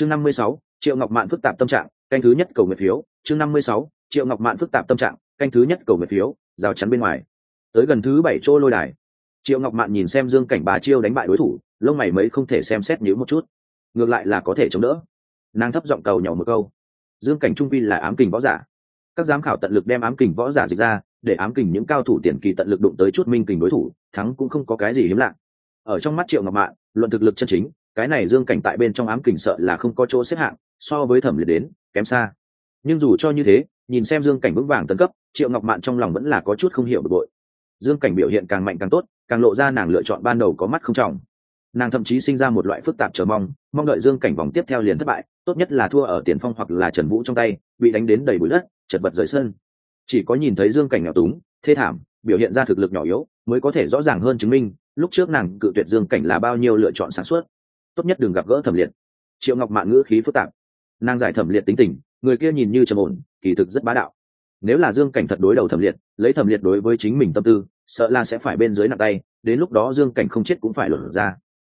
chương năm mươi sáu, triệu ngọc mạn phức tạp tâm trạng, canh thứ nhất cầu nguyện phiếu. Chương năm mươi sáu, triệu ngọc mạn phức tạp tâm trạng, canh thứ nhất cầu nguyện phiếu, rào chắn bên ngoài. Tới gần thứ bảy chỗ lôi đài. Triệu ngọc mạn nhìn xem dương cảnh bà chiêu đánh bại đối thủ, lông mày mấy không thể xem xét nhữ một chút. Ngược lại là có thể chống đỡ. Nàng thấp giọng cầu nhỏ một câu. Dương cảnh trung vi là ám kình võ giả. Các giám khảo tận lực đem ám kình võ giả dịch ra, để ám kình những cao thủ tiền kỳ tận lực đụng tới chút minh kình đối thủ, thắng cũng không có cái gì hiếm lạ. Ở trong mắt triệu ngọc mạn, luận thực lực chân chính cái này dương cảnh tại bên trong ám kình sợ là không có chỗ xếp hạng, so với thẩm liệt đến, kém xa. Nhưng dù cho như thế, nhìn xem dương cảnh vững vàng tấn cấp, triệu ngọc mạn trong lòng vẫn là có chút không hiểu bực bội. Dương cảnh biểu hiện càng mạnh càng tốt, càng lộ ra nàng lựa chọn ban đầu có mắt không trọng. Nàng thậm chí sinh ra một loại phức tạp chờ mong mong đợi dương cảnh vòng tiếp theo liền thất bại, tốt nhất là thua ở tiền phong hoặc là trần vũ trong tay, bị đánh đến đầy bụi đất, chật vật rời sân. Chỉ có nhìn thấy dương cảnh nhỏ túng, thê thảm, biểu hiện ra thực lực nhỏ yếu, mới có thể rõ ràng hơn chứng minh, lúc trước nàng cự tuyệt dương cảnh là bao nhiêu lựa chọn sản xuất tốt nhất đừng gặp gỡ thẩm liệt. Triệu ngọc mạn ngữ khí phức tạp. Nàng giải thẩm liệt tính tình, người kia nhìn như trầm ổn, kỳ thực rất bá đạo. Nếu là dương cảnh thật đối đầu thẩm liệt, lấy thẩm liệt đối với chính mình tâm tư, sợ là sẽ phải bên dưới nặng tay, đến lúc đó dương cảnh không chết cũng phải lột ra.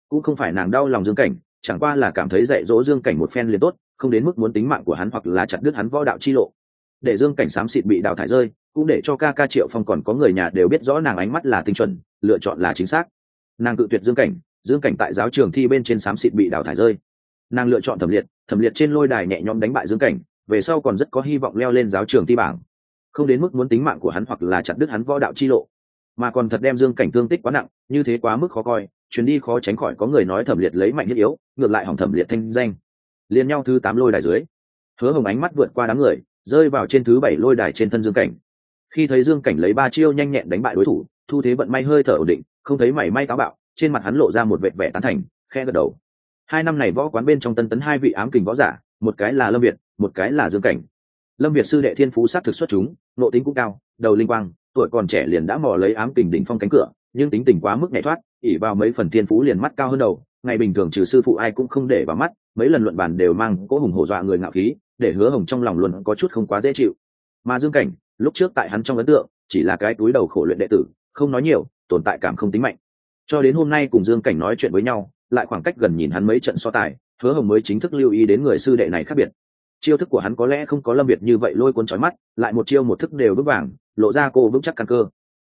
Cũng không phải nàng đau lòng dương cảnh, chẳng qua là cảm thấy dạy dỗ dương cảnh một phen liền tốt, không đến mức muốn tính mạng của hắn hoặc là chặt đứt hắn võ đạo chi lộ. Để dương cảnh xám xịt bị đào thải rơi, cũng để cho ca ca triệu phong còn có người nhà đều biết rõ nàng ánh mắt là tinh chuẩn, lựa chọn là chính xác. Nàng cự tuyệt dương cảnh dương cảnh tại giáo trường thi bên trên xám xịt bị đào thải rơi. Nàng lựa chọn thẩm liệt thẩm liệt trên lôi đài nhẹ nhõm đánh bại dương cảnh, về sau còn rất có hy vọng leo lên giáo trường thi bảng. Không đến mức muốn tính mạng của hắn hoặc là chặt đứt hắn võ đạo chi lộ, mà còn thật đem dương cảnh thương tích quá nặng, như thế quá mức khó coi, chuyến đi khó tránh khỏi có người nói thẩm liệt lấy mạnh nhất yếu, ngược lại hỏng thẩm liệt thanh danh. Liền nhau thứ tám lôi đài dưới, hứa hồng ánh mắt vượt qua đám người, rơi vào trên thứ bảy lôi đài trên thân dương cảnh. Khi thấy dương cảnh lấy ba chiêu nhanh nhẹn đánh bại đối thủ, thu thế vận may hơi thở ổn định, không thấy mảy may táo bạo trên mặt hắn lộ ra một vẻ vẻ tán thành khe gật đầu. Hai năm này võ quán bên trong tân tấn hai vị ám kình võ giả, một cái là lâm việt, một cái là dương cảnh. Lâm việt sư đệ thiên phú sát thực xuất chúng nộ tính cũng cao, đầu linh quang, tuổi còn trẻ liền đã mò lấy ám kình đỉnh phong cánh cửa, nhưng tính tình quá mức nhảy thoát ỉ vào mấy phần thiên phú liền mắt cao hơn đầu, ngày bình thường trừ sư phụ ai cũng không để vào mắt, mấy lần luận bàn đều mang cỗ hùng hổ dọa người ngạo khí, để hứa hồng trong lòng luôn có chút không quá dễ chịu. Mà dương cảnh, lúc trước tại hắn trong ấn tượng, chỉ là cái túi đầu khổ luyện đệ tử, không nói nhiều, tồn tại cảm không tính mạnh cho đến hôm nay cùng dương cảnh nói chuyện với nhau, lại khoảng cách gần nhìn hắn mấy trận so tài, hứa hồng mới chính thức lưu ý đến người sư đệ này khác biệt. Chiêu thức của hắn có lẽ không có lâm biệt như vậy lôi cuốn trói mắt, lại một chiêu một thức đều vững vàng, lộ ra cô vững chắc căn cơ.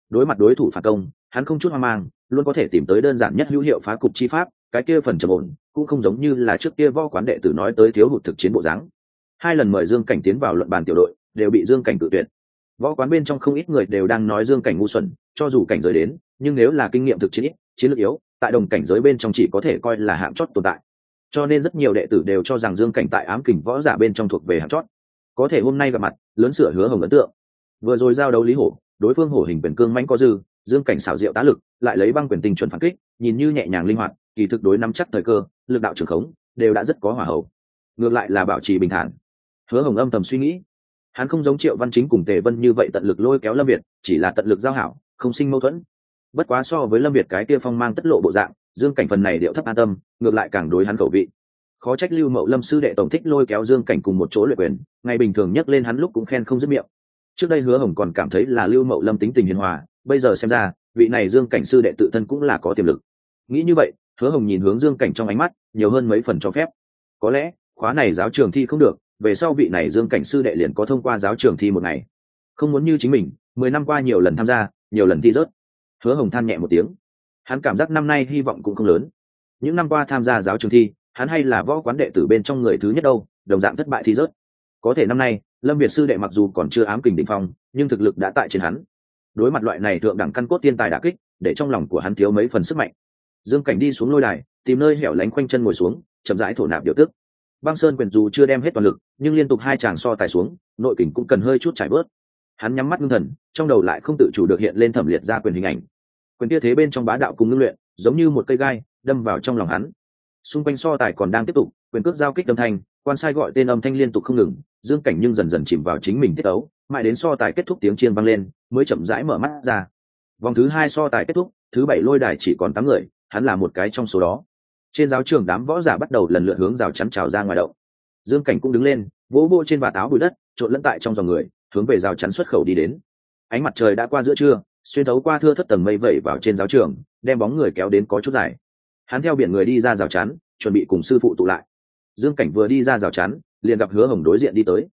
Đối mặt đối thủ phản công, hắn không chút hoang mang, luôn có thể tìm tới đơn giản nhất hữu hiệu phá cục chi pháp, cái kia phần trầm ổn, cũng không giống như là trước kia võ quán đệ tử nói tới thiếu hụt thực chiến bộ dáng. Hai lần mời dương cảnh tiến vào luận bàn tiểu đội, đều bị dương cảnh tự tuyệt. Võ quán bên trong không ít người đều đang nói dương cảnh ngu xuẩn, cho dù cảnh rời đến, nhưng nếu là kinh nghiệm thực chiến ít chiến lược yếu, tại đồng cảnh giới bên trong chỉ có thể coi là hạng chót tồn tại. Cho nên rất nhiều đệ tử đều cho rằng dương cảnh tại ám kình võ giả bên trong thuộc về hạng chót. Có thể hôm nay gặp mặt, lớn sửa hứa hồng ấn tượng. Vừa rồi giao đấu lý hổ, đối phương hổ hình quyền cương mãnh có dư, dương cảnh xảo diệu tá lực, lại lấy băng quyền tình chuẩn phản kích, nhìn như nhẹ nhàng linh hoạt, kỳ thực đối nắm chắc thời cơ, lực đạo trường khống, đều đã rất có hỏa hậu. Ngược lại là bảo trì bình thản. Hứa hồng âm thầm suy nghĩ. Hắn không giống triệu văn chính cùng tề vân như vậy tận lực lôi kéo lâm việt, chỉ là tận lực giao hảo, không sinh mâu thuẫn bất quá so với lâm việt cái kia phong mang tất lộ bộ dạng, dương cảnh phần này điệu thấp an tâm, ngược lại càng đối hắn khẩu vị. Khó trách lưu mậu lâm sư đệ tổng thích lôi kéo dương cảnh cùng một chỗ luyện quyền, ngày bình thường nhắc lên hắn lúc cũng khen không dứt miệng. Trước đây hứa hồng còn cảm thấy là lưu mậu lâm tính tình hiền hòa, bây giờ xem ra, vị này dương cảnh sư đệ tự thân cũng là có tiềm lực. Nghĩ như vậy, hứa hồng nhìn hướng dương cảnh trong ánh mắt, nhiều hơn mấy phần cho phép. Có lẽ, khóa này giáo trường thi không được, về sau vị này dương cảnh sư đệ liền có thông qua giáo trường thi một ngày. Không muốn như chính mình, mười năm qua nhiều lần tham gia, nhiều lần thi rớt hứa hồng than nhẹ một tiếng. Hắn cảm giác năm nay hy vọng cũng không lớn. Những năm qua tham gia giáo trường thi, hắn hay là võ quán đệ tử bên trong người thứ nhất đâu, đồng dạng thất bại thi rớt. Có thể năm nay, lâm việt sư đệ mặc dù còn chưa ám kình định phong, nhưng thực lực đã tại trên hắn. Đối mặt loại này thượng đẳng căn cốt tiên tài đà kích, để trong lòng của hắn thiếu mấy phần sức mạnh. Dương cảnh đi xuống lôi đài, tìm nơi hẻo lánh quanh chân ngồi xuống, chậm rãi thổ nạp điều tức. Băng sơn quyền dù chưa đem hết toàn lực, nhưng liên tục hai chàng so tài xuống, nội kình cũng cần hơi chút trải bớt. Hắn nhắm mắt ngưng thần, trong đầu lại không tự chủ được hiện lên thẩm liệt ra quyền hình ảnh quyền tia thế bên trong bá đạo cùng ngưng luyện, giống như một cây gai, đâm vào trong lòng hắn. Xung quanh so tài còn đang tiếp tục, quyền cước giao kích âm thanh, quan sai gọi tên âm thanh liên tục không ngừng, dương cảnh nhưng dần dần chìm vào chính mình tiết ấu, mãi đến so tài kết thúc tiếng chiên vang lên, mới chậm rãi mở mắt ra. Vòng thứ hai so tài kết thúc, thứ bảy lôi đài chỉ còn tám người, hắn là một cái trong số đó. Trên giáo trường đám võ giả bắt đầu lần lượt hướng rào chắn trào ra ngoài đậu. dương cảnh cũng đứng lên, vỗ vô trên vạt áo bụi đất, trộn lẫn tại trong dòng người, hướng về rào chắn xuất khẩu đi đến. Ánh mặt trời đã qua giữa trưa xuyên thấu qua thưa thất tầng mây vẩy vào trên giáo trường, đem bóng người kéo đến có chút dài. Hắn theo biển người đi ra rào chắn, chuẩn bị cùng sư phụ tụ lại. Dương cảnh vừa đi ra rào chắn, liền gặp hứa hồng đối diện đi tới.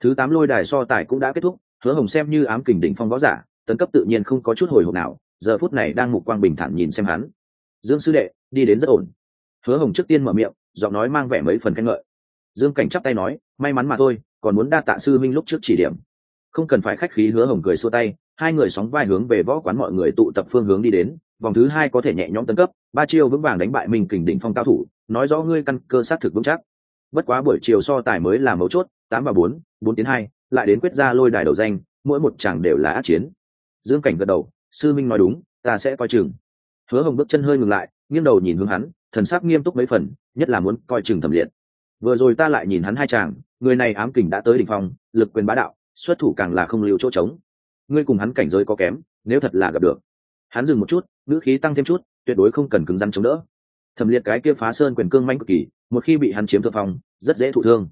Thứ tám lôi đài so tài cũng đã kết thúc, hứa hồng xem như ám kình đỉnh phong võ giả, tấn cấp tự nhiên không có chút hồi hộp nào, giờ phút này đang mục quang bình thản nhìn xem hắn. Dương sư đệ, đi đến rất ổn. Hứa hồng trước tiên mở miệng, giọng nói mang vẻ mấy phần khen ngợi. Dương cảnh chắp tay nói, may mắn mà thôi, còn muốn đa tạ sư minh lúc trước chỉ điểm. Không cần phải khách khí, hứa hồng cười xua tay hai người sóng vai hướng về võ quán mọi người tụ tập phương hướng đi đến, vòng thứ hai có thể nhẹ nhõm tấn cấp, ba chiêu vững vàng đánh bại mình kình đỉnh phong cao thủ, nói rõ ngươi căn cơ xác thực vững chắc. Bất quá buổi chiều so tài mới là mấu chốt, tám và bốn bốn tiến hai, lại đến quyết ra lôi đài đầu danh, mỗi một chàng đều là át chiến. Dương cảnh gật đầu, sư minh nói đúng, ta sẽ coi chừng. Hứa hồng bước chân hơi ngừng lại, nghiêng đầu nhìn hướng hắn, thần sắc nghiêm túc mấy phần, nhất là muốn coi chừng thẩm liệt. Vừa rồi ta lại nhìn hắn hai chàng, người này ám kình đã tới đỉnh phong, lực quyền bá đạo, xuất thủ càng là không lưu chỗ trống ngươi cùng hắn cảnh giới có kém, nếu thật là gặp được. Hắn dừng một chút, ngữ khí tăng thêm chút, tuyệt đối không cần cứng rắn chống đỡ. Thẩm liệt cái kia phá sơn quyền cương manh cực kỳ, một khi bị hắn chiếm thượng phong, rất dễ thụ thương.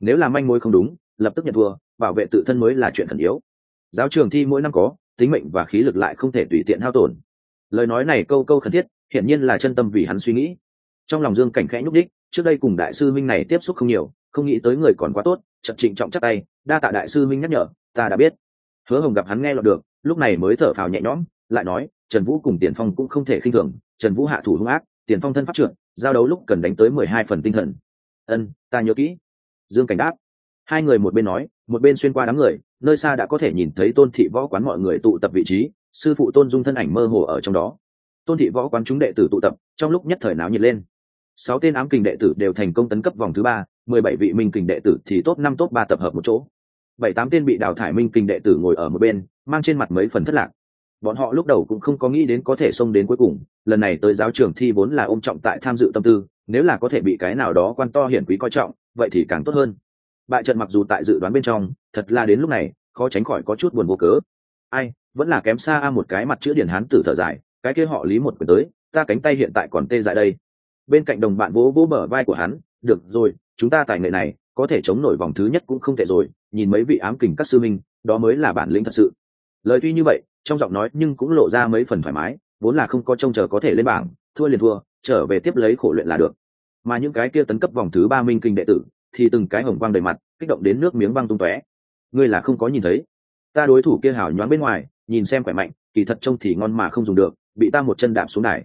Nếu là manh mối không đúng, lập tức nhận thua, bảo vệ tự thân mới là chuyện thần yếu. Giáo trường thi mỗi năm có, tính mệnh và khí lực lại không thể tùy tiện hao tổn. Lời nói này câu câu khẩn thiết, hiển nhiên là chân tâm vì hắn suy nghĩ. Trong lòng dương cảnh khẽ nhúc đích trước đây cùng đại sư minh này tiếp xúc không nhiều, không nghĩ tới người còn quá tốt, chậm trịnh trọng chắc tay, đa tạ đại sư minh nhắc nhở, ta đã biết hứa hồng gặp hắn nghe lọt được, lúc này mới thở phào nhẹ nhõm, lại nói, trần vũ cùng tiền phong cũng không thể khinh thường, trần vũ hạ thủ hung ác, tiền phong thân pháp trượt giao đấu lúc cần đánh tới mười hai phần tinh thần. Ân, ta nhớ kỹ. Dương cảnh đáp. Hai người một bên nói, một bên xuyên qua đám người, nơi xa đã có thể nhìn thấy tôn thị võ quán mọi người tụ tập vị trí, sư phụ tôn dung thân ảnh mơ hồ ở trong đó. Tôn thị võ quán chúng đệ tử tụ tập, trong lúc nhất thời náo nhiệt lên. Sáu tên ám kình đệ tử đều thành công tấn cấp vòng thứ ba, mười bảy vị minh kình đệ tử thì top năm top ba tập hợp một chỗ bảy tám tên bị đào thải minh Kinh đệ tử ngồi ở một bên, mang trên mặt mấy phần thất lạc. Bọn họ lúc đầu cũng không có nghĩ đến có thể xông đến cuối cùng, lần này tới giáo trường thi vốn là ôm trọng tại tham dự tâm tư, nếu là có thể bị cái nào đó quan to hiển quý coi trọng, vậy thì càng tốt hơn. Bại trận mặc dù tại dự đoán bên trong, thật là đến lúc này, khó tránh khỏi có chút buồn vô cớ. Ai, vẫn là kém xa a một cái mặt chữ điển hán tử thở dài, cái kia họ lý một quyền tới, ta cánh tay hiện tại còn tê dại đây. Bên cạnh đồng bạn vỗ vỗ bờ vai của hắn, được rồi, chúng ta tài nghệ này có thể chống nổi vòng thứ nhất cũng không thể rồi, nhìn mấy vị ám kình các sư minh, đó mới là bản lĩnh thật sự. Lời tuy như vậy, trong giọng nói nhưng cũng lộ ra mấy phần thoải mái, vốn là không có trông chờ có thể lên bảng, thua liền thua, trở về tiếp lấy khổ luyện là được. Mà những cái kia tấn cấp vòng thứ ba minh kinh đệ tử, thì từng cái hồng quang đầy mặt, kích động đến nước miếng văng tung tóe. Ngươi là không có nhìn thấy. Ta đối thủ kia hảo nhoáng bên ngoài, nhìn xem khỏe mạnh, kỳ thật trông thì ngon mà không dùng được, bị ta một chân đạp xuống đài.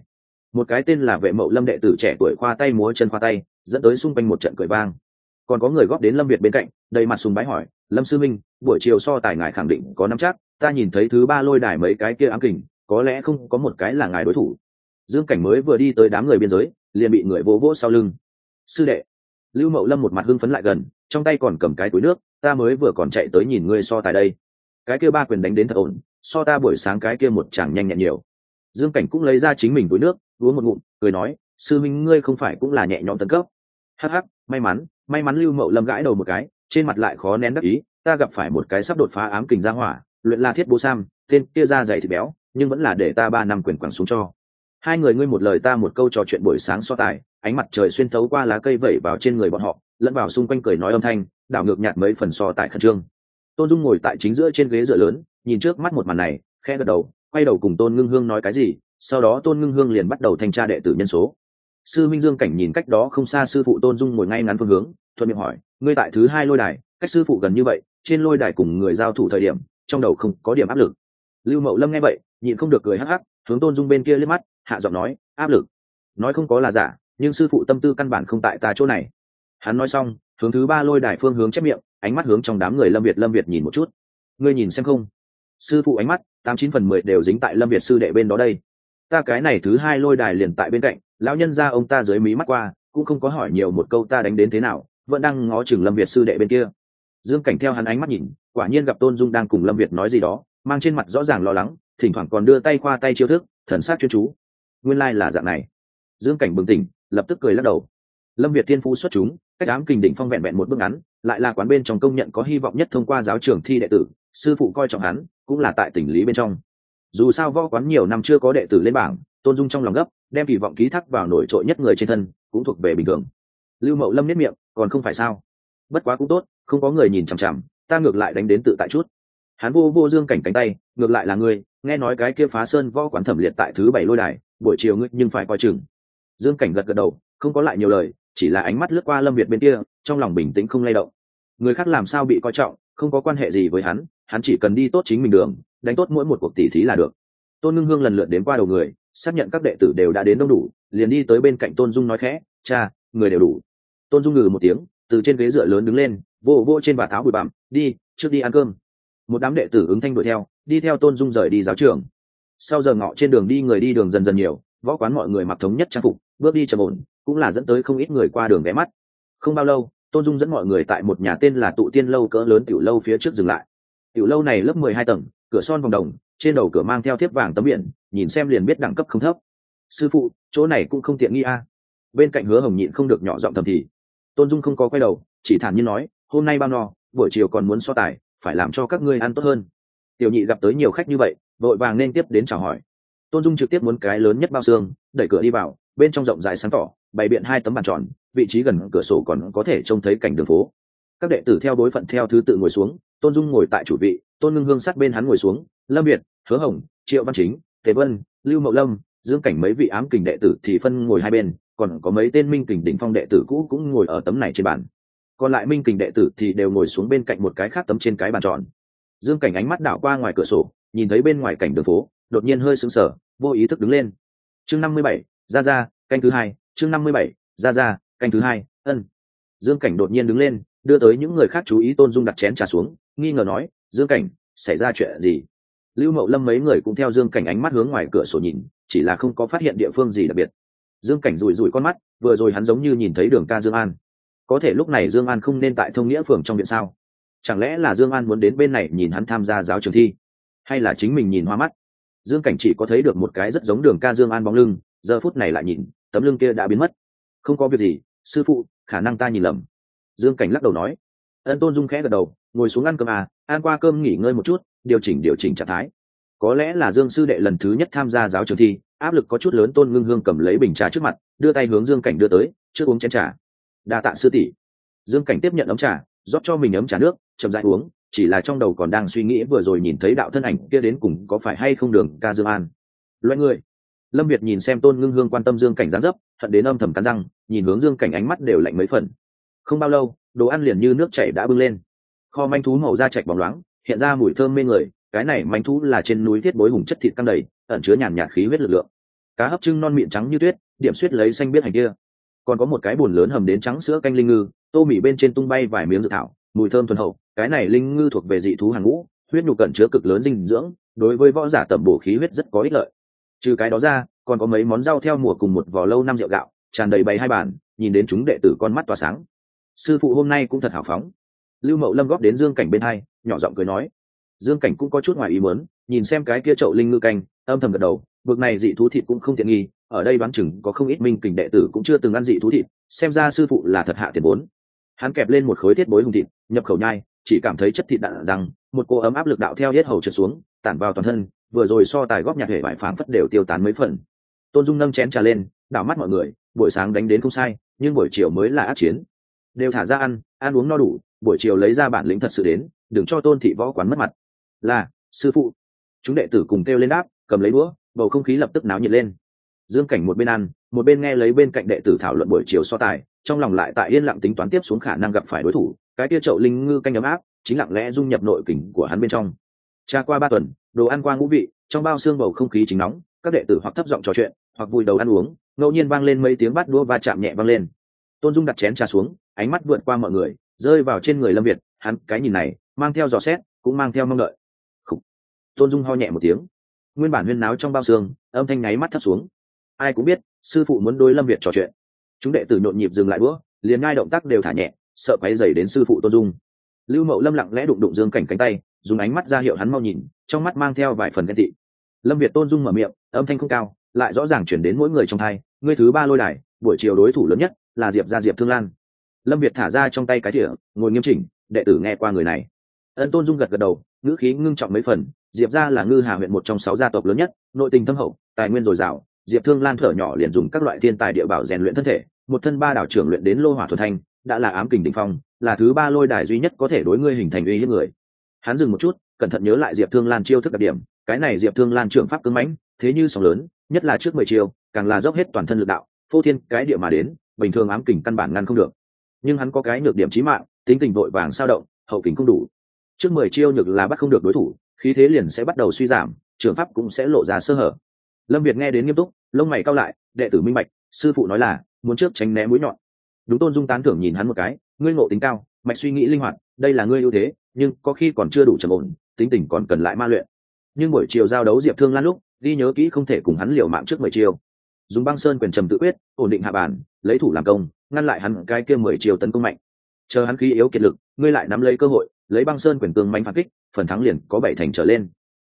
Một cái tên là vệ mậu lâm đệ tử trẻ tuổi khoa tay múa chân khoa tay, dẫn tới xung quanh một trận cười vang còn có người góp đến lâm việt bên cạnh, đầy mặt sùng bái hỏi, lâm sư minh, buổi chiều so tài ngài khẳng định có năm chắc, ta nhìn thấy thứ ba lôi đài mấy cái kia ám kình, có lẽ không có một cái là ngài đối thủ. Dương cảnh mới vừa đi tới đám người biên giới, liền bị người vỗ vỗ sau lưng. Sư đệ. Lưu mậu lâm một mặt hưng phấn lại gần, trong tay còn cầm cái túi nước, ta mới vừa còn chạy tới nhìn ngươi so tài đây. Cái kia ba quyền đánh đến thật ổn, so ta buổi sáng cái kia một chàng nhanh nhẹn nhiều. Dương cảnh cũng lấy ra chính mình túi nước, uống một ngụm, cười nói, sư minh ngươi không phải cũng là nhẹ nhõm tấn cấp. Hh may mắn may mắn lưu mậu lâm gãi đầu một cái, trên mặt lại khó nén đắc ý, ta gặp phải một cái sắp đột phá ám kình ra hỏa, luyện la thiết bố sam, tên kia ra dày thịt béo, nhưng vẫn là để ta ba năm quyền quẳng xuống cho. Hai người ngươi một lời ta một câu trò chuyện buổi sáng so tài, ánh mặt trời xuyên thấu qua lá cây vẩy vào trên người bọn họ, lẫn vào xung quanh cười nói âm thanh, đảo ngược nhạt mấy phần so tài khẩn trương. Tôn dung ngồi tại chính giữa trên ghế dựa lớn, nhìn trước mắt một màn này khe gật đầu, quay đầu cùng tôn ngưng hương nói cái gì, sau đó tôn ngưng hương liền bắt đầu thanh tra đệ tử nhân số sư minh dương cảnh nhìn cách đó không xa sư phụ tôn dung ngồi ngay ngắn phương hướng, thuận miệng hỏi, ngươi tại thứ hai lôi đài, cách sư phụ gần như vậy, trên lôi đài cùng người giao thủ thời điểm, trong đầu không có điểm áp lực? Lưu mậu lâm nghe vậy, nhịn không được cười hắc hắc, hướng tôn dung bên kia liếc mắt, hạ giọng nói, áp lực? Nói không có là giả, nhưng sư phụ tâm tư căn bản không tại ta chỗ này. Hắn nói xong, hướng thứ ba lôi đài phương hướng chép miệng, ánh mắt hướng trong đám người lâm việt lâm việt nhìn một chút. Ngươi nhìn xem không? Sư phụ ánh mắt, tám chín phần mười đều dính tại lâm việt sư đệ bên đó đây. Ta cái này thứ hai lôi đài liền tại bên cạnh lão nhân ra ông ta dưới mí mắt qua, cũng không có hỏi nhiều một câu ta đánh đến thế nào, vẫn đang ngó chừng lâm việt sư đệ bên kia. Dương cảnh theo hắn ánh mắt nhìn, quả nhiên gặp tôn dung đang cùng lâm việt nói gì đó, mang trên mặt rõ ràng lo lắng, thỉnh thoảng còn đưa tay qua tay chiêu thức, thần sát chuyên chú. Nguyên lai、like、là dạng này. Dương cảnh bừng tỉnh, lập tức cười lắc đầu. Lâm việt tiên phú xuất chúng, cách ám kình đỉnh phong vẹn vẹn một bước ngắn, lại là quán bên trong công nhận có hy vọng nhất thông qua giáo trường thi đệ tử, sư phụ coi trọng hắn, cũng là tại tỉnh lý bên trong. Dù sao võ quán nhiều năm chưa có đệ tử lên bảng tôn dung trong lòng gấp, đem kỳ vọng ký thác vào nổi trội nhất người trên thân, cũng thuộc về bình thường. Lưu mậu lâm nếp miệng, còn không phải sao? Bất quá cũng tốt, không có người nhìn chằm chằm, ta ngược lại đánh đến tự tại chút. Hắn vô vô dương cảnh cánh tay, ngược lại là ngươi, nghe nói cái kia phá sơn võ quán thẩm liệt tại thứ bảy lôi đài, buổi chiều ngươi nhưng phải coi chừng. Dương cảnh gật gật đầu, không có lại nhiều lời, chỉ là ánh mắt lướt qua lâm việt bên kia, trong lòng bình tĩnh không lay động. Người khác làm sao bị coi trọng, không có quan hệ gì với hắn hắn chỉ cần đi tốt chính mình đường, đánh tốt mỗi một cuộc tỉ thí là được. Tôn ngưng hương lần lượt đến qua đầu người xác nhận các đệ tử đều đã đến đông đủ, liền đi tới bên cạnh tôn dung nói khẽ, cha, người đều đủ. Tôn dung ngừ một tiếng, từ trên ghế dựa lớn đứng lên, vô vô trên bà tháo bụi bặm, đi, trước đi ăn cơm. Một đám đệ tử ứng thanh đuổi theo, đi theo tôn dung rời đi giáo trường. Sau giờ ngọ trên đường đi, người đi đường dần dần nhiều, võ quán mọi người mặc thống nhất trang phục, bước đi trầm ổn, cũng là dẫn tới không ít người qua đường ghé mắt. Không bao lâu, tôn dung dẫn mọi người tại một nhà tên là tụ tiên lâu cỡ lớn tiểu lâu phía trước dừng lại. Tiểu lâu này lớp mười hai tầng, cửa son vòng đồng trên đầu cửa mang theo thiếp vàng tấm biển, nhìn xem liền biết đẳng cấp không thấp. Sư phụ, chỗ này cũng không tiện nghi a. Bên cạnh hứa hồng nhịn không được nhỏ giọng thầm thì. Tôn dung không có quay đầu, chỉ thản nhiên nói, hôm nay bao no, buổi chiều còn muốn so tài, phải làm cho các ngươi ăn tốt hơn. Tiểu nhị gặp tới nhiều khách như vậy, vội vàng nên tiếp đến chào hỏi. Tôn dung trực tiếp muốn cái lớn nhất bao xương, đẩy cửa đi vào, bên trong rộng rãi sáng tỏ, bày biện hai tấm bàn tròn, vị trí gần cửa sổ còn có thể trông thấy cảnh đường phố. Các đệ tử theo đối phận theo thứ tự ngồi xuống, tôn dung ngồi tại chủ vị, tôn ngưng hương sát bên hắn ngồi xuống, lâm việt hứa hồng, triệu văn chính, Tề vân, lưu mậu lâm, dương cảnh mấy vị ám kình đệ tử thì phân ngồi hai bên, còn có mấy tên minh kình đỉnh phong đệ tử cũ cũng ngồi ở tấm này trên bàn. Còn lại minh kình đệ tử thì đều ngồi xuống bên cạnh một cái khác tấm trên cái bàn tròn. Dương cảnh ánh mắt đảo qua ngoài cửa sổ, nhìn thấy bên ngoài cảnh đường phố, đột nhiên hơi sững sờ, vô ý thức đứng lên. Chương năm mươi bảy ra ra canh thứ hai, chương năm mươi bảy ra ra canh thứ hai, ân. Dương cảnh đột nhiên đứng lên, đưa tới những người khác chú ý tôn dung đặt chén trà xuống, nghi ngờ nói, dương cảnh, xảy ra chuyện gì? Lưu mậu lâm mấy người cũng theo dương cảnh ánh mắt hướng ngoài cửa sổ nhìn, chỉ là không có phát hiện địa phương gì đặc biệt. Dương cảnh rủi rủi con mắt, vừa rồi hắn giống như nhìn thấy đường ca dương an. Có thể lúc này dương an không nên tại thông nghĩa phường trong viện sao? Chẳng lẽ là dương an muốn đến bên này nhìn hắn tham gia giáo trường thi? Hay là chính mình nhìn hoa mắt? Dương cảnh chỉ có thấy được một cái rất giống đường ca dương an bóng lưng, giờ phút này lại nhìn, tấm lưng kia đã biến mất. Không có việc gì, sư phụ, khả năng ta nhìn lầm. Dương cảnh lắc đầu nói. Ân tôn dung khẽ gật đầu, ngồi xuống ăn cơm à ăn qua cơm nghỉ ngơi một chút điều chỉnh điều chỉnh trạng thái. Có lẽ là dương sư đệ lần thứ nhất tham gia giáo trường thi, áp lực có chút lớn tôn ngưng hương cầm lấy bình trà trước mặt, đưa tay hướng dương cảnh đưa tới, trước uống chén trà. Đa tạ sư tỷ. Dương cảnh tiếp nhận ấm trà, rót cho mình ấm trà nước, chậm rãi uống, chỉ là trong đầu còn đang suy nghĩ vừa rồi nhìn thấy đạo thân ảnh kia đến cùng có phải hay không đường ca dương an. Loại người. Lâm việt nhìn xem tôn ngưng hương quan tâm dương cảnh gián dấp, hận đến âm thầm cắn răng, nhìn hướng dương cảnh ánh mắt đều lạnh mấy phần. Không bao lâu, đồ ăn liền như nước chảy đã bưng lên. Kho manh thú màu da chạch bóng loáng hiện ra mùi thơm mê người, cái này manh thú là trên núi thiết bối hùng chất thịt căng đầy, ẩn chứa nhàn nhạt khí huyết lực lượng. Cá hấp trưng non mịn trắng như tuyết, điểm suýt lấy xanh biết hành kia. Còn có một cái bùn lớn hầm đến trắng sữa canh linh ngư, tô mì bên trên tung bay vài miếng dự thảo, mùi thơm thuần hậu, cái này linh ngư thuộc về dị thú hàng ngũ, huyết nhục cẩn chứa cực lớn dinh dưỡng, đối với võ giả tẩm bổ khí huyết rất có ích lợi. Trừ cái đó ra, còn có mấy món rau theo mùa cùng một vò lâu năm rượu gạo, tràn đầy bày hai bàn, nhìn đến chúng đệ tử con mắt tỏa sáng. Sư phụ hôm nay cũng thật hào phóng. Lưu mậu lâm góp đến dương cảnh bên hai nhỏ giọng cười nói. Dương cảnh cũng có chút ngoài ý muốn, nhìn xem cái kia chậu linh ngư canh, âm thầm gật đầu vực này dị thú thịt cũng không tiện nghi, ở đây đoán chừng có không ít minh kình đệ tử cũng chưa từng ăn dị thú thịt, xem ra sư phụ là thật hạ tiền vốn. Hắn kẹp lên một khối thiết bối hùng thịt, nhập khẩu nhai, chỉ cảm thấy chất thịt đạn rằng, một cô ấm áp lực đạo theo hết hầu trượt xuống, tản vào toàn thân, vừa rồi so tài góp nhạc hệ vải phán phất đều tiêu tán mấy phần. Tôn dung nâng chén trà lên, đảo mắt mọi người, buổi sáng đánh đến không sai, nhưng buổi chiều mới là ác chiến. Đều thả ra ăn ăn uống no đủ, buổi chiều lấy ra bản lĩnh thật sự đến đừng cho tôn thị võ quán mất mặt. Là, sư phụ. Chúng đệ tử cùng kêu lên đáp, cầm lấy đũa, bầu không khí lập tức náo nhiệt lên. Dương cảnh một bên ăn, một bên nghe lấy bên cạnh đệ tử thảo luận buổi chiều so tài, trong lòng lại tại yên lặng tính toán tiếp xuống khả năng gặp phải đối thủ, cái tia chậu linh ngư canh ấm áp, chính lặng lẽ dung nhập nội kình của hắn bên trong. Tra qua ba tuần, đồ ăn qua ngũ vị, trong bao xương bầu không khí chính nóng, các đệ tử hoặc thấp giọng trò chuyện, hoặc vùi đầu ăn uống, ngẫu nhiên vang lên mấy tiếng bắt đũa và chạm nhẹ vang lên. Tôn dung đặt chén trà xuống, ánh mắt vượt qua mọi người, rơi vào trên người lâm việt, hắn, cái nhìn này mang theo dò xét, cũng mang theo mong đợi. Tôn dung ho nhẹ một tiếng. Nguyên bản huyên náo trong bao xương, âm thanh ngáy mắt thấp xuống. Ai cũng biết, sư phụ muốn đối lâm việt trò chuyện. Chúng đệ tử nhộn nhịp dừng lại bữa, liền ngai động tác đều thả nhẹ, sợ quấy dày đến sư phụ tôn dung. Lưu mậu lâm lặng lẽ đụng đụng dương cảnh cánh tay, dùng ánh mắt ra hiệu hắn mau nhìn, trong mắt mang theo vài phần ghen tị. Lâm việt tôn dung mở miệng, âm thanh không cao, lại rõ ràng chuyển đến mỗi người trong thai, ngươi thứ ba lôi đài, buổi chiều đối thủ lớn nhất là diệp gia diệp thương lan. Lâm việt thả ra trong tay cái thỉa ngồi nghiêm chỉnh, đệ tử nghe qua người này ân tôn dung gật gật đầu, ngữ khí ngưng trọng mấy phần, diệp gia là ngư hà huyện một trong sáu gia tộc lớn nhất, nội tình thâm hậu, tài nguyên dồi dào, diệp thương lan thở nhỏ liền dùng các loại thiên tài địa bảo rèn luyện thân thể, một thân ba đảo trưởng luyện đến lô hỏa thuần thanh, đã là ám kình đ phong, là thứ ba lôi đài duy nhất có thể đối ngươi hình thành uy hiếp người. Hắn dừng một chút, cẩn thận nhớ lại diệp thương lan chiêu thức đặc điểm, cái này diệp thương lan trưởng pháp cứng mãnh, thế như sóng lớn, nhất là trước mười chiêu, càng là dốc hết toàn thân lực đạo, phô thiên cái địa mà đến, bình thường ám kình căn bản ngăn không được. Nhưng hắn có cái nhược điểm trí mạng, tính tình vội vàng sao động, hậu kình không đủ trước mười chiêu nhược là bắt không được đối thủ, khí thế liền sẽ bắt đầu suy giảm, trường pháp cũng sẽ lộ ra sơ hở. Lâm việt nghe đến nghiêm túc, lông mày cao lại, đệ tử minh bạch, sư phụ nói là, muốn trước tránh né mũi nhọn. Đúng tôn dung tán thưởng nhìn hắn một cái, ngươi ngộ tính cao, mạch suy nghĩ linh hoạt, đây là ngươi ưu thế, nhưng có khi còn chưa đủ trầm ổn, tính tình còn cần lại ma luyện. Nhưng buổi chiều giao đấu diệp thương lan lúc đi nhớ kỹ không thể cùng hắn liều mạng trước mười chiều dùng băng sơn quyền trầm tự quyết, ổn định hạ bàn, lấy thủ làm công, ngăn lại hắn cái kia mười chiều tấn công mạnh. Chờ hắn khí yếu kiệt lực, ngươi lại nắm lấy cơ hội lấy băng sơn quyền tương mạnh phản kích, phần thắng liền có bảy thành trở lên.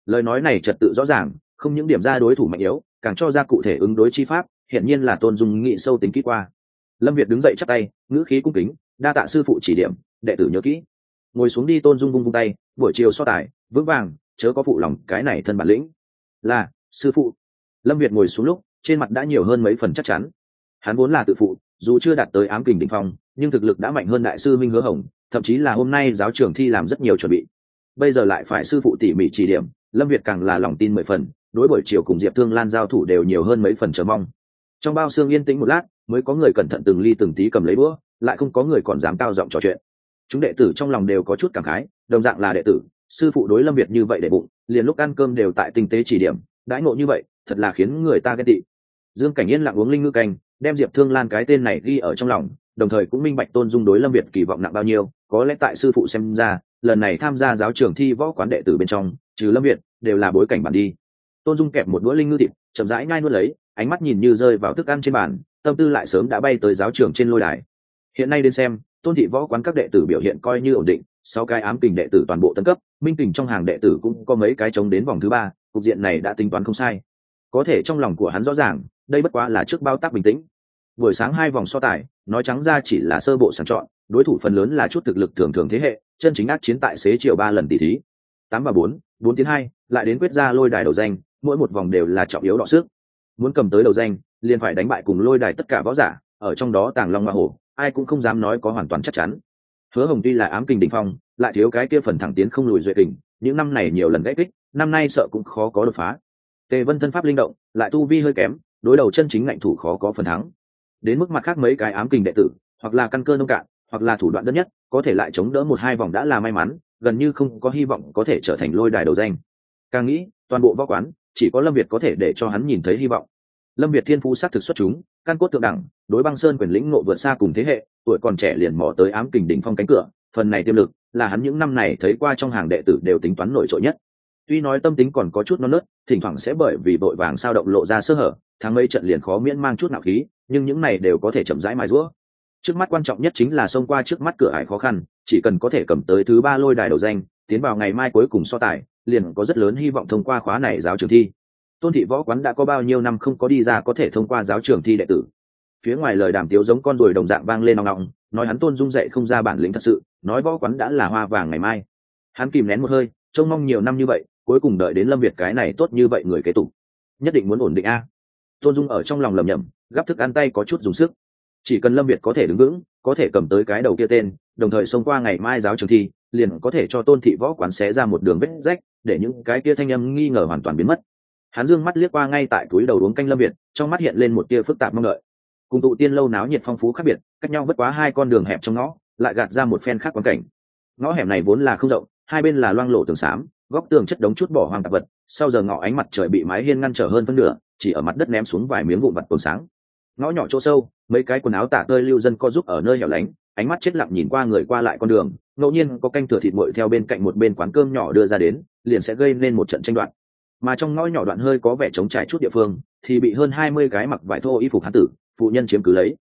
Lời nói này trật tự rõ ràng, không những điểm ra đối thủ mạnh yếu, càng cho ra cụ thể ứng đối chi pháp hiện nhiên là tôn dung nghị sâu tính kỹ qua. Lâm việt đứng dậy chắc tay, ngữ khí cung kính, đa tạ sư phụ chỉ điểm, đệ tử nhớ kỹ. Ngồi xuống đi tôn dung vung vung tay, buổi chiều so tài, vững vàng, chớ có phụ lòng cái này thân bản lĩnh. Là, sư phụ. Lâm việt ngồi xuống lúc, trên mặt đã nhiều hơn mấy phần chắc chắn. Hắn vốn là tự phụ, dù chưa đạt tới ám kình đỉnh phong, nhưng thực lực đã mạnh hơn đại sư minh hứa hồng thậm chí là hôm nay giáo trưởng thi làm rất nhiều chuẩn bị. Bây giờ lại phải sư phụ tỉ mỉ chỉ điểm, lâm việt càng là lòng tin mười phần, đối buổi chiều cùng diệp thương lan giao thủ đều nhiều hơn mấy phần chờ mong. Trong bao xương yên tĩnh một lát, mới có người cẩn thận từng ly từng tí cầm lấy đũa, lại không có người còn dám cao giọng trò chuyện. Chúng đệ tử trong lòng đều có chút cảm khái, đồng dạng là đệ tử, sư phụ đối lâm việt như vậy để bụng, liền lúc ăn cơm đều tại tinh tế chỉ điểm, đãi ngộ như vậy, thật là khiến người ta ghét tị. Dương cảnh yên lặng uống linh ngư canh, đem diệp thương lan cái tên này ghi ở trong lòng đồng thời cũng minh bạch tôn dung đối lâm việt kỳ vọng nặng bao nhiêu, có lẽ tại sư phụ xem ra, lần này tham gia giáo trường thi võ quán đệ tử bên trong, trừ lâm việt, đều là bối cảnh bản đi. Tôn dung kẹp một đũa linh ngư thịt, chậm rãi ngai nuốt lấy, ánh mắt nhìn như rơi vào thức ăn trên bàn, tâm tư lại sớm đã bay tới giáo trường trên lôi đài. Hiện nay đến xem, tôn thị võ quán các đệ tử biểu hiện coi như ổn định, sau cái ám kình đệ tử toàn bộ tân cấp, minh kình trong hàng đệ tử cũng có mấy cái chống đến vòng thứ ba, cục diện này đã tính toán không sai. Có thể trong lòng của hắn rõ ràng, đây bất quá là trước bao tác bình tĩnh buổi sáng hai vòng so tài, nói trắng ra chỉ là sơ bộ sàng chọn, đối thủ phần lớn là chút thực lực thường thường thế hệ, chân chính ác chiến tại xế chiều ba lần tỷ thí. Tám và bốn bốn tiến hai, lại đến quyết ra lôi đài đầu danh, mỗi một vòng đều là trọng yếu đọ sức. Muốn cầm tới đầu danh, liền phải đánh bại cùng lôi đài tất cả võ giả, ở trong đó tàng long hoa hổ, ai cũng không dám nói có hoàn toàn chắc chắn. Hứa hồng tuy là ám kình đỉnh phong, lại thiếu cái kia phần thẳng tiến không lùi duệ kình, những năm này nhiều lần gãy kích, năm nay sợ cũng khó có đột phá. Tề vân thân pháp linh động, lại tu vi hơi kém, đối đầu chân chính ngạnh thủ khó có phần thắng đến mức mặt khác mấy cái ám kình đệ tử, hoặc là căn cơ nông cạn, hoặc là thủ đoạn đơn nhất, có thể lại chống đỡ một hai vòng đã là may mắn, gần như không có hy vọng có thể trở thành lôi đài đầu danh. Càng nghĩ, toàn bộ võ quán, chỉ có lâm việt có thể để cho hắn nhìn thấy hy vọng. Lâm việt thiên phú s á t thực xuất chúng, căn cốt thượng đẳng, đối băng sơn quyền lĩnh nộ vượt xa cùng thế hệ, tuổi còn trẻ liền mò tới ám kình đỉnh phong cánh cửa, phần này tiềm lực là hắn những năm này thấy qua trong hàng đệ tử đều tính toán nổi trội nhất tuy nói tâm tính còn có chút non nớt, thỉnh thoảng sẽ bởi vì vội vàng sao động lộ ra sơ hở, tháng mấy trận liền khó miễn mang chút nạo khí, nhưng những này đều có thể chậm rãi mài rũa trước mắt quan trọng nhất chính là xông qua trước mắt cửa ải khó khăn, chỉ cần có thể cầm tới thứ ba lôi đài đầu danh, tiến vào ngày mai cuối cùng so tài, liền có rất lớn hy vọng thông qua khóa này giáo trường thi. Tôn thị võ quán đã có bao nhiêu năm không có đi ra có thể thông qua giáo trường thi đệ tử. Phía ngoài lời đàm tiếu giống con ruồi đồng dạng vang lên nòng nòng nói hắn tôn dung dậy không ra bản lĩnh thật sự, nói võ quán đã là hoa vàng ngày mai. Hắn kìm nén một hơi, trông mong nhiều năm như vậy cuối cùng đợi đến lâm việt cái này tốt như vậy người kế tục. Nhất định muốn ổn định a. Tôn dung ở trong lòng lầm nhầm gắp thức ăn tay có chút dùng sức. Chỉ cần lâm việt có thể đứng vững, có thể cầm tới cái đầu kia tên, đồng thời xông qua ngày mai giáo trường thi, liền có thể cho tôn thị võ quán xé ra một đường vết rách, để những cái kia thanh âm nghi ngờ hoàn toàn biến mất. Hắn dương mắt liếc qua ngay tại túi đầu uống canh lâm việt, trong mắt hiện lên một tia phức tạp mong đợi. Cùng tụ tiên lâu náo nhiệt phong phú khác biệt, cách nhau bất quá hai con đường hẹp trong ngõ, lại gạt ra một phen khác quan cảnh. Ngõ hẻm này vốn là không rộng, hai bên là loang lộ tường xám góc tường chất đống chút bỏ hoang tạp vật, sau giờ ngọ ánh mặt trời bị mái hiên ngăn trở hơn phân nửa, chỉ ở mặt đất ném xuống vài miếng vụn vặt tồn sáng. Ngõ nhỏ chỗ sâu, mấy cái quần áo tả tơi lưu dân co giúp ở nơi hẻo lánh, ánh mắt chết lặng nhìn qua người qua lại con đường, ngẫu nhiên có canh thừa thịt nguội theo bên cạnh một bên quán cơm nhỏ đưa ra đến, liền sẽ gây nên một trận tranh đoạn mà trong ngõ nhỏ đoạn hơi có vẻ trống trải chút địa phương, thì bị hơn hai mươi cái mặc vải thô y phục hán tử, phụ nhân chiếm cứ lấy.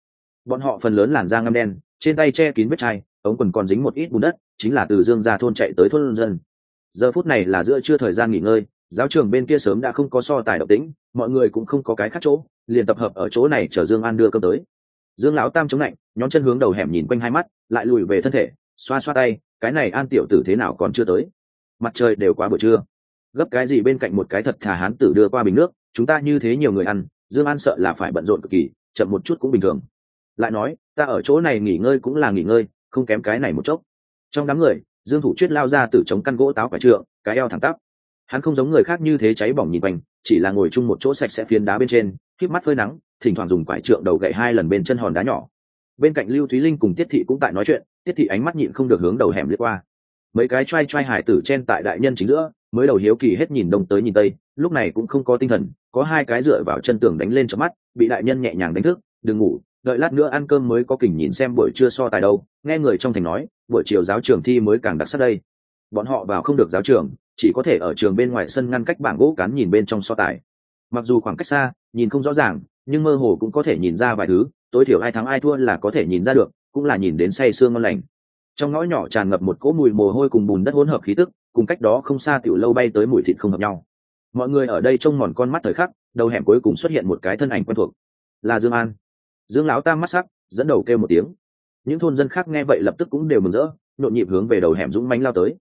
Bọn họ phần lớn làn da ngăm đen, trên tay che kín vết chai, ống quần còn dính một ít bùn đất, chính là từ dương ra thôn chạy tới thôn dân giờ phút này là giữa trưa thời gian nghỉ ngơi, giáo trường bên kia sớm đã không có so tài độc tính mọi người cũng không có cái khác chỗ, liền tập hợp ở chỗ này chờ dương an đưa cơm tới. Dương lão tam chống lạnh nhóm chân hướng đầu hẻm nhìn quanh hai mắt, lại lùi về thân thể, xoa xoa tay, cái này an tiểu tử thế nào còn chưa tới? Mặt trời đều quá buổi trưa. Gấp cái gì bên cạnh một cái thật thà hán tử đưa qua bình nước, chúng ta như thế nhiều người ăn, dương an sợ là phải bận rộn cực kỳ, chậm một chút cũng bình thường. Lại nói, ta ở chỗ này nghỉ ngơi cũng là nghỉ ngơi, không kém cái này một chốc. Trong đám người dương thủ chuyết lao ra từ chống căn gỗ táo quả trượng, cái eo thẳng tắp. Hắn không giống người khác như thế cháy bỏng nhìn quanh, chỉ là ngồi chung một chỗ sạch sẽ phiến đá bên trên khiếp mắt phơi nắng, thỉnh thoảng dùng quải trượng đầu gậy hai lần bên chân hòn đá nhỏ. Bên cạnh lưu thúy linh cùng tiết thị cũng tại nói chuyện, tiết thị ánh mắt nhịn không được hướng đầu hẻm lướt qua. Mấy cái t r a i t r a i hải tử chen tại đại nhân chính giữa, mới đầu hiếu kỳ hết nhìn đông tới nhìn tây, lúc này cũng không có tinh thần, có hai cái dựa vào chân tường đánh lên cho mắt, bị đại nhân nhẹ nhàng đánh thức, đừng ngủ, đợi lát nữa ăn cơm mới có kình nhìn xem buổi trưa so tài đâu. Nghe người trong thành nói buổi chiều giáo trường thi mới càng đặc sắc đây. Bọn họ vào không được giáo trường, chỉ có thể ở trường bên ngoài sân ngăn cách bảng gỗ cán nhìn bên trong so tài. Mặc dù khoảng cách xa, nhìn không rõ ràng, nhưng mơ hồ cũng có thể nhìn ra vài thứ, tối thiểu ai thắng ai thua là có thể nhìn ra được, cũng là nhìn đến say sương ngon lành. Trong ngõ nhỏ tràn ngập một cỗ mùi mồ hôi cùng bùn đất hỗn hợp khí tức, cùng cách đó không xa tiểu lâu bay tới mùi thịt không hợp nhau. Mọi người ở đây trông mòn con mắt thời khắc, đầu hẻm cuối cùng xuất hiện một cái thân ảnh quen thuộc. Là dương an. Dương lão tam mắt sắc, dẫn đầu kêu một tiếng những thôn dân khác nghe vậy lập tức cũng đều mừng rỡ, nhộn nhịp hướng về đầu hẻm dũng mánh lao tới.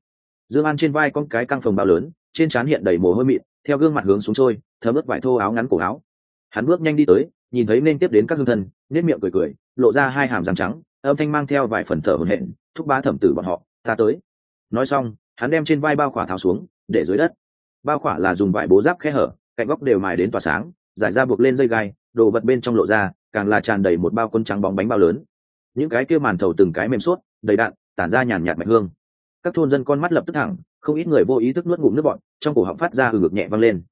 Dương an trên vai con cái căng phòng bao lớn, trên trán hiện đầy mồ hôi mịn, theo gương mặt hướng xuống trôi, thấm ướt vải thô áo ngắn cổ áo. Hắn bước nhanh đi tới, nhìn thấy nên tiếp đến các hương thân nết miệng cười cười, lộ ra hai hàm răng trắng, âm thanh mang theo vài phần thở hồn hển, thúc ba thẩm tử bọn họ, ta tới. Nói xong, hắn đem trên vai bao khỏa tháo xuống, để dưới đất. Bao khỏa là dùng vải bố giáp khe hở, cạnh góc đều mài đến tỏa sáng, giải ra buộc lên dây gai, đồ vật bên trong lộ ra, càng là tràn đầy một bao quân trắng bóng bánh bao lớn những cái kia màn thầu từng cái mềm suốt đầy đạn, tản ra nhàn nhạt mạch hương. Các thôn dân con mắt lập tức thẳng, không ít người vô ý thức nuốt ngụm nước bọn trong cổ họng phát ra hừ ngực nhẹ văng lên.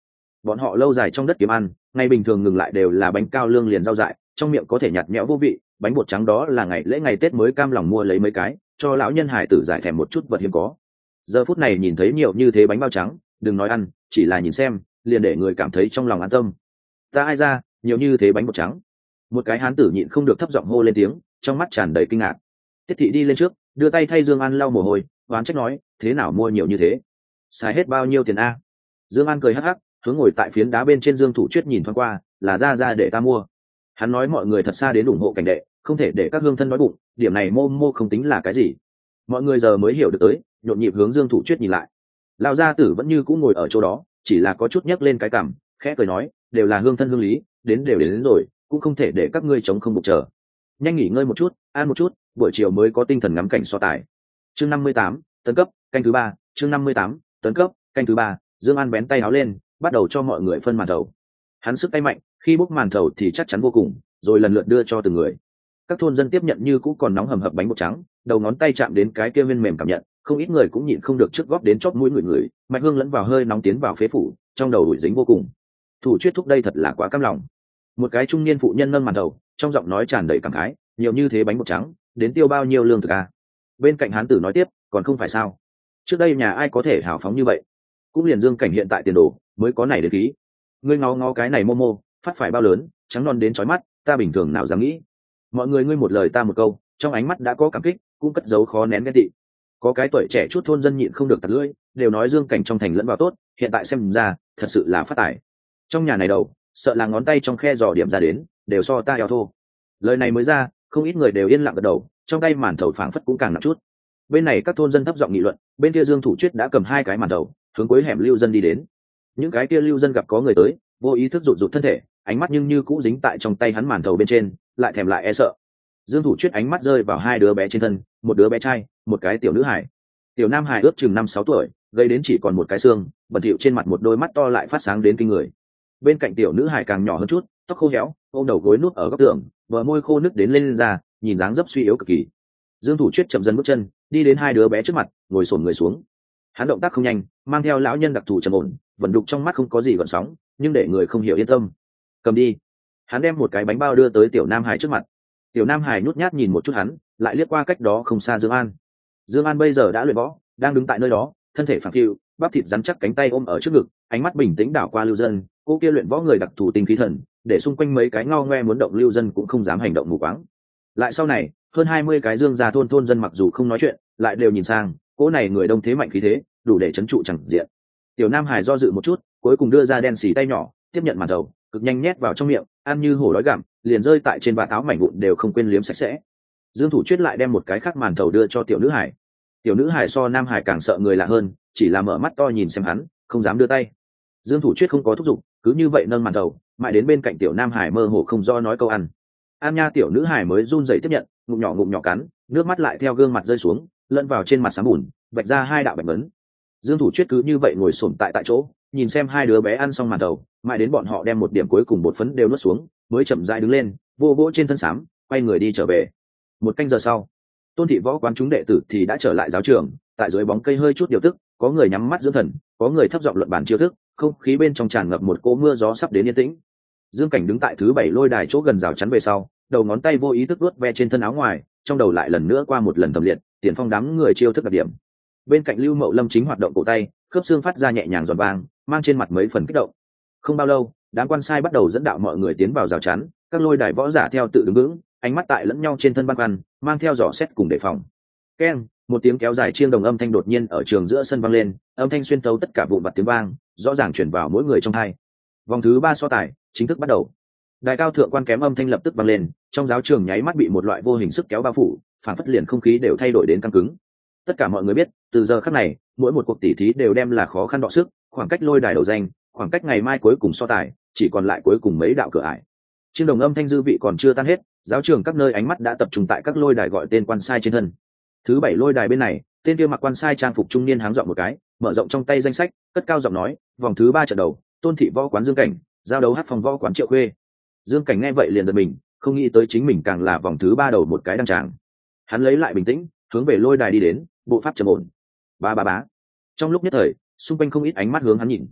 Bọn họ lâu dài trong đất kiếm ăn, ngày bình thường ngừng lại đều là bánh cao lương liền rau dại, trong miệng có thể nhạt nhẽo vô vị, bánh bột trắng đó là ngày lễ ngày tết mới cam lòng mua lấy mấy cái, cho lão nhân hải tử giải thèm một chút vật hiếm có. Giờ phút này nhìn thấy nhiều như thế bánh bao trắng, đừng nói ăn, chỉ là nhìn xem, liền để người cảm thấy trong lòng an tâm. Ta ai ra, nhiều như thế bánh bột trắng. Một cái hán tử nhịn không được thấp giọng hô lên tiếng trong mắt tràn đầy kinh ngạc. Tiết thị đi lên trước đưa tay thay dương an lau mồ hôi oán trách nói thế nào mua nhiều như thế? Xài hết bao nhiêu tiền a? Dương an cười hắc hắc hướng ngồi tại phiến đá bên trên dương thủ chuyết nhìn thoáng qua là ra ra để ta mua. Hắn nói mọi người thật xa đến ủng hộ cảnh đệ không thể để các hương thân nói bụng điểm này mô mô không tính là cái gì. Mọi người giờ mới hiểu được tới nhộn nhịp hướng dương thủ chuyết nhìn lại. Lão gia tử vẫn như cũng ngồi ở chỗ đó chỉ là có chút nhấc lên cái cằm khẽ cười nói đều là hương thân hương lý đến đều đến, đến rồi cũng không thể để các ngươi chống không bụng chờ nhanh nghỉ ngơi một chút, ăn một chút, buổi chiều mới có tinh thần ngắm cảnh so tài. Chương năm mươi tám, tấn cấp, canh thứ ba, chương năm mươi tám, tấn cấp, canh thứ ba, dương an bén tay áo lên, bắt đầu cho mọi người phân màn thầu. Hắn sức tay mạnh, khi bốc màn thầu thì chắc chắn vô cùng, rồi lần lượt đưa cho từng người. Các thôn dân tiếp nhận như cũ còn nóng hầm hập bánh bột trắng, đầu ngón tay chạm đến cái kia viên mềm cảm nhận, không ít người cũng nhịn không được trước góp đến chót mũi người người, mạch hương lẫn vào hơi nóng tiến vào phế phủ, trong đầu đuổi dính vô cùng. Thủ chuyết thúc đây thật là quá căm lòng một cái trung niên phụ nhân nâng màn đầu, trong giọng nói tràn đầy cảm khái, nhiều như thế bánh bột trắng, đến tiêu bao nhiêu lương thực à? bên cạnh hán tử nói tiếp, còn không phải sao? Trước đây nhà ai có thể hào phóng như vậy? Cũng liền dương cảnh hiện tại tiền đồ, mới có này đến ký. Ngươi ngó ngó cái này mô mô phát phải bao lớn, trắng non đến trói mắt, ta bình thường nào dám nghĩ? Mọi người ngươi một lời ta một câu, trong ánh mắt đã có cảm kích, cũng cất giấu khó nén ghét tị. Có cái tuổi trẻ chút thôn dân nhịn không được tật lưỡi, đều nói dương cảnh trong thành lẫn vào tốt, hiện tại xem ra, thật sự là phát tài. Trong nhà này đầu sợ là ngón tay trong khe dò điểm ra đến, đều so ta eo thô. Lời này mới ra, không ít người đều yên lặng gật đầu, trong tay màn thầu phảng phất cũng càng nặng chút. Bên này các thôn dân thấp giọng nghị luận, bên kia dương thủ chuyết đã cầm hai cái màn đầu hướng cuối hẻm lưu dân đi đến. Những cái kia lưu dân gặp có người tới, vô ý thức rụt rụt thân thể, ánh mắt nhưng như cũ dính tại trong tay hắn màn thầu bên trên, lại thèm lại e sợ. Dương thủ chuyết ánh mắt rơi vào hai đứa bé trên thân, một đứa bé trai, một cái tiểu nữ hải tiểu nam hải ước chừng năm sáu tuổi gây đến chỉ còn một cái xương, bẩn thịu trên mặt một đôi mắt to lại phát sáng đến kinh người bên cạnh tiểu nữ hải càng nhỏ hơn chút tóc khô héo ôm đầu gối nút ở góc tường vợ môi khô nứt đến lên, lên ra nhìn dáng dấp suy yếu cực kỳ. Dương thủ chuyết chậm dần bước chân đi đến hai đứa bé trước mặt ngồi sổn người xuống. Hắn động tác không nhanh mang theo lão nhân đặc thù trầm ổn vận đục trong mắt không có gì gọn sóng nhưng để người không hiểu yên tâm. Cầm đi. Hắn đem một cái bánh bao đưa tới tiểu nam hải trước mặt. Tiểu nam hải nhút nhát nhìn một chút hắn lại liếc qua cách đó không xa dương an. Dương an bây giờ đã luyện võ đang đứng tại nơi đó thân thể phản phiu bắp thịt rắn chắc cánh tay ôm ở trước ngực, ánh mắt bình tĩnh đảo qua lưu dân, cô kia luyện võ người đặc thù tinh khí thần, để xung quanh mấy cái ngao ngoe muốn động lưu dân cũng không dám hành động mù quáng. Lại sau này, hơn hai mươi cái dương già thôn thôn dân mặc dù không nói chuyện, lại đều nhìn sang cỗ này người đông thế mạnh khí thế, đủ để chấn trụ chẳng diện. Tiểu nam hải do dự một chút, cuối cùng đưa ra đen xì tay nhỏ, tiếp nhận màn đầu, cực nhanh nhét vào trong miệng, ăn như hổ đói gặm, liền rơi tại trên bạt áo mảnh vụn đều không quên liếm sạch sẽ. Dương thủ chuyết lại đem một cái khác màn thầu đưa cho tiểu nữ hải. Tiểu nữ hải so nam hải càng sợ người lạ hơn chỉ là mở mắt to nhìn xem hắn không dám đưa tay. Dương thủ chuyết không có thúc giục cứ như vậy nâng màn đầu, mãi đến bên cạnh tiểu nam hải mơ hồ không do nói câu ăn. An nha tiểu nữ hải mới run rẩy tiếp nhận ngụm nhỏ ngụm nhỏ cắn nước mắt lại theo gương mặt rơi xuống lẫn vào trên mặt sáng bùn vạch ra hai đạo bạch vấn dương thủ chuyết cứ như vậy ngồi sổm tại tại chỗ nhìn xem hai đứa bé ăn xong màn đầu mãi đến bọn họ đem một điểm cuối cùng bột phấn đều nuốt xuống mới chậm dại đứng lên vô vỗ trên thân xám quay người đi trở về. Một canh giờ sau tôn thị võ quán chúng đệ tử thì đã trở lại giáo trường tại dưới bóng cây hơi chút điều tức có người nhắm mắt dưỡng thần, có người thấp giọng luận bản chiêu thức, không khí bên trong tràn ngập một cỗ mưa gió sắp đến yên tĩnh. Dương cảnh đứng tại thứ bảy lôi đài chỗ gần rào chắn về sau, đầu ngón tay vô ý thức vuốt ve trên thân áo ngoài, trong đầu lại lần nữa qua một lần thẩm liệt, tiền phong đám người chiêu thức đặc điểm. Bên cạnh lưu mậu lâm chính hoạt động cổ tay, khớp xương phát ra nhẹ nhàng giòn vang, mang trên mặt mấy phần kích động. Không bao lâu, đám quan sai bắt đầu dẫn đạo mọi người tiến vào rào chắn, các lôi đài võ giả theo tự đứng vững, ánh mắt tại lẫn nhau trên thân ban quan mang theo dò xét cùng đề phòng. Keng một tiếng kéo dài chiêng đồng âm thanh đột nhiên ở trường giữa sân vang lên, âm thanh xuyên tấu tất cả vụ vặt tiếng vang, rõ ràng chuyển vào mỗi người trong hai. Vòng thứ ba so tài, chính thức bắt đầu. Đại cao thượng quan kém âm thanh lập tức vang lên, trong giáo trường nháy mắt bị một loại vô hình sức kéo bao phủ, phản phất liền không khí đều thay đổi đến căng cứng. Tất cả mọi người biết, từ giờ khắc này, mỗi một cuộc tỉ thí đều đem là khó khăn đọ sức, khoảng cách lôi đài đầu danh, khoảng cách ngày mai cuối cùng so tài, chỉ còn lại cuối cùng mấy đạo cửa ải. Chiêng đồng âm thanh dư vị còn chưa tan hết, giáo trường các nơi ánh mắt đã tập trung tại các lôi đài gọi tên quan sai trên thân thứ bảy lôi đài bên này, tên kia mặc quan sai trang phục trung niên háng dọn một cái, mở rộng trong tay danh sách, cất cao giọng nói, vòng thứ ba trận đầu, tôn thị võ quán dương cảnh, giao đấu hát phòng võ quán triệu khuê. Dương cảnh nghe vậy liền giật mình, không nghĩ tới chính mình càng là vòng thứ ba đầu một cái đăng tràng. Hắn lấy lại bình tĩnh, hướng về lôi đài đi đến, bộ pháp trầm ổn. Ba ba bá trong lúc nhất thời, xung quanh không ít ánh mắt hướng hắn nhìn.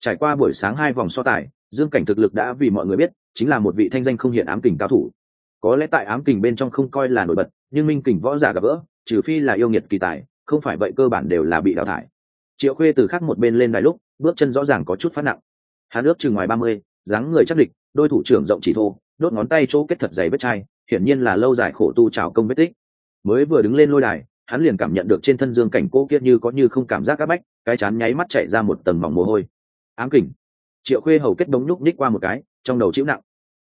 Trải qua buổi sáng hai vòng so tài, dương cảnh thực lực đã vì mọi người biết, chính là một vị thanh danh không hiện ám kình cao thủ. Có lẽ tại ám kình bên trong không coi là nổi bật, nhưng minh kình võ giả gặp gỡ trừ phi là yêu nghiệt kỳ tài, không phải vậy cơ bản đều là bị đào thải. Triệu khuê từ khác một bên lên đài lúc, bước chân rõ ràng có chút phát nặng. Hắn ước chừng ngoài ba mươi, dáng người chắc địch, đôi thủ trưởng rộng chỉ thô, đốt ngón tay chỗ kết thật dày vết chai, hiển nhiên là lâu dài khổ tu trào công vết tích. Mới vừa đứng lên lôi đài, hắn liền cảm nhận được trên thân dương cảnh cô kiết như có như không cảm giác áp bách, cái chán nháy mắt chạy ra một tầng mỏng mồ hôi. Ám kình. Triệu khuê hầu kết đống nhúc ních qua một cái, trong đầu chịu nặng.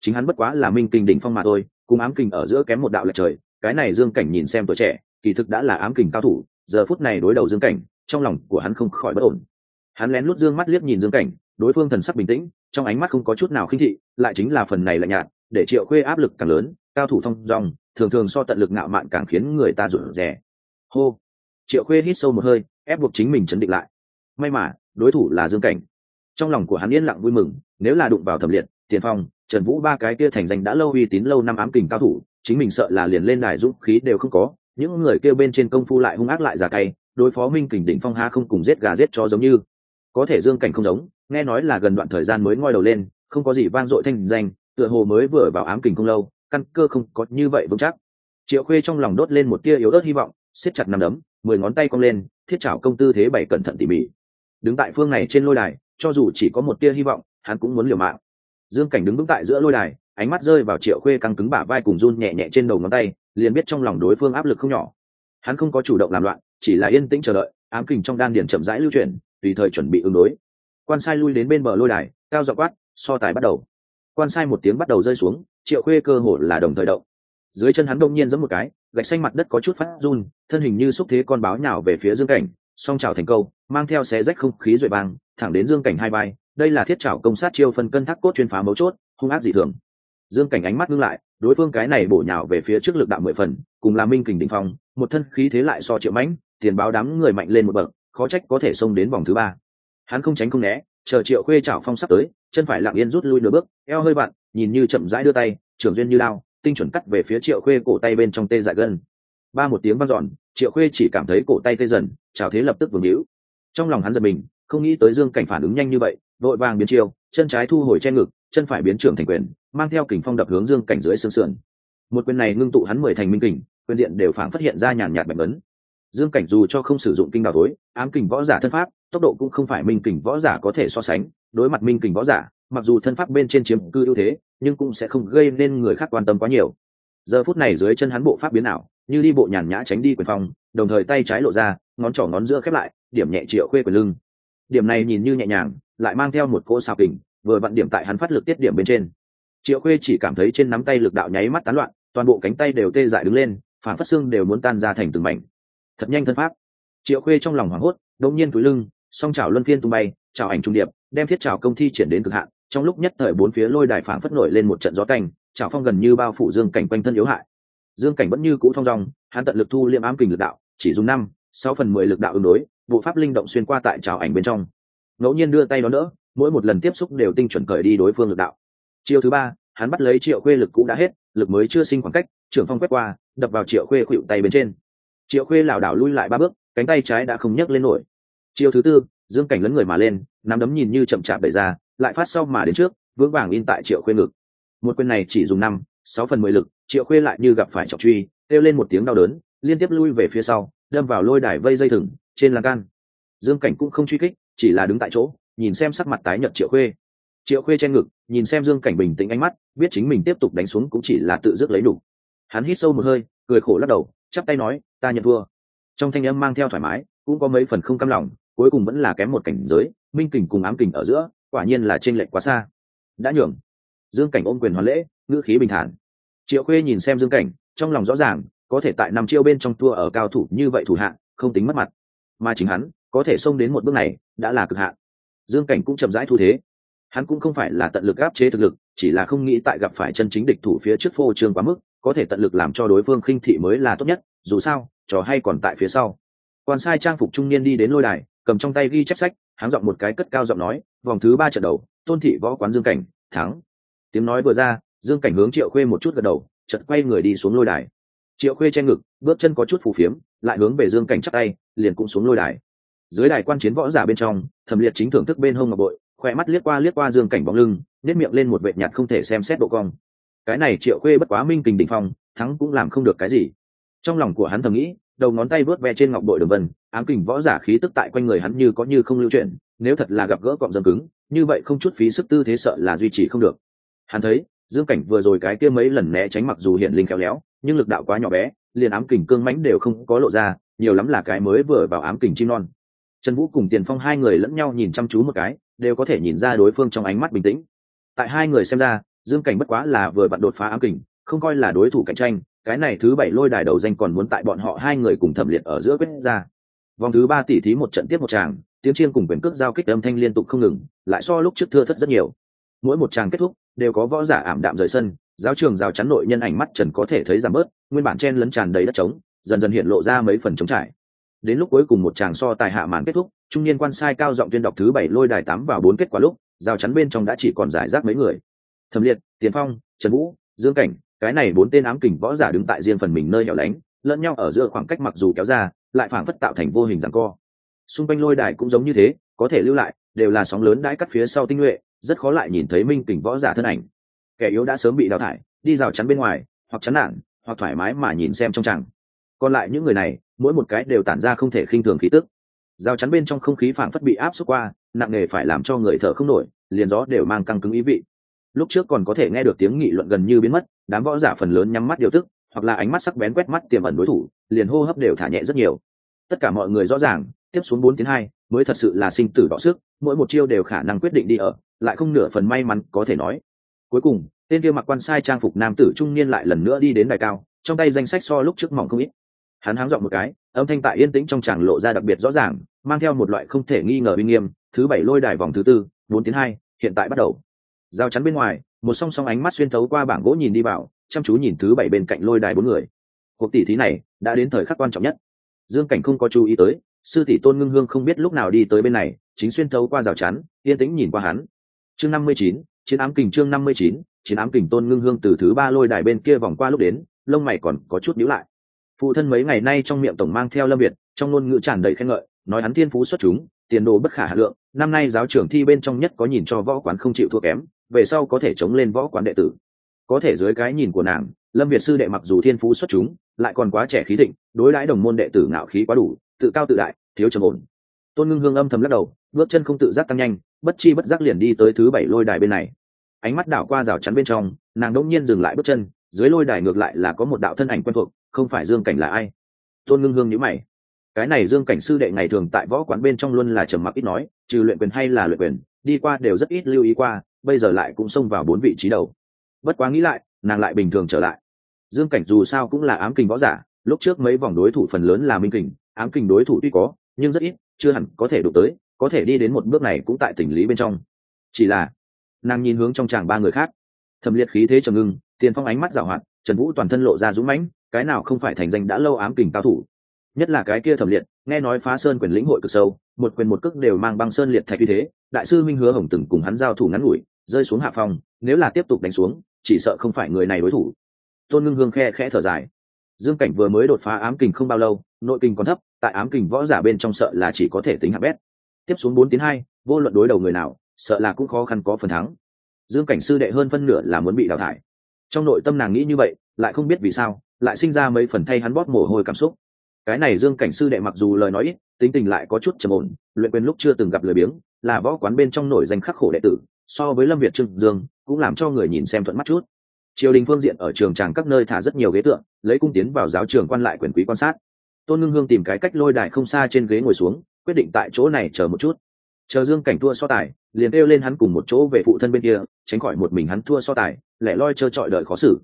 Chính hắn bất quá là minh kình đỉnh phong mà thôi, cùng ám kình ở giữa kém một đạo lệch trời, cái này dương cảnh nhìn xem tuổi trẻ kỳ thực đã là ám kình cao thủ, giờ phút này đối đầu dương cảnh, trong lòng của hắn không khỏi bất ổn. Hắn lén lút dương mắt liếc nhìn dương cảnh, đối phương thần sắc bình tĩnh, trong ánh mắt không có chút nào khinh thị, lại chính là phần này lạnh nhạt, để triệu khuê áp lực càng lớn, cao thủ thông dòng thường thường so tận lực ngạo mạn càng khiến người ta rụt rè. Hô! Triệu khuê hít sâu một hơi, ép buộc chính mình chấn định lại. May mà, đối thủ là dương cảnh. Trong lòng của hắn yên lặng vui mừng, nếu là đụng vào thẩm liệt, tiền phong, trần vũ ba cái kia thành danh đã lâu uy tín lâu năm ám kình cao thủ, chính mình sợ là liền lên đài dũng khí đều không có những người kêu bên trên công phu lại hung ác lại giả cay, đối phó minh kình đỉnh phong ha không cùng giết gà giết cho giống như. Có thể dương cảnh không giống, nghe nói là gần đoạn thời gian mới ngoi đầu lên, không có gì vang dội thanh danh, tựa hồ mới vừa vào ám kình không lâu, căn cơ không có như vậy vững chắc. Triệu khuê trong lòng đốt lên một tia yếu ớt hy vọng, siết chặt nằm đấm, mười ngón tay cong lên, thiết trảo công tư thế bảy cẩn thận tỉ mỉ. Đứng tại phương này trên lôi đài, cho dù chỉ có một tia hy vọng, hắn cũng muốn liều mạng. Dương cảnh đứng vững tại giữa lôi đài, ánh mắt rơi vào triệu khuê căng cứng bả vai cùng run nhẹ nhẹ trên đầu ngón tay liền biết trong lòng đối phương áp lực không nhỏ. Hắn không có chủ động làm loạn, chỉ là yên tĩnh chờ đợi, ám kình trong đan điền chậm rãi lưu chuyển, tùy thời chuẩn bị ứng đối. Quan sai lui đến bên bờ lôi đài, cao dọ quát, so tài bắt đầu. Quan sai một tiếng bắt đầu rơi xuống, triệu khuê cơ hồ là đồng thời động. Dưới chân hắn đông nhiên giẫm một cái, gạch xanh mặt đất có chút phát run, thân hình như xúc thế con báo nhào về phía dương cảnh, song trào thành câu, mang theo xé rách không khí duệ băng thẳng đến dương cảnh hai vai, đây là thiết trào công sát chiêu phân cân thác cốt chuyên phá mấu chốt, hung ác dị thường. Dương cảnh ánh mắt ngưng lại đối phương cái này bổ nhào về phía trước lực đạo mười phần, cùng là minh kình đình phong, một thân khí thế lại so triệu mãnh, tiền báo đám người mạnh lên một bậc, khó trách có thể xông đến vòng thứ ba. Hắn không tránh không né, chờ triệu khuê chảo phong sắp tới, chân phải lặng yên rút lui nửa bước, eo hơi vặn, nhìn như chậm rãi đưa tay, trưởng duyên như lao, tinh chuẩn cắt về phía triệu khuê cổ tay bên trong tê dại gân. Ba một tiếng vang dọn, triệu khuê chỉ cảm thấy cổ tay tê dần chào thế lập tức vương hữu trong lòng hắn giật mình, không nghĩ tới dương cảnh phản ứng nhanh như vậy, vội vàng biến chiêu, chân trái thu hồi che ngực chân phải biến trưởng thành quyền, mang theo kình phong đập hướng dương cảnh dưới xương sườn. Một quyền này ngưng tụ hắn mười thành minh kình, quyền diện đều phản phát hiện ra nhàn nhạt bệnh ấn. Dương cảnh dù cho không sử dụng kinh đào tối ám kình võ giả thân pháp, tốc độ cũng không phải minh kình võ giả có thể so sánh, đối mặt minh kình võ giả, mặc dù thân pháp bên trên chiếm cư ưu thế, nhưng cũng sẽ không gây nên người khác quan tâm quá nhiều. Giờ phút này dưới chân hắn bộ pháp biến ảo, như đi bộ nhàn nhã tránh đi quyền phong, đồng thời tay trái lộ ra, ngón trỏ ngón giữa khép lại, điểm nhẹ triệu khuê quyền lưng. Điểm này nhìn như nhẹ nhàng, lại mang theo một cỗ xào kình vừa vặn điểm tại hắn phát lực tiết điểm bên trên. Triệu khuê chỉ cảm thấy trên nắm tay lực đạo nháy mắt tán loạn toàn bộ cánh tay đều tê dại đứng lên phản phát xương đều muốn tan ra thành từng mảnh. Thật nhanh thân pháp. Triệu khuê trong lòng hoảng hốt đột nhiên túi lưng song chảo luân phiên tung bay chảo ảnh trung điệp đem thiết chảo công thi triển đến cực hạn trong lúc nhất thời bốn phía lôi đài phản phất nổi lên một trận gió cảnh, chảo phong gần như bao phủ dương cảnh quanh thân yếu hại. Dương cảnh vẫn như cũ thong dong hắn tận lực thu liêm ám kình lực đạo chỉ dùng năm sáu phần mười lực đạo ứng đối bộ pháp linh động xuyên qua tại chảo ảnh bên trong. Ngẫu nhiên đưa tay đó đỡ mỗi một lần tiếp xúc đều tinh chuẩn cởi đi đối phương lực đạo. Chiêu thứ ba, hắn bắt lấy triệu khuê lực cũ đã hết, lực mới chưa sinh khoảng cách, trưởng phong quét qua, đập vào triệu khuê khuỵu tay bên trên. Triệu khuê lảo đảo lui lại ba bước, cánh tay trái đã không nhấc lên nổi. Chiêu thứ tư, dương cảnh lấn người mà lên, nắm đấm nhìn như chậm chạp đẩy ra, lại phát sau mà đến trước, vững vàng in tại triệu khuê ngực. Một quyền này chỉ dùng năm, sáu phần mười lực, triệu khuê lại như gặp phải trọng truy, kêu lên một tiếng đau đớn, liên tiếp lui về phía sau, đâm vào lôi đài vây dây thừng, trên lan can. Dương cảnh cũng không truy kích, chỉ là đứng tại chỗ nhìn xem sắc mặt tái nhợt triệu khuê. Triệu khuê che ngực, nhìn xem dương cảnh bình tĩnh ánh mắt, biết chính mình tiếp tục đánh xuống cũng chỉ là tự dứt lấy đủ. Hắn hít sâu một hơi, cười khổ lắc đầu, chắp tay nói, ta nhận thua. Trong thanh âm mang theo thoải mái, cũng có mấy phần không cam lòng, cuối cùng vẫn là kém một cảnh giới, minh kình cùng ám kình ở giữa, quả nhiên là trên lệch quá xa. Đã nhường. Dương cảnh ôm quyền hoàn lễ, ngữ khí bình thản. Triệu khuê nhìn xem dương cảnh, trong lòng rõ ràng, có thể tại năm chiêu bên trong tour ở cao thủ như vậy thủ hạng không tính mất mặt. Mà chính hắn, có thể xông đến một bước này, đã là cực hạn dương cảnh cũng chậm rãi thu thế. Hắn cũng không phải là tận lực áp chế thực lực, chỉ là không nghĩ tại gặp phải chân chính địch thủ phía trước phô trương quá mức, có thể tận lực làm cho đối phương khinh thị mới là tốt nhất, dù sao, trò hay còn tại phía sau. Quan sai trang phục trung niên đi đến lôi đài, cầm trong tay ghi chép sách, háng giọng một cái cất cao giọng nói, vòng thứ ba trận đầu, tôn thị võ quán dương cảnh, thắng. Tiếng nói vừa ra, dương cảnh hướng triệu khuê một chút gật đầu, chợt quay người đi xuống lôi đài. Triệu khuê che ngực, bước chân có chút phù phiếm, lại hướng về dương cảnh chắc tay, liền cũng xuống lôi đài dưới đài quan chiến võ giả bên trong, thẩm liệt chính thưởng thức bên hông ngọc bội, khoe mắt liếc qua liếc qua dương cảnh bóng lưng nếp miệng lên một vệ nhạt không thể xem xét độ cong. Cái này triệu khuê bất quá minh kình đỉnh phong, thắng cũng làm không được cái gì. Trong lòng của hắn thầm nghĩ, đầu ngón tay vớt ve trên ngọc bội đường vân, ám kình võ giả khí tức tại quanh người hắn như có như không lưu chuyển, nếu thật là gặp gỡ cọm dâm cứng, như vậy không chút phí sức tư thế sợ là duy trì không được. Hắn thấy, dương cảnh vừa rồi cái kia mấy lần né tránh mặc dù hiện linh khéo léo, nhưng lực đạo quá nhỏ bé, liền ám kình cương mãnh đều không có lộ ra, nhiều lắm là cái mới vừa vào ám kình chim non trần vũ cùng tiền phong hai người lẫn nhau nhìn chăm chú một cái, đều có thể nhìn ra đối phương trong ánh mắt bình tĩnh. Tại hai người xem ra, dương cảnh bất quá là vừa bận đột phá ám kình, không coi là đối thủ cạnh tranh, cái này thứ bảy lôi đài đầu danh còn muốn tại bọn họ hai người cùng thẩm liệt ở giữa quyết ra. Vòng thứ ba tỷ thí một trận tiếp một tràng tiếng chiên cùng quyền cước giao kích âm thanh liên tục không ngừng, lại so lúc trước thưa thất rất nhiều. Mỗi một tràng kết thúc, đều có võ giả ảm đạm rời sân, giáo trường rào chắn nội nhân ảnh mắt trần có thể thấy giảm bớt, nguyên bản chen lấn tràn đầy đất trống, dần dần hiện lộ ra mấy phần trống trải đến lúc cuối cùng một tràng so tài hạ màn kết thúc, trung niên quan sai cao giọng tuyên đọc thứ bảy lôi đài tám vào bốn kết quả lúc rào chắn bên trong đã chỉ còn giải rác mấy người. Thẩm liệt tiền phong, trần vũ, dương cảnh, cái này bốn tên ám kình võ giả đứng tại riêng phần mình nơi hẻo lánh, lẫn nhau ở giữa khoảng cách mặc dù kéo ra, lại phảng phất tạo thành vô hình rằng co. Xung quanh lôi đài cũng giống như thế, có thể lưu lại, đều là sóng lớn đãi cắt phía sau tinh nhuệ, rất khó lại nhìn thấy minh kình võ giả thân ảnh. Kẻ yếu đã sớm bị đào thải, đi rào chắn bên ngoài, hoặc chắn nản, hoặc thoải mái mà nhìn xem trong tràng. Còn lại những người này mỗi một cái đều tản ra không thể khinh thường khí tức. Rào chắn bên trong không khí phảng phất bị áp suất qua, nặng nề phải làm cho người thở không nổi, liền gió đều mang căng cứng ý vị. Lúc trước còn có thể nghe được tiếng nghị luận gần như biến mất, đám võ giả phần lớn nhắm mắt điều tức, hoặc là ánh mắt sắc bén quét mắt tiềm ẩn đối thủ, liền hô hấp đều thả nhẹ rất nhiều. Tất cả mọi người rõ ràng, tiếp xuống bốn tiếng hai, mới thật sự là sinh tử đọ sức, mỗi một chiêu đều khả năng quyết định đi ở, lại không nửa phần may mắn có thể nói. Cuối cùng, tên kia mặc quan sai trang phục nam tử trung niên lại lần nữa đi đến đài cao, trong tay danh sách so lúc trước mỏng không ít hắn háng dọn một cái, âm thanh tại yên tĩnh trong tràng lộ ra đặc biệt rõ ràng, mang theo một loại không thể nghi ngờ uy nghiêm, thứ bảy lôi đài vòng thứ tư, bốn tiếng hai, hiện tại bắt đầu. Giao chắn bên ngoài, một song song ánh mắt xuyên thấu qua bảng gỗ nhìn đi vào, chăm chú nhìn thứ bảy bên cạnh lôi đài bốn người. Cuộc tỷ thí này đã đến thời khắc quan trọng nhất. Dương cảnh không có chú ý tới, sư tỷ tôn ngưng hương không biết lúc nào đi tới bên này, chính xuyên thấu qua rào chắn, yên tĩnh nhìn qua hắn. Chương năm mươi chín, chiến ám kình chương năm mươi chín, chiến ám kình tôn ngưng hương từ thứ ba lôi đài bên kia vòng qua lúc đến, lông mày còn có chút nhíu lại phụ thân mấy ngày nay trong miệng tổng mang theo lâm việt, trong ngôn ngữ tràn đầy khen ngợi, nói hắn thiên phú xuất chúng, tiền đồ bất khả hà lượng, năm nay giáo trưởng thi bên trong nhất có nhìn cho võ quán không chịu thua kém, về sau có thể chống lên võ quán đệ tử. Có thể dưới cái nhìn của nàng, lâm việt sư đệ mặc dù thiên phú xuất chúng, lại còn quá trẻ khí thịnh, đối đãi đồng môn đệ tử ngạo khí quá đủ, tự cao tự đại, thiếu trầm ổn. Tôn ngưng hương âm thầm lắc đầu, bước chân không tự giác tăng nhanh, bất chi bất giác liền đi tới thứ bảy lôi đài bên này. Ánh mắt đảo qua rào chắn bên trong, nàng đỗng nhiên dừng lại bước chân, dưới lôi đài ngược lại là có một đạo thân ảnh quen thuộc không phải dương cảnh là ai? Tôn ngưng hương nhữ mày. Cái này dương cảnh sư đệ ngày thường tại võ quán bên trong luôn là trầm mặc ít nói, trừ luyện quyền hay là luyện quyền, đi qua đều rất ít lưu ý qua, bây giờ lại cũng xông vào bốn vị trí đầu. Bất quá nghĩ lại, nàng lại bình thường trở lại. Dương cảnh dù sao cũng là ám kình võ giả, lúc trước mấy vòng đối thủ phần lớn là minh kình, ám kình đối thủ tuy có, nhưng rất ít, chưa hẳn có thể đụng tới, có thể đi đến một bước này cũng tại tình lý bên trong. Chỉ là, nàng nhìn hướng trong chàng ba người khác. Thẩm liệt khí thế trầm ngưng, tiền phong ánh mắt giảo hoạt, trần vũ toàn thân lộ ra dũng mãnh cái nào không phải thành danh đã lâu ám kình cao thủ. Nhất là cái kia thẩm liệt, nghe nói phá sơn quyền lĩnh hội cực sâu, một quyền một cước đều mang băng sơn liệt thạch như thế, đại sư minh hứa hồng từng cùng hắn giao thủ ngắn ngủi, rơi xuống hạ phòng nếu là tiếp tục đánh xuống, chỉ sợ không phải người này đối thủ. Tôn ngưng hương khe khẽ thở dài. Dương cảnh vừa mới đột phá ám kình không bao lâu, nội kình còn thấp, tại ám kình võ giả bên trong sợ là chỉ có thể tính hạng bét. Tiếp xuống bốn tiến hai, vô luận đối đầu người nào, sợ là cũng khó khăn có phần thắng. Dương cảnh sư đệ hơn phân nửa là muốn bị đào thải. Trong nội tâm nàng nghĩ như vậy, lại không biết vì sao lại sinh ra mấy phần thay hắn bóp mồ hôi cảm xúc. Cái này dương cảnh sư đệ mặc dù lời nói ít, tính tình lại có chút trầm ổn, luyện quyền lúc chưa từng gặp lời biếng, là võ quán bên trong nổi danh khắc khổ đệ tử, so với lâm việt trương dương, cũng làm cho người nhìn xem thuận mắt chút. Triều đình phương diện ở trường tràng các nơi thả rất nhiều ghế tượng, lấy cung tiến vào giáo trường quan lại quyền quý quan sát. Tôn ngưng hương tìm cái cách lôi đài không xa trên ghế ngồi xuống, quyết định tại chỗ này chờ một chút. Chờ dương cảnh thua so tài, liền kêu lên hắn cùng một chỗ về phụ thân bên kia, tránh khỏi một mình hắn thua so tài, lẻ loi trơ trọi đợi khó xử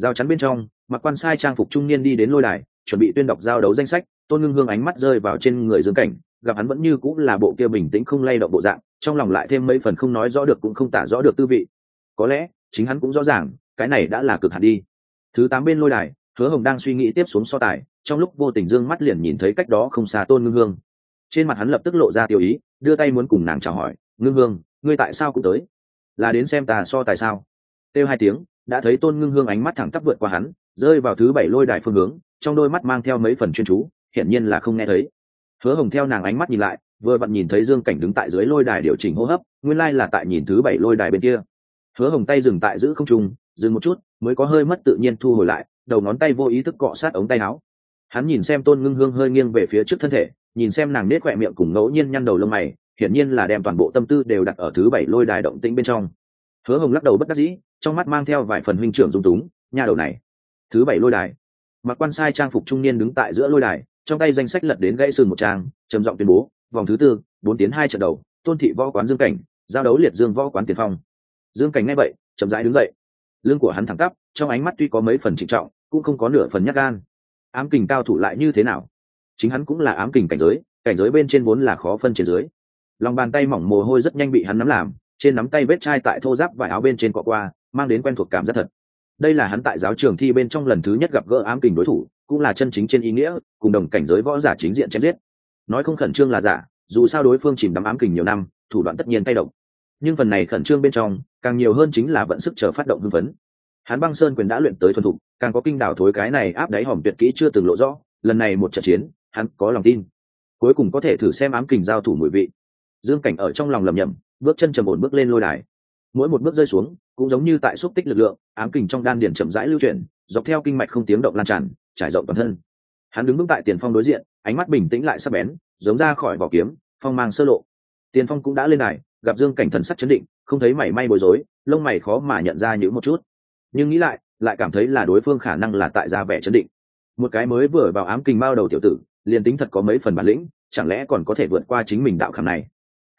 giao chắn bên trong, mặc quan sai trang phục trung niên đi đến lôi đài, chuẩn bị tuyên đọc giao đấu danh sách, tôn ngưng hương ánh mắt rơi vào trên người dương cảnh, gặp hắn vẫn như cũng là bộ kia bình tĩnh không lay động bộ dạng, trong lòng lại thêm mấy phần không nói rõ được cũng không tả rõ được tư vị. Có lẽ, chính hắn cũng rõ ràng, cái này đã là cực hạt đi. Thứ tám bên lôi đài, hứa hồng đang suy nghĩ tiếp xuống so tài, trong lúc vô tình dương mắt liền nhìn thấy cách đó không xa tôn ngưng hương. Trên mặt hắn lập tức lộ ra tiêu ý, đưa tay muốn cùng nàng chào hỏi, ngưng hương, ngươi tại sao cũng tới? Là đến xem ta so tài sao? Têu hai tiếng đã thấy tôn ngưng hương ánh mắt thẳng tắp vượt qua hắn, rơi vào thứ bảy lôi đài phương hướng, trong đôi mắt mang theo mấy phần chuyên chú, hiển nhiên là không nghe thấy. Hứa hồng theo nàng ánh mắt nhìn lại, vừa vặn nhìn thấy dương cảnh đứng tại dưới lôi đài điều chỉnh hô hấp, nguyên lai là tại nhìn thứ bảy lôi đài bên kia. Hứa hồng tay dừng tại giữ không trung, dừng một chút, mới có hơi mất tự nhiên thu hồi lại, đầu ngón tay vô ý thức cọ sát ống tay áo. Hắn nhìn xem tôn ngưng hương hơi nghiêng về phía trước thân thể, nhìn xem nàng nết quẹ miệng cùng ngẫu nhiên nhăn đầu lông mày, hiển nhiên là đem toàn bộ tâm tư đều đặt ở thứ bảy lôi đài động tĩnh bên trong hứa hồng lắc đầu bất đắc dĩ, trong mắt mang theo vài phần huynh trưởng dung túng, nhà đầu này. Thứ bảy lôi đài. Mặc quan sai trang phục trung niên đứng tại giữa lôi đài, trong tay danh sách lật đến gãy sườn một trang, trầm giọng tuyên bố, vòng thứ tư, bốn tiến hai trận đầu, tôn thị võ quán dương cảnh, giao đấu liệt dương võ quán tiền phong. Dương cảnh nghe vậy, chậm rãi đứng dậy. Lưng của hắn thẳng tắp, trong ánh mắt tuy có mấy phần trịnh trọng, cũng không có nửa phần nhát gan. Ám kình cao thủ lại như thế nào? Chính hắn cũng là ám kình cảnh giới cảnh giới bên trên vốn là khó phân trên dưới. Lòng bàn tay mỏng mồ hôi rất nhanh bị hắn nắm làm trên nắm tay vết chai tại thô giáp vải áo bên trên cọ qua, mang đến quen thuộc cảm giác thật. Đây là hắn tại giáo trường thi bên trong lần thứ nhất gặp gỡ ám kình đối thủ, cũng là chân chính trên ý nghĩa, cùng đồng cảnh giới võ giả chính diện chém giết. Nói không khẩn trương là giả, dù sao đối phương chìm đắm ám kình nhiều năm, thủ đoạn tất nhiên tay động nhưng phần này khẩn trương bên trong, càng nhiều hơn chính là vận sức chờ phát động hưng phấn. Hắn băng sơn quyền đã luyện tới thuần thục, càng có kinh đảo thối cái này áp đáy hòm tuyệt kỹ chưa từng lộ rõ, lần này một trận chiến, hắn có lòng tin. Cuối cùng có thể thử xem ám kình giao thủ mùi vị. Dương cảnh ở trong lòng lầm nhầm bước chân trầm ổn bước lên lôi đài. Mỗi một bước rơi xuống, cũng giống như tại xúc tích lực lượng, ám kình trong đan điển chậm rãi lưu chuyển, dọc theo kinh mạch không tiếng động lan tràn, trải rộng toàn thân. Hắn đứng vững tại tiền phong đối diện, ánh mắt bình tĩnh lại sắc bén, giống ra khỏi vỏ kiếm, phong mang sơ lộ. Tiền phong cũng đã lên đài, gặp dương cảnh thần sắc chấn định, không thấy mảy may bối rối, lông mày khó mà nhận ra những một chút. Nhưng nghĩ lại lại cảm thấy là đối phương khả năng là tại ra vẻ chấn định. Một cái mới vừa vào ám kình bao đầu tiểu tử, liền tính thật có mấy phần bản lĩnh, chẳng lẽ còn có thể vượt qua chính mình đạo khảm này?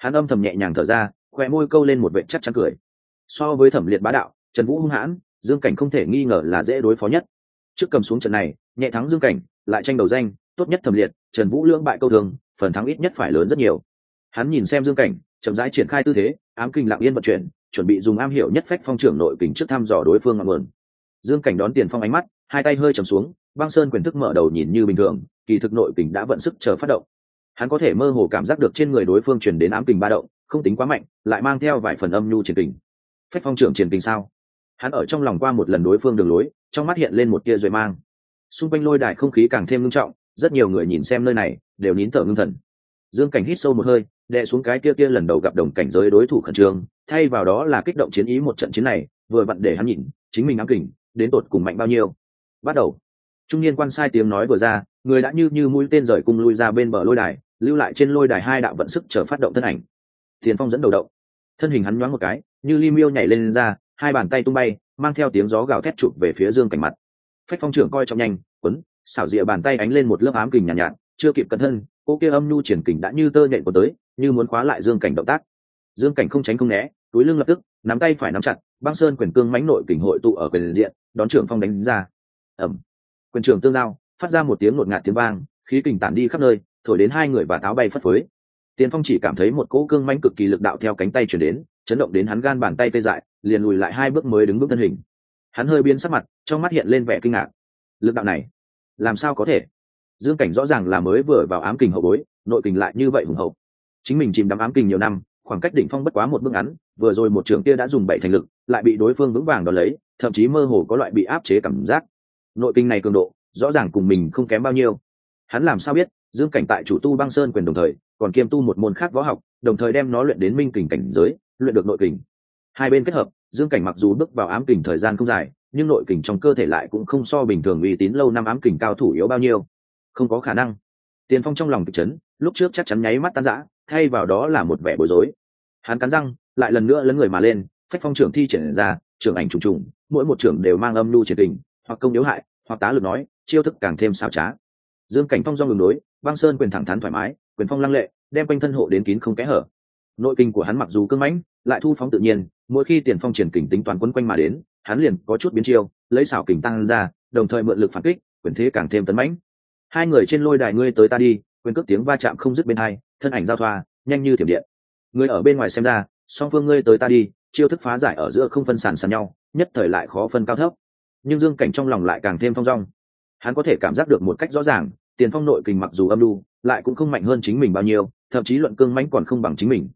Hắn âm thầm nhẹ nhàng thở ra khoe môi câu lên một vệ chắc chắn cười. So với thẩm liệt bá đạo, trần vũ hung hãn, dương cảnh không thể nghi ngờ là dễ đối phó nhất. Trước cầm xuống trận này, nhẹ thắng dương cảnh, lại tranh đầu danh, tốt nhất thẩm liệt, trần vũ lưỡng bại câu thường, phần thắng ít nhất phải lớn rất nhiều. Hắn nhìn xem dương cảnh, chậm rãi triển khai tư thế, ám kinh lặng yên vận chuyển, chuẩn bị dùng am hiểu nhất phách phong trưởng nội kình trước thăm dò đối phương ngọn nguồn. Dương cảnh đón tiền phong ánh mắt, hai tay hơi trầm xuống, băng sơn quyền thức mở đầu nhìn như bình thường, kỳ thực nội kình đã vận sức chờ phát động hắn có thể mơ hồ cảm giác được trên người đối phương chuyển đến ám kình ba động, không tính quá mạnh, lại mang theo vài phần âm nhu triển kình. Phách phong trưởng triển kình sao? Hắn ở trong lòng qua một lần đối phương đường lối, trong mắt hiện lên một tia rồi mang. Xung quanh lôi đài không khí càng thêm ngưng trọng, rất nhiều người nhìn xem nơi này, đều nín thở ngưng thần. Dương cảnh hít sâu một hơi, đè xuống cái kia kia lần đầu gặp đồng cảnh giới đối thủ khẩn trương, thay vào đó là kích động chiến ý một trận chiến này, vừa vặn để hắn nhìn, chính mình ám kình, đến tột cùng mạnh bao nhiêu. Bắt đầu. Trung niên quan sai tiếng nói vừa ra người đã như như mũi tên rời cung lui ra bên bờ lôi đài lưu lại trên lôi đài hai đạo vận sức chờ phát động thân ảnh. Tiền phong dẫn đầu động. Thân hình hắn nhoáng một cái như li miêu nhảy lên, lên ra hai bàn tay tung bay mang theo tiếng gió gào thét chụp về phía dương cảnh mặt. Phách phong trưởng coi trọng nhanh quấn. Xảo rịa bàn tay ánh lên một lớp ám kình nhàn nhạt, nhạt chưa kịp cẩn thân cô kia âm nhu triển kình đã như tơ nhện của tới như muốn khóa lại dương cảnh động tác. Dương cảnh không tránh không né túi lưng lập tức nắm tay phải nắm chặt băng sơn quyền cương mãnh nội kình hội tụ ở quyền diện đón trưởng phong đánh ra. Ẩm. Quyền trưởng tương giao phát ra một tiếng ngột ngạt tiếng vang, khí kình tản đi khắp nơi, thổi đến hai người và táo bay phất phới. Tiền phong chỉ cảm thấy một cỗ cương manh cực kỳ lực đạo theo cánh tay chuyển đến, chấn động đến hắn gan bàn tay tê dại, liền lùi lại hai bước mới đứng bước thân hình. Hắn hơi biến sắc mặt, trong mắt hiện lên vẻ kinh ngạc. Lực đạo này, làm sao có thể? Dương cảnh rõ ràng là mới vừa vào ám kình hậu bối, nội kình lại như vậy hùng hậu. Chính mình chìm đắm ám kình nhiều năm, khoảng cách đỉnh phong bất quá một bước ngắn, vừa rồi một trường kia đã dùng bảy thành lực, lại bị đối phương vững vàng đón lấy, thậm chí mơ hồ có loại bị áp chế cảm giác. Nội kinh này cường độ rõ ràng cùng mình không kém bao nhiêu. Hắn làm sao biết, dương cảnh tại chủ tu băng sơn quyền đồng thời, còn kiêm tu một môn khác võ học, đồng thời đem nó luyện đến minh kình cảnh giới, luyện được nội kình. Hai bên kết hợp, dương cảnh mặc dù bước vào ám kình thời gian không dài, nhưng nội kình trong cơ thể lại cũng không so bình thường uy tín lâu năm ám kình cao thủ yếu bao nhiêu. Không có khả năng. Tiền phong trong lòng kịch chấn, lúc trước chắc chắn nháy mắt tan rã, thay vào đó là một vẻ bối rối. Hắn cắn răng, lại lần nữa lấn người mà lên, phách phong trưởng thi triển ra, trưởng ảnh trùng trùng, mỗi một trưởng đều mang âm lưu triệt tình, hoặc công yếu hại, hoặc tá lực nói chiêu thức càng thêm xảo trá. Dương cảnh phong do ngừng đối, băng sơn quyền thẳng thắn thoải mái, quyền phong lăng lệ, đem quanh thân hộ đến kín không kẽ hở. Nội kinh của hắn mặc dù cưng mãnh, lại thu phóng tự nhiên, mỗi khi tiền phong triển kình tính toàn quấn quanh mà đến, hắn liền có chút biến chiêu, lấy xảo kình tăng ra, đồng thời mượn lực phản kích, quyền thế càng thêm tấn mãnh. Hai người trên lôi đài ngươi tới ta đi, quyền cước tiếng va chạm không dứt bên hai, thân ảnh giao thoa, nhanh như thiểm điện. Người ở bên ngoài xem ra, song phương ngươi tới ta đi, chiêu thức phá giải ở giữa không phân sàn sàn nhau, nhất thời lại khó phân cao thấp. Nhưng dương cảnh trong lòng lại càng thêm phong dong hắn có thể cảm giác được một cách rõ ràng, tiền phong nội kình mặc dù âm lưu lại cũng không mạnh hơn chính mình bao nhiêu, thậm chí luận cương mãnh còn không bằng chính mình.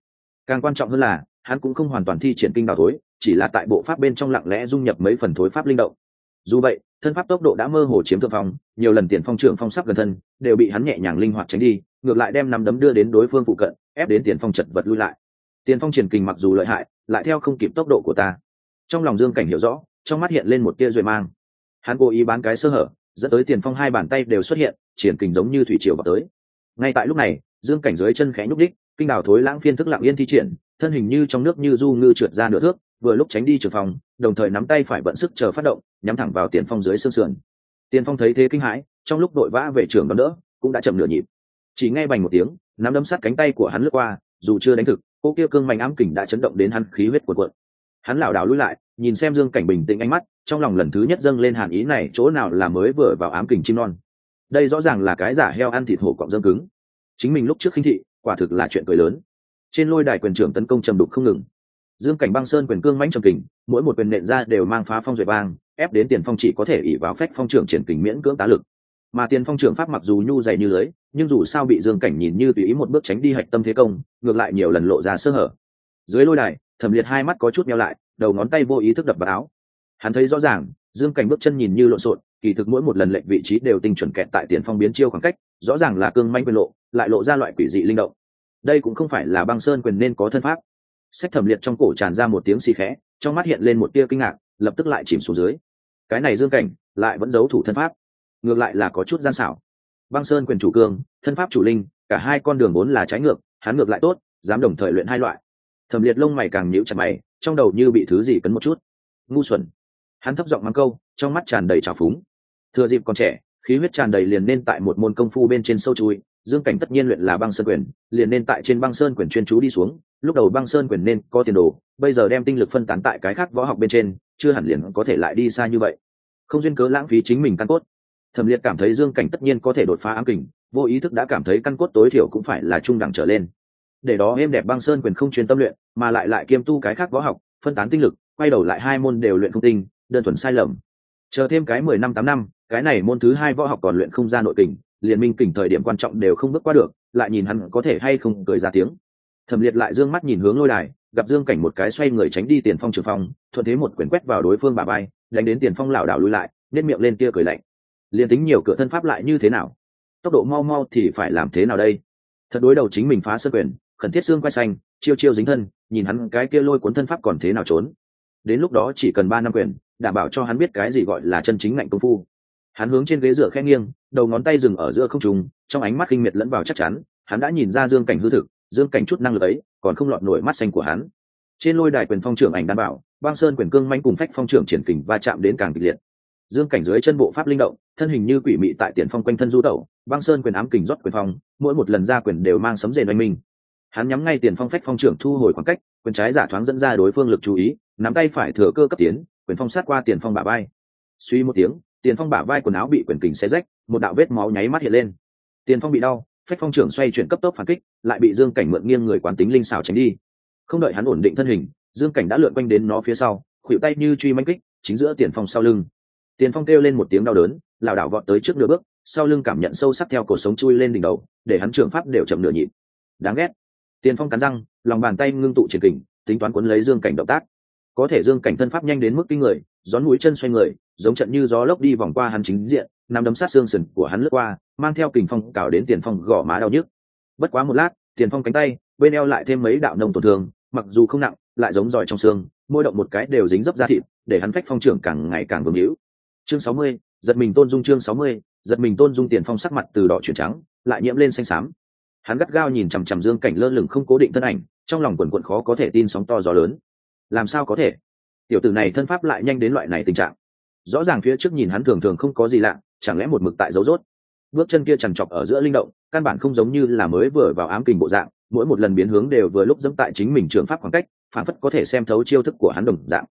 Càng quan trọng hơn là, hắn cũng không hoàn toàn thi triển kinh đào thối, chỉ là tại bộ pháp bên trong lặng lẽ dung nhập mấy phần thối pháp linh động. Dù vậy, thân pháp tốc độ đã mơ hồ chiếm thượng phong, nhiều lần tiền phong trưởng phong sắp gần thân, đều bị hắn nhẹ nhàng linh hoạt tránh đi, ngược lại đem nắm đấm đưa đến đối phương phụ cận, ép đến tiền phong chật vật lui lại. Tiền phong triển kình mặc dù lợi hại, lại theo không kịp tốc độ của ta. Trong lòng dương cảnh hiểu rõ, trong mắt hiện lên một tia duệ mang. Hắn cố ý bán cái sơ hở dẫn tới tiền phong hai bàn tay đều xuất hiện, triển kình giống như thủy triều vào tới. Ngay tại lúc này, dương cảnh dưới chân khẽ nhúc đích kinh đào thối lãng phiên thức lặng yên thi triển, thân hình như trong nước như du ngư trượt ra nửa thước, vừa lúc tránh đi trường phòng, đồng thời nắm tay phải bận sức chờ phát động, nhắm thẳng vào tiền phong dưới xương sườn. Tiền phong thấy thế kinh hãi, trong lúc đội vã về trường đón đỡ, cũng đã chậm nửa nhịp. Chỉ nghe bành một tiếng, nắm đấm sát cánh tay của hắn lướt qua, dù chưa đánh thực, cô kia cương mạnh ám kình đã chấn động đến hắn khí huyết cuộn cuộn. Hắn lảo đảo lùi lại nhìn xem dương cảnh bình tĩnh ánh mắt, trong lòng lần thứ nhất dâng lên hàn ý này chỗ nào là mới vừa vào ám kình chim non. Đây rõ ràng là cái giả heo ăn thịt hổ cọng dâng cứng. Chính mình lúc trước khinh thị, quả thực là chuyện cười lớn. Trên lôi đài quyền trưởng tấn công trầm đục không ngừng. Dương cảnh băng sơn quyền cương mãnh trầm kình, mỗi một quyền nện ra đều mang phá phong duệ vang, ép đến tiền phong chỉ có thể ỉ vào phách phong trưởng triển kình miễn cưỡng tá lực. Mà tiền phong trưởng pháp mặc dù nhu dày như lưới, nhưng dù sao bị dương cảnh nhìn như tùy ý một bước tránh đi hạch tâm thế công, ngược lại nhiều lần lộ ra sơ hở. Dưới lôi đài, thẩm liệt hai mắt có chút meo lại đầu ngón tay vô ý thức đập vào áo. Hắn thấy rõ ràng, dương cảnh bước chân nhìn như lộn xộn, kỳ thực mỗi một lần lệnh vị trí đều tinh chuẩn kẹt tại tiền phong biến chiêu khoảng cách, rõ ràng là cương manh quyền lộ, lại lộ ra loại quỷ dị linh động. Đây cũng không phải là băng sơn quyền nên có thân pháp. Sách thẩm liệt trong cổ tràn ra một tiếng xì khẽ, trong mắt hiện lên một tia kinh ngạc, lập tức lại chìm xuống dưới. Cái này dương cảnh, lại vẫn giấu thủ thân pháp. Ngược lại là có chút gian xảo. Băng sơn quyền chủ cương, thân pháp chủ linh, cả hai con đường vốn là trái ngược, hắn ngược lại tốt, dám đồng thời luyện hai loại. Thẩm liệt lông mày càng nhíu chặt mày trong đầu như bị thứ gì cấn một chút. Ngu xuẩn. Hắn thấp giọng mắng câu, trong mắt tràn đầy trào phúng. Thừa dịp còn trẻ, khí huyết tràn đầy liền nên tại một môn công phu bên trên sâu chui, dương cảnh tất nhiên luyện là băng sơn quyền, liền nên tại trên băng sơn quyền chuyên chú đi xuống, lúc đầu băng sơn quyền nên có tiền đồ, bây giờ đem tinh lực phân tán tại cái khác võ học bên trên, chưa hẳn liền có thể lại đi xa như vậy. Không duyên cớ lãng phí chính mình căn cốt. Thẩm liệt cảm thấy dương cảnh tất nhiên có thể đột phá ám kình, vô ý thức đã cảm thấy căn cốt tối thiểu cũng phải là trung đẳng trở lên để đó êm đẹp băng sơn quyền không chuyên tâm luyện, mà lại lại kiêm tu cái khác võ học, phân tán tinh lực, quay đầu lại hai môn đều luyện không tinh, đơn thuần sai lầm. Chờ thêm cái mười năm tám năm, cái này môn thứ hai võ học còn luyện không ra nội kình, liền minh kình thời điểm quan trọng đều không bước qua được, lại nhìn hắn có thể hay không cười ra tiếng. Thẩm liệt lại dương mắt nhìn hướng lôi đài, gặp dương cảnh một cái xoay người tránh đi tiền phong trường phong, thuận thế một quyển quét vào đối phương bà bay đánh đến tiền phong lảo đảo lui lại nên miệng lên tia cười lạnh. Liền tính nhiều cửa thân pháp lại như thế nào? Tốc độ mau mau thì phải làm thế nào đây? Thật đối đầu chính mình phá sơ quyền khẩn thiết xương quay xanh, chiêu chiêu dính thân, nhìn hắn cái kia lôi cuốn thân pháp còn thế nào trốn. Đến lúc đó chỉ cần ba năm quyền, đảm bảo cho hắn biết cái gì gọi là chân chính ngạnh công phu. Hắn hướng trên ghế dựa khe nghiêng, đầu ngón tay dừng ở giữa không trùng trong ánh mắt kinh miệt lẫn vào chắc chắn, hắn đã nhìn ra dương cảnh hư thực, dương cảnh chút năng lực ấy còn không lọt nổi mắt xanh của hắn. Trên lôi đài quyền phong trưởng ảnh đảm bảo, băng sơn quyền cương manh cùng phách phong trưởng triển kình va chạm đến càng kịch liệt. Dương cảnh dưới chân bộ pháp linh động, thân hình như quỷ mị tại tiền phong quanh thân du tẩu, băng sơn quyền ám kình rót quyền phong, mỗi một lần ra quyền đều mang sấm rền oanh minh hắn nhắm ngay tiền phong phách phong trưởng thu hồi khoảng cách, quyền trái giả thoáng dẫn ra đối phương lực chú ý, nắm tay phải thừa cơ cấp tiến, quyền phong sát qua tiền phong bả vai. Suy một tiếng, tiền phong bả vai quần áo bị quyền kình xe rách, một đạo vết máu nháy mắt hiện lên. Tiền phong bị đau, phách phong trưởng xoay chuyển cấp tốc phản kích, lại bị dương cảnh mượn nghiêng người quán tính linh xảo tránh đi. Không đợi hắn ổn định thân hình, dương cảnh đã lượn quanh đến nó phía sau khuỵu tay như truy manh kích, chính giữa tiền phong sau lưng. Tiền phong kêu lên một tiếng đau đớn, lảo đảo vọt tới trước nửa bước, sau lưng cảm nhận sâu sắc theo cổ sống chui lên đỉnh đầu, để hắn trường pháp đều chậm nửa nhịp. Đáng ghét tiền phong cắn răng, lòng bàn tay ngưng tụ triển kình, tính toán cuốn lấy dương cảnh động tác. Có thể dương cảnh thân pháp nhanh đến mức kinh người gión mũi chân xoay người, giống trận như gió lốc đi vòng qua hắn chính diện nằm đấm sát xương sườn của hắn lướt qua, mang theo kình phong cào đến tiền phong gõ má đau nhức. Bất quá một lát, tiền phong cánh tay, bên eo lại thêm mấy đạo nông tổn thương, mặc dù không nặng, lại giống giỏi trong xương môi động một cái đều dính dấp ra thịt, để hắn phách phong trưởng càng ngày càng vương hữu. Chương sáu mươi, giật mình tôn dung chương sáu mươi, giật mình tôn dung tiền phong sắc mặt từ đỏ chuyển trắng, lại nhiễm lên xanh xám hắn gắt gao nhìn chằm chằm dương cảnh lơ lửng không cố định thân ảnh, trong lòng quần quận khó có thể tin sóng to gió lớn. Làm sao có thể? Tiểu tử này thân pháp lại nhanh đến loại này tình trạng. Rõ ràng phía trước nhìn hắn thường thường không có gì lạ, chẳng lẽ một mực tại dấu rốt? Bước chân kia trằn trọc ở giữa linh động, căn bản không giống như là mới vừa vào ám kình bộ dạng, mỗi một lần biến hướng đều vừa lúc dẫm tại chính mình trường pháp khoảng cách phản phất có thể xem thấu chiêu thức của hắn đồng dạng.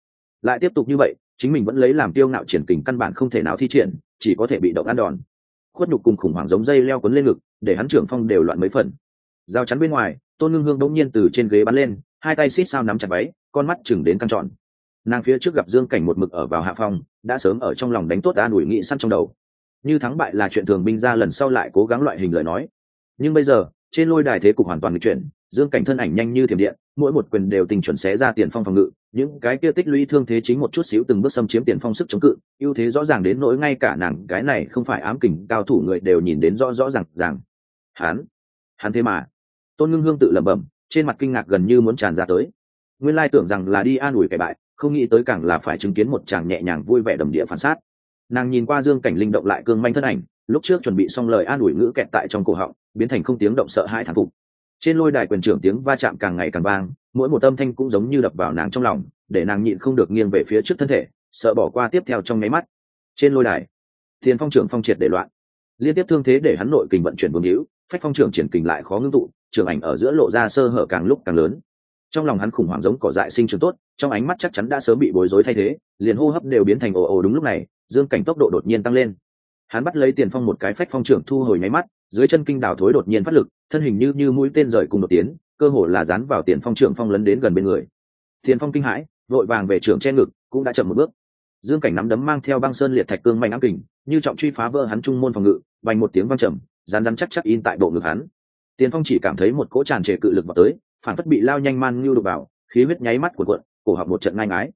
Lại tiếp tục như vậy, chính mình vẫn lấy làm tiêu ngạo triển kình căn bản không thể nào thi triển, chỉ có thể bị động ăn đòn khuất nhục cùng khủng hoảng giống dây leo quấn lên ngực, để hắn trưởng phong đều loạn mấy phần. Giao chắn bên ngoài, tôn ngưng hương đống nhiên từ trên ghế bắn lên, hai tay xít sao nắm chặt váy, con mắt chừng đến căng trọn nàng phía trước gặp dương cảnh một mực ở vào hạ phong đã sớm ở trong lòng đánh tốt an ủi nghị săn trong đầu. Như thắng bại là chuyện thường binh ra lần sau lại cố gắng loại hình lời nói. Nhưng bây giờ, trên lôi đài thế cục hoàn toàn nghịch chuyển, dương cảnh thân ảnh nhanh như thiểm điện, mỗi một quyền đều tình chuẩn xé ra tiền phong phòng ngự những cái kia tích lũy thương thế chính một chút xíu từng bước xâm chiếm tiền phong sức chống cự, ưu thế rõ ràng đến nỗi ngay cả nàng cái này không phải ám kình cao thủ người đều nhìn đến rõ rõ ràng ràng. Hắn hắn thế mà. Tôn ngưng hương tự lẩm bẩm, trên mặt kinh ngạc gần như muốn tràn ra tới. Nguyên lai tưởng rằng là đi an ủi kẻ bại, không nghĩ tới càng là phải chứng kiến một chàng nhẹ nhàng vui vẻ đầm địa phản sát. Nàng nhìn qua dương cảnh linh động lại cương manh thân ảnh, lúc trước chuẩn bị xong lời an ủi ngữ kẹt tại trong cổ họng, biến thành không tiếng động sợ hãi thản phục. Trên lôi đài quyền trưởng tiếng va chạm càng ngày càng vang mỗi một âm thanh cũng giống như đập vào nàng trong lòng, để nàng nhịn không được nghiêng về phía trước thân thể, sợ bỏ qua tiếp theo trong nháy mắt. Trên lôi đài tiền phong trưởng phong triệt để loạn. Liên tiếp thương thế để hắn nội kình vận chuyển vương hữu, phách phong trưởng triển kình lại khó ngưng tụ, trường ảnh ở giữa lộ ra sơ hở càng lúc càng lớn. Trong lòng hắn khủng hoảng giống cỏ dại sinh trưởng tốt, trong ánh mắt chắc chắn đã sớm bị bối rối thay thế, liền hô hấp đều biến thành ồ ồ đúng lúc này, dương cảnh tốc độ đột nhiên tăng lên. Hắn bắt lấy tiền phong một cái phách phong trưởng thu hồi nháy mắt, dưới chân kinh đào thối đột nhiên phát lực, thân hình như như mũi tên rời cùng đột tiến cơ hồ là dán vào tiền phong trưởng phong lấn đến gần bên người. Tiền phong kinh hãi, vội vàng về trưởng che ngực, cũng đã chậm một bước. Dương cảnh nắm đấm mang theo băng sơn liệt thạch cương mạnh ám kình, như trọng truy phá vỡ hắn trung môn phòng ngự, vành một tiếng văng trầm rán rán chắc chắc in tại bộ ngực hắn. Tiền phong chỉ cảm thấy một cỗ tràn trề cự lực vào tới, phản phất bị lao nhanh man ngưu đục vào, khí huyết nháy mắt của quận cổ họng một trận ngang ái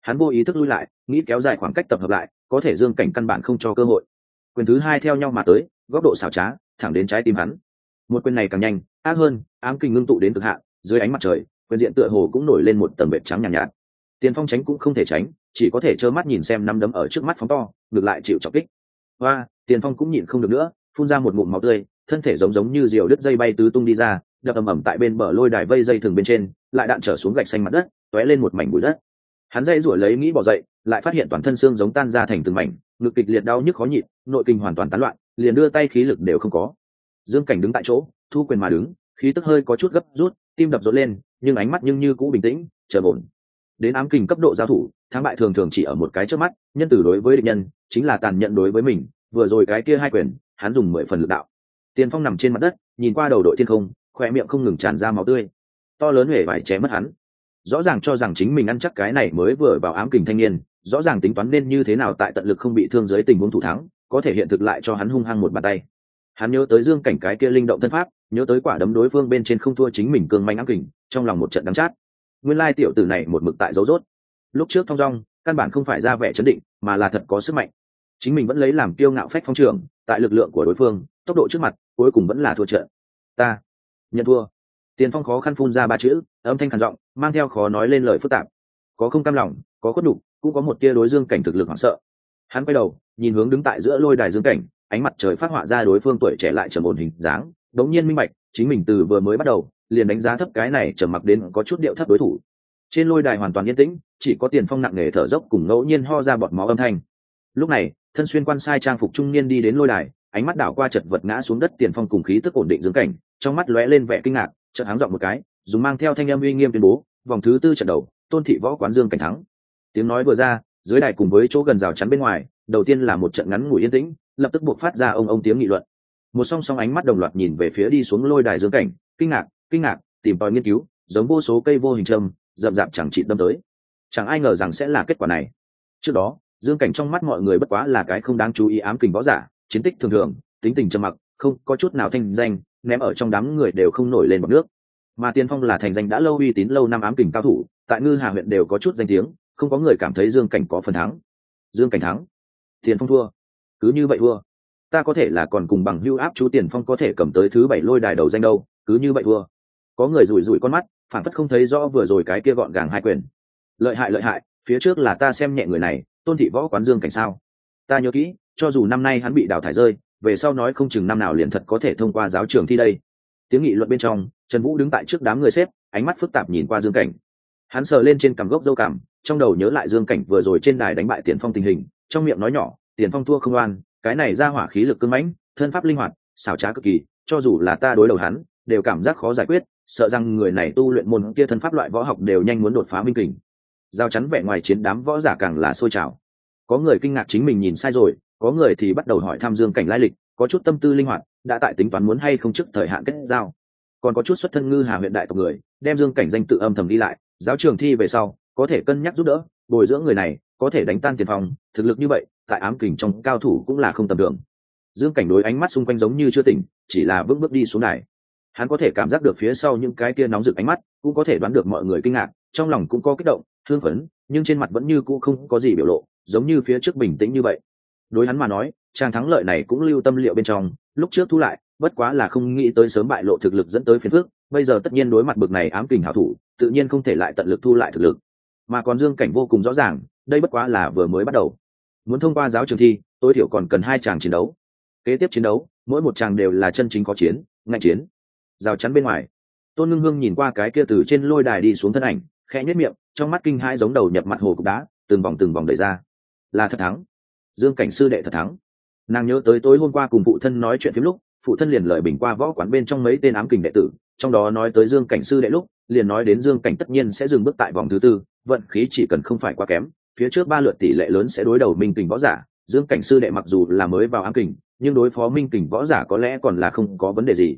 hắn vô ý thức lui lại, nghĩ kéo dài khoảng cách tập hợp lại, có thể dương cảnh căn bản không cho cơ hội. Quyền thứ hai theo nhau mà tới, góc độ xảo trá, thẳng đến trái tim hắn. Một quyền này càng nhanh, ác hơn ám kinh ngưng tụ đến cực hạn dưới ánh mặt trời quyền diện tựa hồ cũng nổi lên một tầng bệt trắng nhàn nhạt, nhạt. Tiền phong tránh cũng không thể tránh chỉ có thể trơ mắt nhìn xem năm đấm ở trước mắt phóng to ngược lại chịu chọc kích. Và tiền phong cũng nhịn không được nữa phun ra một ngụm máu tươi thân thể giống giống như diều đứt dây bay tứ tung đi ra đập ầm ầm tại bên bờ lôi đài vây dây thường bên trên lại đạn trở xuống gạch xanh mặt đất tóe lên một mảnh bụi đất. Hắn dây rủi lấy nghĩ bỏ dậy lại phát hiện toàn thân xương giống tan ra thành từng mảnh ngực kịch liệt đau nhức khó nhịn nội kinh hoàn toàn tán loạn liền đưa tay khí lực đều không có. Dương cảnh đứng tại chỗ thu quyền mà đứng khí tức hơi có chút gấp rút, tim đập rộn lên, nhưng ánh mắt nhưng như cũ bình tĩnh, chờ ổn. Đến ám kình cấp độ giao thủ, thắng bại thường thường chỉ ở một cái trước mắt, nhân tử đối với địch nhân, chính là tàn nhẫn đối với mình, vừa rồi cái kia hai quyền, hắn dùng mười phần lực đạo. Tiền phong nằm trên mặt đất, nhìn qua đầu đội thiên không khoe miệng không ngừng tràn ra máu tươi. To lớn huệ vải chém mất hắn. Rõ ràng cho rằng chính mình ăn chắc cái này mới vừa vào ám kình thanh niên, rõ ràng tính toán nên như thế nào tại tận lực không bị thương dưới tình huống thủ thắng, có thể hiện thực lại cho hắn hung hăng một bàn tay hắn nhớ tới dương cảnh cái kia linh động thân pháp, nhớ tới quả đấm đối phương bên trên không thua chính mình cương manh ám kình, trong lòng một trận đắng chát. Nguyên lai tiểu tử này một mực tại dấu rốt. Lúc trước thong dong, căn bản không phải ra vẻ chấn định, mà là thật có sức mạnh. Chính mình vẫn lấy làm kiêu ngạo phách phong trường, tại lực lượng của đối phương, tốc độ trước mặt, cuối cùng vẫn là thua trận. Ta nhận thua. Tiền phong khó khăn phun ra ba chữ, âm thanh khàn giọng, mang theo khó nói lên lời phức tạp. Có không cam lòng, có khuất đục cũng có một tia đối dương cảnh thực lực hoảng sợ. Hắn quay đầu, nhìn hướng đứng tại giữa lôi đài dương cảnh ánh mặt trời phát họa ra đối phương tuổi trẻ lại trầm ổn hình dáng đống nhiên minh bạch, chính mình từ vừa mới bắt đầu, liền đánh giá thấp cái này trầm mặc đến có chút điệu thấp đối thủ. Trên lôi đài hoàn toàn yên tĩnh, chỉ có tiền phong nặng nề thở dốc cùng ngẫu nhiên ho ra bọt máu âm thanh. Lúc này, thân xuyên quan sai trang phục trung niên đi đến lôi đài, ánh mắt đảo qua chật vật ngã xuống đất tiền phong cùng khí tức ổn định dưỡng cảnh, trong mắt lóe lên vẻ kinh ngạc, chợt háng dọn một cái, dùng mang theo thanh âm uy nghiêm tuyên bố, vòng thứ tư trận đầu, tôn thị võ quán dương cảnh thắng. Tiếng nói vừa ra, dưới đài cùng với chỗ gần rào chắn bên ngoài, đầu tiên là một trận ngắn ngủi yên tĩnh lập tức buộc phát ra ông ông tiếng nghị luận. Một song song ánh mắt đồng loạt nhìn về phía đi xuống lôi đài dương cảnh, kinh ngạc kinh ngạc, tìm tòi nghiên cứu, giống vô số cây vô hình trâm rậm rạp chẳng trị đâm tới. Chẳng ai ngờ rằng sẽ là kết quả này. Trước đó, dương cảnh trong mắt mọi người bất quá là cái không đáng chú ý ám kình võ giả, chiến tích thường thường, tính tình trầm mặc, không có chút nào thanh danh, ném ở trong đám người đều không nổi lên bọc nước. Mà tiên phong là thành danh đã lâu uy tín lâu năm ám kình cao thủ, tại ngư hà huyện đều có chút danh tiếng, không có người cảm thấy dương cảnh có phần thắng. Dương cảnh thắng. Tiền phong thua cứ như vậy thua. Ta có thể là còn cùng bằng hưu áp chú tiền phong có thể cầm tới thứ bảy lôi đài đầu danh đâu, cứ như vậy thua. Có người rủi rủi con mắt, phản phất không thấy rõ vừa rồi cái kia gọn gàng hai quyền. Lợi hại lợi hại, phía trước là ta xem nhẹ người này, tôn thị võ quán dương cảnh sao? Ta nhớ kỹ, cho dù năm nay hắn bị đào thải rơi, về sau nói không chừng năm nào liền thật có thể thông qua giáo trường thi đây. Tiếng nghị luận bên trong, trần vũ đứng tại trước đám người xếp, ánh mắt phức tạp nhìn qua dương cảnh. Hắn sờ lên trên cằm gốc dâu cảm trong đầu nhớ lại dương cảnh vừa rồi trên đài đánh bại tiền phong tình hình, trong miệng nói nhỏ tiền phong thua không oan, cái này ra hỏa khí lực cưng mãnh, thân pháp linh hoạt, xảo trá cực kỳ, cho dù là ta đối đầu hắn, đều cảm giác khó giải quyết, sợ rằng người này tu luyện môn kia thân pháp loại võ học đều nhanh muốn đột phá minh kình. Giao chắn vẻ ngoài chiến đám võ giả càng là sôi trào. Có người kinh ngạc chính mình nhìn sai rồi, có người thì bắt đầu hỏi tham dương cảnh lai lịch, có chút tâm tư linh hoạt, đã tại tính toán muốn hay không trước thời hạn kết giao. Còn có chút xuất thân ngư hà huyện đại tộc người, đem dương cảnh danh tự âm thầm đi lại, giáo trường thi về sau, có thể cân nhắc giúp đỡ, bồi dưỡng người này, có thể đánh tan tiền phòng thực lực như vậy tại ám kình trong cao thủ cũng là không tầm thường. Dương cảnh đối ánh mắt xung quanh giống như chưa tỉnh, chỉ là bước bước đi xuống này hắn có thể cảm giác được phía sau những cái kia nóng rực ánh mắt, cũng có thể đoán được mọi người kinh ngạc, trong lòng cũng có kích động thương phấn, nhưng trên mặt vẫn như cũ không có gì biểu lộ, giống như phía trước bình tĩnh như vậy. Đối hắn mà nói, trang thắng lợi này cũng lưu tâm liệu bên trong, lúc trước thu lại, bất quá là không nghĩ tới sớm bại lộ thực lực dẫn tới phiền phước bây giờ tất nhiên đối mặt bực này ám kình hảo thủ, tự nhiên không thể lại tận lực thu lại thực lực. Mà còn dương cảnh vô cùng rõ ràng, đây bất quá là vừa mới bắt đầu muốn thông qua giáo trường thi, tối thiểu còn cần hai chàng chiến đấu. Kế tiếp chiến đấu, mỗi một chàng đều là chân chính có chiến, ngạnh chiến. Rào chắn bên ngoài, tôn ngưng hương nhìn qua cái kia từ trên lôi đài đi xuống thân ảnh, khẽ nhất miệng, trong mắt kinh hai giống đầu nhập mặt hồ cục đá, từng vòng từng vòng đẩy ra. Là thật thắng. Dương cảnh sư đệ thật thắng. Nàng nhớ tới tối hôm qua cùng phụ thân nói chuyện phim lúc, phụ thân liền lời bình qua võ quán bên trong mấy tên ám kình đệ tử, trong đó nói tới dương cảnh sư đệ lúc, liền nói đến dương cảnh tất nhiên sẽ dừng bước tại vòng thứ tư, vận khí chỉ cần không phải quá kém phía trước ba lượt tỷ lệ lớn sẽ đối đầu minh kình võ giả, dương cảnh sư đệ mặc dù là mới vào ám kình, nhưng đối phó minh kình võ giả có lẽ còn là không có vấn đề gì.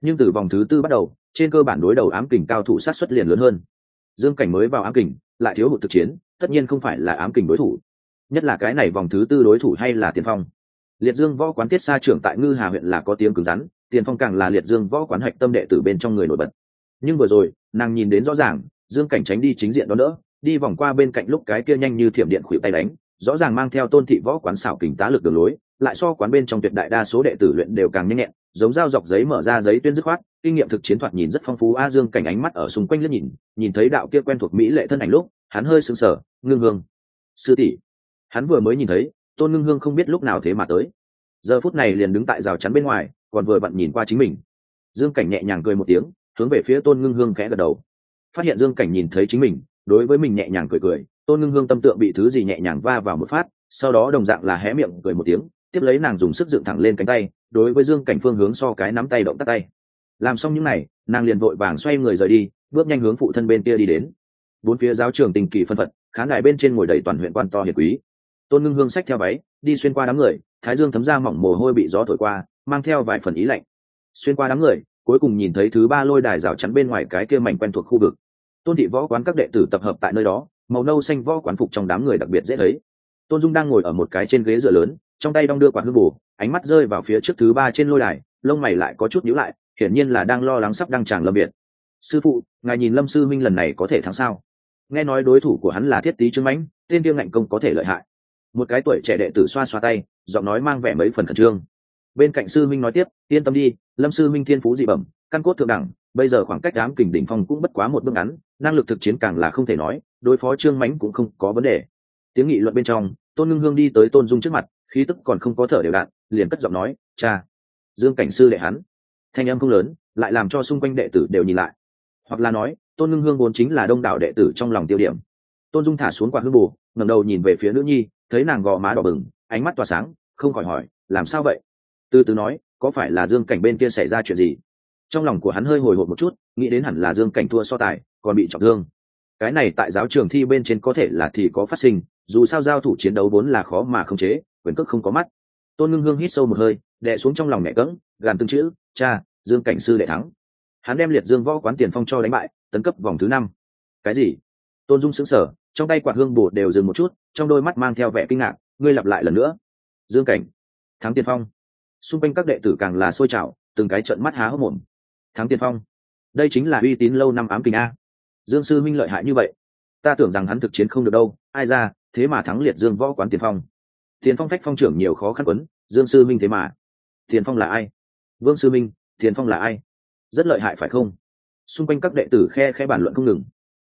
Nhưng từ vòng thứ tư bắt đầu, trên cơ bản đối đầu ám kình cao thủ sát xuất liền lớn hơn. Dương cảnh mới vào ám kình, lại thiếu hụt thực chiến, tất nhiên không phải là ám kình đối thủ. Nhất là cái này vòng thứ tư đối thủ hay là tiền phong. Liệt dương võ quán tiết xa trưởng tại ngư hà huyện là có tiếng cứng rắn, tiền phong càng là liệt dương võ quán hạch tâm đệ tử bên trong người nổi bật. Nhưng vừa rồi, nàng nhìn đến rõ ràng, dương cảnh tránh đi chính diện đó nữa đi vòng qua bên cạnh lúc cái kia nhanh như thiểm điện khuỵu tay đánh, rõ ràng mang theo tôn thị võ quán xảo kình tá lực đường lối, lại so quán bên trong tuyệt đại đa số đệ tử luyện đều càng nhanh nhẹn, giống dao dọc giấy mở ra giấy tuyên dứt khoát, kinh nghiệm thực chiến thoạt nhìn rất phong phú, a dương cảnh ánh mắt ở xung quanh liếc nhìn nhìn thấy đạo kia quen thuộc mỹ lệ thân ảnh lúc, hắn hơi sững sờ, ngưng hương, sư tỷ. Hắn vừa mới nhìn thấy, tôn ngưng hương không biết lúc nào thế mà tới. Giờ phút này liền đứng tại rào chắn bên ngoài, còn vừa vặn nhìn qua chính mình. Dương cảnh nhẹ nhàng cười một tiếng, hướng về phía tôn ngưng hương khẽ gật đầu. Phát hiện dương cảnh nhìn thấy chính mình đối với mình nhẹ nhàng cười cười, tôn ngưng hương tâm tượng bị thứ gì nhẹ nhàng va vào một phát, sau đó đồng dạng là hé miệng cười một tiếng, tiếp lấy nàng dùng sức dựng thẳng lên cánh tay, đối với dương cảnh phương hướng so cái nắm tay động tắt tay. Làm xong những n à y nàng liền vội vàng xoay người rời đi, bước nhanh hướng phụ thân bên kia đi đến. Bốn phía giáo trường tình kỳ phân phật, khán đài bên trên ngồi đầy toàn huyện quan to hiệt quý. Tôn ngưng hương xách theo váy, đi xuyên qua đám người, thái dương thấm ra mỏng mồ hôi bị gió thổi qua, mang theo vài phần ý lạnh. Xuyên qua đám người, cuối cùng nhìn thấy thứ ba lôi đài rào chắn bên ngoài cái kia mảnh quen thuộc khu vực tôn thị võ quán các đệ tử tập hợp tại nơi đó, màu nâu xanh võ quán phục trong đám người đặc biệt dễ thấy. Tôn dung đang ngồi ở một cái trên ghế dựa lớn, trong tay đong đưa quạt hư bù ánh mắt rơi vào phía trước thứ ba trên lôi đài, lông mày lại có chút nhíu lại, hiển nhiên là đang lo lắng sắp đăng tràng lâm biệt sư phụ, ngài nhìn lâm sư minh lần này có thể thắng sao? Nghe nói đối thủ của hắn là thiết tý trương mãnh, tên tiêu ngạnh công có thể lợi hại. Một cái tuổi trẻ đệ tử xoa xoa tay, giọng nói mang vẻ mấy phần khẩn trương. Bên cạnh sư minh nói tiếp, yên tâm đi, lâm sư minh thiên phú dị bẩm, căn cốt thượng đẳng bây giờ khoảng cách đám kình đỉnh phong cũng bất quá một bước ngắn, năng lực thực chiến càng là không thể nói, đối phó trương mãnh cũng không có vấn đề. Tiếng nghị luận bên trong, tôn ngưng hương đi tới tôn dung trước mặt, khí tức còn không có thở đều đạn, liền cất giọng nói, cha. Dương cảnh sư đệ hắn. Thanh âm không lớn, lại làm cho xung quanh đệ tử đều nhìn lại. Hoặc là nói, tôn ngưng hương vốn chính là đông đảo đệ tử trong lòng tiêu điểm. Tôn dung thả xuống quạt hương bù, ngẩng đầu nhìn về phía nữ nhi, thấy nàng gò má đỏ bừng, ánh mắt tỏa sáng, không khỏi hỏi, làm sao vậy? Từ từ nói, có phải là dương cảnh bên kia xảy ra chuyện gì? Trong lòng của hắn hơi hồi hộp một chút, nghĩ đến hẳn là dương cảnh thua so tài, còn bị trọng thương. Cái này tại giáo trường thi bên trên có thể là thì có phát sinh, dù sao giao thủ chiến đấu vốn là khó mà không chế, quyền cước không có mắt. Tôn ngưng hương hít sâu một hơi, đè xuống trong lòng mẹ cỡng gàn tương chữ, cha, dương cảnh sư đệ thắng. Hắn đem liệt dương võ quán tiền phong cho đánh bại, tấn cấp vòng thứ năm. Cái gì? Tôn dung sững sờ, trong tay quạt hương bồ đều dừng một chút, trong đôi mắt mang theo vẻ kinh ngạc, ngươi lặp lại lần nữa. Dương cảnh, thắng Tiền phong. Xung quanh các đệ tử càng là sôi trào, từng cái trận mắt há hốc mồm thắng tiên phong. Đây chính là uy tín lâu năm ám kình a. Dương sư minh lợi hại như vậy, ta tưởng rằng hắn thực chiến không được đâu. Ai ra, thế mà thắng liệt dương võ quán tiền phong. Tiền phong phách phong trưởng nhiều khó khăn quấn, dương sư minh thế mà. Tiền phong là ai? Vương sư minh tiền phong là ai? Rất lợi hại phải không? Xung quanh các đệ tử khe khe bàn luận không ngừng.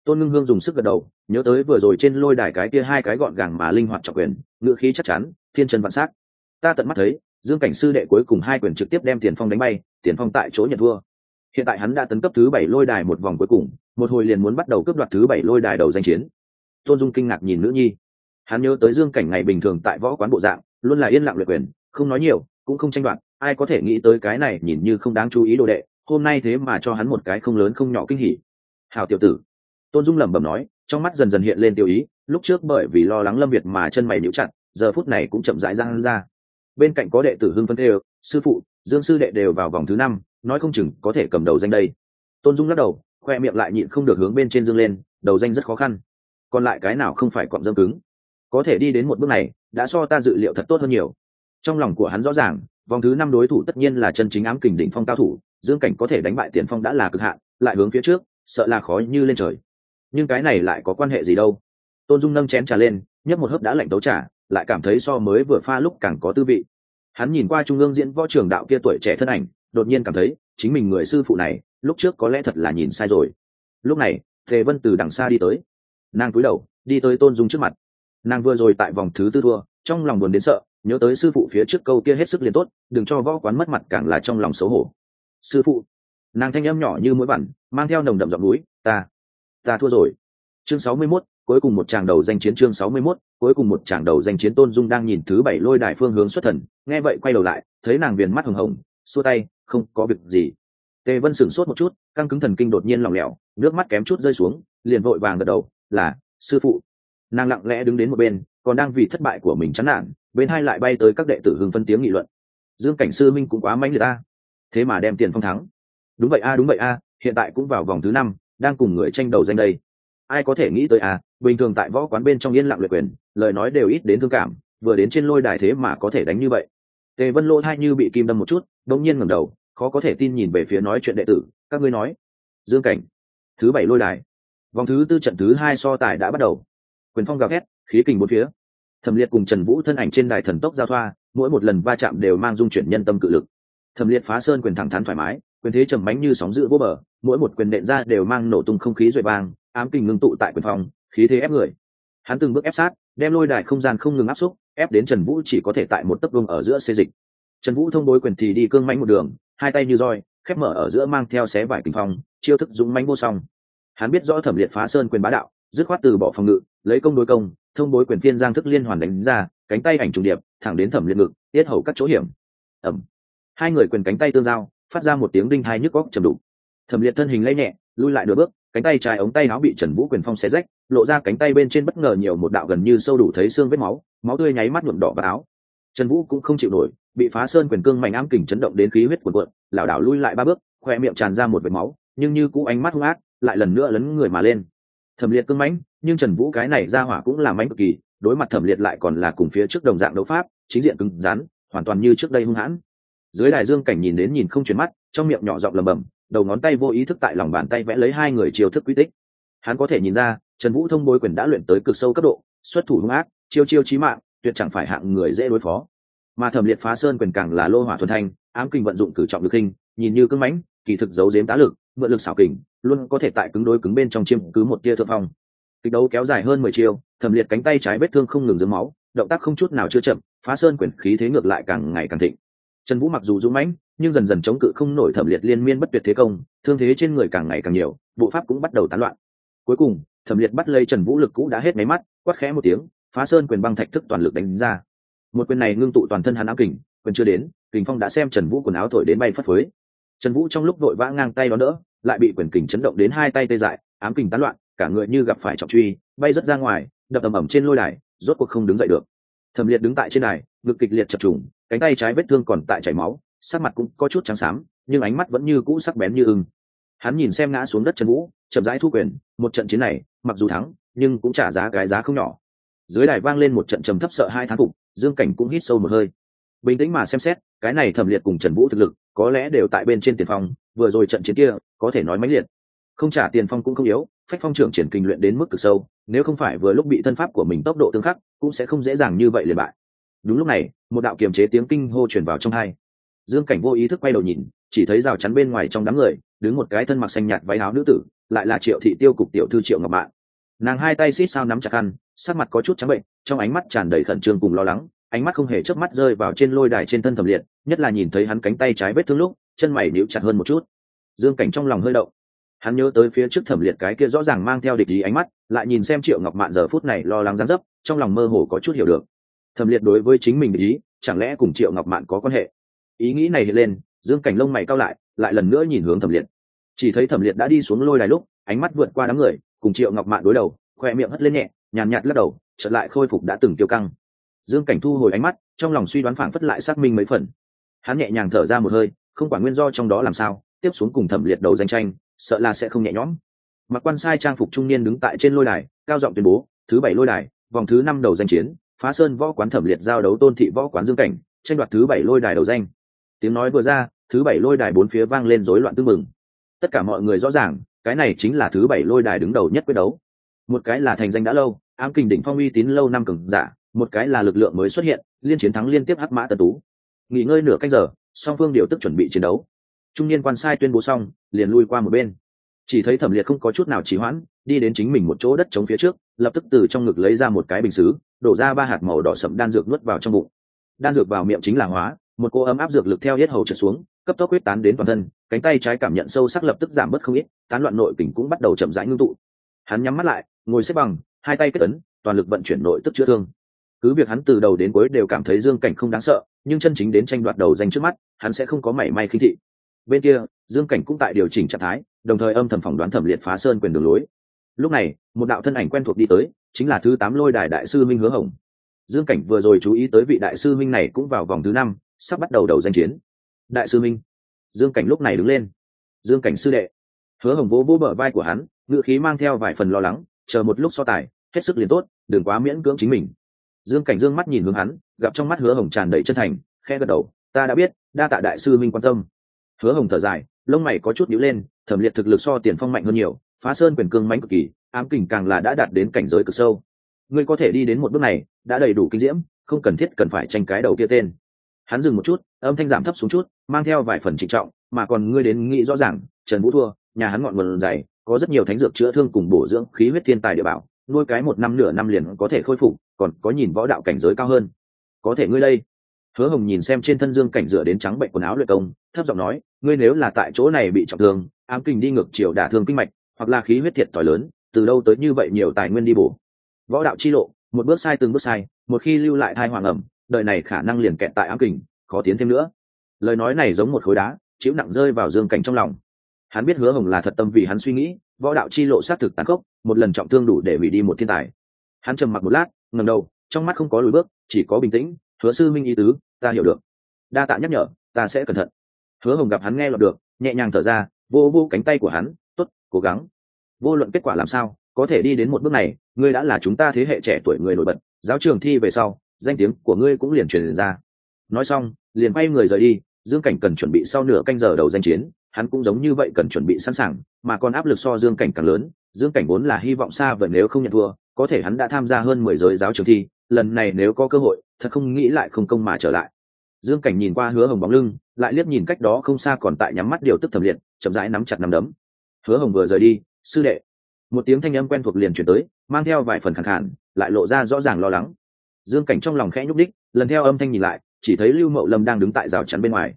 Tôn ngưng hương dùng sức gật đầu, nhớ tới vừa rồi trên lôi đài cái kia hai cái gọn gàng mà linh hoạt trọng quyền ngựa khí chắc chắn, thiên trần vạn s á c ta tận mắt thấy, dương cảnh sư đệ cuối cùng hai quyền trực tiếp đem tiền phong đánh bay, tiền phong tại chỗ nhận thua hiện tại hắn đã tấn cấp thứ bảy lôi đài một vòng cuối cùng, một hồi liền muốn bắt đầu cướp đoạt thứ bảy lôi đài đầu danh chiến. Tôn dung kinh ngạc nhìn nữ nhi. Hắn nhớ tới dương cảnh ngày bình thường tại võ quán bộ dạng, luôn là yên lặng luyện quyền, không nói nhiều, cũng không tranh đoạt, ai có thể nghĩ tới cái này nhìn như không đáng chú ý đồ đệ, hôm nay thế mà cho hắn một cái không lớn không nhỏ kinh hỉ. Hào tiểu tử. Tôn dung lẩm bẩm nói, trong mắt dần dần hiện lên tiêu ý, lúc trước bởi vì lo lắng lâm việt mà chân mày níu chặt, giờ phút này cũng chậm rãi ra hắn ra. Bên cạnh có đệ tử hưng phân thê sư phụ, dương sư đệ đều vào vòng thứ năm nói không chừng có thể cầm đầu danh đây. Tôn dung lắc đầu, khoe miệng lại nhịn không được hướng bên trên dương lên, đầu danh rất khó khăn. Còn lại cái nào không phải cọm dâm cứng? Có thể đi đến một bước này, đã so ta dự liệu thật tốt hơn nhiều. Trong lòng của hắn rõ ràng, vòng thứ năm đối thủ tất nhiên là chân chính ám kình đỉnh phong cao thủ, dương cảnh có thể đánh bại tiền phong đã là cực hạn, lại hướng phía trước, sợ là khó như lên trời. Nhưng cái này lại có quan hệ gì đâu? Tôn dung nâng chén trà lên, nhấp một hớp đã lạnh tấu trà, lại cảm thấy so mới vừa pha lúc càng có tư vị. Hắn nhìn qua trung ương diễn võ trường đạo kia tuổi trẻ thân ảnh đột nhiên cảm thấy chính mình người sư phụ này lúc trước có lẽ thật là nhìn sai rồi. Lúc này thề vân từ đằng xa đi tới. Nàng cúi đầu đi tới tôn dung trước mặt. Nàng vừa rồi tại vòng thứ tư thua trong lòng buồn đến sợ nhớ tới sư phụ phía trước câu kia hết sức liền tốt đừng cho võ quán mất mặt càng là trong lòng xấu hổ. Sư phụ nàng thanh âm nhỏ như mũi vằn mang theo nồng đậm giọng núi ta ta thua rồi. Chương sáu mươi 61, cuối cùng một tràng đầu danh chiến chương sáu mươi 61, cuối cùng một tràng đầu danh chiến tôn dung đang nhìn thứ bảy lôi đại phương hướng xuất thần nghe vậy quay đầu lại thấy nàng viền mắt hồng hồng xua tay không có việc gì. Tề vân sửng sốt một chút, căng cứng thần kinh đột nhiên lỏng lẻo, nước mắt kém chút rơi xuống, liền vội vàng gật đầu, là, sư phụ. Nàng lặng lẽ đứng đến một bên, còn đang vì thất bại của mình chán nản, bên hai lại bay tới các đệ tử hưng phân tiếng nghị luận. Dương cảnh sư minh cũng quá mãnh liệt a. Thế mà đem tiền phong thắng. Đúng vậy a, đúng vậy a, hiện tại cũng vào vòng thứ năm, đang cùng người tranh đầu danh đây. Ai có thể nghĩ tới a, bình thường tại võ quán bên trong yên lặng luyện quyền, lời nói đều ít đến thương cảm, vừa đến trên lôi đài thế mà có thể đánh như vậy. Tề vân lỗ thai như bị kim đâm một chút đống nhiên ngẩng đầu khó có thể tin nhìn về phía nói chuyện đệ tử, các ngươi nói. Dương cảnh, thứ bảy lôi đài. Vòng thứ tư trận thứ hai so tài đã bắt đầu. Quyền phong gào thét khí kình bốn phía. Thẩm liệt cùng trần vũ thân ảnh trên đài thần tốc giao thoa, mỗi một lần va chạm đều mang dung chuyển nhân tâm cự lực. Thẩm liệt phá sơn quyền thẳng thắn thoải mái, quyền thế trầm bánh như sóng giữ vô bờ, mỗi một quyền đệm ra đều mang nổ tung không khí duệ vang ám kình ngưng tụ tại quyền phòng khí thế ép người. Hắn từng bước ép sát, đem lôi đài không gian không ngừng áp xúc, ép đến trần vũ chỉ có thể tại một tấc vương ở giữa xê dịch. Trần vũ thông bối quyền thì đi cương mánh một đường hai tay như roi, khép mở ở giữa mang theo xé vải kinh phong, chiêu thức dũng mãnh vô song. Hắn biết rõ thẩm liệt phá sơn quyền bá đạo, dứt khoát từ bỏ phòng ngự, lấy công đối công, thông bối quyền phiên giang thức liên hoàn đánh ra, cánh tay ảnh trùng điệp, thẳng đến thẩm liệt ngực, tiết hầu các chỗ hiểm. Ẩm. Hai người quyền cánh tay tương giao, phát ra một tiếng đinh hai nhức góc trầm đục. Thẩm liệt thân hình lây nhẹ, lui lại nửa bước, cánh tay trái ống tay áo bị trần vũ quyền phong xé rách, lộ ra cánh tay bên trên bất ngờ nhiều một đạo gần như sâu đủ thấy xương vết máu máu tươi nháy mắt nhuộm đỏ vào áo trần vũ cũng không chịu nổi, bị phá sơn quyền cương mạnh ám kình chấn động đến khí huyết cuồn cuộn, lảo đảo lui lại ba bước khoe miệng tràn ra một vệt máu, nhưng như cũ ánh mắt hung ác, lại lần nữa lấn người mà lên. Thẩm liệt cứng mãnh, nhưng trần vũ cái này ra hỏa cũng là mãnh cực kỳ, đối mặt thẩm liệt lại còn là cùng phía trước đồng dạng đấu pháp, chính diện cứng rắn, hoàn toàn như trước đây hung hãn. Dưới đại dương cảnh nhìn đến nhìn không chuyển mắt, trong miệng nhỏ giọng lầm bầm đầu ngón tay vô ý thức tại lòng bàn tay vẽ lấy hai người chiêu thức quy tích. Hắn có thể nhìn ra, trần vũ thông bối quyền đã luyện tới cực sâu cấp độ, xuất thủ hung ác, chiêu chiêu trí mạng tuyệt chẳng phải hạng người dễ đối phó. Mà thẩm liệt phá sơn quyền càng là lô hỏa thuần thanh, ám kinh vận dụng cử trọng lực hình, nhìn như cứng mãnh, kỳ thực giấu giếm tá lực, mượn lực xảo kình, luôn có thể tại cứng đối cứng bên trong chiêm cứ một tia thượng phong. Kịch đấu kéo dài hơn mười chiêu, thẩm liệt cánh tay trái vết thương không ngừng dưới máu, động tác không chút nào chưa chậm, phá sơn quyền khí thế ngược lại càng ngày càng thịnh. Trần vũ mặc dù dũng mãnh, nhưng dần dần chống cự không nổi thẩm liệt liên miên bất tuyệt thế công, thương thế trên người càng ngày càng nhiều, bộ pháp cũng bắt đầu tán loạn. Cuối cùng, thẩm liệt bắt lấy trần vũ lực cũ đã hết máy mắt, quát khẽ một tiếng phá sơn quyền băng thạch thức toàn lực đánh ra. Một quyền này ngưng tụ toàn thân hắn áo kình, quyền chưa đến, kình phong đã xem trần vũ quần áo thổi đến bay phất phới. Trần vũ trong lúc đội vã ngang tay đó đỡ, lại bị quyền kình chấn động đến hai tay tê dại, ám kình tán loạn, cả người như gặp phải trọng truy, bay rất ra ngoài, đập ầm ầm trên lôi đài, rốt cuộc không đứng dậy được. Thẩm liệt đứng tại trên đài, ngực kịch liệt chập trùng, cánh tay trái vết thương còn tại chảy máu, sắc mặt cũng có chút trắng xám, nhưng ánh mắt vẫn như cũ sắc bén như ưng. Hắn nhìn xem ngã xuống đất trần vũ, chậm rãi thu quyền, một trận chiến này, mặc dù thắng, nhưng cũng trả giá cái giá không nhỏ dưới đài vang lên một trận trầm thấp sợ hai tháng phục, dương cảnh cũng hít sâu một hơi. Bình tĩnh mà xem xét, cái này thẩm liệt cùng trần vũ thực lực, có lẽ đều tại bên trên tiền phong, vừa rồi trận chiến kia, có thể nói mãnh liệt. Không trả tiền phong cũng không yếu, phách phong trưởng triển kinh luyện đến mức cực sâu, nếu không phải vừa lúc bị thân pháp của mình tốc độ tương khắc, cũng sẽ không dễ dàng như vậy liền bại. Đúng lúc này, một đạo kiềm chế tiếng kinh hô chuyển vào trong hai. Dương cảnh vô ý thức quay đầu nhìn, chỉ thấy rào chắn bên ngoài trong đám người, đứng một cái thân mặc xanh nhạt váy áo nữ tử, lại là triệu thị tiêu cục tiểu thư triệu ngọc bạn nàng hai tay xít sao nắm chặt khăn sắc mặt có chút trắng bệnh, trong ánh mắt tràn đầy khẩn trương cùng lo lắng, ánh mắt không hề chớp mắt rơi vào trên lôi đài trên thân thẩm liệt, nhất là nhìn thấy hắn cánh tay trái vết thương lúc, chân mày níu chặt hơn một chút. Dương cảnh trong lòng hơi động. Hắn nhớ tới phía trước thẩm liệt cái kia rõ ràng mang theo địch ý ánh mắt, lại nhìn xem triệu ngọc mạn giờ phút này lo lắng gián dấp, trong lòng mơ hồ có chút hiểu được. Thẩm liệt đối với chính mình địch ý, chẳng lẽ cùng triệu ngọc mạn có quan hệ? Ý nghĩ này hiện lên, dương cảnh lông mày cao lại lại lần nữa nhìn hướng thẩm liệt. Chỉ thấy thẩm liệt đã đi xuống lôi đài lúc, ánh mắt vượt qua đám người, cùng triệu ngọc mạn đối đầu, khoe miệng hất lên nhẹ nhàn nhạt lắc đầu trở lại khôi phục đã từng tiêu căng. Dương cảnh thu hồi ánh mắt, trong lòng suy đoán phảng phất lại xác minh mấy phần. Hắn nhẹ nhàng thở ra một hơi, không quản nguyên do trong đó làm sao, tiếp xuống cùng thẩm liệt đầu danh tranh, sợ là sẽ không nhẹ nhõm. Mặc quan sai trang phục trung niên đứng tại trên lôi đài, cao giọng tuyên bố, thứ bảy lôi đài, vòng thứ năm đầu danh chiến, phá sơn võ quán thẩm liệt giao đấu tôn thị võ quán dương cảnh, tranh đoạt thứ bảy lôi đài đầu danh. Tiếng nói vừa ra, thứ bảy lôi đài bốn phía vang lên rối loạn tư mừng tất cả mọi người rõ ràng, cái này chính là thứ bảy lôi đài đứng đầu nhất quyết đấu một cái là thành danh đã lâu, ám kình đỉnh phong uy tín lâu năm cường giả, một cái là lực lượng mới xuất hiện, liên chiến thắng liên tiếp hắc mã tần tú. Nghỉ ngơi nửa canh giờ, song phương điều tức chuẩn bị chiến đấu. Trung niên quan sai tuyên bố xong, liền lui qua một bên. Chỉ thấy thẩm liệt không có chút nào trì hoãn, đi đến chính mình một chỗ đất chống phía trước, lập tức từ trong ngực lấy ra một cái bình xứ, đổ ra ba hạt màu đỏ sậm đan dược nuốt vào trong bụng. Đan dược vào miệng chính là hóa, một cô ấm áp dược lực theo hết hầu trượt xuống, cấp tốc huyết tán đến toàn thân, cánh tay trái cảm nhận sâu sắc lập tức giảm bớt không ít, tán loạn nội kình cũng bắt đầu chậm rãi ngưng tụ hắn nhắm mắt lại, ngồi xếp bằng, hai tay kết ấn, toàn lực vận chuyển nội tức chữa thương. Cứ việc hắn từ đầu đến cuối đều cảm thấy dương cảnh không đáng sợ, nhưng chân chính đến tranh đoạt đầu danh trước mắt, hắn sẽ không có mảy may khinh thị. Bên kia, dương cảnh cũng tại điều chỉnh trạng thái, đồng thời âm thầm phỏng đoán thẩm liệt phá sơn quyền đường lối. Lúc này, một đạo thân ảnh quen thuộc đi tới, chính là thứ tám lôi đài đại sư minh hứa hồng. Dương cảnh vừa rồi chú ý tới vị đại sư minh này cũng vào vòng thứ năm, sắp bắt đầu đầu danh chiến. Đại sư minh. Dương cảnh lúc này đứng lên. Dương cảnh sư đệ hứa hồng vỗ vỗ bờ vai của hắn ngự khí mang theo vài phần lo lắng, chờ một lúc so tài, hết sức liền tốt, đừng quá miễn cưỡng chính mình. Dương cảnh dương mắt nhìn hướng hắn, gặp trong mắt hứa hồng tràn đầy chân thành khe gật đầu, ta đã biết, đa tạ đại sư minh quan tâm. Hứa hồng thở dài, lông mày có chút nhíu lên, thẩm liệt thực lực so tiền phong mạnh hơn nhiều, phá sơn quyền cương mãnh cực kỳ, ám kình càng là đã đạt đến cảnh giới cực sâu. Ngươi có thể đi đến một bước này, đã đầy đủ kinh diễm, không cần thiết cần phải tranh cái đầu kia tên. Hắn dừng một chút, âm thanh giảm thấp xuống chút, mang theo vài phần trịnh trọng, mà còn ngươi đến nghĩ rõ ràng, trần vũ thua nhà hắn ngọn nguồn dày, có rất nhiều thánh dược chữa thương cùng bổ dưỡng khí huyết thiên tài địa bảo, nuôi cái một năm nửa năm liền có thể khôi phục, còn có nhìn võ đạo cảnh giới cao hơn. Có thể ngươi đây. Hứa hồng nhìn xem trên thân dương cảnh dựa đến trắng bệnh quần áo luyện công, thấp giọng nói, ngươi nếu là tại chỗ này bị trọng thương, ám kinh đi ngược chiều đả thương kinh mạch, hoặc là khí huyết thiệt thòi lớn, từ đâu tới như vậy nhiều tài nguyên đi bổ. Võ đạo chi lộ, một bước sai từng bước sai, một khi lưu lại thai hoàng ẩm đợi này khả năng liền kẹt tại ám kình, khó tiến thêm nữa. Lời nói này giống một khối đá, chịu nặng rơi vào dương cảnh trong lòng hắn biết hứa hồng là thật tâm vì hắn suy nghĩ, võ đạo chi lộ xác thực tàn khốc, một lần trọng thương đủ để hủy đi một thiên tài. Hắn trầm mặc một lát ngầm đầu, trong mắt không có lùi bước, chỉ có bình tĩnh, hứa sư minh ý tứ, ta hiểu được. Đa tạ nhắc nhở, ta sẽ cẩn thận. Hứa hồng gặp hắn nghe lọt được, nhẹ nhàng thở ra, vô vô cánh tay của hắn t ố t cố gắng. Vô luận kết quả làm sao, có thể đi đến một bước này, ngươi đã là chúng ta thế hệ trẻ tuổi người nổi bật, giáo trường thi về sau, danh tiếng của ngươi cũng liền truyền ra. Nói xong, liền quay người rời đi, dương cảnh cần chuẩn bị sau nửa canh giờ đầu danh chiến hắn cũng giống như vậy cần chuẩn bị sẵn sàng, mà còn áp lực so dương cảnh càng lớn, dương cảnh vốn là hy vọng xa vời nếu không nhận thua, có thể hắn đã tham gia hơn mười giới giáo trường thi, lần này nếu có cơ hội, thật không nghĩ lại không công mà trở lại. Dương cảnh nhìn qua hứa hồng bóng lưng, lại liếc nhìn cách đó không xa còn tại nhắm mắt điều tức thẩm liệt, chậm rãi nắm chặt nắm đấm. Hứa hồng vừa rời đi, sư đệ. Một tiếng thanh âm quen thuộc liền chuyển tới, mang theo vài phần khẳng khản lại lộ ra rõ ràng lo lắng. Dương cảnh trong lòng khẽ nhúc đích lần theo âm thanh nhìn lại, chỉ thấy lưu mậu lâm đang đứng tại rào chắn bên ngoài.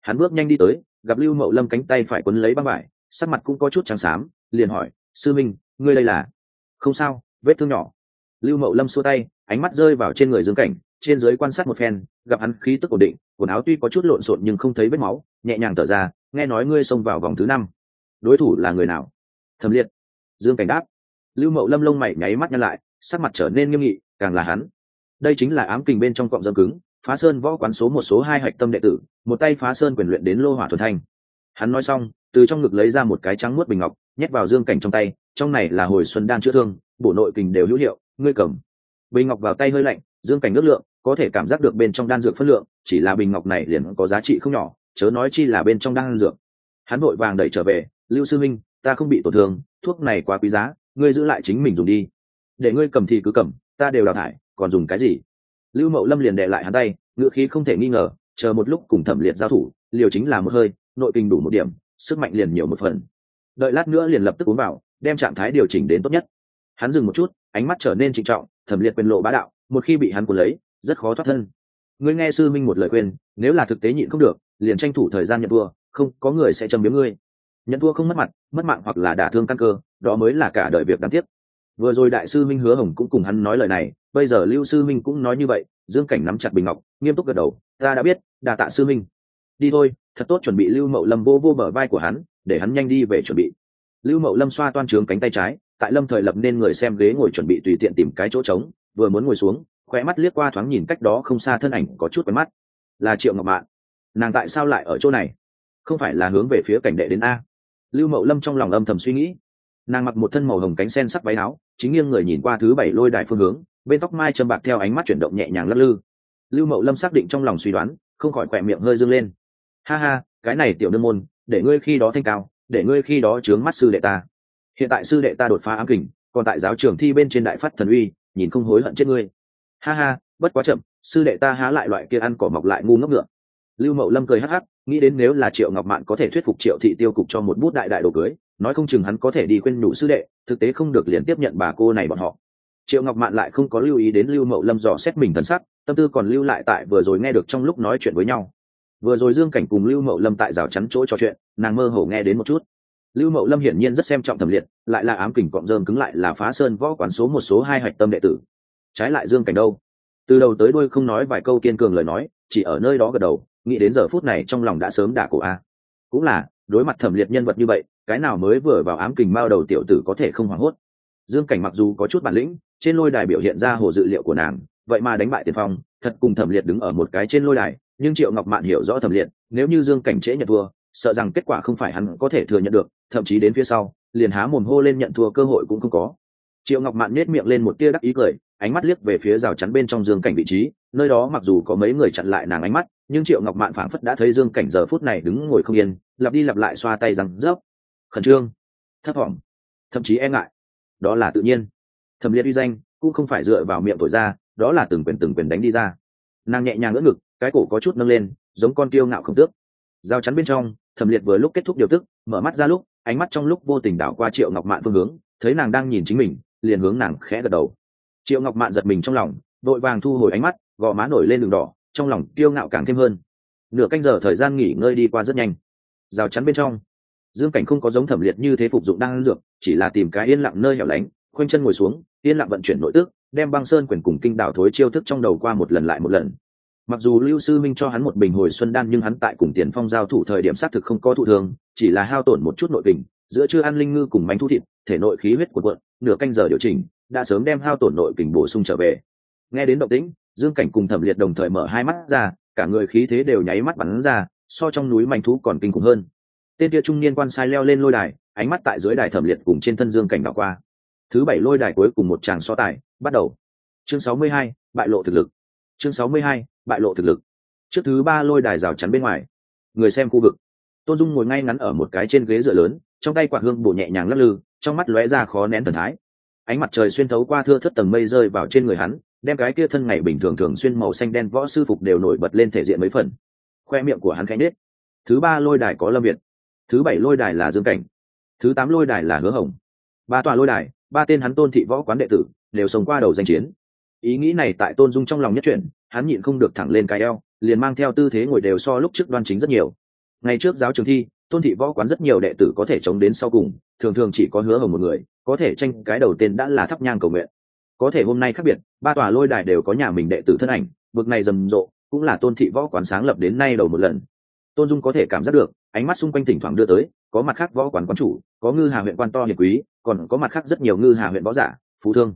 Hắn bước nhanh đi tới gặp lưu mậu lâm cánh tay phải quấn lấy băng vải, sắc mặt cũng có chút trắng xám, liền hỏi, sư minh, ngươi đây là? Không sao, vết thương nhỏ. Lưu mậu lâm xua tay, ánh mắt rơi vào trên người dương cảnh, trên giới quan sát một phen, gặp hắn khí tức ổn định, quần áo tuy có chút lộn xộn nhưng không thấy vết máu, nhẹ nhàng thở ra, nghe nói ngươi xông vào vòng thứ năm. Đối thủ là người nào? Thẩm liệt. Dương cảnh đáp. Lưu mậu lâm lông mày nháy mắt nhăn lại, sắc mặt trở nên nghiêm nghị, càng là hắn. Đây chính là ám kình bên trong cọng dâm cứng phá sơn võ quán số một, số hai hạch tâm đệ tử, một tay phá sơn quyền luyện đến lô hỏa thuần thanh hắn nói xong, từ trong ngực lấy ra một cái trắng muốt bình ngọc, nhét vào dương cảnh trong tay, trong này là hồi xuân đan chữa thương, bổ nội kình đều hữu hiệu, ngươi cầm. Bình ngọc vào tay hơi lạnh, dương cảnh nước lượng, có thể cảm giác được bên trong đan dược phân lượng, chỉ là bình ngọc này liền có giá trị không nhỏ, chớ nói chi là bên trong đan dược. Hắn vội vàng đẩy trở về, lưu sư minh ta không bị tổn thương, thuốc này quá quý giá, ngươi giữ lại chính mình dùng đi. Để ngươi cầm thì cứ cầm, ta đều đào thải, còn dùng cái gì? Lưu mậu lâm liền đệ lại hắn tay, ngựa khí không thể nghi ngờ, chờ một lúc cùng thẩm liệt giao thủ, liều chính là một hơi, nội kinh đủ một điểm, sức mạnh liền nhiều một phần. Đợi lát nữa liền lập tức uống vào, đem trạng thái điều chỉnh đến tốt nhất. Hắn dừng một chút, ánh mắt trở nên trịnh trọng, thẩm liệt quyền lộ bá đạo, một khi bị hắn cuốn lấy, rất khó thoát thân. Ngươi nghe sư minh một lời khuyên, nếu là thực tế nhịn không được, liền tranh thủ thời gian nhận thua, không, có người sẽ châm biếm ngươi. Nhận thua không mất mặt, mất mạng hoặc là đả thương căn cơ, đó mới là cả đời việc đáng tiếc. Vừa rồi đại sư minh hứa hồng cũng cùng hắn nói lời này bây giờ lưu sư minh cũng nói như vậy, dương cảnh nắm chặt bình ngọc, nghiêm túc gật đầu, ta đã biết đà tạ sư minh. Đi thôi, thật tốt chuẩn bị lưu mậu lâm vô vô bờ vai của hắn, để hắn nhanh đi về chuẩn bị. Lưu mậu lâm xoa toan trướng cánh tay trái, tại lâm thời lập nên người xem ghế ngồi chuẩn bị tùy tiện tìm cái chỗ trống, vừa muốn ngồi xuống, khóe mắt liếc qua thoáng nhìn cách đó không xa thân ảnh có chút quen mắt. Là triệu ngọc mạn. Nàng tại sao lại ở chỗ này? Không phải là hướng về phía cảnh đệ đến a? Lưu mậu lâm trong lòng âm thầm suy nghĩ. Nàng mặc một thân màu hồng cánh sen sắc váy áo, chính nghiêng người nhìn qua thứ bảy lôi đài phương hướng bên tóc mai châm bạc theo ánh mắt chuyển động nhẹ nhàng lắc lư. Lưu mậu lâm xác định trong lòng suy đoán, không khỏi khỏe miệng hơi dâng lên. Ha ha, cái này tiểu nương môn, để ngươi khi đó thanh cao, để ngươi khi đó chướng mắt sư đệ ta. Hiện tại sư đệ ta đột phá ám kình, còn tại giáo trường thi bên trên đại phát thần uy, nhìn không hối hận chết ngươi. Ha ha, bất quá chậm, sư đệ ta há lại loại kia ăn cỏ mọc lại ngu ngốc ngựa. Lưu mậu lâm cười hắc hắc, nghĩ đến nếu là triệu ngọc mạn có thể thuyết phục triệu thị tiêu cục cho một bút đại đại đồ cưới, nói không chừng hắn có thể đi quên nhủ sư đệ, thực tế không được liền tiếp nhận bà cô này bọn họ triệu ngọc mạn lại không có lưu ý đến lưu mậu lâm dò xét mình thân sắc, tâm tư còn lưu lại tại vừa rồi nghe được trong lúc nói chuyện với nhau. Vừa rồi dương cảnh cùng lưu mậu lâm tại rào chắn chỗ trò chuyện, nàng mơ hồ nghe đến một chút. Lưu mậu lâm hiển nhiên rất xem trọng thẩm liệt, lại là ám kình cọng dơm cứng lại là phá sơn võ quán số một số hai hạch tâm đệ tử. Trái lại dương cảnh đâu? Từ đầu tới đuôi không nói vài câu kiên cường lời nói, chỉ ở nơi đó gật đầu, nghĩ đến giờ phút này trong lòng đã sớm đả cổ a. Cũng là, đối mặt thẩm liệt nhân vật như vậy, cái nào mới vừa vào ám kình mao đầu tiểu tử có thể không hoảng hốt. Dương cảnh mặc dù có chút bản lĩnh trên lôi đài biểu hiện ra hồ dự liệu của nàng, vậy mà đánh bại tiền phong, thật cùng thẩm liệt đứng ở một cái trên lôi đài, nhưng triệu ngọc mạn hiểu rõ thẩm liệt, nếu như dương cảnh trễ nhận thua, sợ rằng kết quả không phải hắn có thể thừa nhận được, thậm chí đến phía sau, liền há mồm hô lên nhận thua cơ hội cũng không có. Triệu ngọc mạn nết miệng lên một tia đắc ý cười, ánh mắt liếc về phía rào chắn bên trong dương cảnh vị trí, nơi đó mặc dù có mấy người chặn lại nàng ánh mắt, nhưng triệu ngọc mạn phảng phất đã thấy dương cảnh giờ phút này đứng ngồi không yên, lặp đi lặp lại xoa tay rằng rớp khẩn trương, thấp thỏm thậm chí e ngại. Đó là tự nhiên thẩm liệt uy danh, cũng không phải dựa vào miệng thổi ra, đó là từng quyền từng quyền đánh đi ra. Nàng nhẹ nhàng ngỡ ngực, cái cổ có chút nâng lên, giống con kiêu ngạo không tước. Giao chắn bên trong, thẩm liệt vừa lúc kết thúc điều tức, mở mắt ra lúc, ánh mắt trong lúc vô tình đảo qua triệu ngọc mạn phương hướng, thấy nàng đang nhìn chính mình, liền hướng nàng khẽ gật đầu. Triệu ngọc mạn giật mình trong lòng vội vàng thu hồi ánh mắt, gò má nổi lên đường đỏ, trong lòng kiêu ngạo càng thêm hơn. Nửa canh giờ thời gian nghỉ ngơi đi qua rất nhanh. Rào chắn bên trong, dương cảnh không có giống thẩm liệt như thế phục dụng đang dược, chỉ là tìm cái yên lặng nơi hẻo lánh, khoanh chân ngồi xuống yên lặng vận chuyển nội tức đem băng sơn quyền cùng kinh đảo thối chiêu thức trong đầu qua một lần lại một lần. Mặc dù lưu sư minh cho hắn một bình hồi xuân đan nhưng hắn tại cùng tiền phong giao thủ thời điểm xác thực không có thụ thường chỉ là hao tổn một chút nội bình. giữa chưa ăn linh ngư cùng bánh thu thịt, thể nội khí huyết của quận nửa canh giờ điều chỉnh, đã sớm đem hao tổn nội kình bổ sung trở về. Nghe đến động tĩnh, dương cảnh cùng thẩm liệt đồng thời mở hai mắt ra, cả người khí thế đều nháy mắt bắn ra, so trong núi manh thú còn kinh khủng hơn. Tên kia trung niên quan sai leo lên lôi đài, ánh mắt tại dưới đài thẩm liệt cùng trên thân dương cảnh đảo qua thứ bảy lôi đài cuối cùng một tràng so tài, bắt đầu. Chương sáu mươi hai, bại lộ thực lực. Chương sáu mươi hai, bại lộ thực lực. Trước thứ ba lôi đài rào chắn bên ngoài. Người xem khu vực. Tôn dung ngồi ngay ngắn ở một cái trên ghế dựa lớn, trong tay quạt hương bổ nhẹ nhàng lắc lư, trong mắt lóe ra khó nén thần thái. Ánh mặt trời xuyên thấu qua thưa thất tầng mây rơi vào trên người hắn, đem cái kia thân ngày bình thường thường xuyên màu xanh đen võ sư phục đều nổi bật lên thể diện mấy phần. Khoe miệng của hắn khẽ nết thứ ba lôi đài có lâm việt. Thứ bảy lôi đài là dương cảnh. Thứ tám lôi đài là hứa hồng ba tòa lôi đài, ba tên hắn tôn thị võ quán đệ tử đều sống qua đầu danh chiến. Ý nghĩ này tại tôn dung trong lòng nhất chuyển, hắn nhịn không được thẳng lên cái eo, liền mang theo tư thế ngồi đều so lúc trước đoan chính rất nhiều. Ngày trước giáo trường thi, tôn thị võ quán rất nhiều đệ tử có thể chống đến sau cùng, thường thường chỉ có hứa hồng một người, có thể tranh cái đầu tên đã là thắp nhang cầu nguyện. Có thể hôm nay khác biệt, ba tòa lôi đài đều có nhà mình đệ tử thân ảnh vực này rầm rộ, cũng là tôn thị võ quán sáng lập đến nay đầu một lần. Tôn dung có thể cảm giác được, ánh mắt xung quanh thỉnh thoảng đưa tới, có mặt khác võ quán quán chủ, có ngư hà huyện quan to hiền quý còn có mặt khác rất nhiều ngư hà huyện võ giả, phú thương.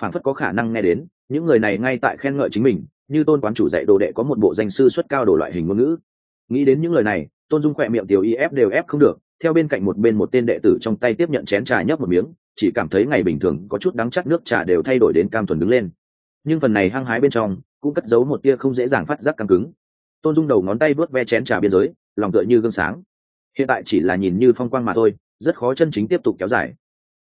Phản phất có khả năng nghe đến, những người này ngay tại khen ngợi chính mình, như tôn quán chủ dạy đồ đệ có một bộ danh sư xuất cao đồ loại hình ngôn ngữ. Nghĩ đến những lời này, tôn dung khỏe miệng tiểu y ép đều ép không được, theo bên cạnh một bên một tên đệ tử trong tay tiếp nhận chén trà nhấp một miếng, chỉ cảm thấy ngày bình thường có chút đắng chắc nước trà đều thay đổi đến cam thuần đứng lên. Nhưng phần này hăng hái bên trong, cũng cất giấu một tia không dễ dàng phát giác căng cứng. Tôn dung đầu ngón tay vớt ve chén trà biên giới, lòng tựa như gương sáng. Hiện tại chỉ là nhìn như phong quang mà thôi, rất khó chân chính tiếp tục kéo dài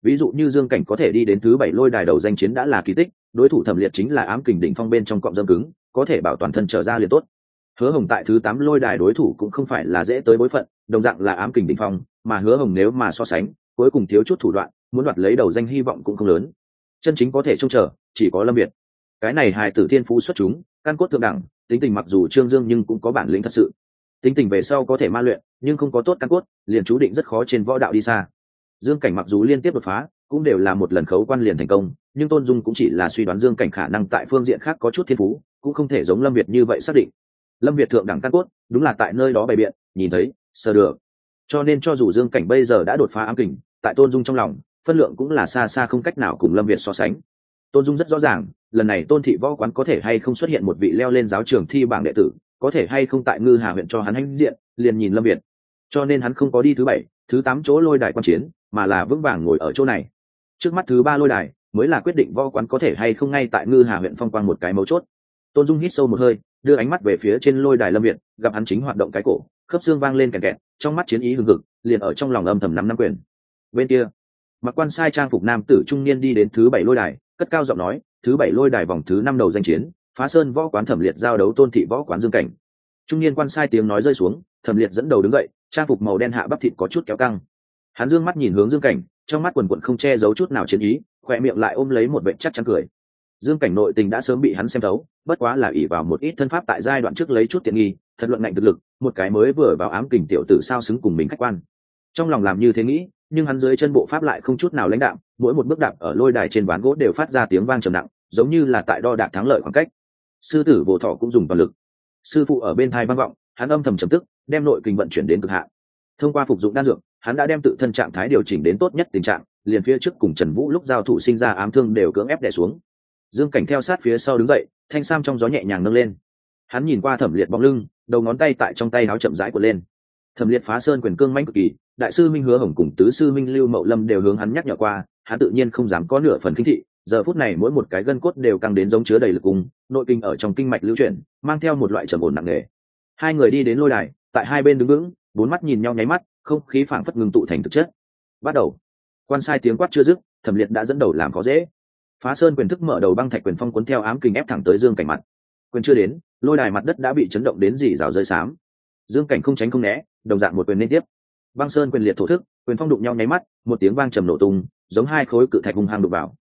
ví dụ như dương cảnh có thể đi đến thứ bảy lôi đài đầu danh chiến đã là kỳ tích, đối thủ thẩm liệt chính là ám kình đỉnh phong bên trong cọng dâm cứng, có thể bảo toàn thân trở ra liền tốt. Hứa hồng tại thứ tám lôi đài đối thủ cũng không phải là dễ tới bối phận, đồng dạng là ám kình đỉnh phong, mà hứa hồng nếu mà so sánh, cuối cùng thiếu chút thủ đoạn, muốn đoạt lấy đầu danh hy vọng cũng không lớn. Chân chính có thể trông chờ, chỉ có lâm việt. Cái này hài tử thiên phú xuất chúng, căn cốt thượng đẳng, tính tình mặc dù trương dương nhưng cũng có bản lĩnh thật sự. Tính tình về sau có thể ma luyện, nhưng không có tốt căn cốt, liền chú định rất khó trên võ đạo đi xa dương cảnh mặc dù liên tiếp đột phá, cũng đều là một lần khấu quan liền thành công, nhưng tôn dung cũng chỉ là suy đoán dương cảnh khả năng tại phương diện khác có chút thiên phú, cũng không thể giống lâm việt như vậy xác định. Lâm việt thượng đẳng căn cốt, đúng là tại nơi đó bày biện, nhìn thấy, sờ được. Cho nên cho dù dương cảnh bây giờ đã đột phá ám kình, tại tôn dung trong lòng, phân lượng cũng là xa xa không cách nào cùng lâm việt so sánh. Tôn dung rất rõ ràng, lần này tôn thị võ quán có thể hay không xuất hiện một vị leo lên giáo trường thi bảng đệ tử, có thể hay không tại ngư hà huyện cho hắn hãnh diện, liền nhìn lâm việt. Cho nên hắn không có đi thứ bảy, thứ tám chỗ lôi đài quan chiến mà là vững vàng ngồi ở chỗ này. Trước mắt thứ ba lôi đài mới là quyết định võ quán có thể hay không ngay tại ngư hà huyện phong quang một cái mấu chốt. Tôn dung hít sâu một hơi đưa ánh mắt về phía trên lôi đài lâm viện, gặp hắn chính hoạt động cái cổ khớp xương vang lên kẹt kẹt trong mắt chiến ý hừng hực liền ở trong lòng âm thầm nắm năm quyền. Bên kia mặc quan sai trang phục nam tử trung niên đi đến thứ bảy lôi đài cất cao giọng nói thứ bảy lôi đài vòng thứ năm đầu danh chiến phá sơn võ quán thẩm liệt giao đấu tôn thị võ quán dương cảnh. Trung niên quan sai tiếng nói rơi xuống thẩm liệt dẫn đầu đứng dậy trang phục màu đen hạ bắp thịt có chút kéo căng hắn dương mắt nhìn hướng dương cảnh, trong mắt quần quận không che giấu chút nào chiến ý, khỏe miệng lại ôm lấy một bệnh chắc chắn cười. Dương cảnh nội tình đã sớm bị hắn xem thấu, bất quá là ỉ vào một ít thân pháp tại giai đoạn trước lấy chút tiện nghi, thật luận ngạnh thực lực, một cái mới vừa vào ám kình tiểu tử sao xứng cùng mình khách quan. Trong lòng làm như thế nghĩ, nhưng hắn dưới chân bộ pháp lại không chút nào lãnh đạm, mỗi một bước đạp ở lôi đài trên ván gỗ đều phát ra tiếng vang trầm nặng, giống như là tại đo đạc thắng lợi khoảng cách. Sư tử bồ thọ cũng dùng toàn lực. Sư phụ ở bên thai vang vọng, hắn âm thầm trầm tức, đem nội kinh vận chuyển đến cực hạn thông qua phục dụng đan dược, hắn đã đem tự thân trạng thái điều chỉnh đến tốt nhất tình trạng, liền phía trước cùng trần vũ lúc giao thủ sinh ra ám thương đều cưỡng ép đè xuống. Dương cảnh theo sát phía sau đứng dậy, thanh sam trong gió nhẹ nhàng nâng lên. Hắn nhìn qua thẩm liệt bóng lưng, đầu ngón tay tại trong tay áo chậm rãi của lên. Thẩm liệt phá sơn quyền cương mãnh cực kỳ, đại sư minh hứa hồng cùng tứ sư minh lưu mậu lâm đều hướng hắn nhắc nhở qua, hắn tự nhiên không dám có nửa phần kinh thị, giờ phút này mỗi một cái gân cốt đều căng đến giống chứa đầy lực cung nội kinh ở trong kinh mạch lưu chuyển, mang theo một loại trầm ổn nặng nề. Hai người đi đến lôi đài, tại hai bên đứng vững bốn mắt nhìn nhau nháy mắt, không khí phảng phất ngừng tụ thành thực chất. Bắt đầu. Quan sai tiếng quát chưa dứt, thẩm liệt đã dẫn đầu làm khó dễ. Phá sơn quyền thức mở đầu băng thạch quyền phong cuốn theo ám kình ép thẳng tới dương cảnh mặt. Quyền chưa đến, lôi đài mặt đất đã bị chấn động đến dì rào rơi xám. Dương cảnh không tránh không né, đồng dạng một quyền liên tiếp. Băng sơn quyền liệt thổ thức, quyền phong đụng nhau nháy mắt, một tiếng vang trầm nổ tung, giống hai khối cự thạch hung hăng đục vào.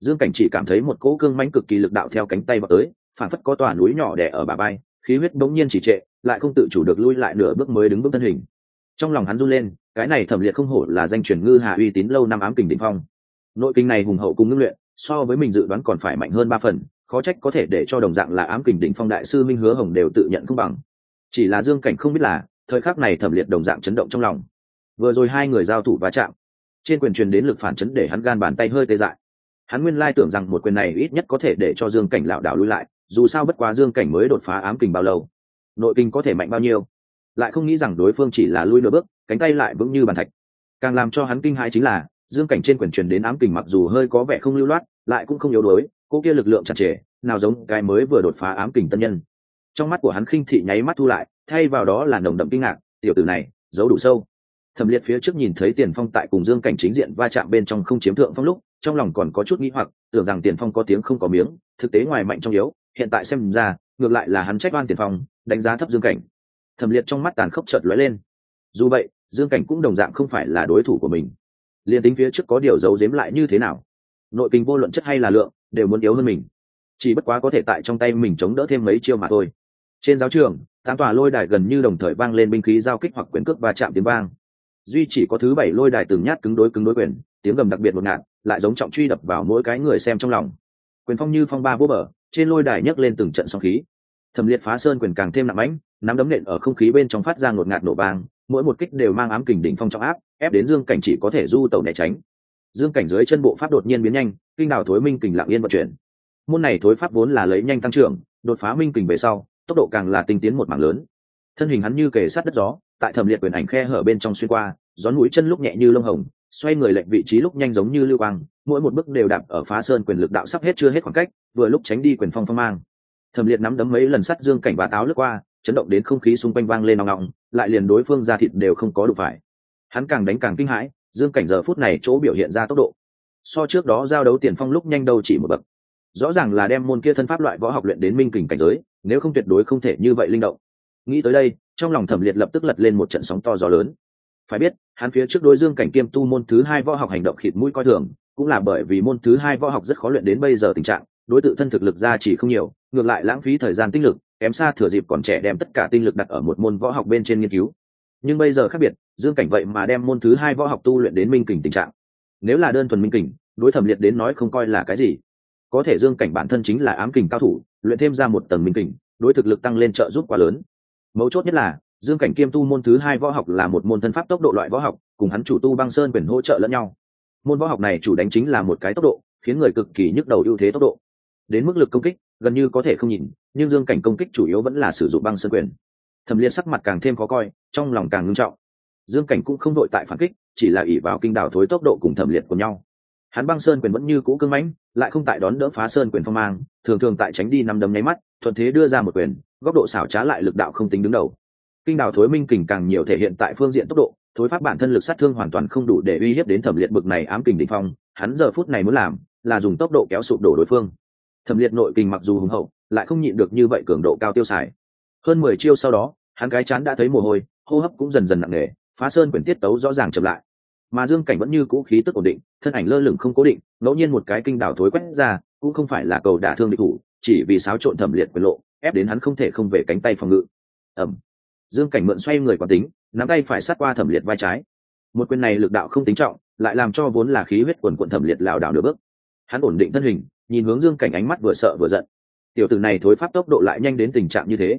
Dương cảnh chỉ cảm thấy một cỗ cương mãnh cực kỳ lực đạo theo cánh tay vào tới, phản phất có tòa núi nhỏ đè ở bà bay khí huyết bỗng nhiên chỉ trệ lại không tự chủ được lui lại nửa bước mới đứng bước thân hình. Trong lòng hắn run lên, cái này thẩm liệt không hổ là danh truyền ngư hạ uy tín lâu năm ám kình đỉnh phong. Nội kinh này hùng hậu cùng ngưng luyện, so với mình dự đoán còn phải mạnh hơn ba phần, khó trách có thể để cho đồng dạng là ám kình đỉnh phong đại sư minh hứa hồng đều tự nhận không bằng. Chỉ là dương cảnh không biết là, thời khắc này thẩm liệt đồng dạng chấn động trong lòng. Vừa rồi hai người giao thủ va chạm, trên quyền truyền đến lực phản chấn để hắn gan bàn tay hơi tê dại. Hắn nguyên lai tưởng rằng một quyền này ít nhất có thể để cho dương cảnh lảo đảo lui lại, dù sao bất quá dương cảnh mới đột phá ám kình bao lâu nội kinh có thể mạnh bao nhiêu? Lại không nghĩ rằng đối phương chỉ là lui nửa bước, cánh tay lại vững như bàn thạch. Càng làm cho hắn kinh hãi chính là, dương cảnh trên quyền truyền đến ám kình mặc dù hơi có vẻ không lưu loát, lại cũng không yếu đuối cô kia lực lượng chặt chẽ, nào giống cái mới vừa đột phá ám kình tân nhân. Trong mắt của hắn khinh thị nháy mắt thu lại, thay vào đó là nồng đậm kinh ngạc, tiểu tử này, giấu đủ sâu. Thẩm liệt phía trước nhìn thấy tiền phong tại cùng dương cảnh chính diện va chạm bên trong không chiếm thượng phong lúc, trong lòng còn có chút nghĩ hoặc, tưởng rằng tiền phong có tiếng không có miếng, thực tế ngoài mạnh trong yếu, hiện tại xem ra, ngược lại là hắn trách oan tiền phong đánh giá thấp dương cảnh. Thẩm liệt trong mắt tàn khốc chợt lóe lên. Dù vậy, dương cảnh cũng đồng dạng không phải là đối thủ của mình. Liền tính phía trước có điều giấu giếm lại như thế nào, nội kinh vô luận chất hay là lượng, đều muốn yếu hơn mình. Chỉ bất quá có thể tại trong tay mình chống đỡ thêm mấy chiêu mà thôi. Trên giáo trường, tám tòa lôi đài gần như đồng thời vang lên binh khí giao kích hoặc quyền cước và chạm tiếng vang. Duy chỉ có thứ bảy lôi đài từng nhát cứng đối cứng đối quyền, tiếng gầm đặc biệt một ngạn lại giống trọng truy đập vào mỗi cái người xem trong lòng. Quyền phong như phong ba vô bờ, trên lôi đài nhấc lên từng trận sóng khí thẩm liệt phá sơn quyền càng thêm nặng mãnh, nắm đấm nện ở không khí bên trong phát ra ngột ngạt nổ vang, mỗi một kích đều mang ám kình đỉnh phong trọng áp, ép đến dương cảnh chỉ có thể du tẩu né tránh. Dương cảnh dưới chân bộ pháp đột nhiên biến nhanh, kinh đào thối minh kình lặng yên vận chuyển. Môn này thối pháp vốn là lấy nhanh tăng trưởng, đột phá minh kình về sau, tốc độ càng là tinh tiến một mảng lớn. Thân hình hắn như kề sát đất gió, tại thẩm liệt quyền ảnh khe hở bên trong xuyên qua, gió núi chân lúc nhẹ như lông hồng, xoay người lệnh vị trí lúc nhanh giống như lưu quang, mỗi một bước đều đạp ở phá sơn quyền lực đạo sắp hết chưa hết khoảng cách, vừa lúc tránh đi quyền phong phong mang thẩm liệt nắm đấm mấy lần sắt dương cảnh bá táo lướt qua, chấn động đến không khí xung quanh vang lên nòng nọng lại liền đối phương ra thịt đều không có đụng phải. Hắn càng đánh càng kinh hãi, dương cảnh giờ phút này chỗ biểu hiện ra tốc độ. So trước đó giao đấu tiền phong lúc nhanh đâu chỉ một bậc. Rõ ràng là đem môn kia thân pháp loại võ học luyện đến minh kình cảnh giới, nếu không tuyệt đối không thể như vậy linh động. Nghĩ tới đây, trong lòng thẩm liệt lập tức lật lên một trận sóng to gió lớn. Phải biết, hắn phía trước đối dương cảnh kiêm tu môn thứ hai võ học hành động khịt mũi coi thường, cũng là bởi vì môn thứ hai võ học rất khó luyện đến bây giờ tình trạng đối tự thân thực lực ra chỉ không nhiều, ngược lại lãng phí thời gian tinh lực, kém xa thừa dịp còn trẻ đem tất cả tinh lực đặt ở một môn võ học bên trên nghiên cứu. Nhưng bây giờ khác biệt, dương cảnh vậy mà đem môn thứ hai võ học tu luyện đến minh kình tình trạng. Nếu là đơn thuần minh kình, đối thẩm liệt đến nói không coi là cái gì. Có thể dương cảnh bản thân chính là ám kình cao thủ, luyện thêm ra một tầng minh kình, đối thực lực tăng lên trợ giúp quá lớn. Mấu chốt nhất là, dương cảnh kiêm tu môn thứ hai võ học là một môn thân pháp tốc độ loại võ học, cùng hắn chủ tu băng sơn quyền hỗ trợ lẫn nhau. Môn võ học này chủ đánh chính là một cái tốc độ, khiến người cực kỳ nhức đầu ưu thế tốc độ đến mức lực công kích gần như có thể không nhìn, nhưng dương cảnh công kích chủ yếu vẫn là sử dụng băng sơn quyền. Thẩm liệt sắc mặt càng thêm khó coi, trong lòng càng ngưng trọng. Dương cảnh cũng không đội tại phản kích, chỉ là ỉ vào kinh đảo thối tốc độ cùng thẩm liệt của nhau. Hắn băng sơn quyền vẫn như cũ cưng mãnh, lại không tại đón đỡ phá sơn quyền phong mang, thường thường tại tránh đi năm đấm nháy mắt, thuận thế đưa ra một quyền, góc độ xảo trá lại lực đạo không tính đứng đầu. Kinh đảo thối minh kình càng nhiều thể hiện tại phương diện tốc độ, thối pháp bản thân lực sát thương hoàn toàn không đủ để uy hiếp đến thẩm liệt bực này ám kình định phong, hắn giờ phút này muốn làm là dùng tốc độ kéo sụp đổ đối phương thẩm liệt nội kình mặc dù hùng hậu, lại không nhịn được như vậy cường độ cao tiêu xài. Hơn mười chiêu sau đó, hắn cái chán đã thấy mồ hôi, hô hấp cũng dần dần nặng nề, phá sơn quyển tiết tấu rõ ràng chậm lại. Mà dương cảnh vẫn như cũ khí tức ổn định, thân ảnh lơ lửng không cố định, ngẫu nhiên một cái kinh đảo thối quét ra, cũng không phải là cầu đả thương địch thủ, chỉ vì xáo trộn thẩm liệt quyền lộ, ép đến hắn không thể không về cánh tay phòng ngự. Ẩm. Dương cảnh mượn xoay người quán tính, nắm tay phải sát qua thẩm liệt vai trái. Một quyền này lực đạo không tính trọng, lại làm cho vốn là khí huyết quần quận thẩm liệt lảo đảo nửa bước. Hắn ổn định thân hình nhìn hướng dương cảnh ánh mắt vừa sợ vừa giận. Tiểu tử này thối pháp tốc độ lại nhanh đến tình trạng như thế.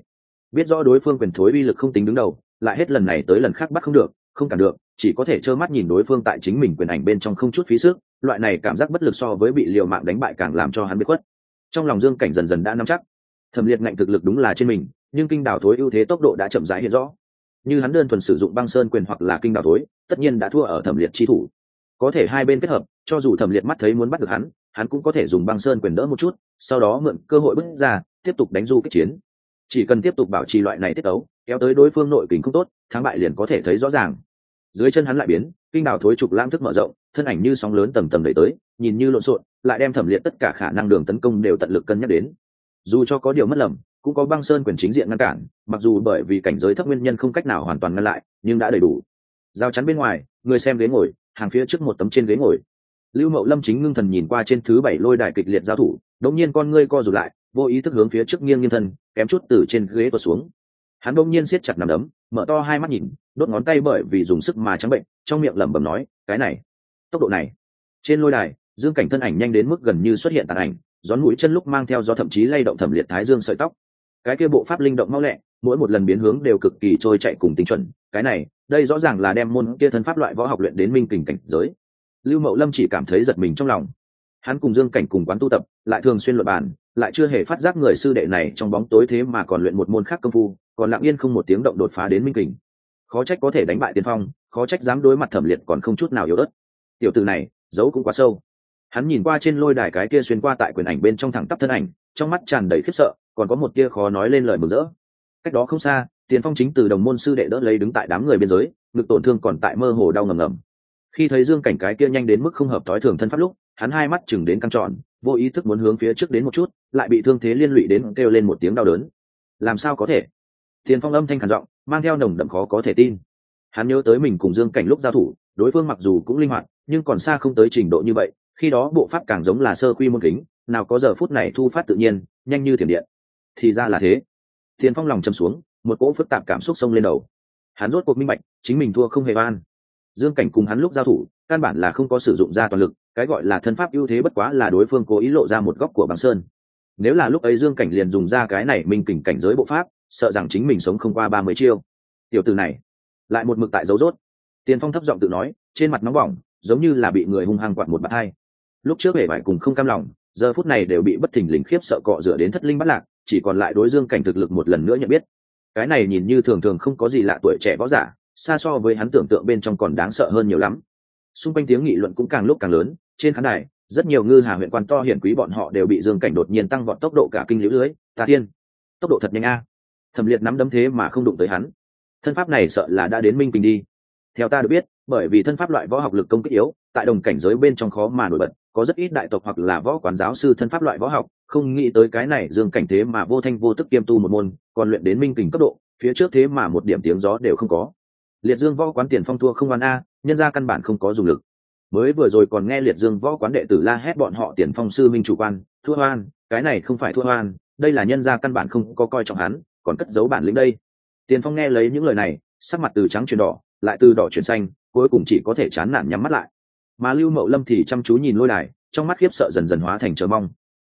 Biết rõ đối phương quyền thối uy lực không tính đứng đầu, lại hết lần này tới lần khác bắt không được, không cản được, chỉ có thể trơ mắt nhìn đối phương tại chính mình quyền ảnh bên trong không chút phí sức, loại này cảm giác bất lực so với bị liều mạng đánh bại càng làm cho hắn biết khuất. Trong lòng dương cảnh dần dần đã nắm chắc. Thẩm liệt ngạnh thực lực đúng là trên mình, nhưng kinh đảo thối ưu thế tốc độ đã chậm rãi hiện rõ. Như hắn đơn thuần sử dụng băng sơn quyền hoặc là kinh đảo thối, tất nhiên đã thua ở thẩm liệt chi thủ. Có thể hai bên kết hợp, cho dù thẩm liệt mắt thấy muốn bắt được hắn hắn cũng có thể dùng băng sơn quyền đỡ một chút, sau đó mượn cơ hội bước ra, tiếp tục đánh du kích chiến. Chỉ cần tiếp tục bảo trì loại này tiết tấu, kéo tới đối phương nội kình không tốt, thắng bại liền có thể thấy rõ ràng. Dưới chân hắn lại biến, kinh đào thối trục lãng thức mở rộng, thân ảnh như sóng lớn tầm tầm đẩy tới, nhìn như lộn xộn, lại đem thẩm liệt tất cả khả năng đường tấn công đều tận lực cân nhắc đến. Dù cho có điều mất lầm, cũng có băng sơn quyền chính diện ngăn cản, mặc dù bởi vì cảnh giới thấp nguyên nhân không cách nào hoàn toàn ngăn lại, nhưng đã đầy đủ. Giao chắn bên ngoài, người xem ghế ngồi, hàng phía trước một tấm trên ghế ngồi lưu mậu lâm chính ngưng thần nhìn qua trên thứ bảy lôi đài kịch liệt giao thủ đống nhiên con ngươi co rụt lại, vô ý thức hướng phía trước nghiêng nghiêng thân, kém chút từ trên ghế tuột xuống. Hắn đống nhiên siết chặt nằm đấm, mở to hai mắt nhìn, đốt ngón tay bởi vì dùng sức mà trắng bệnh, trong miệng lẩm bẩm nói, cái này, tốc độ này. Trên lôi đài, dương cảnh thân ảnh nhanh đến mức gần như xuất hiện tàn ảnh, gión mũi chân lúc mang theo gió thậm chí lay động thẩm liệt thái dương sợi tóc. Cái kia bộ pháp linh động mau lẹ, mỗi một lần biến hướng đều cực kỳ trôi chạy cùng tính chuẩn. Cái này, đây rõ ràng là đem môn kia thân pháp loại võ học luyện đến minh kình cảnh giới lưu mậu lâm chỉ cảm thấy giật mình trong lòng. Hắn cùng dương cảnh cùng quán tu tập, lại thường xuyên luật bàn, lại chưa hề phát giác người sư đệ này trong bóng tối thế mà còn luyện một môn khác công phu, còn lặng yên không một tiếng động đột phá đến minh kình. Khó trách có thể đánh bại tiên phong, khó trách dám đối mặt thẩm liệt còn không chút nào yếu ớt. Tiểu từ này, giấu cũng quá sâu. Hắn nhìn qua trên lôi đài cái kia xuyên qua tại quyền ảnh bên trong thẳng tắp thân ảnh, trong mắt tràn đầy khiếp sợ, còn có một tia khó nói lên lời mừng rỡ. Cách đó không xa, tiền phong chính từ đồng môn sư đệ đỡ lấy đứng tại đám người biên giới ngực tổn thương còn tại mơ hồ đau ngầm ngầm khi thấy dương cảnh cái kia nhanh đến mức không hợp thói thường thân pháp lúc, hắn hai mắt chừng đến căng tròn, vô ý thức muốn hướng phía trước đến một chút, lại bị thương thế liên lụy đến kêu lên một tiếng đau đớn. Làm sao có thể? Tiền phong âm thanh khản giọng, mang theo nồng đậm khó có thể tin. Hắn nhớ tới mình cùng dương cảnh lúc giao thủ, đối phương mặc dù cũng linh hoạt, nhưng còn xa không tới trình độ như vậy, khi đó bộ pháp càng giống là sơ quy môn kính, nào có giờ phút này thu phát tự nhiên, nhanh như thiểm điện. Thì ra là thế. Tiền phong lòng châm xuống, một cỗ phức tạp cảm xúc xông lên đầu. Hắn rốt cuộc minh bạch, chính mình thua không hề oan dương cảnh cùng hắn lúc giao thủ, căn bản là không có sử dụng ra toàn lực, cái gọi là thân pháp ưu thế bất quá là đối phương cố ý lộ ra một góc của bằng sơn. Nếu là lúc ấy dương cảnh liền dùng ra cái này mình kỉnh cảnh giới bộ pháp, sợ rằng chính mình sống không qua ba mươi chiêu. Tiểu từ này, lại một mực tại dấu rốt. Tiền phong thấp giọng tự nói, trên mặt nóng bỏng, giống như là bị người hung hăng quặn một bạt hai. Lúc trước bể vải cùng không cam lòng, giờ phút này đều bị bất thình lình khiếp sợ cọ rửa đến thất linh bắt lạc, chỉ còn lại đối dương cảnh thực lực một lần nữa nhận biết. Cái này nhìn như thường thường không có gì lạ tuổi trẻ võ giả xa so với hắn tưởng tượng bên trong còn đáng sợ hơn nhiều lắm. Xung quanh tiếng nghị luận cũng càng lúc càng lớn, trên khán đài, rất nhiều ngư hà huyện quan to hiển quý bọn họ đều bị dương cảnh đột nhiên tăng vọt tốc độ cả kinh liễu lưới. Ta tiên tốc độ thật nhanh a. Thẩm liệt nắm đấm thế mà không đụng tới hắn. Thân pháp này sợ là đã đến minh kình đi. Theo ta được biết, bởi vì thân pháp loại võ học lực công kích yếu, tại đồng cảnh giới bên trong khó mà nổi bật, có rất ít đại tộc hoặc là võ quán giáo sư thân pháp loại võ học, không nghĩ tới cái này dương cảnh thế mà vô thanh vô tức kiêm tu một môn, còn luyện đến minh kình cấp độ, phía trước thế mà một điểm tiếng gió đều không có liệt dương võ quán tiền phong thua không oan a nhân ra căn bản không có dùng lực. Mới vừa rồi còn nghe liệt dương võ quán đệ tử la hét bọn họ tiền phong sư minh chủ quan thua oan cái này không phải thua oan đây là nhân ra căn bản không có coi trọng hắn còn cất giấu bản lĩnh đây. Tiền phong nghe lấy những lời này sắc mặt từ trắng chuyển đỏ lại từ đỏ chuyển xanh cuối cùng chỉ có thể chán nản nhắm mắt lại. Mà lưu mậu lâm thì chăm chú nhìn lôi đài trong mắt khiếp sợ dần dần hóa thành chờ mong.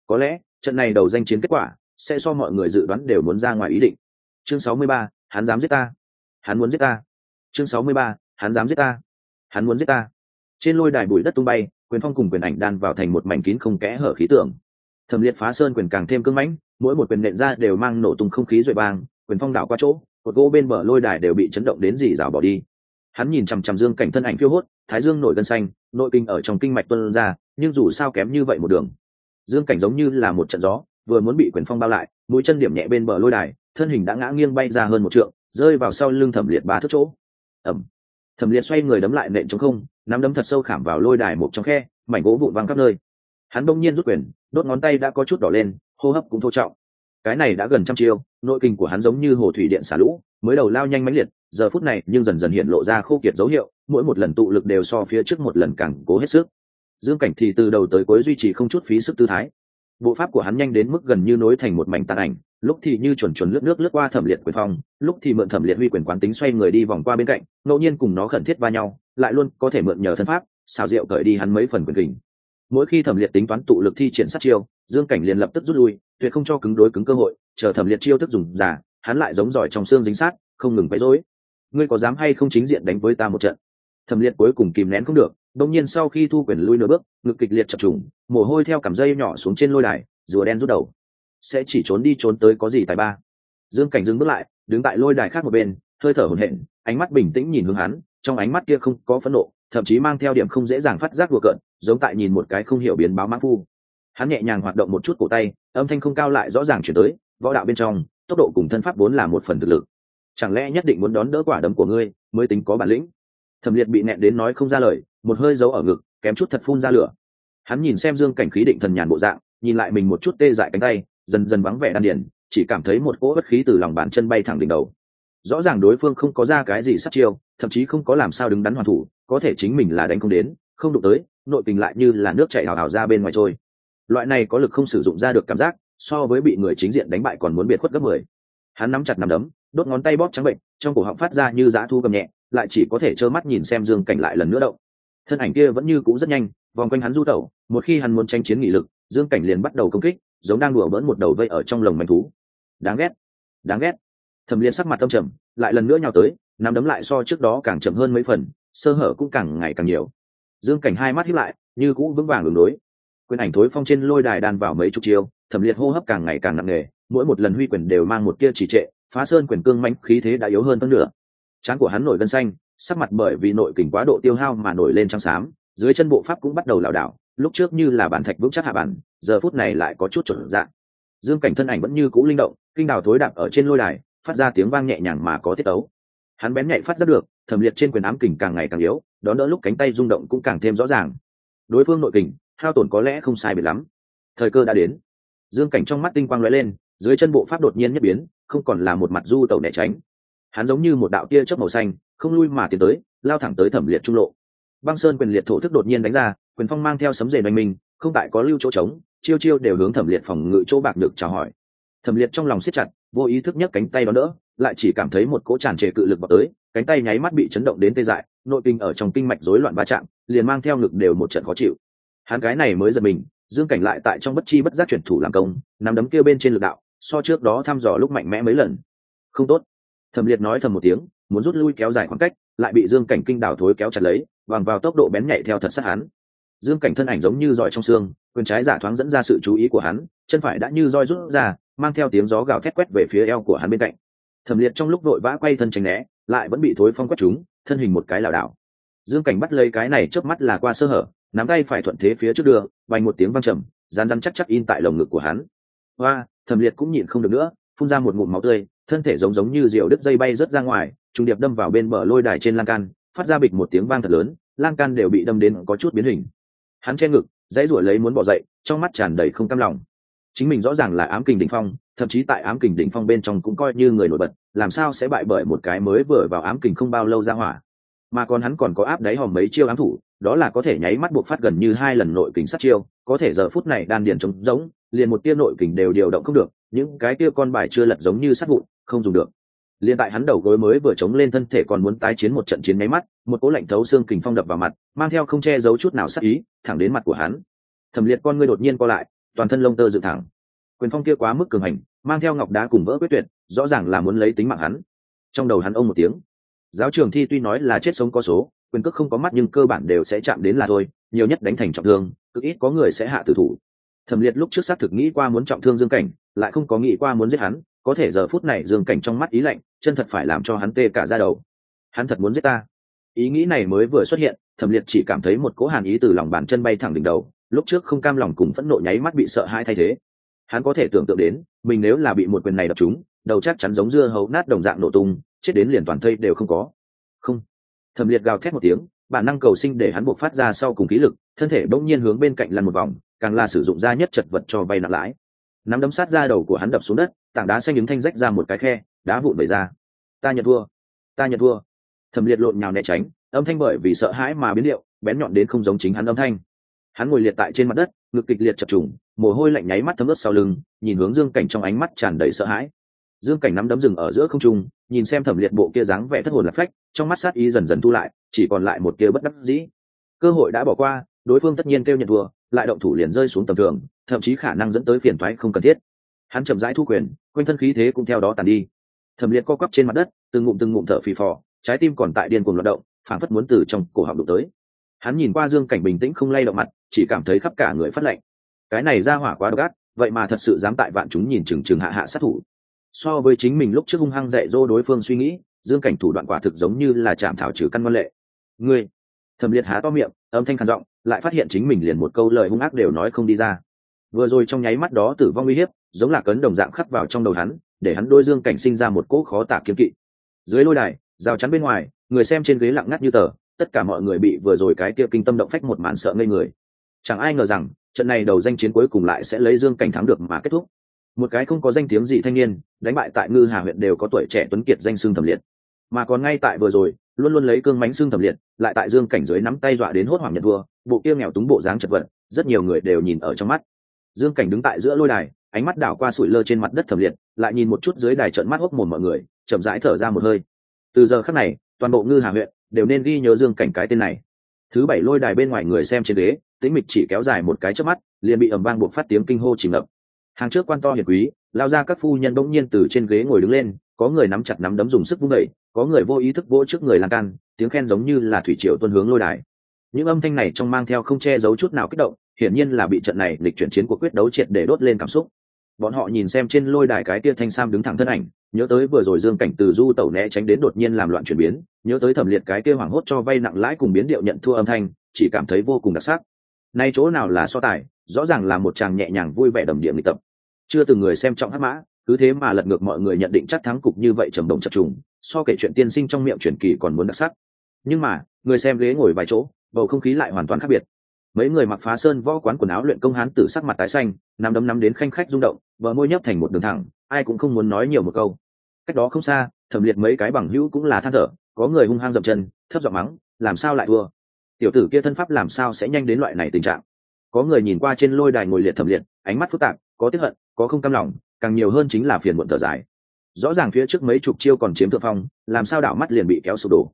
Có lẽ trận này đầu danh chiến kết quả sẽ so mọi người dự đoán đều muốn ra ngoài ý định. Chương 63, hắn dám giết ta. Hắn muốn giết ta chương 63, hắn dám giết ta. Hắn muốn giết ta. Trên lôi đài bụi đất tung bay quyền phong cùng quyền ảnh đan vào thành một mảnh kín không kẽ hở khí tượng. Thẩm liệt phá sơn quyền càng thêm cưng mãnh mỗi một quyền nện ra đều mang nổ tung không khí rồi bang quyền phong đảo qua chỗ cột gỗ bên bờ lôi đài đều bị chấn động đến dì rào bỏ đi. Hắn nhìn chằm chằm dương cảnh thân ảnh phiêu hốt thái dương nổi gân xanh nội kinh ở trong kinh mạch tuân ra nhưng dù sao kém như vậy một đường. Dương cảnh giống như là một trận gió vừa muốn bị quyền phong bao lại mũi chân điểm nhẹ bên bờ lôi đài thân hình đã ngã nghiêng bay ra hơn một trượng rơi vào sau lưng thẩm liệt ba thước chỗ ẩm. Thẩm liệt xoay người đấm lại nện chống không, nắm đấm thật sâu khảm vào lôi đài một trong khe, mảnh gỗ vụn văng khắp nơi. Hắn bỗng nhiên rút quyền, đốt ngón tay đã có chút đỏ lên, hô hấp cũng thô trọng. Cái này đã gần trăm chiêu, nội kinh của hắn giống như hồ thủy điện xả lũ, mới đầu lao nhanh mãnh liệt, giờ phút này nhưng dần dần hiện lộ ra khô kiệt dấu hiệu, mỗi một lần tụ lực đều so phía trước một lần càng cố hết sức. Dương cảnh thì từ đầu tới cuối duy trì không chút phí sức tư thái. Bộ pháp của hắn nhanh đến mức gần như nối thành một mảnh tàn ảnh lúc thì như chuẩn chuẩn lướt nước lướt qua thẩm liệt quyền phong, lúc thì mượn thẩm liệt huy quyền quán tính xoay người đi vòng qua bên cạnh, ngẫu nhiên cùng nó khẩn thiết va nhau, lại luôn có thể mượn nhờ thân pháp, xào rượu cởi đi hắn mấy phần quyền kình. Mỗi khi thẩm liệt tính toán tụ lực thi triển sát chiêu, dương cảnh liền lập tức rút lui, tuyệt không cho cứng đối cứng cơ hội, chờ thẩm liệt chiêu thức dùng giả, hắn lại giống giỏi trong xương dính sát, không ngừng quấy rối. Ngươi có dám hay không chính diện đánh với ta một trận? Thẩm liệt cuối cùng kìm nén không được đông nhiên sau khi thu quyền lui nửa bước, ngực kịch liệt chập trùng, mồ hôi theo cảm dây nhỏ xuống trên lôi đài, rùa đen rút đầu sẽ chỉ trốn đi trốn tới có gì tài ba. Dương cảnh dừng bước lại, đứng tại lôi đài khác một bên, hơi thở hổn hển, ánh mắt bình tĩnh nhìn hướng hắn, trong ánh mắt kia không có phẫn nộ, thậm chí mang theo điểm không dễ dàng phát giác đùa cợt, giống tại nhìn một cái không hiểu biến báo mã phu. Hắn nhẹ nhàng hoạt động một chút cổ tay, âm thanh không cao lại rõ ràng chuyển tới, võ đạo bên trong, tốc độ cùng thân pháp vốn là một phần thực lực. Chẳng lẽ nhất định muốn đón đỡ quả đấm của ngươi, mới tính có bản lĩnh? Thẩm liệt bị nẹn đến nói không ra lời, một hơi giấu ở ngực, kém chút thật phun ra lửa. Hắn nhìn xem dương cảnh khí định thần nhàn bộ dạng, nhìn lại mình một chút tê dại cánh tay dần dần vắng vẻ đan điền, chỉ cảm thấy một cỗ bất khí từ lòng bàn chân bay thẳng đỉnh đầu. Rõ ràng đối phương không có ra cái gì sát chiêu, thậm chí không có làm sao đứng đắn hoàn thủ, có thể chính mình là đánh không đến, không đụng tới, nội tình lại như là nước chảy hào hào ra bên ngoài trôi. Loại này có lực không sử dụng ra được cảm giác, so với bị người chính diện đánh bại còn muốn biệt khuất gấp mười. Hắn nắm chặt nắm đấm, đốt ngón tay bóp trắng bệnh, trong cổ họng phát ra như dã thu cầm nhẹ, lại chỉ có thể trơ mắt nhìn xem dương cảnh lại lần nữa động. Thân ảnh kia vẫn như cũ rất nhanh, vòng quanh hắn du tẩu, một khi hắn muốn tranh chiến nghị lực, dương cảnh liền bắt đầu công kích giống đang đùa bỡn một đầu vây ở trong lồng manh thú. Đáng ghét. Đáng ghét. Thẩm liên sắc mặt tâm trầm, lại lần nữa nhào tới, nắm đấm lại so trước đó càng chậm hơn mấy phần, sơ hở cũng càng ngày càng nhiều. Dương cảnh hai mắt hiếp lại, như cũ vững vàng đường đối. Quyền ảnh thối phong trên lôi đài đan vào mấy chục chiêu, thẩm liệt hô hấp càng ngày càng nặng nề, mỗi một lần huy quyền đều mang một tia trì trệ, phá sơn quyền cương mãnh, khí thế đã yếu hơn phân nửa. Trán của hắn nổi gân xanh, sắc mặt bởi vì nội kình quá độ tiêu hao mà nổi lên trắng xám, dưới chân bộ pháp cũng bắt đầu lảo đảo, lúc trước như là bản thạch vững chắc hạ bản giờ phút này lại có chút chuẩn dạng. Dương cảnh thân ảnh vẫn như cũ linh động, kinh đào thối đạp ở trên lôi đài, phát ra tiếng vang nhẹ nhàng mà có tiết ấu hắn bén nhạy phát ra được, thẩm liệt trên quyền ám kình càng ngày càng yếu, đón đỡ lúc cánh tay rung động cũng càng thêm rõ ràng. Đối phương nội kình, hao tổn có lẽ không sai biệt lắm. Thời cơ đã đến. Dương cảnh trong mắt tinh quang lóe lên, dưới chân bộ pháp đột nhiên nhất biến, không còn là một mặt du tẩu né tránh. Hắn giống như một đạo tia chớp màu xanh, không lui mà tiến tới, lao thẳng tới thẩm liệt trung lộ. Băng sơn quyền liệt thổ thức đột nhiên đánh ra, quyền phong mang theo sấm rền oanh minh, không tại có lưu chỗ trống chiêu chiêu đều hướng thẩm liệt phòng ngự chỗ bạc được chào hỏi. Thẩm liệt trong lòng siết chặt, vô ý thức nhấc cánh tay đó đỡ, lại chỉ cảm thấy một cỗ tràn trề cự lực vào tới, cánh tay nháy mắt bị chấn động đến tê dại, nội kinh ở trong kinh mạch rối loạn va chạm, liền mang theo ngực đều một trận khó chịu. Hắn gái này mới giật mình, dương cảnh lại tại trong bất chi bất giác chuyển thủ làm công, nắm đấm kia bên trên lực đạo, so trước đó thăm dò lúc mạnh mẽ mấy lần. Không tốt. Thẩm liệt nói thầm một tiếng, muốn rút lui kéo dài khoảng cách, lại bị dương cảnh kinh đảo thối kéo chặt lấy, bằng vào tốc độ bén nhạy theo thật sát hắn dương cảnh thân ảnh giống như roi trong xương, quyền trái giả thoáng dẫn ra sự chú ý của hắn, chân phải đã như roi rút ra, mang theo tiếng gió gào thét quét về phía eo của hắn bên cạnh. Thẩm liệt trong lúc đội vã quay thân tránh né, lại vẫn bị thối phong quét chúng thân hình một cái lảo đảo. Dương cảnh bắt lấy cái này trước mắt là qua sơ hở, nắm tay phải thuận thế phía trước đưa, vành một tiếng văng trầm, rán rán chắc chắc in tại lồng ngực của hắn. Hoa, thẩm liệt cũng nhịn không được nữa, phun ra một ngụm máu tươi, thân thể giống giống như rượu đứt dây bay rớt ra ngoài, trùng điệp đâm vào bên bờ lôi đài trên lan can, phát ra bịch một tiếng vang thật lớn, lan can đều bị đâm đến có chút biến hình hắn che ngực, dãy ruổi lấy muốn bỏ dậy, trong mắt tràn đầy không cam lòng. Chính mình rõ ràng là ám kình đỉnh phong, thậm chí tại ám kình đỉnh phong bên trong cũng coi như người nổi bật, làm sao sẽ bại bởi một cái mới vừa vào ám kình không bao lâu ra hỏa. Mà còn hắn còn có áp đáy hòm mấy chiêu ám thủ, đó là có thể nháy mắt buộc phát gần như hai lần nội kình sát chiêu, có thể giờ phút này đan điền trống giống liền một tia nội kình đều điều động không được, những cái tia con bài chưa lật giống như sát vụn, không dùng được liền tại hắn đầu gối mới vừa chống lên thân thể còn muốn tái chiến một trận chiến máy mắt, một cố lạnh thấu xương kình phong đập vào mặt, mang theo không che giấu chút nào sắc ý, thẳng đến mặt của hắn. Thẩm liệt con ngươi đột nhiên co lại, toàn thân lông tơ dựng thẳng. Quyền phong kia quá mức cường hành, mang theo ngọc đá cùng vỡ quyết tuyệt, rõ ràng là muốn lấy tính mạng hắn. Trong đầu hắn ông một tiếng. Giáo trường thi tuy nói là chết sống có số, quyền cước không có mắt nhưng cơ bản đều sẽ chạm đến là thôi, nhiều nhất đánh thành trọng thương, cực ít có người sẽ hạ tử thủ. Thẩm liệt lúc trước xác thực nghĩ qua muốn trọng thương dương cảnh, lại không có nghĩ qua muốn giết hắn có thể giờ phút này dương cảnh trong mắt ý lạnh, chân thật phải làm cho hắn tê cả ra đầu. Hắn thật muốn giết ta. Ý nghĩ này mới vừa xuất hiện, thẩm liệt chỉ cảm thấy một cỗ hàn ý từ lòng bàn chân bay thẳng đỉnh đầu, lúc trước không cam lòng cùng phẫn nộ nháy mắt bị sợ hãi thay thế. Hắn có thể tưởng tượng đến, mình nếu là bị một quyền này đập trúng, đầu chắc chắn giống dưa hấu nát đồng dạng nổ tung, chết đến liền toàn thây đều không có. Không. Thẩm liệt gào thét một tiếng, bản năng cầu sinh để hắn buộc phát ra sau cùng khí lực, thân thể bỗng nhiên hướng bên cạnh lăn một vòng, càng là sử dụng da nhất chật vật cho vay nặng lãi nắm đấm sát ra đầu của hắn đập xuống đất, tảng đá xanh những thanh rách ra một cái khe, đá vụn vẩy ra. Ta nhận thua. Ta nhận thua. Thẩm liệt lộn nhào né tránh, âm thanh bởi vì sợ hãi mà biến điệu, bén nhọn đến không giống chính hắn âm thanh. Hắn ngồi liệt tại trên mặt đất, ngực kịch liệt chập trùng, mồ hôi lạnh nháy mắt thấm ướt sau lưng, nhìn hướng dương cảnh trong ánh mắt tràn đầy sợ hãi. Dương cảnh nắm đấm rừng ở giữa không trung, nhìn xem thẩm liệt bộ kia dáng vẻ thất hồn lạc phách, trong mắt sát ý dần dần thu lại, chỉ còn lại một kia bất đắc dĩ. Cơ hội đã bỏ qua, đối phương tất nhiên kêu nhận thua, lại động thủ liền rơi xuống tầm thường thậm chí khả năng dẫn tới phiền toái không cần thiết. Hắn chậm rãi thu quyền, quanh thân khí thế cũng theo đó tàn đi. Thẩm liệt co quắp trên mặt đất, từng ngụm từng ngụm thở phì phò, trái tim còn tại điên cuồng loạt động phản phất muốn từ trong cổ họng đụng tới. Hắn nhìn qua dương cảnh bình tĩnh không lay động mặt, chỉ cảm thấy khắp cả người phát lạnh. Cái này ra hỏa quá độc ác, vậy mà thật sự dám tại vạn chúng nhìn chừng chừng hạ hạ sát thủ. So với chính mình lúc trước hung hăng dạy dỗ đối phương suy nghĩ, dương cảnh thủ đoạn quả thực giống như là chạm thảo trừ căn văn lệ. Ngươi! Thẩm liệt há to miệng, âm thanh khàn giọng, lại phát hiện chính mình liền một câu lời hung ác đều nói không đi ra vừa rồi trong nháy mắt đó tử vong uy hiếp, giống là cấn đồng dạng khắc vào trong đầu hắn, để hắn đôi dương cảnh sinh ra một cỗ khó tả kiếm kỵ. Dưới lôi đài, rào chắn bên ngoài, người xem trên ghế lặng ngắt như tờ, tất cả mọi người bị vừa rồi cái kia kinh tâm động phách một màn sợ ngây người. Chẳng ai ngờ rằng, trận này đầu danh chiến cuối cùng lại sẽ lấy dương cảnh thắng được mà kết thúc. Một cái không có danh tiếng gì thanh niên, đánh bại tại ngư hà huyện đều có tuổi trẻ tuấn kiệt danh xương thẩm liệt. Mà còn ngay tại vừa rồi, luôn luôn lấy cương mánh xương thẩm liệt, lại tại dương cảnh dưới nắm tay dọa đến hốt hoảng nhật vua bộ kia nghèo túng bộ dáng chật vật, rất nhiều người đều nhìn ở trong mắt dương cảnh đứng tại giữa lôi đài, ánh mắt đảo qua sủi lơ trên mặt đất thẩm liệt, lại nhìn một chút dưới đài trận mắt hốc mồm mọi người, chậm rãi thở ra một hơi. Từ giờ khắc này, toàn bộ ngư hà huyện đều nên ghi nhớ dương cảnh cái tên này. Thứ bảy lôi đài bên ngoài người xem trên ghế, tĩnh mịch chỉ kéo dài một cái trước mắt, liền bị ầm vang buộc phát tiếng kinh hô chìm ngập. Hàng trước quan to hiền quý, lao ra các phu nhân bỗng nhiên từ trên ghế ngồi đứng lên, có người nắm chặt nắm đấm dùng sức vung đẩy có người vô ý thức vỗ trước người lan can, tiếng khen giống như là thủy triều tuân hướng lôi đài. Những âm thanh này trong mang theo không che giấu chút nào kích động hiển nhiên là bị trận này lịch chuyển chiến của quyết đấu triệt để đốt lên cảm xúc. Bọn họ nhìn xem trên lôi đài cái tia thanh sam đứng thẳng thân ảnh, nhớ tới vừa rồi dương cảnh từ du tẩu né tránh đến đột nhiên làm loạn chuyển biến, nhớ tới thẩm liệt cái kia hoảng hốt cho vay nặng lãi cùng biến điệu nhận thua âm thanh, chỉ cảm thấy vô cùng đặc sắc. Nay chỗ nào là so tài, rõ ràng là một chàng nhẹ nhàng vui vẻ đầm điểm lịch tập. Chưa từng người xem trọng hắc mã, cứ thế mà lật ngược mọi người nhận định chắc thắng cục như vậy trầm đồng chập trùng, so kể chuyện tiên sinh trong miệng truyền kỳ còn muốn đặc sắc. Nhưng mà, người xem ghế ngồi vài chỗ, bầu không khí lại hoàn toàn khác biệt mấy người mặc phá sơn võ quán quần áo luyện công hán tử sắc mặt tái xanh nằm đấm nắm đến khanh khách rung động vợ môi nhấp thành một đường thẳng, ai cũng không muốn nói nhiều một câu. Cách đó không xa, thẩm liệt mấy cái bằng hữu cũng là than thở, có người hung hăng dậm chân, thấp giọng mắng, làm sao lại thua? Tiểu tử kia thân pháp làm sao sẽ nhanh đến loại này tình trạng? Có người nhìn qua trên lôi đài ngồi liệt thẩm liệt, ánh mắt phức tạp, có tiếp hận, có không cam lòng, càng nhiều hơn chính là phiền muộn thở dài. Rõ ràng phía trước mấy chục chiêu còn chiếm thượng phong, làm sao đảo mắt liền bị kéo sụp đổ.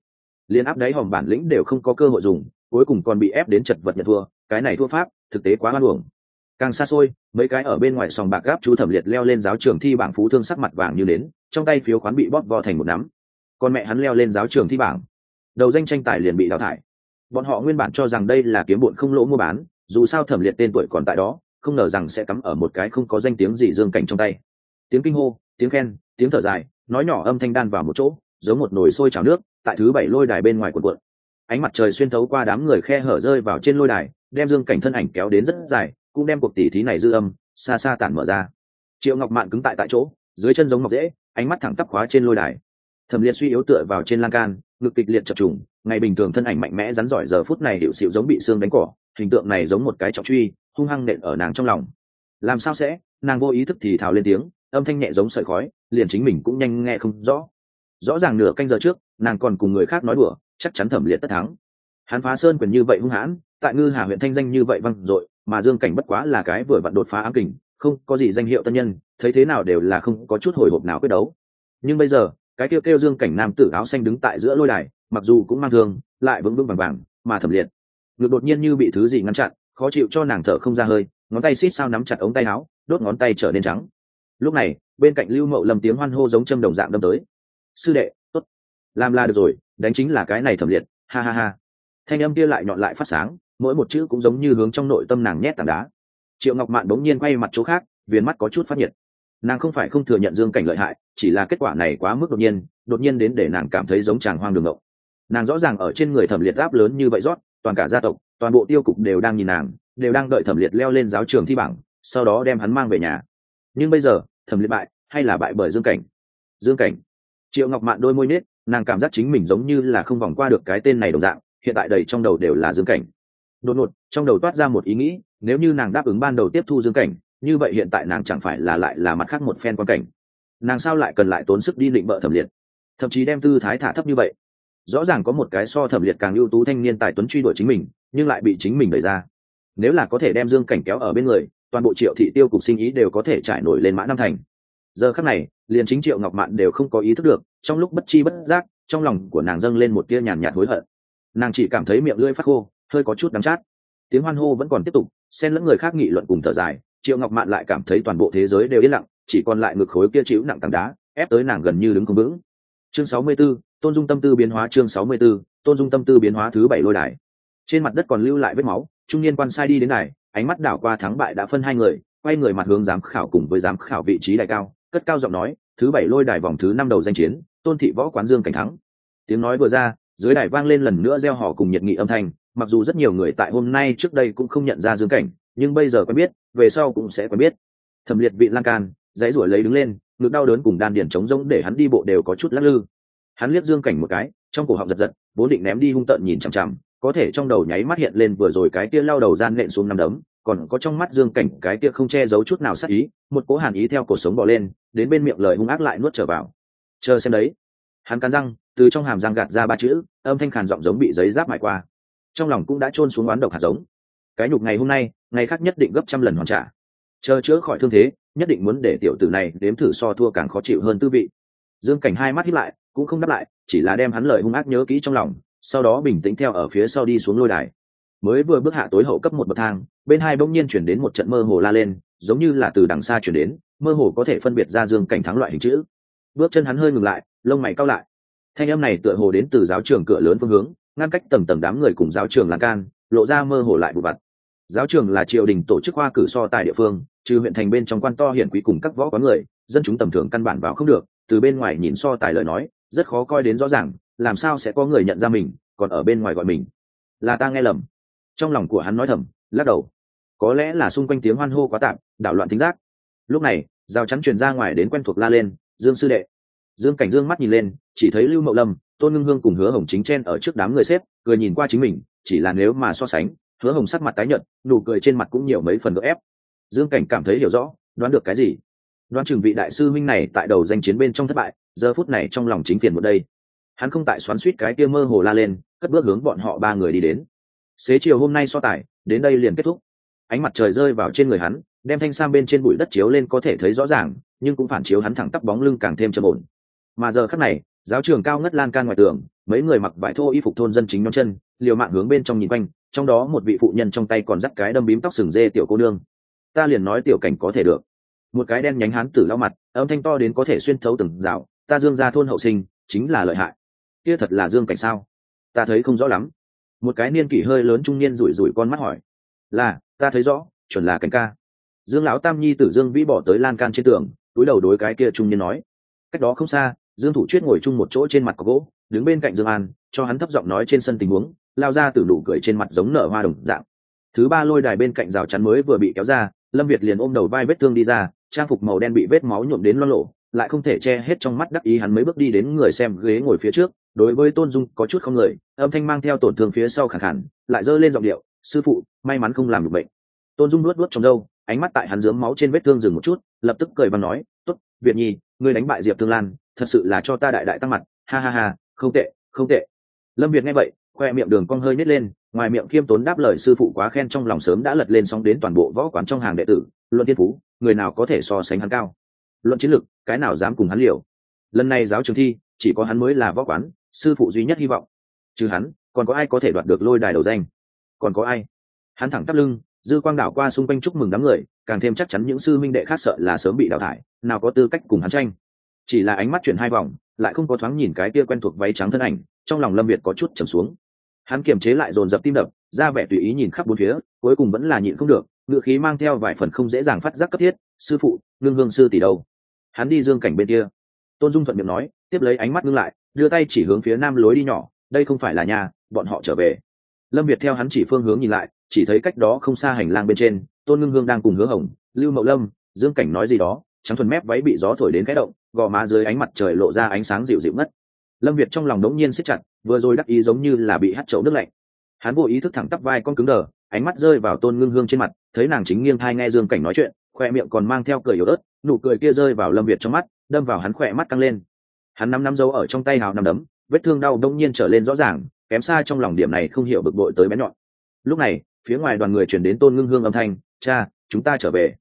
Liền áp đáy hòm bản lĩnh đều không có cơ hội dùng cuối cùng còn bị ép đến chật vật nhận thua, cái này thua pháp, thực tế quá hoan hưởng càng xa xôi, mấy cái ở bên ngoài sòng bạc gáp chú thẩm liệt leo lên giáo trường thi bảng phú thương sắc mặt vàng như nến, trong tay phiếu khoán bị bóp vò thành một nắm. Con mẹ hắn leo lên giáo trường thi bảng. Đầu danh tranh tài liền bị đào thải. Bọn họ nguyên bản cho rằng đây là kiếm bụn không lỗ mua bán, dù sao thẩm liệt tên tuổi còn tại đó, không ngờ rằng sẽ cắm ở một cái không có danh tiếng gì dương cảnh trong tay. Tiếng kinh hô, tiếng khen, tiếng thở dài, nói nhỏ âm thanh đan vào một chỗ, giống một nồi sôi trào nước, tại thứ bảy lôi đài bên ngoài cuộn cuộn ánh mặt trời xuyên thấu qua đám người khe hở rơi vào trên lôi đài, đem dương cảnh thân ảnh kéo đến rất dài, cũng đem cuộc tỉ thí này dư âm, xa xa tản mở ra. Triệu ngọc mạn cứng tại tại chỗ, dưới chân giống ngọc dễ ánh mắt thẳng tắp khóa trên lôi đài. Thẩm liệt suy yếu tựa vào trên lan can, ngực kịch liệt chập trùng, ngày bình thường thân ảnh mạnh mẽ rắn giỏi giờ phút này hiệu xịu giống bị xương đánh cỏ, hình tượng này giống một cái trọng truy, hung hăng nện ở nàng trong lòng. Làm sao sẽ? Nàng vô ý thức thì thào lên tiếng, âm thanh nhẹ giống sợi khói, liền chính mình cũng nhanh nghe không rõ. Rõ ràng nửa canh giờ trước, nàng còn cùng người khác nói đùa chắc chắn thẩm liệt tất thắng. Hắn phá sơn quyền như vậy hung hãn, tại ngư hà huyện thanh danh như vậy văng dội, mà dương cảnh bất quá là cái vừa vặn đột phá ám kình, không có gì danh hiệu tân nhân, thấy thế nào đều là không có chút hồi hộp nào quyết đấu. Nhưng bây giờ, cái kêu kêu dương cảnh nam tử áo xanh đứng tại giữa lôi đài, mặc dù cũng mang thương, lại vững vững vàng vàng, mà thẩm liệt ngược đột nhiên như bị thứ gì ngăn chặn, khó chịu cho nàng thở không ra hơi, ngón tay xít sao nắm chặt ống tay áo, đốt ngón tay trở nên trắng. Lúc này, bên cạnh lưu mậu lầm tiếng hoan hô giống châm đồng dạng đâm tới. Sư đệ làm là được rồi, đánh chính là cái này thẩm liệt, ha ha ha. Thanh âm kia lại nhọn lại phát sáng, mỗi một chữ cũng giống như hướng trong nội tâm nàng nhét tảng đá. Triệu ngọc mạn bỗng nhiên quay mặt chỗ khác, viền mắt có chút phát nhiệt. Nàng không phải không thừa nhận dương cảnh lợi hại, chỉ là kết quả này quá mức đột nhiên đột nhiên đến để nàng cảm thấy giống chàng hoang đường ngộ nàng rõ ràng ở trên người thẩm liệt áp lớn như vậy rót, toàn cả gia tộc, toàn bộ tiêu cục đều đang nhìn nàng, đều đang đợi thẩm liệt leo lên giáo trường thi bảng, sau đó đem hắn mang về nhà. Nhưng bây giờ, thẩm liệt bại, hay là bại bởi dương cảnh? Dương cảnh. Triệu ngọc mạn đôi môi nết nàng cảm giác chính mình giống như là không vòng qua được cái tên này đồng dạng, hiện tại đầy trong đầu đều là dương cảnh. Đột ngột, trong đầu toát ra một ý nghĩ, nếu như nàng đáp ứng ban đầu tiếp thu dương cảnh, như vậy hiện tại nàng chẳng phải là lại là mặt khác một phen quan cảnh. Nàng sao lại cần lại tốn sức đi định bợ thẩm liệt? Thậm chí đem tư thái thả thấp như vậy. Rõ ràng có một cái so thẩm liệt càng ưu tú thanh niên tài tuấn truy đuổi chính mình, nhưng lại bị chính mình đẩy ra. Nếu là có thể đem dương cảnh kéo ở bên người, toàn bộ triệu thị tiêu cục sinh ý đều có thể trải nổi lên mã năm thành. Giờ khắc này, liền chính triệu ngọc mạn đều không có ý thức được trong lúc bất chi bất giác trong lòng của nàng dâng lên một tia nhàn nhạt hối hận. Nàng chỉ cảm thấy miệng lưỡi phát khô hơi có chút đắng chát. Tiếng hoan hô vẫn còn tiếp tục xen lẫn người khác nghị luận cùng thở dài triệu ngọc mạn lại cảm thấy toàn bộ thế giới đều yên lặng chỉ còn lại ngực khối kia chịu nặng tảng đá ép tới nàng gần như đứng không vững. Chương 64, tôn dung tâm tư biến hóa chương 64, tôn dung tâm tư biến hóa thứ bảy lôi đài. Trên mặt đất còn lưu lại vết máu trung niên quan sai đi đến này ánh mắt đảo qua thắng bại đã phân hai người quay người mặt hướng giám khảo cùng với giám khảo vị trí đại cao cất cao giọng nói thứ bảy lôi đài vòng thứ năm đầu danh chiến, tôn thị võ quán dương cảnh thắng. Tiếng nói vừa ra, dưới đài vang lên lần nữa gieo họ cùng nhiệt nghị âm thanh, mặc dù rất nhiều người tại hôm nay trước đây cũng không nhận ra dương cảnh, nhưng bây giờ quen biết, về sau cũng sẽ quen biết. Thẩm liệt vị lan can, dãy ruổi lấy đứng lên, ngực đau đớn cùng đan điển trống rỗng để hắn đi bộ đều có chút lắc lư. Hắn liếc dương cảnh một cái, trong cổ họng giật giật, vốn định ném đi hung tợn nhìn chằm chằm, có thể trong đầu nháy mắt hiện lên vừa rồi cái kia lao đầu gian nện xuống năm đấm, còn có trong mắt dương cảnh cái kia không che giấu chút nào sắc ý, một cố hàn ý theo cổ sống bỏ lên đến bên miệng lời hung ác lại nuốt trở vào. Chờ xem đấy. Hắn cắn răng, từ trong hàm răng gạt ra ba chữ, âm thanh khàn giọng giống bị giấy giáp mại qua. Trong lòng cũng đã trôn xuống oán độc hạt giống. Cái nhục ngày hôm nay, ngày khác nhất định gấp trăm lần hoàn trả. Chờ chữa khỏi thương thế, nhất định muốn để tiểu tử này đếm thử so thua càng khó chịu hơn tư vị. Dương cảnh hai mắt hít lại, cũng không đáp lại, chỉ là đem hắn lời hung ác nhớ kỹ trong lòng, sau đó bình tĩnh theo ở phía sau đi xuống lôi đài. Mới vừa bước hạ tối hậu cấp một bậc thang, bên hai bỗng nhiên chuyển đến một trận mơ hồ la lên, giống như là từ đằng xa chuyển đến mơ hồ có thể phân biệt ra dương cảnh thắng loại hình chữ. Bước chân hắn hơi ngừng lại, lông mày cao lại. Thanh âm này tựa hồ đến từ giáo trường cửa lớn phương hướng, ngăn cách tầng tầng đám người cùng giáo trường lan can, lộ ra mơ hồ lại vụ vặt giáo trường là triều đình tổ chức khoa cử so tại địa phương, trừ huyện thành bên trong quan to hiển quý cùng các võ quán người, dân chúng tầm thường căn bản vào không được, từ bên ngoài nhìn so tài lời nói, rất khó coi đến rõ ràng, làm sao sẽ có người nhận ra mình, còn ở bên ngoài gọi mình. Là ta nghe lầm. Trong lòng của hắn nói thầm, lắc đầu. Có lẽ là xung quanh tiếng hoan hô quá tạm đảo loạn tính giác lúc này, rào chắn truyền ra ngoài đến quen thuộc la lên, dương sư đệ. Dương cảnh dương mắt nhìn lên, chỉ thấy lưu mậu lâm, tôn ngưng hương cùng hứa hồng chính chen ở trước đám người xếp, cười nhìn qua chính mình, chỉ là nếu mà so sánh, hứa hồng sắc mặt tái nhợt, nụ cười trên mặt cũng nhiều mấy phần đỡ ép. Dương cảnh cảm thấy hiểu rõ, đoán được cái gì? Đoán chừng vị đại sư minh này tại đầu danh chiến bên trong thất bại, giờ phút này trong lòng chính phiền một đây. Hắn không tại xoắn suýt cái kia mơ hồ la lên, cất bước hướng bọn họ ba người đi đến. Xế chiều hôm nay so tài, đến đây liền kết thúc. Ánh mặt trời rơi vào trên người hắn đem thanh sam bên trên bụi đất chiếu lên có thể thấy rõ ràng, nhưng cũng phản chiếu hắn thẳng tắp bóng lưng càng thêm trầm ổn. Mà giờ khắc này, giáo trường cao ngất lan can ngoài tường, mấy người mặc vải thô y phục thôn dân chính nhóm chân, liều mạng hướng bên trong nhìn quanh, trong đó một vị phụ nhân trong tay còn dắt cái đâm bím tóc sừng dê tiểu cô nương. Ta liền nói tiểu cảnh có thể được. Một cái đen nhánh hán tử lau mặt, âm thanh to đến có thể xuyên thấu từng rào, ta dương ra thôn hậu sinh, chính là lợi hại. Kia thật là dương cảnh sao? Ta thấy không rõ lắm. Một cái niên kỷ hơi lớn trung niên rủi rủi con mắt hỏi. Là, ta thấy rõ, chuẩn là cảnh ca dương lão tam nhi tử dương vĩ bỏ tới lan can trên tường, túi đầu đối cái kia trung niên nói. Cách đó không xa, dương thủ chuyết ngồi chung một chỗ trên mặt có gỗ, đứng bên cạnh dương an, cho hắn thấp giọng nói trên sân tình huống, lao ra từ nụ cười trên mặt giống nở hoa đồng dạng. Thứ ba lôi đài bên cạnh rào chắn mới vừa bị kéo ra, lâm việt liền ôm đầu vai vết thương đi ra, trang phục màu đen bị vết máu nhuộm đến lo lộ, lại không thể che hết trong mắt đắc ý hắn mấy bước đi đến người xem ghế ngồi phía trước, đối với tôn dung có chút không lời âm thanh mang theo tổn thương phía sau khẳng hẳn lại giơ lên giọng điệu, sư phụ, may mắn không làm được bệnh. Tôn dung luốt luốt trong râu ánh mắt tại hắn dướng máu trên vết thương dừng một chút lập tức cười và nói tốt, việt nhi ngươi đánh bại diệp thương lan thật sự là cho ta đại đại tăng mặt. Ha ha ha không tệ không tệ. Lâm việt nghe vậy khoe miệng đường cong hơi nhét lên ngoài miệng khiêm tốn đáp lời sư phụ quá khen trong lòng sớm đã lật lên sóng đến toàn bộ võ quán trong hàng đệ tử luận thiên phú người nào có thể so sánh hắn cao. Luận chiến lược cái nào dám cùng hắn liều? Lần này giáo trường thi chỉ có hắn mới là võ quán sư phụ duy nhất hy vọng. Trừ hắn còn có ai có thể đoạt được lôi đài đầu danh? Còn có ai? Hắn thẳng tắp lưng dư quang đảo qua xung quanh chúc mừng đám người, càng thêm chắc chắn những sư minh đệ khác sợ là sớm bị đào thải, nào có tư cách cùng hắn tranh. Chỉ là ánh mắt chuyển hai vòng, lại không có thoáng nhìn cái kia quen thuộc váy trắng thân ảnh, trong lòng lâm việt có chút trầm xuống. Hắn kiềm chế lại dồn dập tim đập, ra vẻ tùy ý nhìn khắp bốn phía, cuối cùng vẫn là nhịn không được, ngựa khí mang theo vài phần không dễ dàng phát giác cấp thiết, sư phụ ngưng hương sư tỷ đâu? Hắn đi dương cảnh bên kia. Tôn dung thuận miệng nói, tiếp lấy ánh mắt ngưng lại, đưa tay chỉ hướng phía nam lối đi nhỏ, đây không phải là nhà, bọn họ trở về lâm việt theo hắn chỉ phương hướng nhìn lại, chỉ thấy cách đó không xa hành lang bên trên, tôn ngưng hương đang cùng hứa hồng, lưu mậu lâm, dương cảnh nói gì đó, trắng thuần mép váy bị gió thổi đến cái động, gò má dưới ánh mặt trời lộ ra ánh sáng dịu dịu ngất. Lâm việt trong lòng đống nhiên xích chặt, vừa rồi đắc ý giống như là bị hắt chậu nước lạnh. Hắn vô ý thức thẳng tắp vai con cứng đờ, ánh mắt rơi vào tôn ngưng hương trên mặt, thấy nàng chính nghiêng thai nghe dương cảnh nói chuyện, khoe miệng còn mang theo cười yếu ớt, nụ cười kia rơi vào lâm việt trong mắt, đâm vào hắn khỏe mắt căng lên. Hắn nắm nắm dấu ở trong tay hào nằm đấm, vết thương đau đông nhiên trở lên rõ ràng kém xa trong lòng điểm này không hiểu bực bội tới bé nhọn. Lúc này, phía ngoài đoàn người chuyển đến tôn ngưng hương âm thanh, cha, chúng ta trở về.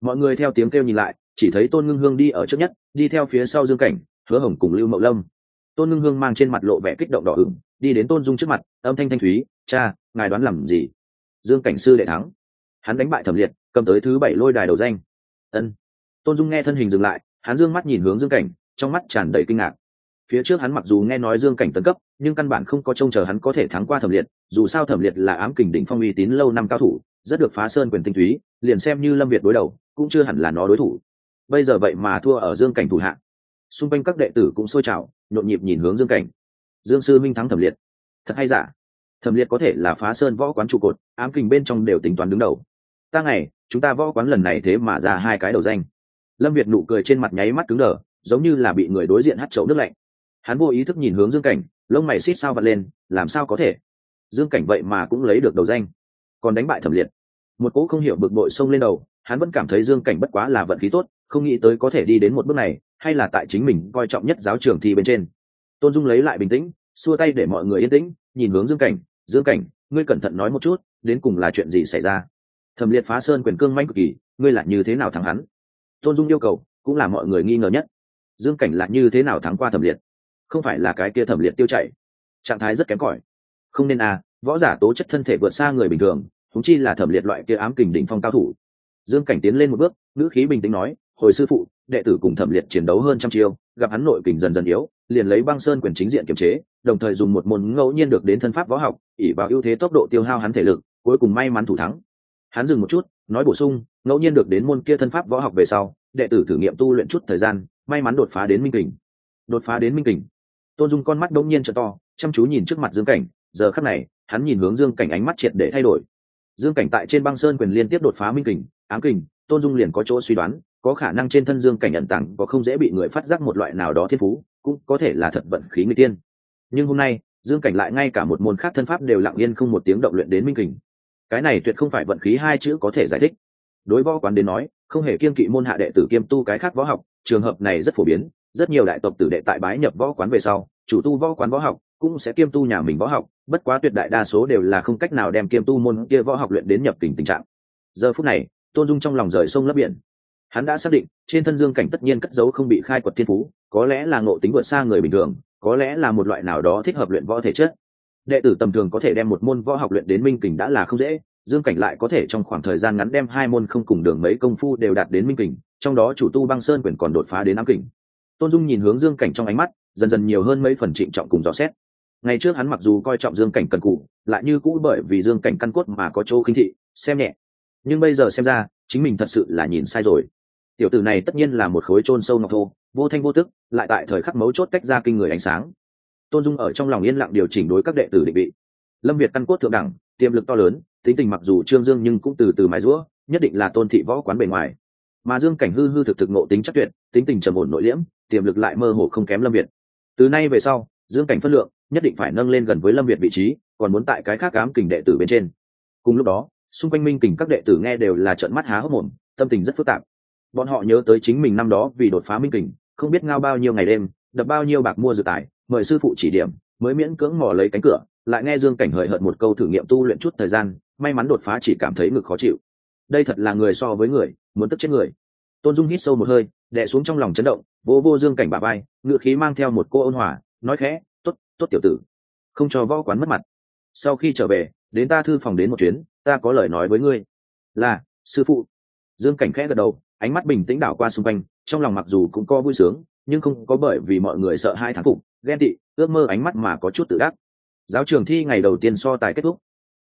Mọi người theo tiếng kêu nhìn lại, chỉ thấy tôn ngưng hương đi ở trước nhất, đi theo phía sau dương cảnh, hứa hồng cùng lưu mậu lâm. Tôn ngưng hương mang trên mặt lộ vẻ kích động đỏ ửng, đi đến tôn dung trước mặt, âm thanh thanh thúy, cha, ngài đoán làm gì? Dương cảnh sư đệ thắng. Hắn đánh bại thẩm liệt, cầm tới thứ bảy lôi đài đầu danh. Ân. Tôn dung nghe thân hình dừng lại, hắn dương mắt nhìn hướng dương cảnh, trong mắt tràn đầy kinh ngạc phía trước hắn mặc dù nghe nói dương cảnh tấn cấp, nhưng căn bản không có trông chờ hắn có thể thắng qua thẩm liệt, dù sao thẩm liệt là ám kình đỉnh phong uy tín lâu năm cao thủ, rất được phá sơn quyền tinh túy, liền xem như lâm việt đối đầu, cũng chưa hẳn là nó đối thủ. Bây giờ vậy mà thua ở dương cảnh thủ hạng xung quanh các đệ tử cũng sôi trào, nhộn nhịp nhìn hướng dương cảnh. Dương sư minh thắng thẩm liệt. Thật hay giả? Thẩm liệt có thể là phá sơn võ quán trụ cột, ám kình bên trong đều tính toán đứng đầu. Ta ngày chúng ta võ quán lần này thế mà ra hai cái đầu danh. Lâm việt nụ cười trên mặt nháy mắt cứng đờ, giống như là bị người đối diện hắt chậu nước lạnh hắn vô ý thức nhìn hướng dương cảnh, lông mày xít sao vật lên, làm sao có thể? Dương cảnh vậy mà cũng lấy được đầu danh. Còn đánh bại thẩm liệt. Một cỗ không hiểu bực bội xông lên đầu, hắn vẫn cảm thấy dương cảnh bất quá là vận khí tốt, không nghĩ tới có thể đi đến một bước này, hay là tại chính mình coi trọng nhất giáo trường thi bên trên. Tôn dung lấy lại bình tĩnh, xua tay để mọi người yên tĩnh, nhìn hướng dương cảnh dương cảnh, ngươi cẩn thận nói một chút, đến cùng là chuyện gì xảy ra? Thẩm liệt phá sơn quyền cương manh cực kỳ, ngươi là như thế nào thắng hắn? Tôn dung yêu cầu, cũng là mọi người nghi ngờ nhất. Dương cảnh là như thế nào thắng qua thẩm liệt? Không phải là cái kia thẩm liệt tiêu chảy. Trạng thái rất kém cỏi. Không nên à võ giả tố chất thân thể vượt xa người bình thường thúng chi là thẩm liệt loại kia ám kình đỉnh phong cao thủ. Dương cảnh tiến lên một bước, ngữ khí bình tĩnh nói, hồi sư phụ, đệ tử cùng thẩm liệt chiến đấu hơn trăm chiêu, gặp hắn nội kình dần dần yếu, liền lấy băng sơn quyền chính diện kiềm chế, đồng thời dùng một môn ngẫu nhiên được đến thân pháp võ học ỉ vào ưu thế tốc độ tiêu hao hắn thể lực, cuối cùng may mắn thủ thắng. Hắn dừng một chút, nói bổ sung, ngẫu nhiên được đến môn kia thân pháp võ học về sau, đệ tử thử nghiệm tu luyện chút thời gian, may mắn đột phá đến minh kình. Đột phá đến minh kình tôn dung con mắt đông nhiên trở to, chăm chú nhìn trước mặt dương cảnh. Giờ khắc này, hắn nhìn hướng dương cảnh ánh mắt triệt để thay đổi. Dương cảnh tại trên băng sơn quyền liên tiếp đột phá minh kình, ám kình, tôn dung liền có chỗ suy đoán, có khả năng trên thân dương cảnh ẩn tặng có không dễ bị người phát giác một loại nào đó thiên phú, cũng có thể là thật vận khí người tiên. Nhưng hôm nay, dương cảnh lại ngay cả một môn khác thân pháp đều lặng yên không một tiếng động luyện đến minh kình. Cái này tuyệt không phải vận khí hai chữ có thể giải thích. Đối võ quán đến nói, không hề kiên kỵ môn hạ đệ tử kiêm tu cái khác võ học, trường hợp này rất phổ biến, rất nhiều đại tộc tử đệ tại bái nhập võ quán về sau chủ tu võ quán võ học, cũng sẽ kiêm tu nhà mình võ học, bất quá tuyệt đại đa số đều là không cách nào đem kiêm tu môn kia võ học luyện đến nhập tình tình trạng. Giờ phút này, tôn dung trong lòng rời sông lấp biển. Hắn đã xác định, trên thân dương cảnh tất nhiên cất giấu không bị khai quật thiên phú, có lẽ là ngộ tính vượt xa người bình thường, có lẽ là một loại nào đó thích hợp luyện võ thể chất. Đệ tử tầm thường có thể đem một môn võ học luyện đến minh kình đã là không dễ, dương cảnh lại có thể trong khoảng thời gian ngắn đem hai môn không cùng đường mấy công phu đều đạt đến minh kình, trong đó chủ tu băng sơn quyền còn đột phá đến nam kình. Tôn dung nhìn hướng dương cảnh trong ánh mắt dần dần nhiều hơn mấy phần trịnh trọng cùng dò xét. Ngày trước hắn mặc dù coi trọng dương cảnh cần cụ lại như cũ bởi vì dương cảnh căn cốt mà có chỗ khinh thị, xem nhẹ. Nhưng bây giờ xem ra, chính mình thật sự là nhìn sai rồi. Tiểu tử này tất nhiên là một khối trôn sâu ngọc thô, vô thanh vô tức, lại tại thời khắc mấu chốt cách ra kinh người ánh sáng. Tôn dung ở trong lòng yên lặng điều chỉnh đối các đệ tử định vị. Lâm việt căn cốt thượng đẳng, tiềm lực to lớn, tính tình mặc dù trương dương nhưng cũng từ từ mái rũa nhất định là tôn thị võ quán bề ngoài. Mà dương cảnh hư hư thực thực ngộ tính chắc tuyệt, tính tình trầm ổn nội liễm, tiềm lực lại mơ hồ không kém lâm việt từ nay về sau dương cảnh phân lượng nhất định phải nâng lên gần với lâm việt vị trí, còn muốn tại cái khác cám kình đệ tử bên trên. Cùng lúc đó, xung quanh minh kình các đệ tử nghe đều là trợn mắt há hốc mồm, tâm tình rất phức tạp. Bọn họ nhớ tới chính mình năm đó vì đột phá minh kình, không biết ngao bao nhiêu ngày đêm, đập bao nhiêu bạc mua dự tài, mời sư phụ chỉ điểm, mới miễn cưỡng mò lấy cánh cửa, lại nghe dương cảnh hời hợt một câu thử nghiệm tu luyện chút thời gian, may mắn đột phá chỉ cảm thấy ngực khó chịu. Đây thật là người so với người, muốn tức chết người. Tôn dung hít sâu một hơi, đè xuống trong lòng chấn động vô vô dương cảnh bà bay ngựa khí mang theo một cô ôn hòa, nói khẽ t ố t t ố t tiểu tử, không cho võ quán mất mặt. Sau khi trở về, đến ta thư phòng đến một chuyến, ta có lời nói với ngươi. Là, sư phụ. Dương cảnh khẽ gật đầu, ánh mắt bình tĩnh đảo qua xung quanh, trong lòng mặc dù cũng có vui sướng, nhưng không có bởi vì mọi người sợ hai thán phục, ghen tị, ước mơ ánh mắt mà có chút tự đắc. Giáo trường thi ngày đầu tiên so tài kết thúc.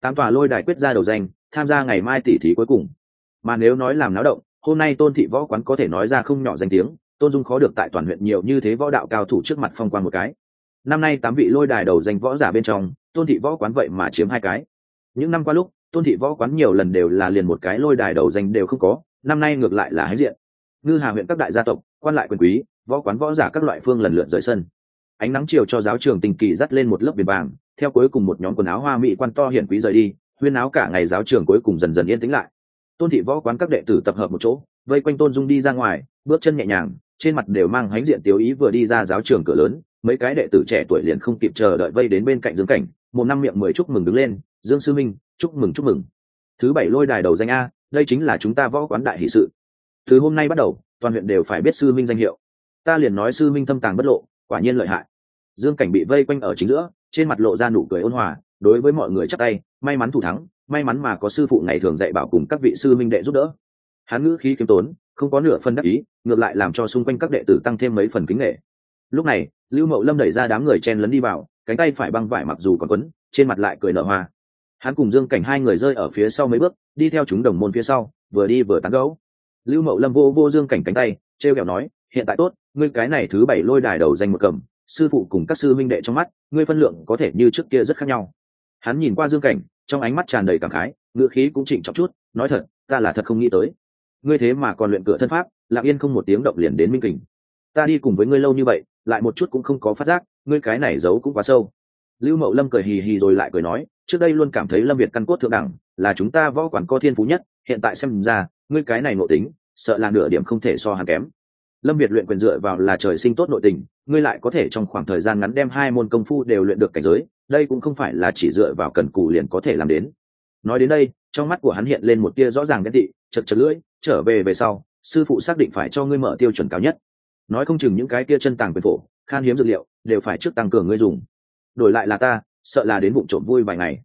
Tám tòa lôi đài quyết ra đầu danh, tham gia ngày mai tỷ thí cuối cùng. Mà nếu nói làm náo động, hôm nay tôn thị võ quán có thể nói ra không nhỏ danh tiếng tôn dung khó được tại toàn huyện nhiều như thế võ đạo cao thủ trước mặt phong quan một cái. Năm nay tám vị lôi đài đầu danh võ giả bên trong, tôn thị võ quán vậy mà chiếm hai cái. Những năm qua lúc, tôn thị võ quán nhiều lần đều là liền một cái lôi đài đầu danh đều không có, năm nay ngược lại là hãnh diện. Ngư hà huyện các đại gia tộc, quan lại quyền quý, võ quán võ giả các loại phương lần lượt rời sân. Ánh nắng chiều cho giáo trường tình kỳ dắt lên một lớp biển vàng, theo cuối cùng một nhóm quần áo hoa mỹ quan to hiển quý rời đi, huyên áo cả ngày giáo trường cuối cùng dần dần yên tĩnh lại. Tôn thị võ quán các đệ tử tập hợp một chỗ, vây quanh tôn dung đi ra ngoài, bước chân nhẹ nhàng trên mặt đều mang hánh diện tiếu ý vừa đi ra giáo trường cửa lớn, mấy cái đệ tử trẻ tuổi liền không kịp chờ đợi vây đến bên cạnh dương cảnh, một năm miệng mười chúc mừng đứng lên, dương sư minh, chúc mừng chúc mừng. Thứ bảy lôi đài đầu danh a, đây chính là chúng ta võ quán đại hỷ sự. Từ hôm nay bắt đầu, toàn huyện đều phải biết sư minh danh hiệu. Ta liền nói sư minh thâm tàng bất lộ, quả nhiên lợi hại. Dương cảnh bị vây quanh ở chính giữa, trên mặt lộ ra nụ cười ôn hòa, đối với mọi người chắc tay, may mắn thủ thắng, may mắn mà có sư phụ ngày thường dạy bảo cùng các vị sư minh đệ giúp đỡ. Hắn ngữ khí kiếm tốn không có nửa phần đắc ý, ngược lại làm cho xung quanh các đệ tử tăng thêm mấy phần kính nghệ. Lúc này, lưu mậu lâm đẩy ra đám người chen lấn đi vào, cánh tay phải băng vải mặc dù còn quấn, trên mặt lại cười nở hoa. Hắn cùng dương cảnh hai người rơi ở phía sau mấy bước, đi theo chúng đồng môn phía sau, vừa đi vừa tán gấu lưu mậu lâm vô vô dương cảnh cánh tay t r e o kẹo nói, hiện tại tốt, ngươi cái này thứ bảy lôi đài đầu danh một cầm, sư phụ cùng các sư minh đệ trong mắt, ngươi phân lượng có thể như trước kia rất khác nhau. Hắn nhìn qua dương cảnh, trong ánh mắt tràn đầy cảm khái ngựa khí cũng chỉnh trọng chút, nói thật, ta là thật không nghĩ tới ngươi thế mà còn luyện cửa thân pháp, lặng yên không một tiếng động liền đến minh kình. Ta đi cùng với ngươi lâu như vậy, lại một chút cũng không có phát giác, ngươi cái này giấu cũng quá sâu. Lưu mậu lâm cười hì hì rồi lại cười nói, trước đây luôn cảm thấy lâm việt căn cốt thượng đẳng, là chúng ta võ quản co thiên phú nhất, hiện tại xem ra, ngươi cái này nội tính, sợ là nửa điểm không thể so hàng kém. Lâm việt luyện quyền dựa vào là trời sinh tốt nội tình, ngươi lại có thể trong khoảng thời gian ngắn đem hai môn công phu đều luyện được cảnh giới, đây cũng không phải là chỉ dựa vào cần cù liền có thể làm đến. Nói đến đây, trong mắt của hắn hiện lên một tia rõ ràng ghen tị, chật chật lưỡi trở về về sau, sư phụ xác định phải cho ngươi mở tiêu chuẩn cao nhất. Nói không chừng những cái kia chân tàng quyền phổ, khan hiếm dược liệu, đều phải trước tăng cường ngươi dùng. Đổi lại là ta, sợ là đến vụ trộm vui vài ngày.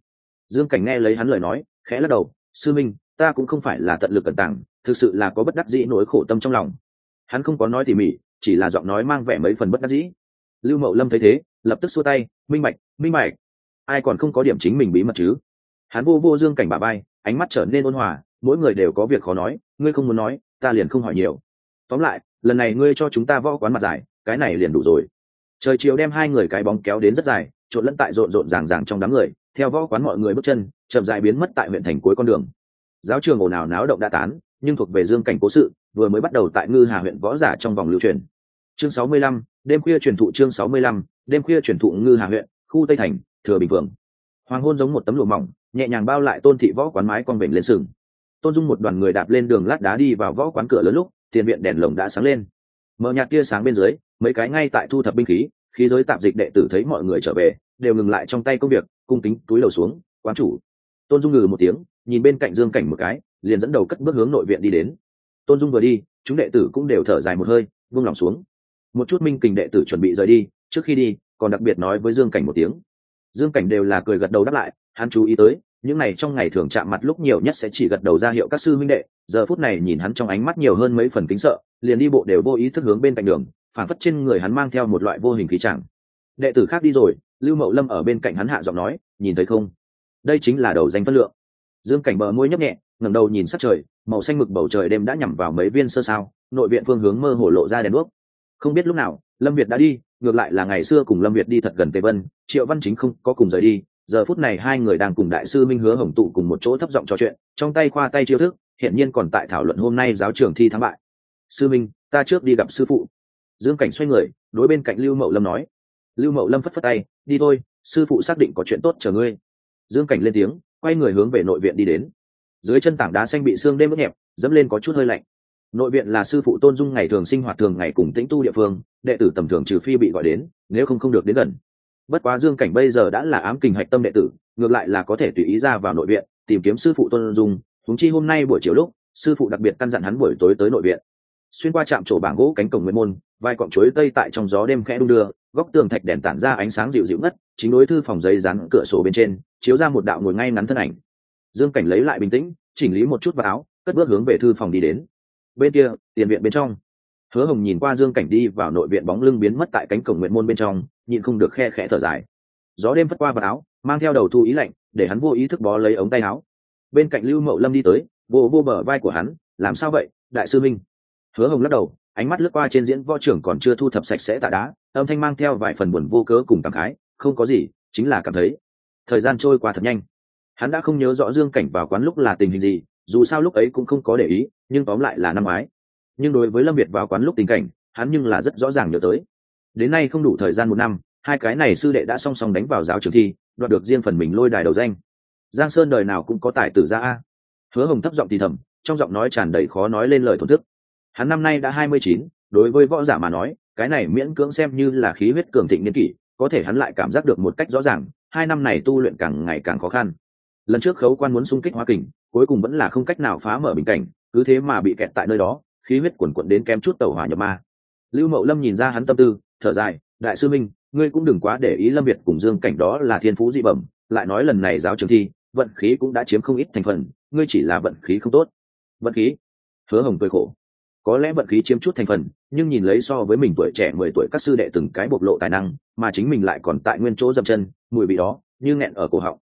Dương cảnh nghe lấy hắn lời nói, khẽ lắc đầu, sư minh, ta cũng không phải là tận lực cẩn tàng, thực sự là có bất đắc dĩ nỗi khổ tâm trong lòng. Hắn không có nói tỉ mỉ, chỉ là giọng nói mang vẻ mấy phần bất đắc dĩ. Lưu mậu lâm thấy thế, lập tức xua tay, minh mạch minh mạch, ai còn không có điểm chính mình bí mật chứ? Hắn vô vô dương cảnh bà bay ánh mắt trở nên ôn hòa, mỗi người đều có việc khó nói ngươi không muốn nói ta liền không hỏi nhiều. Tóm lại lần này ngươi cho chúng ta võ quán mặt dài cái này liền đủ rồi. Trời chiều đem hai người cái bóng kéo đến rất dài trộn lẫn tại rộn rộn ràng ràng trong đám người theo võ quán mọi người bước chân chậm dài biến mất tại huyện thành cuối con đường. Giáo trường ồn ào náo động đã tán nhưng thuộc về dương cảnh cố sự vừa mới bắt đầu tại ngư hà huyện võ giả trong vòng lưu truyền. Chương 65, đêm khuya truyền thụ chương 65, đêm khuya truyền thụ ngư hà huyện khu tây thành thừa bình phượng. Hoàng hôn giống một tấm lụa mỏng nhẹ nhàng bao lại tôn thị võ quán mái con vịnh lên sừng tôn dung một đoàn người đạp lên đường lát đá đi vào võ quán cửa lớn lúc, tiền viện đèn lồng đã sáng lên. Mở nhạt tia sáng bên dưới, mấy cái ngay tại thu thập binh khí khí giới tạp dịch đệ tử thấy mọi người trở về, đều ngừng lại trong tay công việc, cung kính túi đầu xuống, quán chủ. Tôn dung ngừ một tiếng, nhìn bên cạnh dương cảnh một cái, liền dẫn đầu cất bước hướng nội viện đi đến. Tôn dung vừa đi, chúng đệ tử cũng đều thở dài một hơi vung lòng xuống. Một chút minh kình đệ tử chuẩn bị rời đi, trước khi đi, còn đặc biệt nói với dương cảnh một tiếng. Dương cảnh đều là cười gật đầu đáp lại, hắn chú ý tới những này trong ngày thường chạm mặt lúc nhiều nhất sẽ chỉ gật đầu ra hiệu các sư minh đệ, giờ phút này nhìn hắn trong ánh mắt nhiều hơn mấy phần kính sợ, liền đi bộ đều vô ý thức hướng bên cạnh đường phản phất trên người hắn mang theo một loại vô hình khí chẳng. Đệ tử khác đi rồi, lưu mậu lâm ở bên cạnh hắn hạ giọng nói, nhìn thấy không? Đây chính là đầu danh phân lượng. Dương cảnh bờ môi nhấp nhẹ, ngẩng đầu nhìn sát trời, màu xanh mực bầu trời đêm đã nhằm vào mấy viên sơ sao, nội viện phương hướng mơ hồ lộ ra đèn đuốc. Không biết lúc nào, lâm việt đã đi, ngược lại là ngày xưa cùng lâm việt đi thật gần tề vân, triệu văn chính không có cùng rời đi giờ phút này hai người đang cùng đại sư minh hứa hồng tụ cùng một chỗ thấp giọng trò chuyện, trong tay khoa tay chiêu thức hiện nhiên còn tại thảo luận hôm nay giáo trường thi thắng bại. Sư minh, ta trước đi gặp sư phụ. Dương cảnh xoay người, đối bên cạnh lưu mậu lâm nói. Lưu mậu lâm phất phất tay, đi thôi, sư phụ xác định có chuyện tốt chờ ngươi. Dương cảnh lên tiếng, quay người hướng về nội viện đi đến. Dưới chân tảng đá xanh bị xương đêm ướt nhẹp, dẫm lên có chút hơi lạnh. Nội viện là sư phụ tôn dung ngày thường sinh hoạt thường ngày cùng tĩnh tu địa phương, đệ tử tầm thường trừ phi bị gọi đến, nếu không không được đến gần bất quá dương cảnh bây giờ đã là ám kình hạch tâm đệ tử, ngược lại là có thể tùy ý ra vào nội viện, tìm kiếm sư phụ tôn dung. Thúng chi hôm nay buổi chiều lúc, sư phụ đặc biệt căn dặn hắn buổi tối tới nội viện. Xuyên qua trạm chỗ bảng gỗ cánh cổng nguyên môn vai cọng chuối tây tại trong gió đêm khẽ đung đưa, góc tường thạch đèn tản ra ánh sáng dịu dịu ngất, chính đối thư phòng giấy dán cửa sổ bên trên, chiếu ra một đạo ngồi ngay ngắn thân ảnh. Dương cảnh lấy lại bình tĩnh, chỉnh lý một chút vào áo, cất bước hướng về thư phòng đi đến. Bên kia, tiền viện bên trong. Hứa hồng nhìn qua dương cảnh đi vào nội viện bóng lưng biến mất tại cánh cổng nguyện môn bên trong nhịn không được khe khẽ thở dài. Gió đêm phất qua vào áo, mang theo đầu thu ý lạnh, để hắn vô ý thức bó lấy ống tay áo. Bên cạnh lưu mậu lâm đi tới, vô vô bờ vai của hắn, làm sao vậy, đại sư minh hứa hồng lắc đầu, ánh mắt lướt qua trên diễn võ trưởng còn chưa thu thập sạch sẽ tạ đá, âm thanh mang theo vài phần buồn vô cớ cùng cảm khái, không có gì, chính là cảm thấy thời gian trôi qua thật nhanh. Hắn đã không nhớ rõ dương cảnh vào quán lúc là tình hình gì, dù sao lúc ấy cũng không có để ý, nhưng tóm lại là năm ngoái. Nhưng đối với lâm việt vào quán lúc tình cảnh, hắn nhưng là rất rõ ràng nhớ tới đến nay không đủ thời gian một năm, hai cái này sư đệ đã song song đánh vào giáo trường thi, đoạt được riêng phần mình lôi đài đầu danh. Giang sơn đời nào cũng có tài tử ra a. Hứa hồng thấp giọng thì thầm, trong giọng nói tràn đầy khó nói lên lời thổn thức. Hắn năm nay đã hai mươi chín, đối với võ giả mà nói, cái này miễn cưỡng xem như là khí huyết cường thịnh niên kỷ, có thể hắn lại cảm giác được một cách rõ ràng, hai năm này tu luyện càng ngày càng khó khăn. Lần trước khấu quan muốn xung kích hoa kình, cuối cùng vẫn là không cách nào phá mở bình cảnh, cứ thế mà bị kẹt tại nơi đó, khí huyết quần quận đến kém chút tàu hỏa nhập ma. Lưu mậu lâm nhìn ra hắn tâm tư thở dài, đại sư minh, ngươi cũng đừng quá để ý lâm việt cùng dương cảnh đó là thiên phú dị bẩm, lại nói lần này giáo trường thi, vận khí cũng đã chiếm không ít thành phần, ngươi chỉ là vận khí không tốt. Vận khí? Hứa hồng cười khổ. Có lẽ vận khí chiếm chút thành phần, nhưng nhìn lấy so với mình tuổi trẻ mười tuổi các sư đệ từng cái bộc lộ tài năng, mà chính mình lại còn tại nguyên chỗ dậm chân, mùi vị đó như nghẹn ở cổ họng.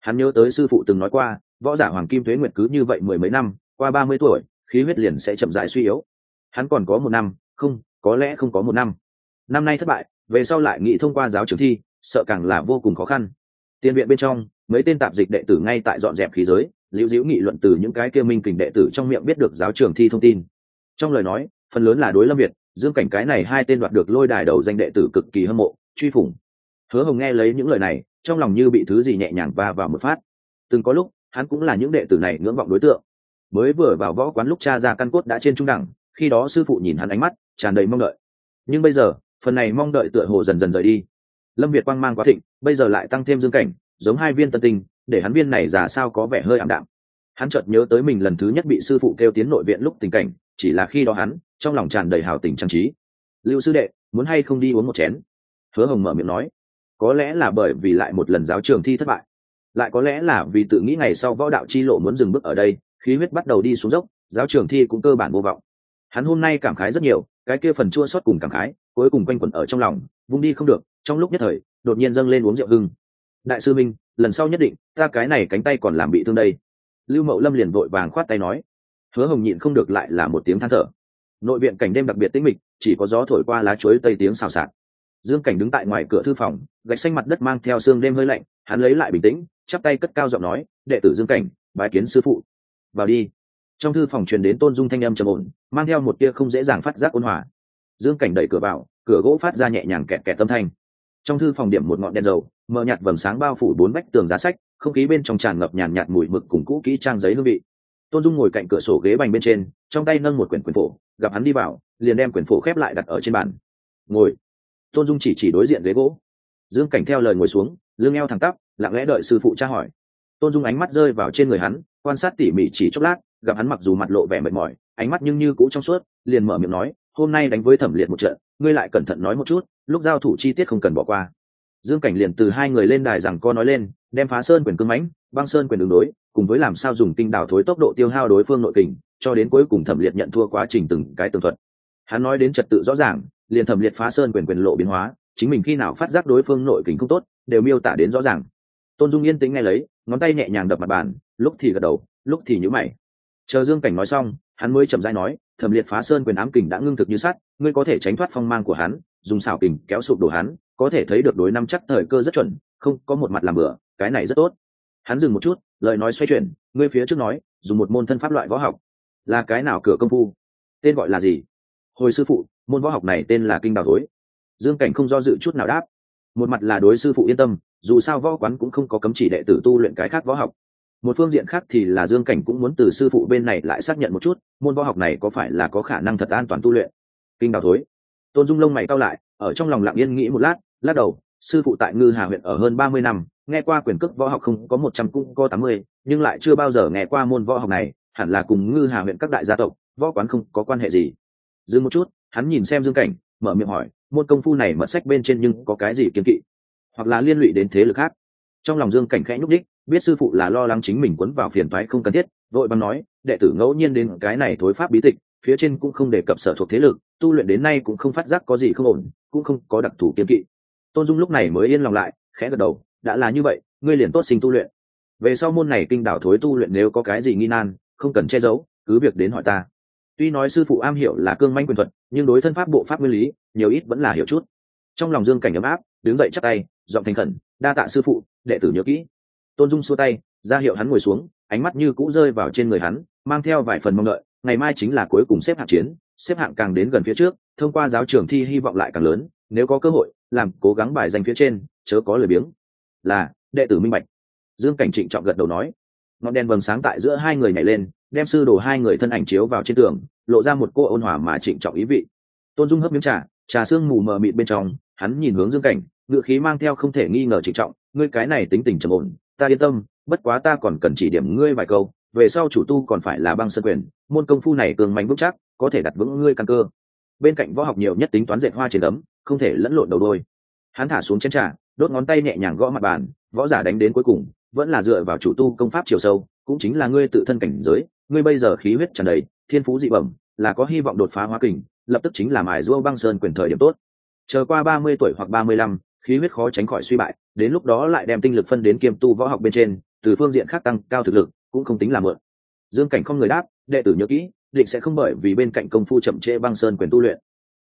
Hắn nhớ tới sư phụ từng nói qua, võ giả hoàng kim thuế nguyệt cứ như vậy mười mấy năm, qua ba mươi tuổi, khí huyết liền sẽ chậm rãi suy yếu. Hắn còn có một năm, không, có lẽ không có một năm năm nay thất bại, về sau lại nghĩ thông qua giáo trường thi, sợ càng là vô cùng khó khăn. Tiền viện bên trong, mấy tên tạp dịch đệ tử ngay tại dọn dẹp khí giới, liễu diễu nghị luận từ những cái kia minh kình đệ tử trong miệng biết được giáo trường thi thông tin. Trong lời nói, phần lớn là đối lâm việt, dương cảnh cái này hai tên đoạt được lôi đài đầu danh đệ tử cực kỳ hâm mộ, truy phủng. Hứa hồng nghe lấy những lời này, trong lòng như bị thứ gì nhẹ nhàng va vào một phát. Từng có lúc, hắn cũng là những đệ tử này ngưỡng vọng đối tượng. Mới vừa vào võ quán lúc cha ra căn cốt đã trên trung đẳng, khi đó sư phụ nhìn hắn ánh mắt, tràn đầy mong đợi. Nhưng bây giờ phần này mong đợi tựa hồ dần dần rời đi. Lâm việt quang mang quá thịnh, bây giờ lại tăng thêm dương cảnh, giống hai viên tân tinh, để hắn viên này giả sao có vẻ hơi ảm đạm. Hắn chợt nhớ tới mình lần thứ nhất bị sư phụ kêu tiến nội viện lúc tình cảnh, chỉ là khi đó hắn, trong lòng tràn đầy hào tình trang trí. Lưu sư đệ, muốn hay không đi uống một chén? Hứa hồng mở miệng nói. Có lẽ là bởi vì lại một lần giáo trường thi thất bại. Lại có lẽ là vì tự nghĩ ngày sau võ đạo chi lộ muốn dừng bước ở đây, khí huyết bắt đầu đi xuống dốc, giáo trường thi cũng cơ bản vô vọng hắn hôm nay cảm khái rất nhiều, cái kia phần chua xót cùng cảm khái, cuối cùng quanh quẩn ở trong lòng, vung đi không được, trong lúc nhất thời, đột nhiên dâng lên uống rượu hưng. Đại sư minh, lần sau nhất định, ta cái này cánh tay còn làm bị thương đây. Lưu mậu lâm liền vội vàng khoát tay nói. Hứa hồng nhịn không được lại là một tiếng than thở. Nội viện cảnh đêm đặc biệt tĩnh mịch, chỉ có gió thổi qua lá chuối tây tiếng xào xạc. Dương cảnh đứng tại ngoài cửa thư phòng, gạch xanh mặt đất mang theo xương đêm hơi lạnh, hắn lấy lại bình tĩnh, chắp tay cất cao giọng nói, đệ tử dương cảnh, bái kiến sư phụ. Vào đi trong thư phòng truyền đến tôn dung thanh âm trầm ổn, mang theo một tia không dễ dàng phát giác ôn hòa. Dương cảnh đẩy cửa vào, cửa gỗ phát ra nhẹ nhàng kẹt kẹt tâm thanh. Trong thư phòng điểm một ngọn đèn dầu, mờ nhạt vầng sáng bao phủ bốn vách tường giá sách, không khí bên trong tràn ngập nhàn nhạt mùi mực cùng cũ kỹ trang giấy hương vị. Tôn dung ngồi cạnh cửa sổ ghế bành bên trên, trong tay nâng một quyển quyển phổ, gặp hắn đi vào, liền đem quyển phổ khép lại đặt ở trên bàn. Ngồi. Tôn dung chỉ chỉ đối diện ghế gỗ. Dương cảnh theo lời ngồi xuống, lưng eo thẳng tắp, lặng lẽ đợi sư phụ tra hỏi. Tôn dung ánh mắt rơi vào trên người hắn, quan sát tỉ mỉ chỉ chốc lát gặp hắn mặc dù mặt lộ vẻ mệt mỏi, ánh mắt nhưng như cũ trong suốt, liền mở miệng nói, hôm nay đánh với thẩm liệt một trận, ngươi lại cẩn thận nói một chút, lúc giao thủ chi tiết không cần bỏ qua. Dương cảnh liền từ hai người lên đài rằng co nói lên, đem phá sơn quyền cưng mãnh, băng sơn quyền đường đối, cùng với làm sao dùng tinh đào thối tốc độ tiêu hao đối phương nội kình, cho đến cuối cùng thẩm liệt nhận thua quá trình từng cái tường thuật. Hắn nói đến trật tự rõ ràng, liền thẩm liệt phá sơn quyền quyền lộ biến hóa, chính mình khi nào phát giác đối phương nội kình không tốt, đều miêu tả đến rõ ràng. Tôn dung yên tĩnh nghe lấy, ngón tay nhẹ nhàng đập mặt bàn, lúc thì gật đầu, lúc thì nhữ mày chờ dương cảnh nói xong, hắn mới chậm rãi nói, thẩm liệt phá sơn quyền ám kình đã ngưng thực như sắt, ngươi có thể tránh thoát phong mang của hắn, dùng xảo kình kéo sụp đổ hắn, có thể thấy được đối năm chắc thời cơ rất chuẩn, không, có một mặt làm bừa, cái này rất tốt. Hắn dừng một chút, lời nói xoay chuyển, ngươi phía trước nói, dùng một môn thân pháp loại võ học. Là cái nào cửa công phu? Tên gọi là gì? Hồi sư phụ, môn võ học này tên là kinh đào thối. Dương cảnh không do dự chút nào đáp. Một mặt là đối sư phụ yên tâm, dù sao võ quán cũng không có cấm chỉ đệ tử tu luyện cái khác võ học một phương diện khác thì là dương cảnh cũng muốn từ sư phụ bên này lại xác nhận một chút, môn võ học này có phải là có khả năng thật an toàn tu luyện. Kinh đào thối. Tôn dung lông mày cao lại, ở trong lòng lặng yên nghĩ một lát lát đầu, sư phụ tại ngư hà huyện ở hơn ba mươi năm, nghe qua quyền cước võ học không có một trăm cũng có tám mươi, nhưng lại chưa bao giờ nghe qua môn võ học này, hẳn là cùng ngư hà huyện các đại gia tộc, võ quán không có quan hệ gì. Dừng một chút, hắn nhìn xem dương cảnh, mở miệng hỏi, môn công phu này mật sách bên trên nhưng có cái gì kiếm kỵ? Hoặc là liên lụy đến thế lực khác? Trong lòng dương cảnh khẽ nhúc đích biết sư phụ là lo lắng chính mình quấn vào phiền toái không cần thiết, vội bằng nói, đệ tử ngẫu nhiên đến cái này thối pháp bí tịch, phía trên cũng không đề cập sở thuộc thế lực, tu luyện đến nay cũng không phát giác có gì không ổn, cũng không có đặc thù kiên kỵ. Tôn dung lúc này mới yên lòng lại, khẽ gật đầu, đã là như vậy, ngươi liền tốt sinh tu luyện. Về sau môn này kinh đảo thối tu luyện nếu có cái gì nghi nan, không cần che giấu, cứ việc đến hỏi ta. Tuy nói sư phụ am hiểu là cương manh quyền thuật, nhưng đối thân pháp bộ pháp nguyên lý, nhiều ít vẫn là hiểu chút. Trong lòng dương cảnh ấm áp, đứng dậy chắc tay, giọng thành khẩn, đa tạ sư phụ đệ tử nhớ kỹ. Tôn dung xua tay, ra hiệu hắn ngồi xuống, ánh mắt như cũ rơi vào trên người hắn, mang theo vài phần mong đợi, ngày mai chính là cuối cùng xếp hạng chiến, xếp hạng càng đến gần phía trước, thông qua giáo trường thi hy vọng lại càng lớn, nếu có cơ hội, làm cố gắng bài danh phía trên, chớ có lời biếng. Là, đệ tử minh bạch. Dương cảnh trịnh trọng gật đầu nói. Ngọn đèn vầng sáng tại giữa hai người nhảy lên, đem sư đồ hai người thân ảnh chiếu vào trên tường, lộ ra một cô ôn hòa mà trịnh trọng ý vị. Tôn dung hấp miếng trà trà sương mù mờ mịt bên trong, hắn nhìn hướng dương cảnh ngựa khí mang theo không thể nghi ngờ trịnh trọng, ngươi cái này tính tình trầm ổn, ta yên tâm, bất quá ta còn cần chỉ điểm ngươi vài câu, về sau chủ tu còn phải là băng sơn quyền, môn công phu này cường mạnh vững chắc, có thể đặt vững ngươi căn cơ. Bên cạnh võ học nhiều nhất tính toán dệt hoa trên tấm không thể lẫn lộn đầu đôi. Hắn thả xuống chén trà, đốt ngón tay nhẹ nhàng gõ mặt bàn, võ giả đánh đến cuối cùng, vẫn là dựa vào chủ tu công pháp chiều sâu, cũng chính là ngươi tự thân cảnh giới, ngươi bây giờ khí huyết tràn đầy, thiên phú dị bẩm, là có hy vọng đột phá hóa kình, lập tức chính là mài rua băng sơn quyền thời điểm tốt. Chờ qua ba mươi tuổi hoặc ba mươi lăm khí huyết khó tránh khỏi suy bại, đến lúc đó lại đem tinh lực phân đến kiêm tu võ học bên trên, từ phương diện khác tăng cao thực lực, cũng không tính là mượn. Dương cảnh không người đáp, đệ tử nhớ kỹ, định sẽ không bởi vì bên cạnh công phu chậm trễ băng sơn quyền tu luyện.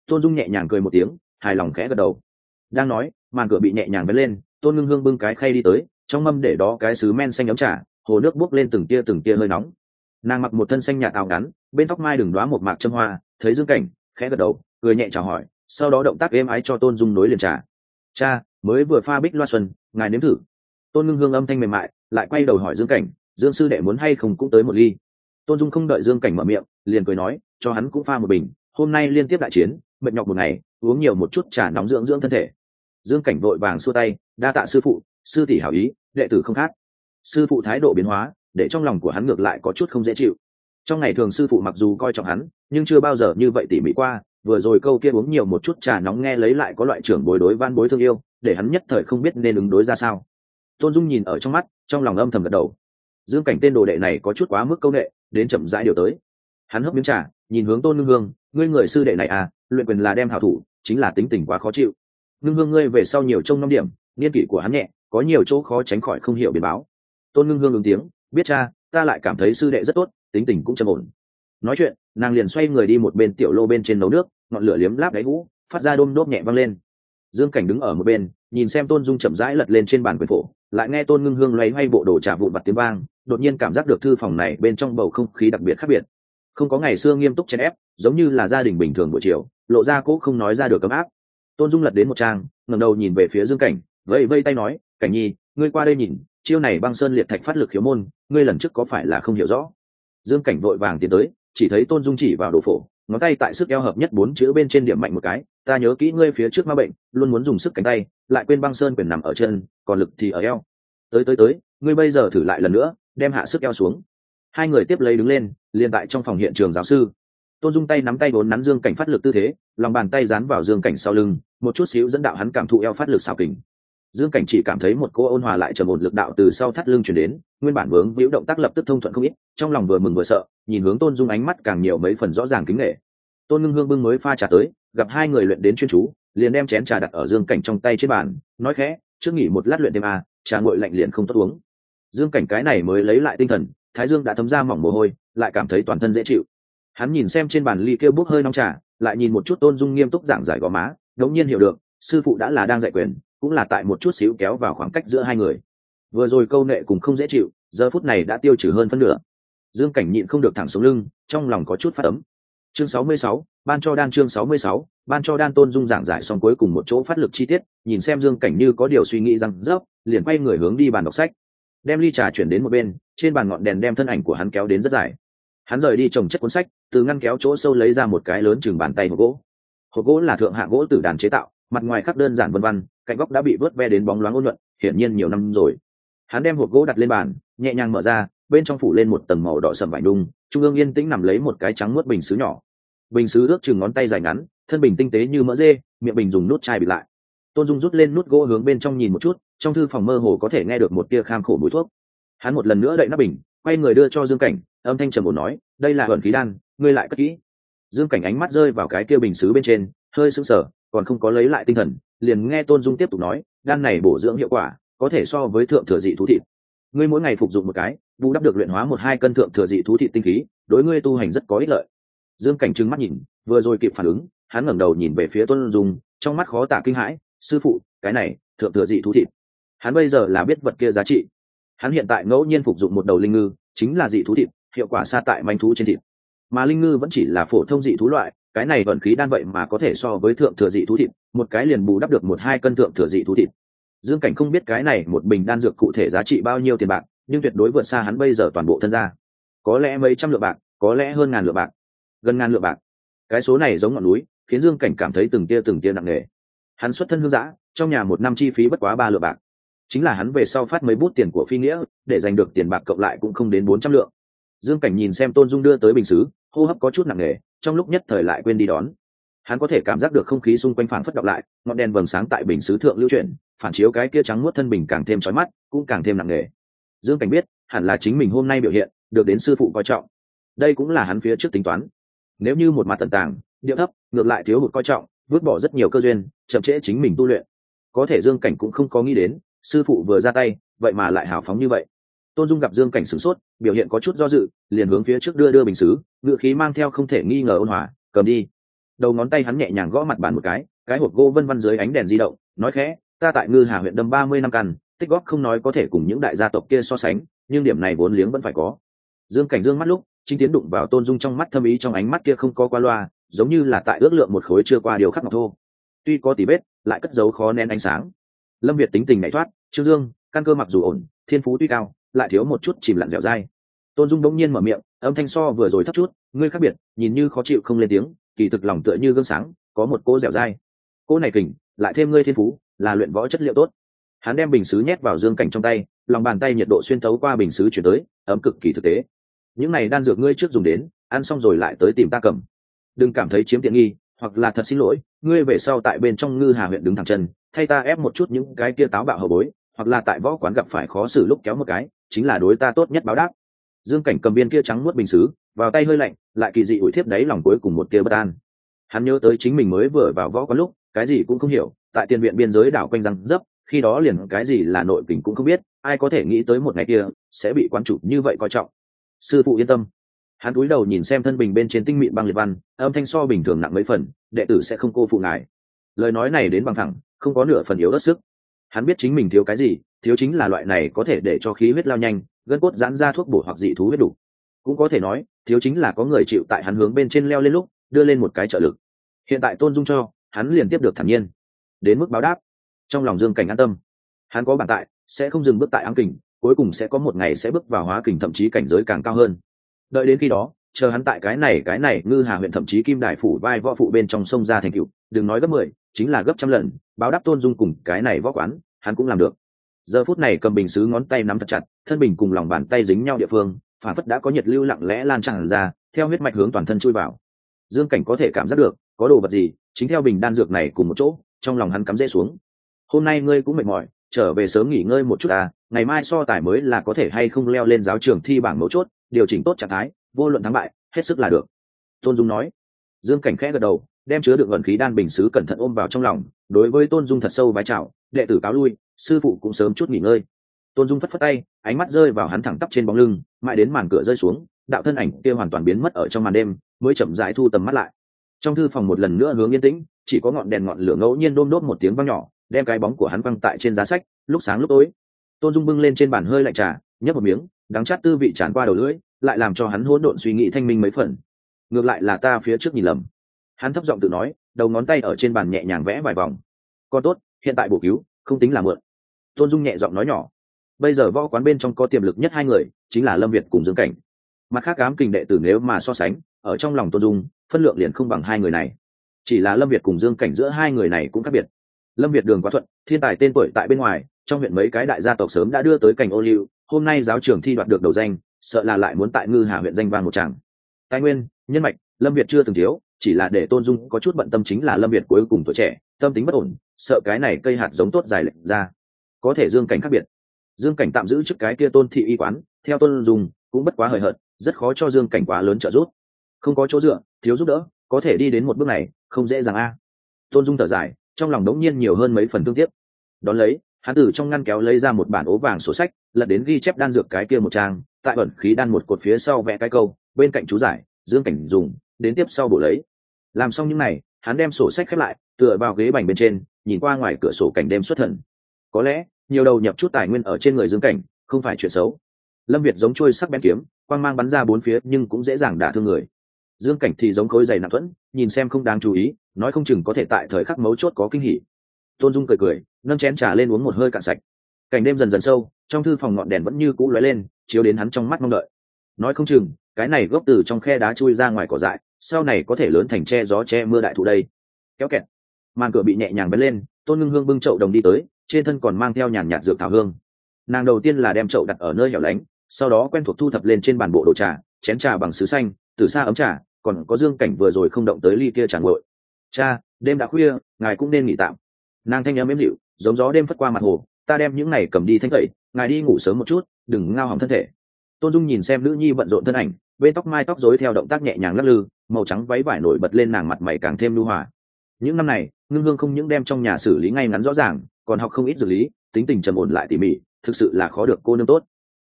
Tôn dung nhẹ nhàng cười một tiếng, hài lòng khẽ gật đầu. Đang nói, màn cửa bị nhẹ nhàng vén lên, tôn ngưng hương bưng cái khay đi tới, trong mâm để đó cái sứ men xanh ấm trà, hồ nước bốc lên từng tia từng tia hơi nóng. Nàng mặc một thân xanh nhạt áo ngắn, bên tóc mai đừng đoá một mạc châm hoa, thấy dương cảnh, khẽ gật đầu, cười nhẹ chào hỏi, sau đó động tác êm ái cho tôn dung nối liền trà cha, mới vừa pha bích loa xuân, ngài nếm thử. Tôn ngưng hương âm thanh mềm mại, lại quay đầu hỏi dương cảnh, dương sư đệ muốn hay không cũng tới một ly. Tôn dung không đợi dương cảnh mở miệng, liền cười nói, cho hắn cũng pha một bình, hôm nay liên tiếp đại chiến, mệt nhọc một ngày, uống nhiều một chút trà nóng dưỡng dưỡng thân thể. Dương cảnh vội vàng xua tay, đa tạ sư phụ, sư tỷ hảo ý, đệ tử không khác. Sư phụ thái độ biến hóa, để trong lòng của hắn ngược lại có chút không dễ chịu. Trong ngày thường sư phụ mặc dù coi trọng hắn, nhưng chưa bao giờ như vậy tỉ mỉ qua vừa rồi câu kia uống nhiều một chút trà nóng nghe lấy lại có loại trưởng bồi đối van bối thương yêu, để hắn nhất thời không biết nên ứng đối ra sao. Tôn dung nhìn ở trong mắt, trong lòng âm thầm gật đầu. Dương cảnh tên đồ đệ này có chút quá mức công nghệ, đến chậm rãi điều tới. Hắn hấp miếng trà, nhìn hướng tôn ngưng hương, ngươi người sư đệ này à luyện quyền là đem hảo thủ, chính là tính tình quá khó chịu. Ngưng hương ngươi về sau nhiều trông năm điểm niên kỷ của hắn nhẹ, có nhiều chỗ khó tránh khỏi không hiểu biến báo. Tôn ngưng hương ứng tiếng, biết cha, ta lại cảm thấy sư đệ rất tốt, tính tình cũng trầm ổn nói chuyện, nàng liền xoay người đi một bên tiểu lô bên trên nấu nước, ngọn lửa liếm láp đáy hũ phát ra đôm đốp nhẹ văng lên. Dương cảnh đứng ở một bên, nhìn xem tôn dung chậm rãi lật lên trên bàn quyền phổ, lại nghe tôn ngưng hương loay hoay bộ đồ trà vụn vặt tiếng vang, đột nhiên cảm giác được thư phòng này bên trong bầu không khí đặc biệt khác biệt. Không có ngày xưa nghiêm túc chèn ép, giống như là gia đình bình thường buổi chiều, lộ ra cỗ không nói ra được cấm áp. Tôn dung lật đến một trang, ngẩng đầu nhìn về phía dương cảnh, vẫy vây tay nói, cảnh nhi, ngươi qua đây nhìn, chiêu này băng sơn liệt thạch phát lực khiếu môn, ngươi lần trước có phải là không hiểu rõ? Dương cảnh vội vàng tiến tới chỉ thấy tôn dung chỉ vào đồ phổ, ngón tay tại sức eo hợp nhất bốn chữ bên trên điểm mạnh một cái, ta nhớ kỹ ngươi phía trước ma bệnh, luôn muốn dùng sức cánh tay, lại quên băng sơn quyền nằm ở chân, còn lực thì ở eo. Tới tới tới, ngươi bây giờ thử lại lần nữa, đem hạ sức eo xuống. Hai người tiếp lấy đứng lên, liền tại trong phòng hiện trường giáo sư. Tôn dung tay nắm tay vốn nắn dương cảnh phát lực tư thế, lòng bàn tay dán vào dương cảnh sau lưng, một chút xíu dẫn đạo hắn cảm thụ eo phát lực xào kình dương cảnh chỉ cảm thấy một cô ôn hòa lại trầm ổn lực đạo từ sau thắt lưng chuyển đến, nguyên bản vướng víu động tác lập tức thông thuận không ít, trong lòng vừa mừng vừa sợ, nhìn hướng tôn dung ánh mắt càng nhiều mấy phần rõ ràng kính nghệ. Tôn ngưng hương bưng mới pha trà tới, gặp hai người luyện đến chuyên chú, liền đem chén trà đặt ở dương cảnh trong tay trên bàn, nói khẽ, trước nghỉ một lát luyện đêm à trà nguội lạnh liền không tốt uống. Dương cảnh cái này mới lấy lại tinh thần, thái dương đã thấm ra mỏng mồ hôi, lại cảm thấy toàn thân dễ chịu. Hắn nhìn xem trên bàn ly kêu bốc hơi nóng trà, lại nhìn một chút tôn dung nghiêm túc giảng giải gò má, đống nhiên hiểu được, sư phụ đã là đang dạy quyền cũng là tại một chút xíu kéo vào khoảng cách giữa hai người. Vừa rồi câu nệ cùng không dễ chịu giờ phút này đã tiêu trừ hơn phân nửa. Dương cảnh nhịn không được thẳng xuống lưng trong lòng có chút phát ấm. Chương 66, ban cho đan chương 66, ban cho đan tôn dung giảng giải xong cuối cùng một chỗ phát lực chi tiết nhìn xem dương cảnh như có điều suy nghĩ rằng rớp liền quay người hướng đi bàn đọc sách. Đem ly trà chuyển đến một bên trên bàn ngọn đèn đem thân ảnh của hắn kéo đến rất dài. Hắn rời đi trồng chất cuốn sách từ ngăn kéo chỗ sâu lấy ra một cái lớn chừng bàn tay hộp gỗ. Hộp gỗ là thượng hạ gỗ từ đàn chế tạo mặt ngoài khắc đơn giản vân vân, cạnh góc đã bị vớt ve đến bóng loáng ôn nhuận hiển nhiên nhiều năm rồi. Hắn đem hộp gỗ đặt lên bàn nhẹ nhàng mở ra bên trong phủ lên một tầng màu đỏ sầm vải đung trung ương yên tĩnh nằm lấy một cái trắng muốt bình xứ nhỏ. Bình xứ ước chừng ngón tay dài ngắn thân bình tinh tế như mỡ dê miệng bình dùng nút chai bịt lại. Tôn dung rút lên nút gỗ hướng bên trong nhìn một chút trong thư phòng mơ hồ có thể nghe được một tia kham khổ mùi thuốc. Hắn một lần nữa đậy nắp bình quay người đưa cho dương cảnh âm thanh trầm ổn nói đây là ẩn khí đan ngươi lại cất kỹ. Dương cảnh ánh mắt rơi vào cái kia bình xứ bên trên hơi sững sờ còn không có lấy lại tinh thần, liền nghe tôn dung tiếp tục nói, đan này bổ dưỡng hiệu quả, có thể so với thượng thừa dị thú thịt. Ngươi mỗi ngày phục dụng một cái, bù đắp được luyện hóa một hai cân thượng thừa dị thú thịt tinh khí, đối ngươi tu hành rất có ích lợi. Dương cảnh trừng mắt nhìn, vừa rồi kịp phản ứng, hắn ngẩng đầu nhìn về phía tôn dung, trong mắt khó tả kinh hãi, sư phụ, cái này, thượng thừa dị thú thịt, hắn bây giờ là biết vật kia giá trị. Hắn hiện tại ngẫu nhiên phục dụng một đầu linh ngư, chính là dị thú thịt, hiệu quả xa tại manh thú trên thịt. Mà linh ngư vẫn chỉ là phổ thông dị thú loại cái này vận khí đan vậy mà có thể so với thượng thừa dị thú thịt, một cái liền bù đắp được một hai cân thượng thừa dị thú thịt. Dương cảnh không biết cái này một bình đan dược cụ thể giá trị bao nhiêu tiền bạc, nhưng tuyệt đối vượt xa hắn bây giờ toàn bộ thân gia. Có lẽ mấy trăm lượng bạc, có lẽ hơn ngàn lượng bạc. Gần ngàn lượng bạc. Cái số này giống ngọn núi, khiến dương cảnh cảm thấy từng tia từng tia nặng nề. Hắn xuất thân hương giã trong nhà một năm chi phí bất quá ba lượng bạc. Chính là hắn về sau phát mấy bút tiền của phi nghĩa, để giành được tiền bạc cộng lại cũng không đến bốn trăm lượng. Dương cảnh nhìn xem tôn dung đưa tới bình xứ, hô hấp có chút nặng nề trong lúc nhất thời lại quên đi đón. Hắn có thể cảm giác được không khí xung quanh phảng phất đọc lại, ngọn đèn vầng sáng tại bình xứ thượng lưu chuyển, phản chiếu cái kia trắng muốt thân bình càng thêm trói mắt, cũng càng thêm nặng nề. Dương cảnh biết, hẳn là chính mình hôm nay biểu hiện, được đến sư phụ coi trọng. Đây cũng là hắn phía trước tính toán. Nếu như một mặt tận tàng, điệu thấp, ngược lại thiếu hụt coi trọng, vứt bỏ rất nhiều cơ duyên, chậm trễ chính mình tu luyện. Có thể dương cảnh cũng không có nghĩ đến, sư phụ vừa ra tay, vậy mà lại hào phóng như vậy tôn dung gặp dương cảnh sửng sốt, biểu hiện có chút do dự, liền hướng phía trước đưa đưa bình xứ, ngựa khí mang theo không thể nghi ngờ ôn hòa, cầm đi. Đầu ngón tay hắn nhẹ nhàng gõ mặt bàn một cái cái hộp gỗ vân vân dưới ánh đèn di động, nói khẽ, ta tại ngư hà huyện đâm ba mươi năm căn, tích góp không nói có thể cùng những đại gia tộc kia so sánh, nhưng điểm này vốn liếng vẫn phải có. Dương cảnh dương mắt lúc, chính tiến đụng vào tôn dung trong mắt thâm ý trong ánh mắt kia không có qua loa, giống như là tại ước lượng một khối chưa qua điều khắc ngọc thô. Tuy có tỉ vết, lại cất dấu khó nén ánh sáng. Lâm việt tính tình nhảy thoát, trương dương, căn cơ mặc dù ổn, thiên phú tuy cao lại thiếu một chút chìm lặn dẻo dai. Tôn dung bỗng nhiên mở miệng, âm thanh so vừa rồi thấp chút, ngươi khác biệt, nhìn như khó chịu không lên tiếng, kỳ thực lòng tựa như gương sáng, có một cô dẻo dai. Cô này kình, lại thêm ngươi thiên phú, là luyện võ chất liệu tốt. Hắn đem bình xứ nhét vào dương cảnh trong tay, lòng bàn tay nhiệt độ xuyên thấu qua bình xứ chuyển tới, ấm cực kỳ thực tế. Những này đan dược ngươi trước dùng đến, ăn xong rồi lại tới tìm ta cầm. Đừng cảm thấy chiếm tiện nghi, hoặc là thật xin lỗi, ngươi về sau tại bên trong ngư hà huyện đứng thẳng chân, thay ta ép một chút những cái kia táo bạo hậu bối, hoặc là tại võ quán gặp phải khó xử lúc kéo một cái chính là đối ta tốt nhất báo đáp. Dương cảnh cầm viên kia trắng nuốt bình xứ, vào tay hơi lạnh, lại kỳ dị ủi thiếp đáy lòng cuối cùng một tia bất an. Hắn nhớ tới chính mình mới vừa vào võ quán lúc, cái gì cũng không hiểu, tại tiền viện biên giới đảo quanh răng dấp, khi đó liền cái gì là nội kình cũng không biết, ai có thể nghĩ tới một ngày kia, sẽ bị quan chủ như vậy coi trọng. Sư phụ yên tâm. Hắn cúi đầu nhìn xem thân bình bên trên tinh mịn băng liệt văn, âm thanh so bình thường nặng mấy phần, đệ tử sẽ không cô phụ ngài. Lời nói này đến bằng thẳng, không có nửa phần yếu đất sức hắn biết chính mình thiếu cái gì, thiếu chính là loại này có thể để cho khí huyết lao nhanh, gân cốt giãn ra thuốc bổ hoặc dị thú huyết đủ. Cũng có thể nói, thiếu chính là có người chịu tại hắn hướng bên trên leo lên lúc, đưa lên một cái trợ lực. Hiện tại tôn dung cho, hắn liền tiếp được thản nhiên. Đến mức báo đáp. Trong lòng dương cảnh an tâm. Hắn có bản tại, sẽ không dừng bước tại áng kình, cuối cùng sẽ có một ngày sẽ bước vào hóa kình thậm chí cảnh giới càng cao hơn. Đợi đến khi đó, chờ hắn tại cái này cái này, ngư hà huyện thậm chí kim đại phủ vai võ phụ bên trong sông ra thành cựu đừng nói gấp mười, chính là gấp trăm lần báo đáp tôn dung cùng cái này võ quán, hắn cũng làm được. Giờ phút này cầm bình xứ ngón tay nắm thật chặt, thân bình cùng lòng bàn tay dính nhau địa phương, phản phất đã có nhiệt lưu lặng lẽ lan tràn ra, theo huyết mạch hướng toàn thân chui vào. Dương cảnh có thể cảm giác được, có đồ vật gì, chính theo bình đan dược này cùng một chỗ, trong lòng hắn cắm rễ xuống. Hôm nay ngươi cũng mệt mỏi, trở về sớm nghỉ ngơi một chút à ngày mai so tài mới là có thể hay không leo lên giáo trường thi bảng mấu chốt, điều chỉnh tốt trạng thái, vô luận thắng bại, hết sức là được. Tôn dung nói. Dương cảnh khẽ gật đầu đem chứa được vận khí đan bình xứ cẩn thận ôm vào trong lòng, đối với tôn dung thật sâu vái chào, đệ tử cáo lui, sư phụ cũng sớm chút nghỉ ngơi. Tôn dung phất phất tay, ánh mắt rơi vào hắn thẳng tắp trên bóng lưng, mãi đến màn cửa rơi xuống, đạo thân ảnh kia hoàn toàn biến mất ở trong màn đêm, mới chậm rãi thu tầm mắt lại. Trong thư phòng một lần nữa hướng yên tĩnh, chỉ có ngọn đèn ngọn lửa ngẫu nhiên đôm đốt một tiếng vang nhỏ, đem cái bóng của hắn văng tại trên giá sách, lúc sáng lúc tối. Tôn dung bưng lên trên bàn hơi lạnh trà, nhấp một miếng, đắng chát tư vị tràn qua đầu lưỡi, lại làm cho hắn hỗn độn suy nghĩ thanh minh mấy phần. Ngược lại là ta phía trước nhìn lầm hắn thấp giọng tự nói, đầu ngón tay ở trên bàn nhẹ nhàng vẽ vài vòng. Còn tốt, hiện tại bổ cứu, không tính là mượn tôn dung nhẹ giọng nói nhỏ. Bây giờ võ quán bên trong có tiềm lực nhất hai người, chính là lâm việt cùng dương cảnh. Mặt khác ám kình đệ tử nếu mà so sánh, ở trong lòng tôn dung, phân lượng liền không bằng hai người này. Chỉ là lâm việt cùng dương cảnh giữa hai người này cũng khác biệt. Lâm việt đường quá thuận, thiên tài tên tuổi tại bên ngoài, trong huyện mấy cái đại gia tộc sớm đã đưa tới cảnh ô liu, hôm nay giáo trường thi đoạt được đầu danh, sợ là lại muốn tại ngư hà huyện danh vang một tràng. Tài nguyên, nhân mạch, lâm việt chưa từng thiếu chỉ là để tôn dung có chút bận tâm chính là lâm việt cuối cùng tuổi trẻ, tâm tính bất ổn, sợ cái này cây hạt giống tốt dài lệch ra. Có thể dương cảnh khác biệt. Dương cảnh tạm giữ chức cái kia tôn thị y quán, theo tôn dung, cũng bất quá hời hợt, rất khó cho dương cảnh quá lớn trợ giúp. Không có chỗ dựa, thiếu giúp đỡ, có thể đi đến một bước này, không dễ dàng a. Tôn dung thở dài, trong lòng đống nhiên nhiều hơn mấy phần thương tiếc. Đón lấy, hắn từ trong ngăn kéo lấy ra một bản ố vàng sổ sách, lật đến ghi chép đan dược cái kia một trang, tại ẩn khí đan một cột phía sau vẽ cái câu, bên cạnh chú giải, dương cảnh dùng đến tiếp sau bổ lấy. Làm xong những n à y hắn đem sổ sách khép lại, tựa vào ghế bành bên trên, nhìn qua ngoài cửa sổ cảnh đêm xuất thần. Có lẽ, nhiều đầu nhập chút tài nguyên ở trên người dương cảnh, không phải chuyện xấu. Lâm việt giống trôi sắc bén kiếm, quang mang bắn ra bốn phía, nhưng cũng dễ dàng đả thương người. Dương cảnh thì giống khối dày nặng thuẫn, nhìn xem không đáng chú ý, nói không chừng có thể tại thời khắc mấu chốt có kinh hỉ. Tôn dung cười cười, nâng chén trà lên uống một hơi cạn sạch. Cảnh đêm dần dần sâu, trong thư phòng ngọn đèn vẫn như cũ lóe lên, chiếu đến hắn trong mắt mong đợi. Nói không chừng, cái này gốc từ trong khe đá chui ra ngoài cỏ dại sau này có thể lớn thành che gió che mưa đại thụ đây. Kéo kẹt. Màn cửa bị nhẹ nhàng bén lên, tôn ngưng hương bưng chậu đồng đi tới, trên thân còn mang theo nhàn nhạt dược thảo hương. Nàng đầu tiên là đem chậu đặt ở nơi hẻo lánh, sau đó quen thuộc thu thập lên trên bàn bộ đồ trà, chén trà bằng sứ xanh, từ xa ấm trà, còn có dương cảnh vừa rồi không động tới ly kia tràn ngội cha, đêm đã khuya, ngài cũng nên nghỉ tạm. Nàng thanh âm ếm dịu, giống gió đêm phất qua mặt hồ, ta đem những này cầm đi thanh tẩy, ngài đi ngủ sớm một chút, đừng ngao hỏng thân thể. Tôn dung nhìn xem nữ nhi bận rộn thân ảnh bên tóc mai tóc rối theo động tác nhẹ nhàng lắc lư, màu trắng váy vải nổi bật lên nàng mặt mày càng thêm lưu hòa. Những năm này, ngưng hương không những đem trong nhà xử lý ngay ngắn rõ ràng, còn học không ít dược lý, tính tình trầm ổn lại tỉ mỉ, thực sự là khó được cô nương tốt.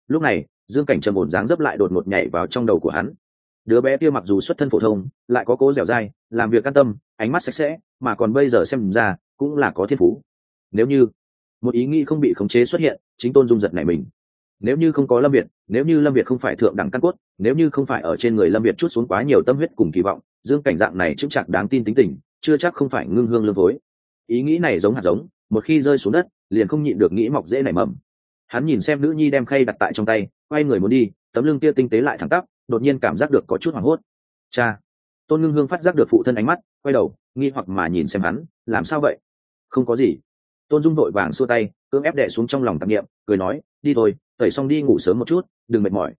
Lúc này, dương cảnh trầm ổn dáng dấp lại đột ngột nhảy vào trong đầu của hắn. Đứa bé kia mặc dù xuất thân phổ thông, lại có cố dẻo dai, làm việc an tâm, ánh mắt sạch sẽ, mà còn bây giờ xem ra, cũng là có thiên phú. Nếu như, một ý nghĩ không bị khống chế xuất hiện, chính tôn dung giật này mình nếu như không có lâm việt, nếu như lâm việt không phải thượng đẳng căn cốt, nếu như không phải ở trên người lâm việt chút xuống quá nhiều tâm huyết cùng kỳ vọng, dương cảnh dạng này chững chạc đáng tin tính tình, chưa chắc không phải ngưng hương lương phối ý nghĩ này giống hạt giống, một khi rơi xuống đất, liền không nhịn được nghĩ mọc dễ nảy mầm. Hắn nhìn xem nữ nhi đem khay đặt tại trong tay, quay người muốn đi, tấm lưng kia tinh tế lại thẳng tắp, đột nhiên cảm giác được có chút hoảng hốt. Cha. Tôn ngưng hương phát giác được phụ thân ánh mắt, quay đầu, nghi hoặc mà nhìn xem hắn, làm sao vậy? Không có gì. Tôn dung đội vàng xua tay, cưỡng ép đệ xuống trong lòng tạp nghiệm cười nói, đi thôi tẩy xong đi ngủ sớm một chút, đừng mệt mỏi.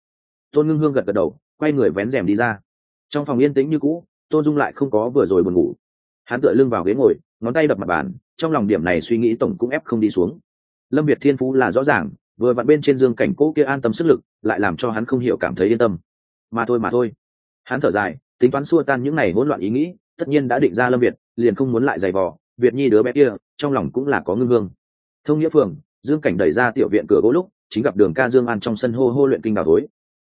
Tôn ngưng hương gật gật đầu, quay người vén rèm đi ra. Trong phòng yên tĩnh như cũ, tôn dung lại không có vừa rồi buồn ngủ. Hắn tựa lưng vào ghế ngồi, ngón tay đập mặt bàn, trong lòng điểm này suy nghĩ tổng cũng ép không đi xuống. Lâm việt thiên phú là rõ ràng, vừa vặn bên trên dương cảnh cỗ kia an tâm sức lực, lại làm cho hắn không hiểu cảm thấy yên tâm. Mà thôi mà thôi. Hắn thở dài, tính toán xua tan những n à y hỗn loạn ý nghĩ, tất nhiên đã định ra lâm việt, liền không muốn lại giày vò. Việt nhi đứa bé kia, trong lòng cũng là có ngưng hương. Thông nghĩa phường, dương cảnh đẩy ra tiểu viện cửa gỗ lúc chính gặp đường ca dương an trong sân hô hô luyện kinh đào tối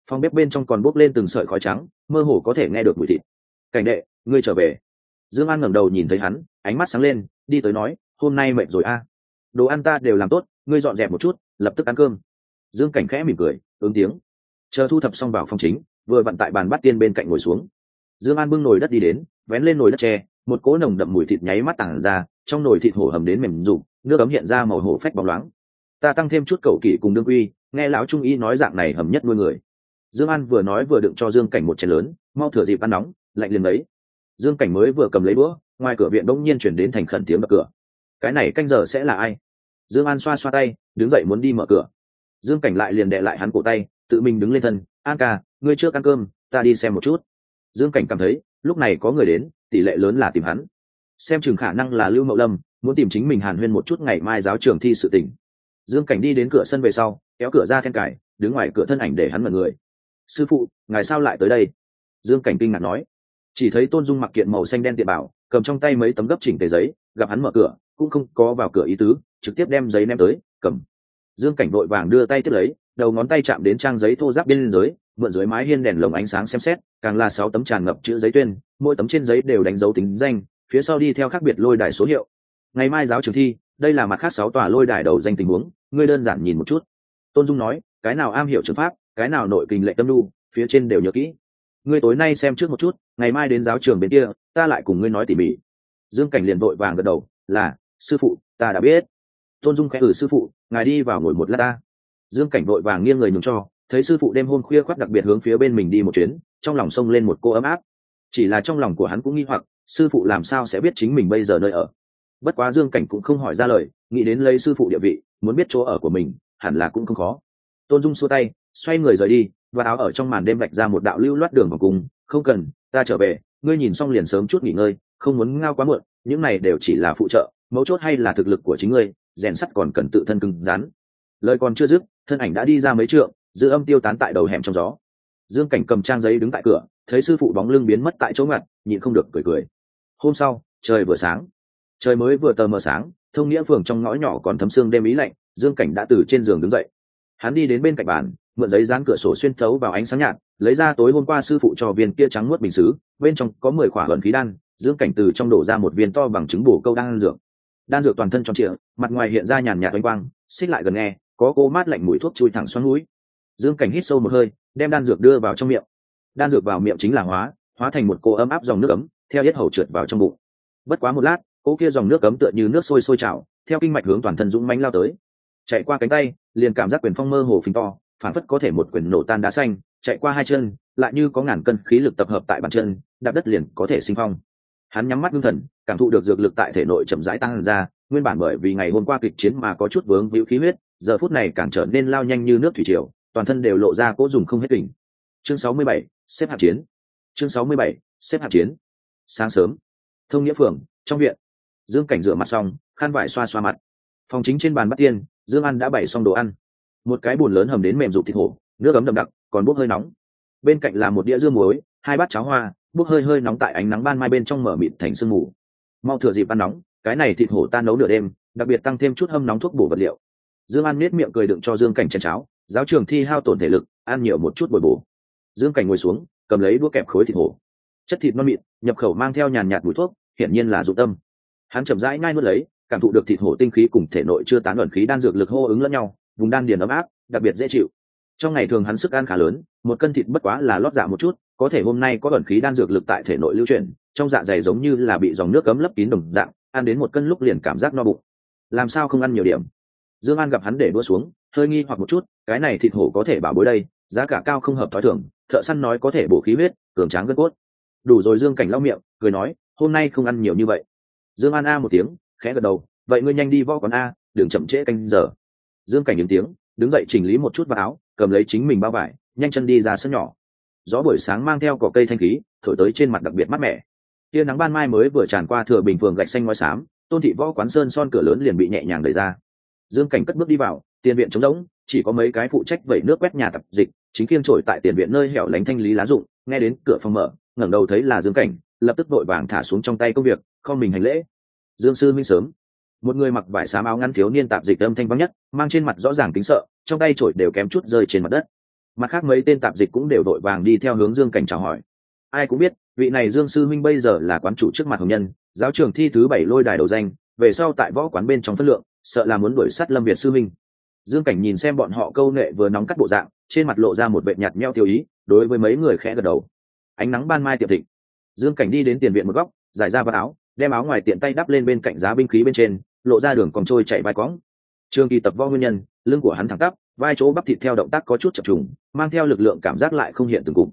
phòng bếp bên trong còn bốc lên từng sợi khói trắng, mơ hồ có thể nghe được mùi thịt. Cảnh đệ, ngươi trở về. Dương an ngẩng đầu nhìn thấy hắn, ánh mắt sáng lên, đi tới nói, hôm nay mệt rồi a. Đồ ăn ta đều làm tốt, ngươi dọn dẹp một chút, lập tức ăn cơm. Dương cảnh khẽ mỉm cười, ứng tiếng. Chờ thu thập xong vào phòng chính, vừa vặn tại bàn bắt tiên bên cạnh ngồi xuống. Dương an bưng nồi đất đi đến, vén lên nồi đất tre, một cỗ nồng đậm mùi thịt nháy mắt tảng ra, trong nồi thịt hổ hầm đến mềm rụng, nước ấm hiện ra màu hổ phách bóng loáng ta tăng thêm chút cầu kỷ cùng đương quy, nghe lão trung y nói dạng này hầm nhất nuôi người. Dương an vừa nói vừa đựng cho dương cảnh một chén lớn, mau thửa dịp ăn nóng, lạnh liền lấy. Dương cảnh mới vừa cầm lấy bữa ngoài cửa viện đông nhiên chuyển đến thành khẩn tiếng đập cửa. Cái này canh giờ sẽ là ai? Dương an xoa xoa tay, đứng dậy muốn đi mở cửa. Dương cảnh lại liền đệ lại hắn cổ tay, tự mình đứng lên thân, an ca, ngươi trước ăn cơm, ta đi xem một chút. Dương cảnh cảm thấy, lúc này có người đến, tỷ lệ lớn là tìm hắn. Xem chừng khả năng là lưu mậu lâm, muốn tìm chính mình hàn huyên một chút ngày mai giáo trường thi sự tỉnh dương cảnh đi đến cửa sân về sau, kéo cửa ra then cải đứng ngoài cửa thân ảnh để hắn mật người. Sư phụ, ngài sao lại tới đây? Dương cảnh kinh ngạc nói. Chỉ thấy tôn dung mặc kiện màu xanh đen tiện bảo, cầm trong tay mấy tấm gấp chỉnh tề giấy, gặp hắn mở cửa, cũng không có vào cửa ý tứ, trực tiếp đem giấy ném tới, cầm. Dương cảnh vội vàng đưa tay tiếp lấy, đầu ngón tay chạm đến trang giấy thô giáp bên dưới, mượn dưới mái hiên đèn lồng ánh sáng xem xét, càng là sáu tấm tràn ngập chữ giấy tuyên, mỗi tấm trên giấy đều đánh dấu tính danh, phía sau đi theo khác biệt lôi đài số hiệu. Ngày mai giáo trường thi, đây là mặt khác sáu tòa lôi đài đầu danh tình huống ngươi đơn giản nhìn một chút. Tôn dung nói, cái nào am hiểu trường pháp, cái nào nội kinh lệ tâm lu phía trên đều nhớ kỹ. Ngươi tối nay xem trước một chút, ngày mai đến giáo trường bên kia, ta lại cùng ngươi nói tỉ mỉ. Dương cảnh liền vội vàng gật đầu, là, sư phụ, ta đã biết. Tôn dung khẽ ử sư phụ, ngài đi vào ngồi một lát ta. Dương cảnh vội vàng nghiêng người nhường cho, thấy sư phụ đêm hôm khuya khoác đặc biệt hướng phía bên mình đi một chuyến, trong lòng sông lên một cô ấm áp. Chỉ là trong lòng của hắn cũng nghi hoặc, sư phụ làm sao sẽ biết chính mình bây giờ nơi ở? Bất quá dương cảnh cũng không hỏi ra lời, nghĩ đến lấy sư phụ địa vị, muốn biết chỗ ở của mình, hẳn là cũng không khó. Tôn dung xua tay, xoay người rời đi, và áo ở trong màn đêm vạch ra một đạo lưu loát đường vào cùng, không cần, ta trở về, ngươi nhìn xong liền sớm chút nghỉ ngơi, không muốn ngao quá muộn, những này đều chỉ là phụ trợ, mấu chốt hay là thực lực của chính ngươi, rèn sắt còn cần tự thân cứng rắn. Lời còn chưa dứt, thân ảnh đã đi ra mấy trượng giữ âm tiêu tán tại đầu hẻm trong gió. Dương cảnh cầm trang giấy đứng tại cửa, thấy sư phụ bóng lưng biến mất tại chỗ ngặt, nhịn không được cười cười. Hôm sau, trời vừa sáng trời mới vừa tờ mờ sáng, thông nghĩa phường trong ngõ nhỏ còn thấm sương đêm ý lạnh, dương cảnh đã từ trên giường đứng dậy. Hắn đi đến bên cạnh bàn, mượn giấy dán cửa sổ xuyên thấu vào ánh sáng nhạt, lấy ra tối hôm qua sư phụ cho viên kia trắng nuốt bình xứ, bên trong có mười khỏa luận khí đan, dương cảnh từ trong đổ ra một viên to bằng trứng bổ câu đan dược. Đan dược toàn thân trong trịa, mặt ngoài hiện ra nhàn nhạt oanh quang, xích lại gần nghe, có cô mát lạnh mũi thuốc chui thẳng xoắn mũi dương cảnh hít sâu một hơi, đem đan dược đưa vào trong miệng. Đan dược vào miệng chính là hóa hóa thành một cô ấm áp dòng nước ấm, theo yết hầu trượt vào trong bụng. Bất quá một lát cỗ kia dòng nước cấm tựa như nước sôi sôi trào theo kinh mạch hướng toàn thân dũng mánh lao tới. Chạy qua cánh tay liền cảm giác quyền phong mơ hồ phình to phản phất có thể một quyền nổ tan đá xanh chạy qua hai chân lại như có ngàn cân khí lực tập hợp tại bàn chân đạp đất liền có thể sinh phong. Hắn nhắm mắt ngưng thần cảm thụ được dược lực tại thể nội chậm rãi tăng ra nguyên bản bởi vì ngày hôm qua kịch chiến mà có chút vướng víu khí huyết giờ phút này càng trở nên lao nhanh như nước thủy triều toàn thân đều lộ ra cố dùng không hết đỉnh chương 67, xếp hạt chiến. Chương 67, xếp hạt chiến. Sáng sớm. Thông nghĩa phường trong viện dương cảnh rửa mặt xong, khăn vải xoa xoa mặt. Phòng chính trên bàn bắt tiên, dương ăn đã bày xong đồ ăn. Một cái bùn lớn hầm đến mềm rụt thịt hổ, nước ấm đậm đặc, còn bốc hơi nóng. Bên cạnh là một đĩa dưa muối, hai bát cháo hoa, bốc hơi hơi nóng tại ánh nắng ban mai bên trong mở mịt thành sương mù. Mau thừa dịp ăn nóng, cái này thịt hổ ta nấu nửa đêm, đặc biệt tăng thêm chút hâm nóng thuốc bổ vật liệu. Dương an nết miệng cười đựng cho dương cảnh chén cháo, giáo trường thi hao tổn thể lực, ăn nhiều một chút bồi bổ. Dương cảnh ngồi xuống, cầm lấy đũa kẹp khối thịt hổ. Chất thịt non mịn, nhập khẩu mang theo nhàn nhạt mùi thuốc, hiển nhiên là dụng tâm hắn chậm rãi ngay nuốt lấy, cảm thụ được thịt hổ tinh khí cùng thể nội chưa tán luận khí đan dược lực hô ứng lẫn nhau, vùng đan điền ấm áp, đặc biệt dễ chịu. Trong ngày thường hắn sức ăn khá lớn, một cân thịt bất quá là lót dạ một chút, có thể hôm nay có ẩn khí đan dược lực tại thể nội lưu chuyển, trong dạ dày giống như là bị dòng nước cấm lấp kín đồng dạng, ăn đến một cân lúc liền cảm giác no bụng. Làm sao không ăn nhiều điểm? Dương an gặp hắn để đua xuống, hơi nghi hoặc một chút, cái này thịt hổ có thể bảo bối đây, giá cả cao không hợp thói thường, thợ săn nói có thể bổ khí huyết, cường tráng gân cốt. Đủ rồi dương cảnh lau miệng, cười nói, hôm nay không ăn nhiều như vậy dương an a một tiếng, khẽ gật đầu, vậy ngươi nhanh đi võ quán a, đừng chậm trễ canh giờ. Dương cảnh những tiếng, đứng dậy chỉnh lý một chút vào áo, cầm lấy chính mình bao vải, nhanh chân đi ra sân nhỏ. Gió buổi sáng mang theo cỏ cây thanh khí, thổi tới trên mặt đặc biệt mát mẻ. Tia nắng ban mai mới vừa tràn qua thừa bình phường gạch xanh ngói xám, tôn thị võ quán sơn son cửa lớn liền bị nhẹ nhàng đẩy ra. Dương cảnh cất bước đi vào, tiền viện trống rỗng, chỉ có mấy cái phụ trách vẩy nước quét nhà tập dịch, chính kiên trổi tại tiền viện nơi hẻo lánh thanh lý lá dụng nghe đến cửa phòng mở, ngẩng đầu thấy là dương cảnh lập tức vội vàng thả xuống trong tay công việc, không mình hành lễ. Dương sư minh sớm. Một người mặc vải xám áo ngăn thiếu niên tạp dịch âm thanh vắng nhất, mang trên mặt rõ ràng kính sợ, trong tay trổi đều kém chút rơi trên mặt đất. Mặt khác mấy tên tạp dịch cũng đều đội vàng đi theo hướng dương cảnh chào hỏi. Ai cũng biết, vị này dương sư minh bây giờ là quán chủ trước mặt hồng nhân, giáo trường thi thứ bảy lôi đài đầu danh, về sau tại võ quán bên trong phất lượng, sợ là muốn đuổi sắt lâm việt sư minh. Dương cảnh nhìn xem bọn họ câu nệ vừa nóng cắt bộ dạng, trên mặt lộ ra một vệ nhạt nheo tiêu ý, đối với mấy người khẽ gật đầu. Ánh nắng ban mai tiệm thịnh dương cảnh đi đến tiền viện một góc, giải ra vạt áo, đem áo ngoài tiện tay đắp lên bên cạnh giá binh khí bên trên, lộ ra đường còn trôi chạy vai cõng trường kỳ tập võ nguyên nhân, lưng của hắn thẳng tắp, vai chỗ bắp thịt theo động tác có chút chập trùng, mang theo lực lượng cảm giác lại không hiện từng cụm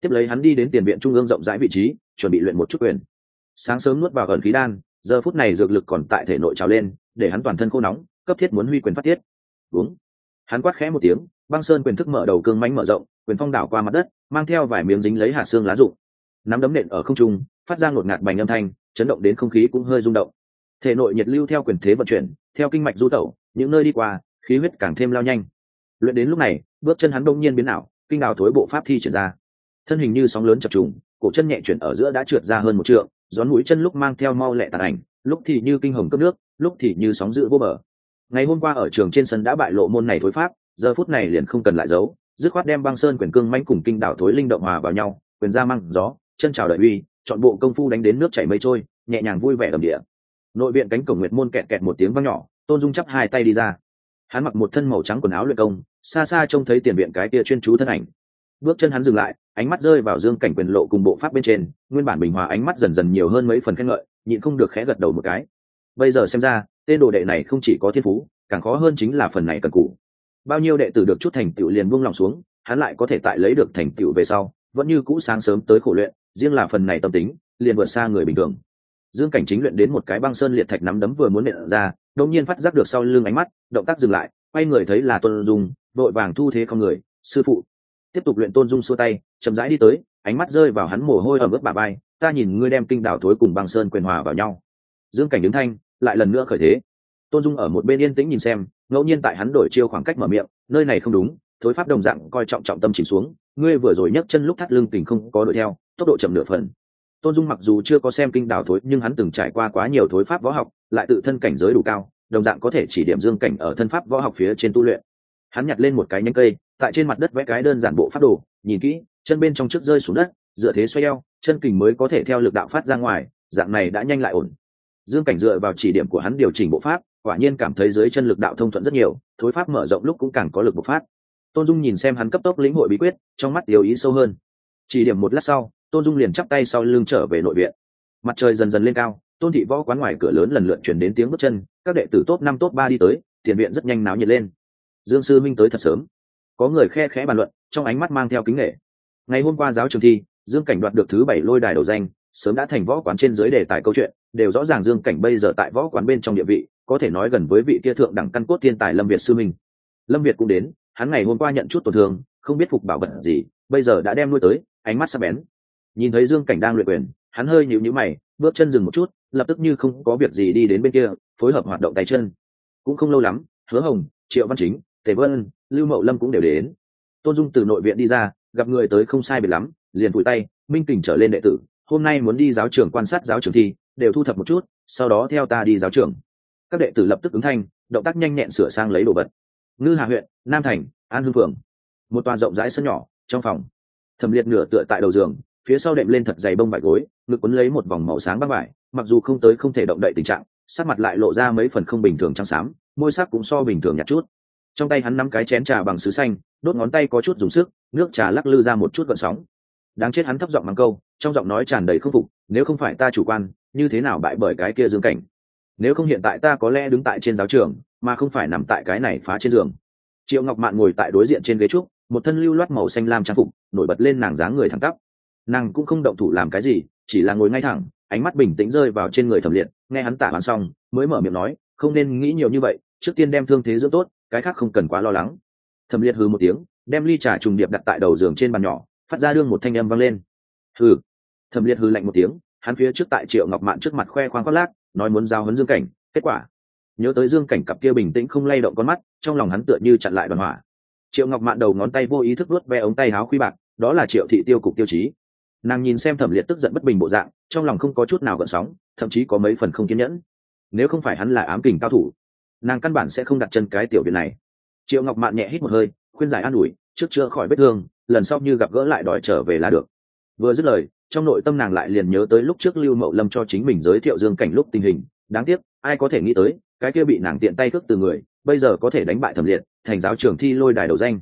tiếp lấy hắn đi đến tiền viện trung ương rộng rãi vị trí, chuẩn bị luyện một chút quyền. Sáng sớm nuốt vào gần khí đan, giờ phút này dược lực còn tại thể nội trào lên, để hắn toàn thân khô nóng, cấp thiết muốn huy quyền phát tiết. Đúng. Hắn quát khẽ một tiếng, băng sơn quyền thức mở đầu cương mánh mở rộng, quyền phong đảo qua mặt đất, mang theo vài miếng dính lấy hạt xương lá rụng nắm đấm nện ở không trung, phát ra ngột ngạt bành âm thanh, chấn động đến không khí cũng hơi rung động. Thể nội nhiệt lưu theo quyền thế vận chuyển, theo kinh mạch du tẩu, những nơi đi qua, khí huyết càng thêm lao nhanh. Luyện đến lúc này, bước chân hắn đông nhiên biến ảo, kinh đào thối bộ pháp thi chuyển ra. Thân hình như sóng lớn chập trùng, cổ chân nhẹ chuyển ở giữa đã trượt ra hơn một trượng, gión mũi chân lúc mang theo mau lẹ tàn ảnh, lúc thì như kinh hồng cấp nước, lúc thì như sóng dữ vô bờ. Ngày hôm qua ở trường trên sân đã bại lộ môn này thối pháp, giờ phút này liền không cần lại giấu, dứt khoát đem băng sơn quyền cương manh cùng kinh đảo thối linh động hòa vào nhau, quyền ra măng gió chân trào đợi uy, chọn bộ công phu đánh đến nước chảy mây trôi, nhẹ nhàng vui vẻ đầm địa. Nội viện cánh cổng nguyệt môn kẹt kẹt một tiếng vang nhỏ, tôn dung chắp hai tay đi ra. Hắn mặc một thân màu trắng quần áo luyện công, xa xa trông thấy tiền viện cái kia chuyên chú thân ảnh. Bước chân hắn dừng lại, ánh mắt rơi vào dương cảnh quyền lộ cùng bộ pháp bên trên, nguyên bản bình hòa ánh mắt dần dần nhiều hơn mấy phần khen ngợi, nhịn không được khẽ gật đầu một cái. Bây giờ xem ra, tên đồ đệ này không chỉ có thiên phú, càng khó hơn chính là phần này cần cụ bao nhiêu đệ tử được chút thành tựu liền buông lòng xuống, hắn lại có thể tại lấy được thành tựu về sau, vẫn như cũ sáng sớm tới khổ luyện riêng là phần này tâm tính, liền vượt xa người bình thường. Dương cảnh chính luyện đến một cái băng sơn liệt thạch nắm đấm vừa muốn nện ra, đột nhiên phát giác được sau lưng ánh mắt, động tác dừng lại, quay người thấy là tôn dung vội vàng thu thế con người, sư phụ. Tiếp tục luyện tôn dung xua tay, chậm rãi đi tới, ánh mắt rơi vào hắn mồ hôi ở mức bà bay ta nhìn ngươi đem kinh đảo thối cùng băng sơn quyền hòa vào nhau. Dương cảnh đứng thanh, lại lần nữa khởi thế. Tôn dung ở một bên yên tĩnh nhìn xem, ngẫu nhiên tại hắn đổi chiêu khoảng cách mở miệng, nơi này không đúng, thối pháp đồng dạng coi trọng trọng tâm chìm xuống ngươi vừa rồi nhấc chân lúc thắt lưng tình không có đuổi theo, tốc độ chậm nửa phần. Tôn dung mặc dù chưa có xem kinh đảo thối, nhưng hắn từng trải qua quá nhiều thối pháp võ học, lại tự thân cảnh giới đủ cao, đồng dạng có thể chỉ điểm dương cảnh ở thân pháp võ học phía trên tu luyện. Hắn nhặt lên một cái nhánh cây, tại trên mặt đất vẽ cái đơn giản bộ pháp đồ, nhìn kỹ, chân bên trong trước rơi xuống đất, dựa thế xoay eo, chân kình mới có thể theo lực đạo phát ra ngoài, dạng này đã nhanh lại ổn. Dương cảnh dựa vào chỉ điểm của hắn điều chỉnh bộ pháp, quả nhiên cảm thấy dưới chân lực đạo thông thuận rất nhiều, thối pháp mở rộng lúc cũng càng có lực bộc phát tôn dung nhìn xem hắn cấp tốc lĩnh hội bí quyết, trong mắt yếu ý sâu hơn. Chỉ điểm một lát sau, tôn dung liền chắp tay sau lưng trở về nội viện. Mặt trời dần dần lên cao, tôn thị võ quán ngoài cửa lớn lần lượt chuyển đến tiếng bước chân, các đệ tử top năm, top ba đi tới, tiền viện rất nhanh náo nhiệt lên. Dương sư minh tới thật sớm. Có người khe khẽ bàn luận, trong ánh mắt mang theo kính nghệ ngày hôm qua giáo trường thi, dương cảnh đoạt được thứ bảy lôi đài đầu danh, sớm đã thành võ quán trên dưới đề tài câu chuyện, đều rõ ràng dương cảnh bây giờ tại võ quán bên trong địa vị, có thể nói gần với vị kia thượng đẳng căn cốt thiên tài lâm việt sư minh. Lâm việt cũng đến hắn ngày hôm qua nhận chút tổn thương, không biết phục bảo vật gì, bây giờ đã đem nuôi tới, ánh mắt sắc bén. Nhìn thấy dương cảnh đang luyện quyền, hắn hơi nhịu nhữ mày, bước chân dừng một chút, lập tức như không có việc gì đi đến bên kia, phối hợp hoạt động tay chân. Cũng không lâu lắm, hứa hồng, triệu văn chính, tề vân, lưu mậu lâm cũng đều đến. Tôn dung từ nội viện đi ra, gặp người tới không sai biệt lắm, liền vùi tay, minh kình trở lên đệ tử, hôm nay muốn đi giáo trường quan sát giáo trường thi, đều thu thập một chút, sau đó theo ta đi giáo trường các đệ tử lập tức ứng thanh, động tác nhanh nhẹn sửa sang lấy đồ vật ngư hà huyện, nam thành, an hưng phường. Một toàn rộng rãi sân nhỏ, trong phòng. Thẩm liệt nửa tựa tại đầu giường, phía sau đệm lên thật dày bông vải gối, ngực quấn lấy một vòng màu sáng băng vải, mặc dù không tới không thể động đậy tình trạng, sắc mặt lại lộ ra mấy phần không bình thường trắng xám, môi sắc cũng so bình thường nhạt chút. Trong tay hắn nắm cái chén trà bằng sứ xanh, đốt ngón tay có chút dùng sức, nước trà lắc lư ra một chút gợn sóng. Đáng chết hắn thấp giọng mắng câu, trong giọng nói tràn đầy khâm phục, nếu không phải ta chủ quan, như thế nào bại bởi cái kia dương cảnh? Nếu không hiện tại ta có lẽ đứng tại trên giáo trường mà không phải nằm tại cái này phá trên giường. Triệu ngọc mạn ngồi tại đối diện trên ghế trúc, một thân lưu loát màu xanh lam trang phục, nổi bật lên nàng dáng người thẳng tắp. Nàng cũng không động thủ làm cái gì, chỉ là ngồi ngay thẳng, ánh mắt bình tĩnh rơi vào trên người thẩm liệt, nghe hắn tả hoàn xong, mới mở miệng nói, không nên nghĩ nhiều như vậy, trước tiên đem thương thế dưỡng tốt, cái khác không cần quá lo lắng. Thẩm liệt hừ một tiếng, đem ly trà trùng điệp đặt tại đầu giường trên bàn nhỏ, phát ra đương một thanh âm vang lên. Hừ. Thẩm liệt hừ lạnh một tiếng, hắn phía trước tại triệu ngọc mạn trước mặt khoe khoang khoác lác, nói muốn giao hấn dương cảnh, kết quả nhớ tới dương cảnh cặp kia bình tĩnh không lay động con mắt, trong lòng hắn tựa như chặn lại đoàn hỏa. Triệu ngọc mạn đầu ngón tay vô ý thức luốt ve ống tay áo khuy bạc, đó là triệu thị tiêu cục tiêu chí. Nàng nhìn xem thẩm liệt tức giận bất bình bộ dạng, trong lòng không có chút nào gợn sóng, thậm chí có mấy phần không kiên nhẫn. Nếu không phải hắn là ám kình cao thủ, nàng căn bản sẽ không đặt chân cái tiểu viện này. Triệu ngọc mạn nhẹ hít một hơi, khuyên giải an ủi, trước chữa khỏi vết thương, lần sau như gặp gỡ lại đòi trở về là được. Vừa dứt lời, trong nội tâm nàng lại liền nhớ tới lúc trước lưu mậu lâm cho chính mình giới thiệu dương cảnh lúc tình hình đáng tiếc, ai có thể nghĩ tới, cái kia bị nàng tiện tay cướp từ người, bây giờ có thể đánh bại thẩm liệt, thành giáo trường thi lôi đài đầu danh.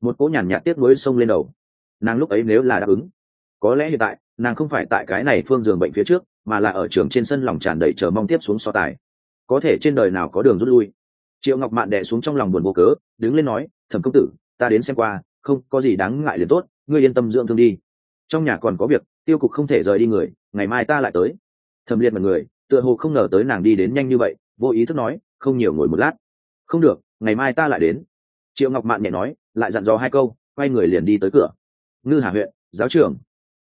Một cỗ nhàn nhạt tiếp nối xông lên đầu. Nàng lúc ấy nếu là đáp ứng, có lẽ hiện tại, nàng không phải tại cái này phương giường bệnh phía trước, mà là ở trường trên sân lòng tràn đầy chờ mong tiếp xuống so tài. Có thể trên đời nào có đường rút lui? Triệu ngọc mạn đẻ xuống trong lòng buồn vô cớ, đứng lên nói, thẩm công tử, ta đến xem qua, không, có gì đáng ngại liền tốt, ngươi yên tâm dưỡng thương đi. Trong nhà còn có việc, tiêu cục không thể rời đi người, ngày mai ta lại tới. Thẩm liệt mật người tựa hồ không ngờ tới nàng đi đến nhanh như vậy, vô ý thức nói, không nhiều ngồi một lát. Không được, ngày mai ta lại đến. Triệu ngọc mạn nhẹ nói, lại dặn dò hai câu, quay người liền đi tới cửa. Ngư hà huyện, giáo trưởng.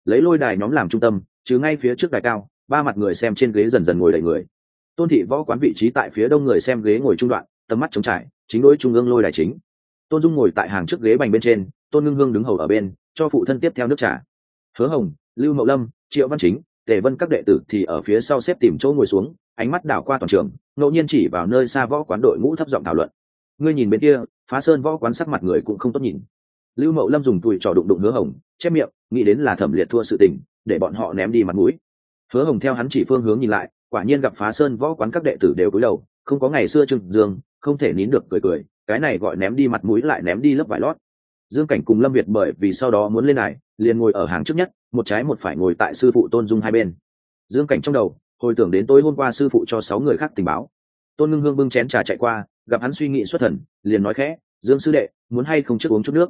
Lấy lôi đài nhóm làm trung tâm, chứ ngay phía trước đài cao, ba mặt người xem trên ghế dần dần ngồi đầy người. Tôn thị võ quán vị trí tại phía đông người xem ghế ngồi trung đoạn, tầm mắt trống trải, chính đối trung ương lôi đài chính. Tôn dung ngồi tại hàng trước ghế bành bên trên, tôn ngưng hương đứng hầu ở bên, cho phụ thân tiếp theo nước trà. Hứa hồng, lưu mậu lâm, triệu văn chính tề vân các đệ tử thì ở phía sau xếp tìm chỗ ngồi xuống, ánh mắt đảo qua toàn trường, ngẫu nhiên chỉ vào nơi xa võ quán đội ngũ thấp giọng thảo luận. Ngươi nhìn bên kia, phá sơn võ quán sắc mặt người cũng không tốt nhìn. Lưu mậu lâm dùng tùi trò đụng đụng hứa hồng chép miệng, nghĩ đến là thẩm liệt thua sự tình, để bọn họ ném đi mặt mũi. Hứa hồng theo hắn chỉ phương hướng nhìn lại, quả nhiên gặp phá sơn võ quán các đệ tử đều cúi đầu, không có ngày xưa trừng dương, không thể nín được cười cười, cái này gọi ném đi mặt mũi lại ném đi lớp vải lót. Dương cảnh cùng lâm việt bởi vì sau đó muốn lên này, liền ngồi ở hàng trước nhất một trái một phải ngồi tại sư phụ tôn dung hai bên. Dương cảnh trong đầu, hồi tưởng đến tối hôm qua sư phụ cho sáu người khác tình báo. Tôn ngưng hương bưng chén trà chạy qua, gặp hắn suy nghĩ xuất thần, liền nói khẽ, dương sư đệ, muốn hay không trước uống chút nước?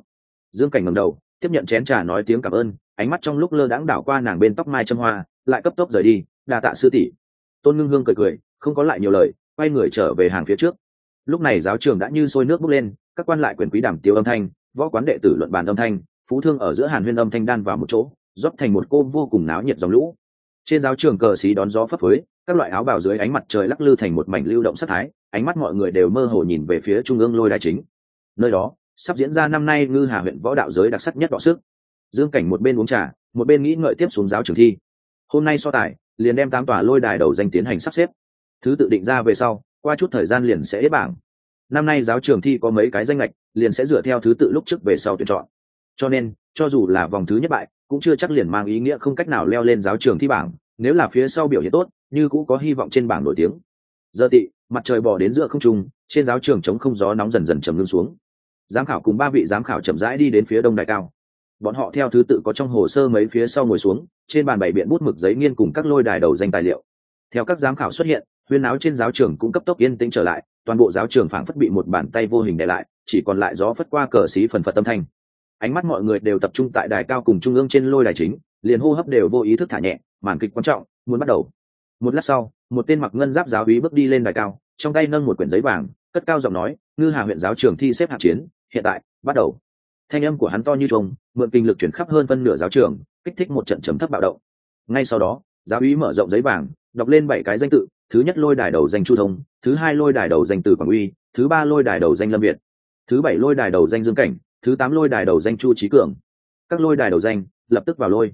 Dương cảnh ngầm đầu, tiếp nhận chén trà nói tiếng cảm ơn, ánh mắt trong lúc lơ đãng đảo qua nàng bên tóc mai châm hoa, lại cấp tốc rời đi đà tạ sư tỷ. Tôn ngưng hương cười cười, không có lại nhiều lời, quay người trở về hàng phía trước. Lúc này giáo trường đã như sôi nước bốc lên, các quan lại quyền quý đảm tiêu âm thanh, võ quán đệ tử luận bàn âm thanh, phú thương ở giữa hàn huyên âm thanh đan vào một chỗ rót thành một cô vô cùng náo nhiệt dòng lũ. Trên giáo trường cờ xí đón gió phấp phới, các loại áo bào dưới ánh mặt trời lắc lư thành một mảnh lưu động sắc thái, ánh mắt mọi người đều mơ hồ nhìn về phía trung ương lôi đài chính. Nơi đó, sắp diễn ra năm nay ngư hà huyện võ đạo giới đặc sắc nhất đọ sức. Dương cảnh một bên uống trà, một bên nghĩ ngợi tiếp xuống giáo trường thi. Hôm nay so tài, liền đem tám tòa lôi đài đầu danh tiến hành sắp xếp. Thứ tự định ra về sau, qua chút thời gian liền sẽ hết bảng. Năm nay giáo trường thi có mấy cái danh lệch liền sẽ dựa theo thứ tự lúc trước về sau tuyển chọn. Cho nên cho dù là vòng thứ nhất bại, cũng chưa chắc liền mang ý nghĩa không cách nào leo lên giáo trường thi bảng, nếu là phía sau biểu hiện tốt, như cũng có hy vọng trên bảng nổi tiếng. Giờ tị, mặt trời bỏ đến giữa không trung, trên giáo trường chống không gió nóng dần dần trầm ngưng xuống. Giám khảo cùng ba vị giám khảo chậm rãi đi đến phía đông đại cao. Bọn họ theo thứ tự có trong hồ sơ mấy phía sau ngồi xuống, trên bàn bày biện bút mực giấy nghiên cùng các lôi đài đầu danh tài liệu. Theo các giám khảo xuất hiện, huyên áo trên giáo trường cũng cấp tốc yên tĩnh trở lại, toàn bộ giáo trường phảng phất bị một bàn tay vô hình đè lại, chỉ còn lại gió phất qua cờ xí phần phật tâm thanh ánh mắt mọi người đều tập trung tại đài cao cùng trung ương trên lôi đài chính, liền hô hấp đều vô ý thức thả nhẹ, màn kịch quan trọng, muốn bắt đầu. Một lát sau, một tên mặc ngân giáp giáo úy bước đi lên đài cao, trong tay nâng một quyển giấy vàng, cất cao giọng nói, ngư hà huyện giáo trường thi xếp hạt chiến, hiện tại, bắt đầu. Thanh âm của hắn to như trông mượn kinh lực chuyển khắp hơn phân nửa giáo trường, kích thích một trận chấm thấp bạo động. Ngay sau đó, giáo úy mở rộng giấy vàng, đọc lên bảy cái danh tự, thứ nhất lôi đài đầu danh chu thông, thứ hai lôi đài đầu danh từ quảng uy, thứ ba lôi đài đầu danh lâm việt, thứ bảy lôi đài đầu danh dương cảnh thứ tám lôi đài đầu danh chu trí cường. Các lôi đài đầu danh, lập tức vào lôi.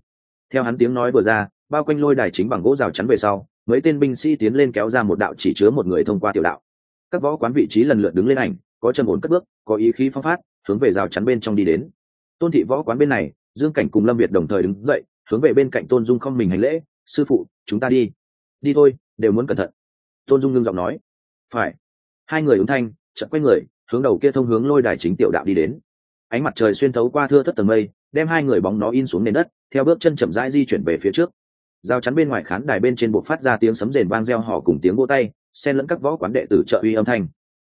Theo hắn tiếng nói vừa ra, bao quanh lôi đài chính bằng gỗ rào chắn về sau, mấy tên binh sĩ tiến lên kéo ra một đạo chỉ chứa một người thông qua tiểu đạo. Các võ quán vị trí lần lượt đứng lên ảnh, có chân ổn cất bước, có ý khí phong phát, hướng về rào chắn bên trong đi đến. Tôn thị võ quán bên này, dương cảnh cùng lâm việt đồng thời đứng dậy, hướng về bên cạnh tôn dung không mình hành lễ, sư phụ, chúng ta đi. Đi thôi, đều muốn cẩn thận. Tôn dung ngưng giọng nói. Phải. Hai người ứng thanh chậm quay người, hướng đầu kia thông hướng lôi đài chính tiểu đạo đi đến ánh mặt trời xuyên thấu qua thưa thất tầng mây, đem hai người bóng nó in xuống nền đất, theo bước chân chậm rãi di chuyển về phía trước. Giao chắn bên ngoài khán đài bên trên buộc phát ra tiếng sấm rền vang reo hò cùng tiếng vỗ tay, xen lẫn các võ quán đệ tử trợ uy âm thanh.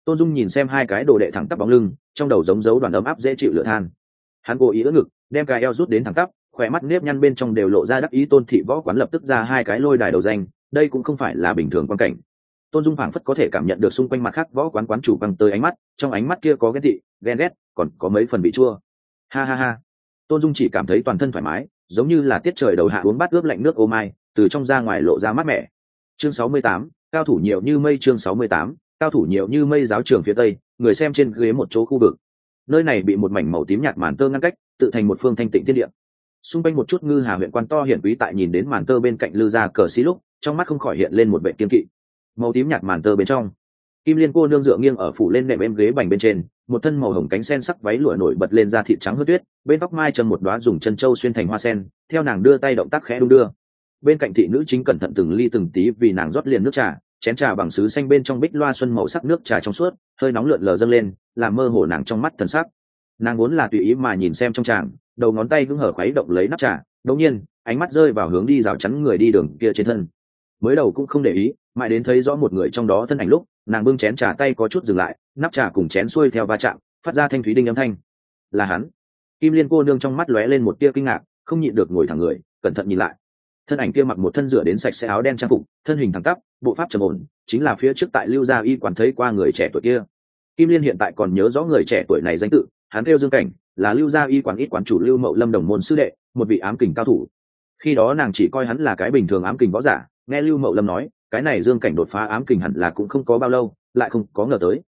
Tôn dung nhìn xem hai cái đồ đệ thẳng tắp bóng lưng, trong đầu giống dấu đoàn ấm áp dễ chịu lửa than. Hắn cố ý ưỡn ngực, đem cái eo rút đến thẳng tắp, khỏe mắt nếp nhăn bên trong đều lộ ra đắc ý tôn thị võ quán lập tức ra hai cái lôi đài đầu danh, đây cũng không phải là bình thường quan cảnh. Tôn dung phảng phất có thể cảm nhận được xung quanh mặt khác võ quán quán chủ bằng tới ánh mắt, trong ánh mắt kia có ghét thị ghen ghét còn có mấy phần bị chua. Ha ha ha. Tôn dung chỉ cảm thấy toàn thân thoải mái, giống như là tiết trời đầu hạ uống bát ướp lạnh nước ô mai, từ trong ra ngoài lộ ra mát mẻ. Chương sáu mươi tám, cao thủ nhiều như mây chương sáu mươi tám, cao thủ nhiều như mây giáo trường phía tây, người xem trên ghế một chỗ khu vực. Nơi này bị một mảnh màu tím nhạt màn tơ ngăn cách, tự thành một phương thanh tịnh thiên địa. Xung quanh một chút ngư hà huyện quan to hiển quý tại nhìn đến màn tơ bên cạnh lư gia cờ xí lúc, trong mắt không khỏi hiện lên một vệ kiên kỵ. Màu tím nhạt màn tơ bên trong kim liên cô nương dựa nghiêng ở phủ lên nệm em ghế bành bên trên, một thân màu hồng cánh sen sắc váy lụa nổi bật lên ra thịt trắng hớt tuyết, bên tóc mai chân một đoá dùng chân trâu xuyên thành hoa sen, theo nàng đưa tay động tác khẽ đung đưa. Bên cạnh thị nữ chính cẩn thận từng ly từng tí vì nàng rót liền nước trà, chén trà bằng sứ xanh bên trong bích loa xuân màu sắc nước trà trong suốt, hơi nóng lượn lờ dâng lên, làm mơ hồ nàng trong mắt thần sắc. Nàng vốn là tùy ý mà nhìn xem trong tràng, đầu ngón tay hứng hở khuấy động lấy nắp trà, đột nhiên, ánh mắt rơi vào hướng đi rào chắn người đi đường kia trên thân. Mới đầu cũng không để ý, mãi đến thấy rõ một người trong đó thân ảnh lúc nàng bưng chén trà tay có chút dừng lại, nắp trà cùng chén xuôi theo va chạm, phát ra thanh thúy đinh âm thanh. Là hắn. Kim liên cô nương trong mắt lóe lên một tia kinh ngạc, không nhịn được ngồi thẳng người, cẩn thận nhìn lại. Thân ảnh kia mặc một thân rửa đến sạch sẽ áo đen trang phục, thân hình thẳng tắp, bộ pháp trầm ổn, chính là phía trước tại lưu gia y quản thấy qua người trẻ tuổi kia. Kim liên hiện tại còn nhớ rõ người trẻ tuổi này danh tự, hắn kêu dương cảnh, là lưu gia y quản ít quản chủ lưu mậu lâm đồng môn sư đệ, một vị ám kình cao thủ. Khi đó nàng chỉ coi hắn là cái bình thường ám kình võ giả, nghe lưu mậu lâm nói cái này dương cảnh đột phá ám kình hẳn là cũng không có bao lâu, lại không có ngờ tới.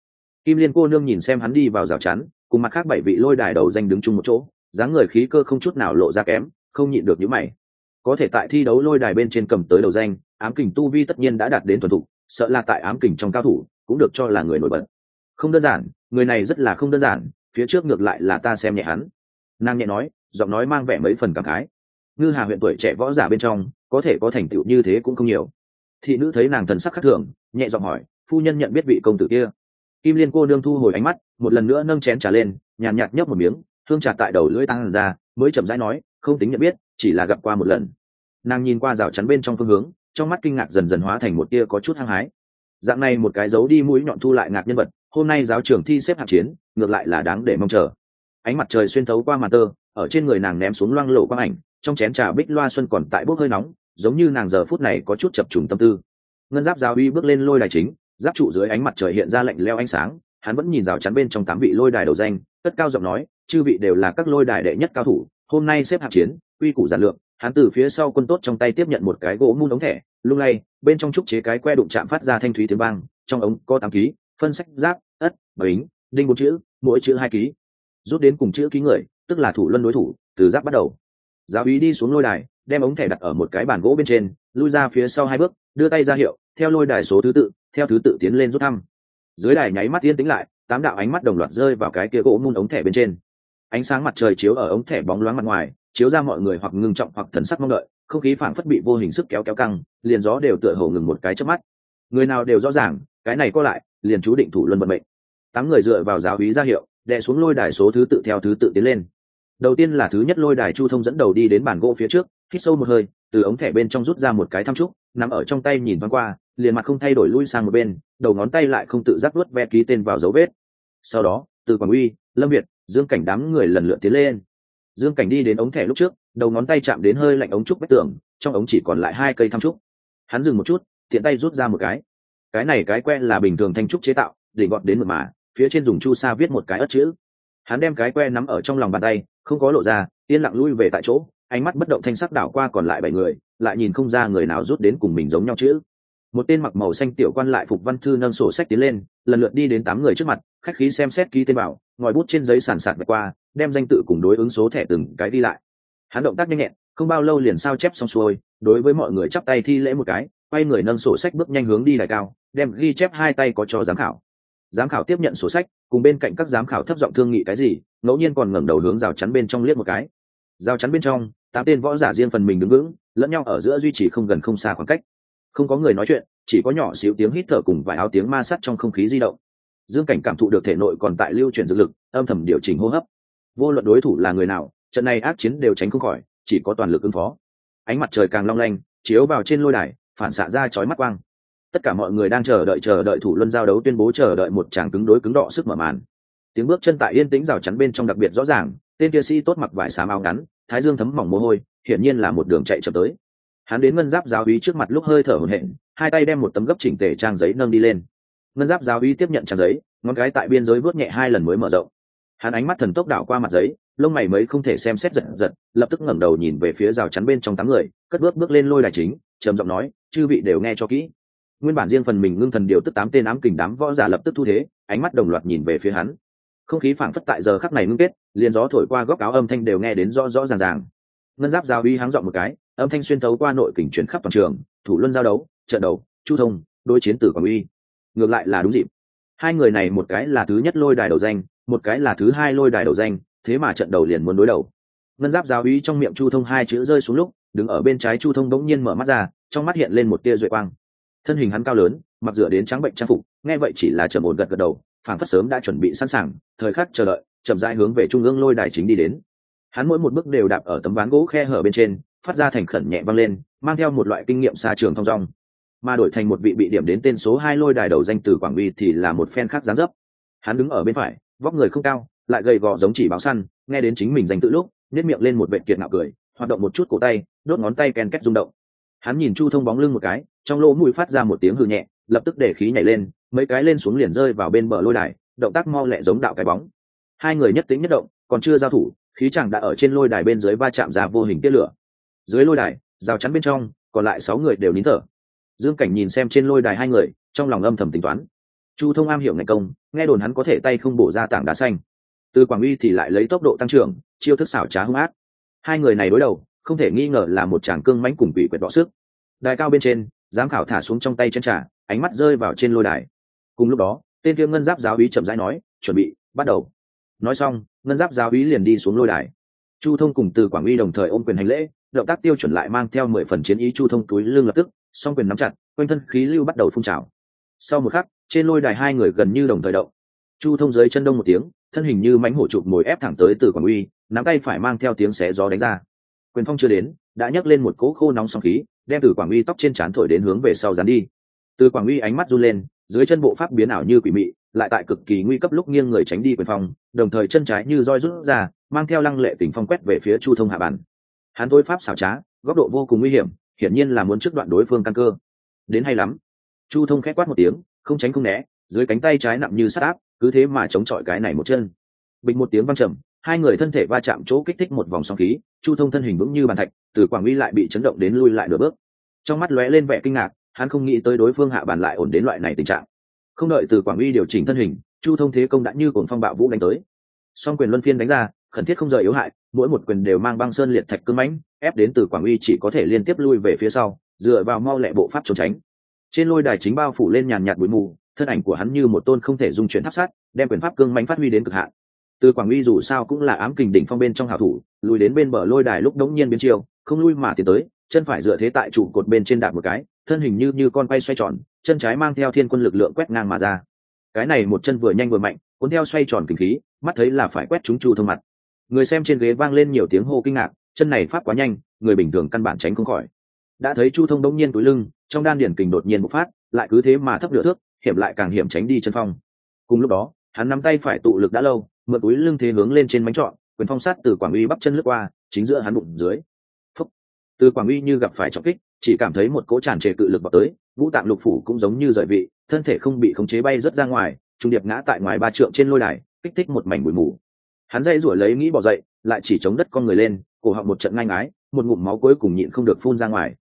Kim liên cô nương nhìn xem hắn đi vào rào chắn, cùng mặt khác bảy vị lôi đài đầu danh đứng chung một chỗ, dáng người khí cơ không chút nào lộ ra kém, không nhịn được những mày. Có thể tại thi đấu lôi đài bên trên cầm tới đầu danh, ám kình tu vi tất nhiên đã đạt đến thuần thục, sợ là tại ám kình trong cao thủ cũng được cho là người nổi bật. Không đơn giản, người này rất là không đơn giản, phía trước ngược lại là ta xem nhẹ hắn. Nàng nhẹ nói, giọng nói mang vẻ mấy phần cảm khái. Ngư hà huyện tuổi trẻ võ giả bên trong, có thể có thành tựu như thế cũng không nhiều thị nữ thấy nàng thần sắc khắc thường, nhẹ giọng hỏi, phu nhân nhận biết vị công tử kia? Kim liên cô nương thu hồi ánh mắt, một lần nữa nâng chén trà lên, nhàn nhạt nhấp một miếng, hương trà tại đầu lưỡi tăng ra, mới chậm rãi nói, không tính nhận biết, chỉ là gặp qua một lần. Nàng nhìn qua rào chắn bên trong phương hướng, trong mắt kinh ngạc dần dần hóa thành một tia có chút hăng hái. Dạng này một cái dấu đi mũi nhọn thu lại ngạc nhân vật, hôm nay giáo trưởng thi xếp hạng chiến, ngược lại là đáng để mong chờ. Ánh mặt trời xuyên thấu qua màn tơ, ở trên người nàng ném xuống loang lộ quang ảnh, trong chén trà bích loa xuân còn tại bốc hơi nóng giống như nàng giờ phút này có chút chập trùng tâm tư. Ngân giáp giáo uy bước lên lôi đài chính, giáp trụ dưới ánh mặt trời hiện ra lạnh leo ánh sáng, hắn vẫn nhìn rào chắn bên trong tám vị lôi đài đầu danh, cất cao giọng nói, chư vị đều là các lôi đài đệ nhất cao thủ, hôm nay xếp hạng chiến uy củ giản lượng hắn từ phía sau quân tốt trong tay tiếp nhận một cái gỗ mun ống thẻ, lung lay, bên trong trúc chế cái que đụng chạm phát ra thanh thúy tiếng vang, trong ống có tám ký, phân sách, giáp, ất, bính, đinh bốn chữ, mỗi chữ hai ký. Rút đến cùng chữ ký người, tức là thủ luân đối thủ, từ giáp bắt đầu. Giáo ý đi xuống lôi đài đem ống thẻ đặt ở một cái bàn gỗ bên trên, lui ra phía sau hai bước, đưa tay ra hiệu, theo lôi đài số thứ tự, theo thứ tự tiến lên rút thăm. Dưới đài nháy mắt yên tĩnh lại, tám đạo ánh mắt đồng loạt rơi vào cái kia gỗ mun ống thẻ bên trên. Ánh sáng mặt trời chiếu ở ống thẻ bóng loáng mặt ngoài, chiếu ra mọi người hoặc ngưng trọng hoặc thần sắc mong đợi, không khí phảng phất bị vô hình sức kéo kéo căng, liền gió đều tựa hồ ngừng một cái trước mắt. Người nào đều rõ ràng, cái này có lại, liền chú định thủ luân vận mệnh. Tám người dựa vào giáo hí ra hiệu, đè xuống lôi đài số thứ tự theo thứ tự tiến lên. Đầu tiên là thứ nhất lôi đài chu thông dẫn đầu đi đến bàn gỗ phía trước hít sâu một hơi, từ ống thẻ bên trong rút ra một cái thăm trúc nằm ở trong tay nhìn thoáng qua, liền mặt không thay đổi lui sang một bên, đầu ngón tay lại không tự giác luốt ve ký tên vào dấu vết. Sau đó, từ quảng uy, lâm việt, dương cảnh đám người lần lượt tiến lên. Dương cảnh đi đến ống thẻ lúc trước, đầu ngón tay chạm đến hơi lạnh ống trúc vách tường, trong ống chỉ còn lại hai cây thăm trúc. Hắn dừng một chút, tiện tay rút ra một cái. Cái này cái que là bình thường thanh trúc chế tạo, để gọn đến mật mà, phía trên dùng chu sa viết một cái ớt chữ. Hắn đem cái que nắm ở trong lòng bàn tay, không có lộ ra, yên lặng lui về tại chỗ ánh mắt bất động thanh sắc đảo qua còn lại bảy người, lại nhìn không ra người nào rút đến cùng mình giống nhau chữ một tên mặc màu xanh tiểu quan lại phục văn thư nâng sổ sách tiến lên, lần lượt đi đến tám người trước mặt, khách khí xem xét ký tên bảo, ngòi bút trên giấy sàn sạt vạch qua, đem danh tự cùng đối ứng số thẻ từng cái đi lại. Hắn động tác nhanh nhẹn, không bao lâu liền sao chép xong xuôi, đối với mọi người chắp tay thi lễ một cái, quay người nâng sổ sách bước nhanh hướng đi đài cao, đem ghi chép hai tay có cho giám khảo. Giám khảo tiếp nhận sổ sách, cùng bên cạnh các giám khảo thấp giọng thương nghị cái gì, ngẫu nhiên còn ngẩng đầu hướng rào chắn bên trong liếc một cái. Rào chắn bên trong tám tên võ giả riêng phần mình đứng vững, lẫn nhau ở giữa duy trì không gần không xa khoảng cách. Không có người nói chuyện, chỉ có nhỏ xíu tiếng hít thở cùng vài áo tiếng ma sắt trong không khí di động. Dương cảnh cảm thụ được thể nội còn tại lưu chuyển dược lực, âm thầm điều chỉnh hô hấp. Vô luận đối thủ là người nào, trận này ác chiến đều tránh không khỏi, chỉ có toàn lực ứng phó. Ánh mặt trời càng long lanh, chiếu vào trên lôi đài, phản xạ ra chói mắt quang. Tất cả mọi người đang chờ đợi chờ đợi thủ luân giao đấu tuyên bố, chờ đợi một tràng cứng đối cứng đọ sức mở màn. Tiếng bước chân tại yên tĩnh rào chắn bên trong đặc biệt rõ ràng, tên kia sĩ tốt mặc vải xám áo ngắn thái dương thấm mỏng mồ hôi, hiển nhiên là một đường chạy chậm tới. Hắn đến ngân giáp giáo uy trước mặt lúc hơi thở hổn hển, hai tay đem một tấm gấp chỉnh tề trang giấy nâng đi lên. Ngân giáp giáo uy tiếp nhận trang giấy, ngón cái tại biên giới vớt nhẹ hai lần mới mở rộng. Hắn ánh mắt thần tốc đảo qua mặt giấy, lông mày mấy không thể xem xét giật giật, lập tức ngẩng đầu nhìn về phía rào chắn bên trong tám người, cất bước bước lên lôi đài chính, trầm giọng nói, chư vị đều nghe cho kỹ. Nguyên bản riêng phần mình ngưng thần điều tức tám tên ám kình đám võ giả lập tức thu thế, ánh mắt đồng loạt nhìn về phía hắn không khí phảng phất tại giờ khắc này ngưng kết, liền gió thổi qua góc áo âm thanh đều nghe đến rõ rõ ràng ràng. Ngân giáp giao uy háng dọn một cái, âm thanh xuyên thấu qua nội kình chuyển khắp toàn trường, thủ luân giao đấu, trận đấu, chu thông, đối chiến tử quảng uy. Ngược lại là đúng dịp. Hai người này một cái là thứ nhất lôi đài đầu danh, một cái là thứ hai lôi đài đầu danh, thế mà trận đầu liền muốn đối đầu. Ngân giáp giáo uy trong miệng chu thông hai chữ rơi xuống lúc, đứng ở bên trái chu thông bỗng nhiên mở mắt ra, trong mắt hiện lên một tia duệ quang. Thân hình hắn cao lớn, mặc dựa đến trắng bệnh trang phục, nghe vậy chỉ là trầm ổn gật gật đầu phảng phất sớm đã chuẩn bị sẵn sàng, thời khắc chờ đợi, chậm rãi hướng về trung ương lôi đài chính đi đến. Hắn mỗi một bước đều đạp ở tấm ván gỗ khe hở bên trên, phát ra thành khẩn nhẹ vang lên, mang theo một loại kinh nghiệm xa trường thong dong. Mà đổi thành một vị bị điểm đến tên số hai lôi đài đầu danh từ quảng uy thì là một phen khác gián dấp. Hắn đứng ở bên phải, vóc người không cao, lại gầy gò giống chỉ báo săn, nghe đến chính mình danh tự lúc nếp miệng lên một vệ kiệt ngạo cười, hoạt động một chút cổ tay, đốt ngón tay ken két rung động. Hắn nhìn chu thông bóng lưng một cái, trong lỗ mũi phát ra một tiếng hư nhẹ lập tức để khí nhảy lên, mấy cái lên xuống liền rơi vào bên bờ lôi đài, động tác mau lẹ giống đạo cái bóng. Hai người nhất tính nhất động, còn chưa giao thủ, khí chẳng đã ở trên lôi đài bên dưới va chạm ra vô hình tiết lửa. Dưới lôi đài, rào chắn bên trong, còn lại sáu người đều nín thở. Dương cảnh nhìn xem trên lôi đài hai người, trong lòng âm thầm tính toán. Chu thông am hiểu ngày công, nghe đồn hắn có thể tay không bổ ra tảng đá xanh. Từ quảng uy thì lại lấy tốc độ tăng trưởng, chiêu thức xảo trá hung ác. Hai người này đối đầu, không thể nghi ngờ là một chàng cương mãnh cùng bị quyệt bọ sức. Đài cao bên trên, giám khảo thả xuống trong tay chân trà ánh mắt rơi vào trên lôi đài. Cùng lúc đó, tên kia ngân giáp giáo úy chậm rãi nói, chuẩn bị, bắt đầu. Nói xong, ngân giáp giáo úy liền đi xuống lôi đài. Chu thông cùng từ quảng uy đồng thời ôm quyền hành lễ, động tác tiêu chuẩn lại mang theo mười phần chiến ý chu thông túi lưng lập tức, song quyền nắm chặt, quanh thân khí lưu bắt đầu phun trào. Sau một khắc, trên lôi đài hai người gần như đồng thời động. Chu thông dưới chân đông một tiếng, thân hình như mánh hổ chụp mồi ép thẳng tới từ quảng uy, nắm tay phải mang theo tiếng xé gió đánh ra. Quyền phong chưa đến, đã nhấc lên một cỗ khô nóng sóng khí, đem từ quảng uy tóc trên trán thổi đến hướng về sau dán đi từ quảng uy ánh mắt run lên, dưới chân bộ pháp biến ảo như quỷ mị, lại tại cực kỳ nguy cấp lúc nghiêng người tránh đi quyền phong, đồng thời chân trái như roi rút ra, mang theo lăng lệ tình phong quét về phía chu thông hạ bản. Hắn thôi pháp xảo trá, góc độ vô cùng nguy hiểm, hiển nhiên là muốn trước đoạn đối phương căn cơ. Đến hay lắm. Chu thông khép quát một tiếng, không tránh không né, dưới cánh tay trái nặng như sát áp, cứ thế mà chống chọi cái này một chân. Bình một tiếng văng trầm, hai người thân thể va chạm chỗ kích thích một vòng sóng khí, chu thông thân hình vững như bàn thạch, từ quảng uy lại bị chấn động đến lui lại nửa bước. Trong mắt lóe lên vẻ kinh ngạc hắn không nghĩ tới đối phương hạ bàn lại ổn đến loại này tình trạng. Không đợi từ quảng uy điều chỉnh thân hình, chu thông thế công đã như cồn phong bạo vũ đánh tới. Song quyền luân phiên đánh ra, khẩn thiết không rời yếu hại, mỗi một quyền đều mang băng sơn liệt thạch cưng mãnh, ép đến từ quảng uy chỉ có thể liên tiếp lui về phía sau, dựa vào mau lẹ bộ pháp trốn tránh. Trên lôi đài chính bao phủ lên nhàn nhạt bụi mù, thân ảnh của hắn như một tôn không thể dung chuyển tháp sát đem quyền pháp cương mãnh phát huy đến cực hạn. Từ quảng uy dù sao cũng là ám kình đỉnh phong bên trong hảo thủ, lùi đến bên bờ lôi đài lúc đống nhiên biến chiều, không lui mà tiến tới, chân phải dựa thế tại trụ cột bên trên đạp một cái thân hình như như con quay xoay tròn, chân trái mang theo thiên quân lực lượng quét ngang mà ra. Cái này một chân vừa nhanh vừa mạnh, cuốn theo xoay tròn kinh khí, mắt thấy là phải quét chúng chu thông mặt. Người xem trên ghế vang lên nhiều tiếng hô kinh ngạc, chân này phát quá nhanh, người bình thường căn bản tránh không khỏi. Đã thấy chu thông đống nhiên túi lưng, trong đan điển kình đột nhiên bộc phát, lại cứ thế mà thấp nửa thước, hiểm lại càng hiểm tránh đi chân phong. Cùng lúc đó, hắn nắm tay phải tụ lực đã lâu, mượn túi lưng thế hướng lên trên mánh trọn, quyền phong sát từ quảng uy bắp chân lướt qua, chính giữa hắn bụng dưới. Phúc. từ quảng uy như gặp phải trọng kích chỉ cảm thấy một cỗ tràn trề cự lực vào tới, ngũ tạng lục phủ cũng giống như rời vị, thân thể không bị khống chế bay rớt ra ngoài, trung điệp ngã tại ngoài ba trượng trên lôi đài, kích thích một mảnh bụi mù. Hắn dây rủi lấy nghĩ bỏ dậy, lại chỉ chống đất con người lên, cổ họng một trận ngang ái một ngụm máu cuối cùng nhịn không được phun ra ngoài.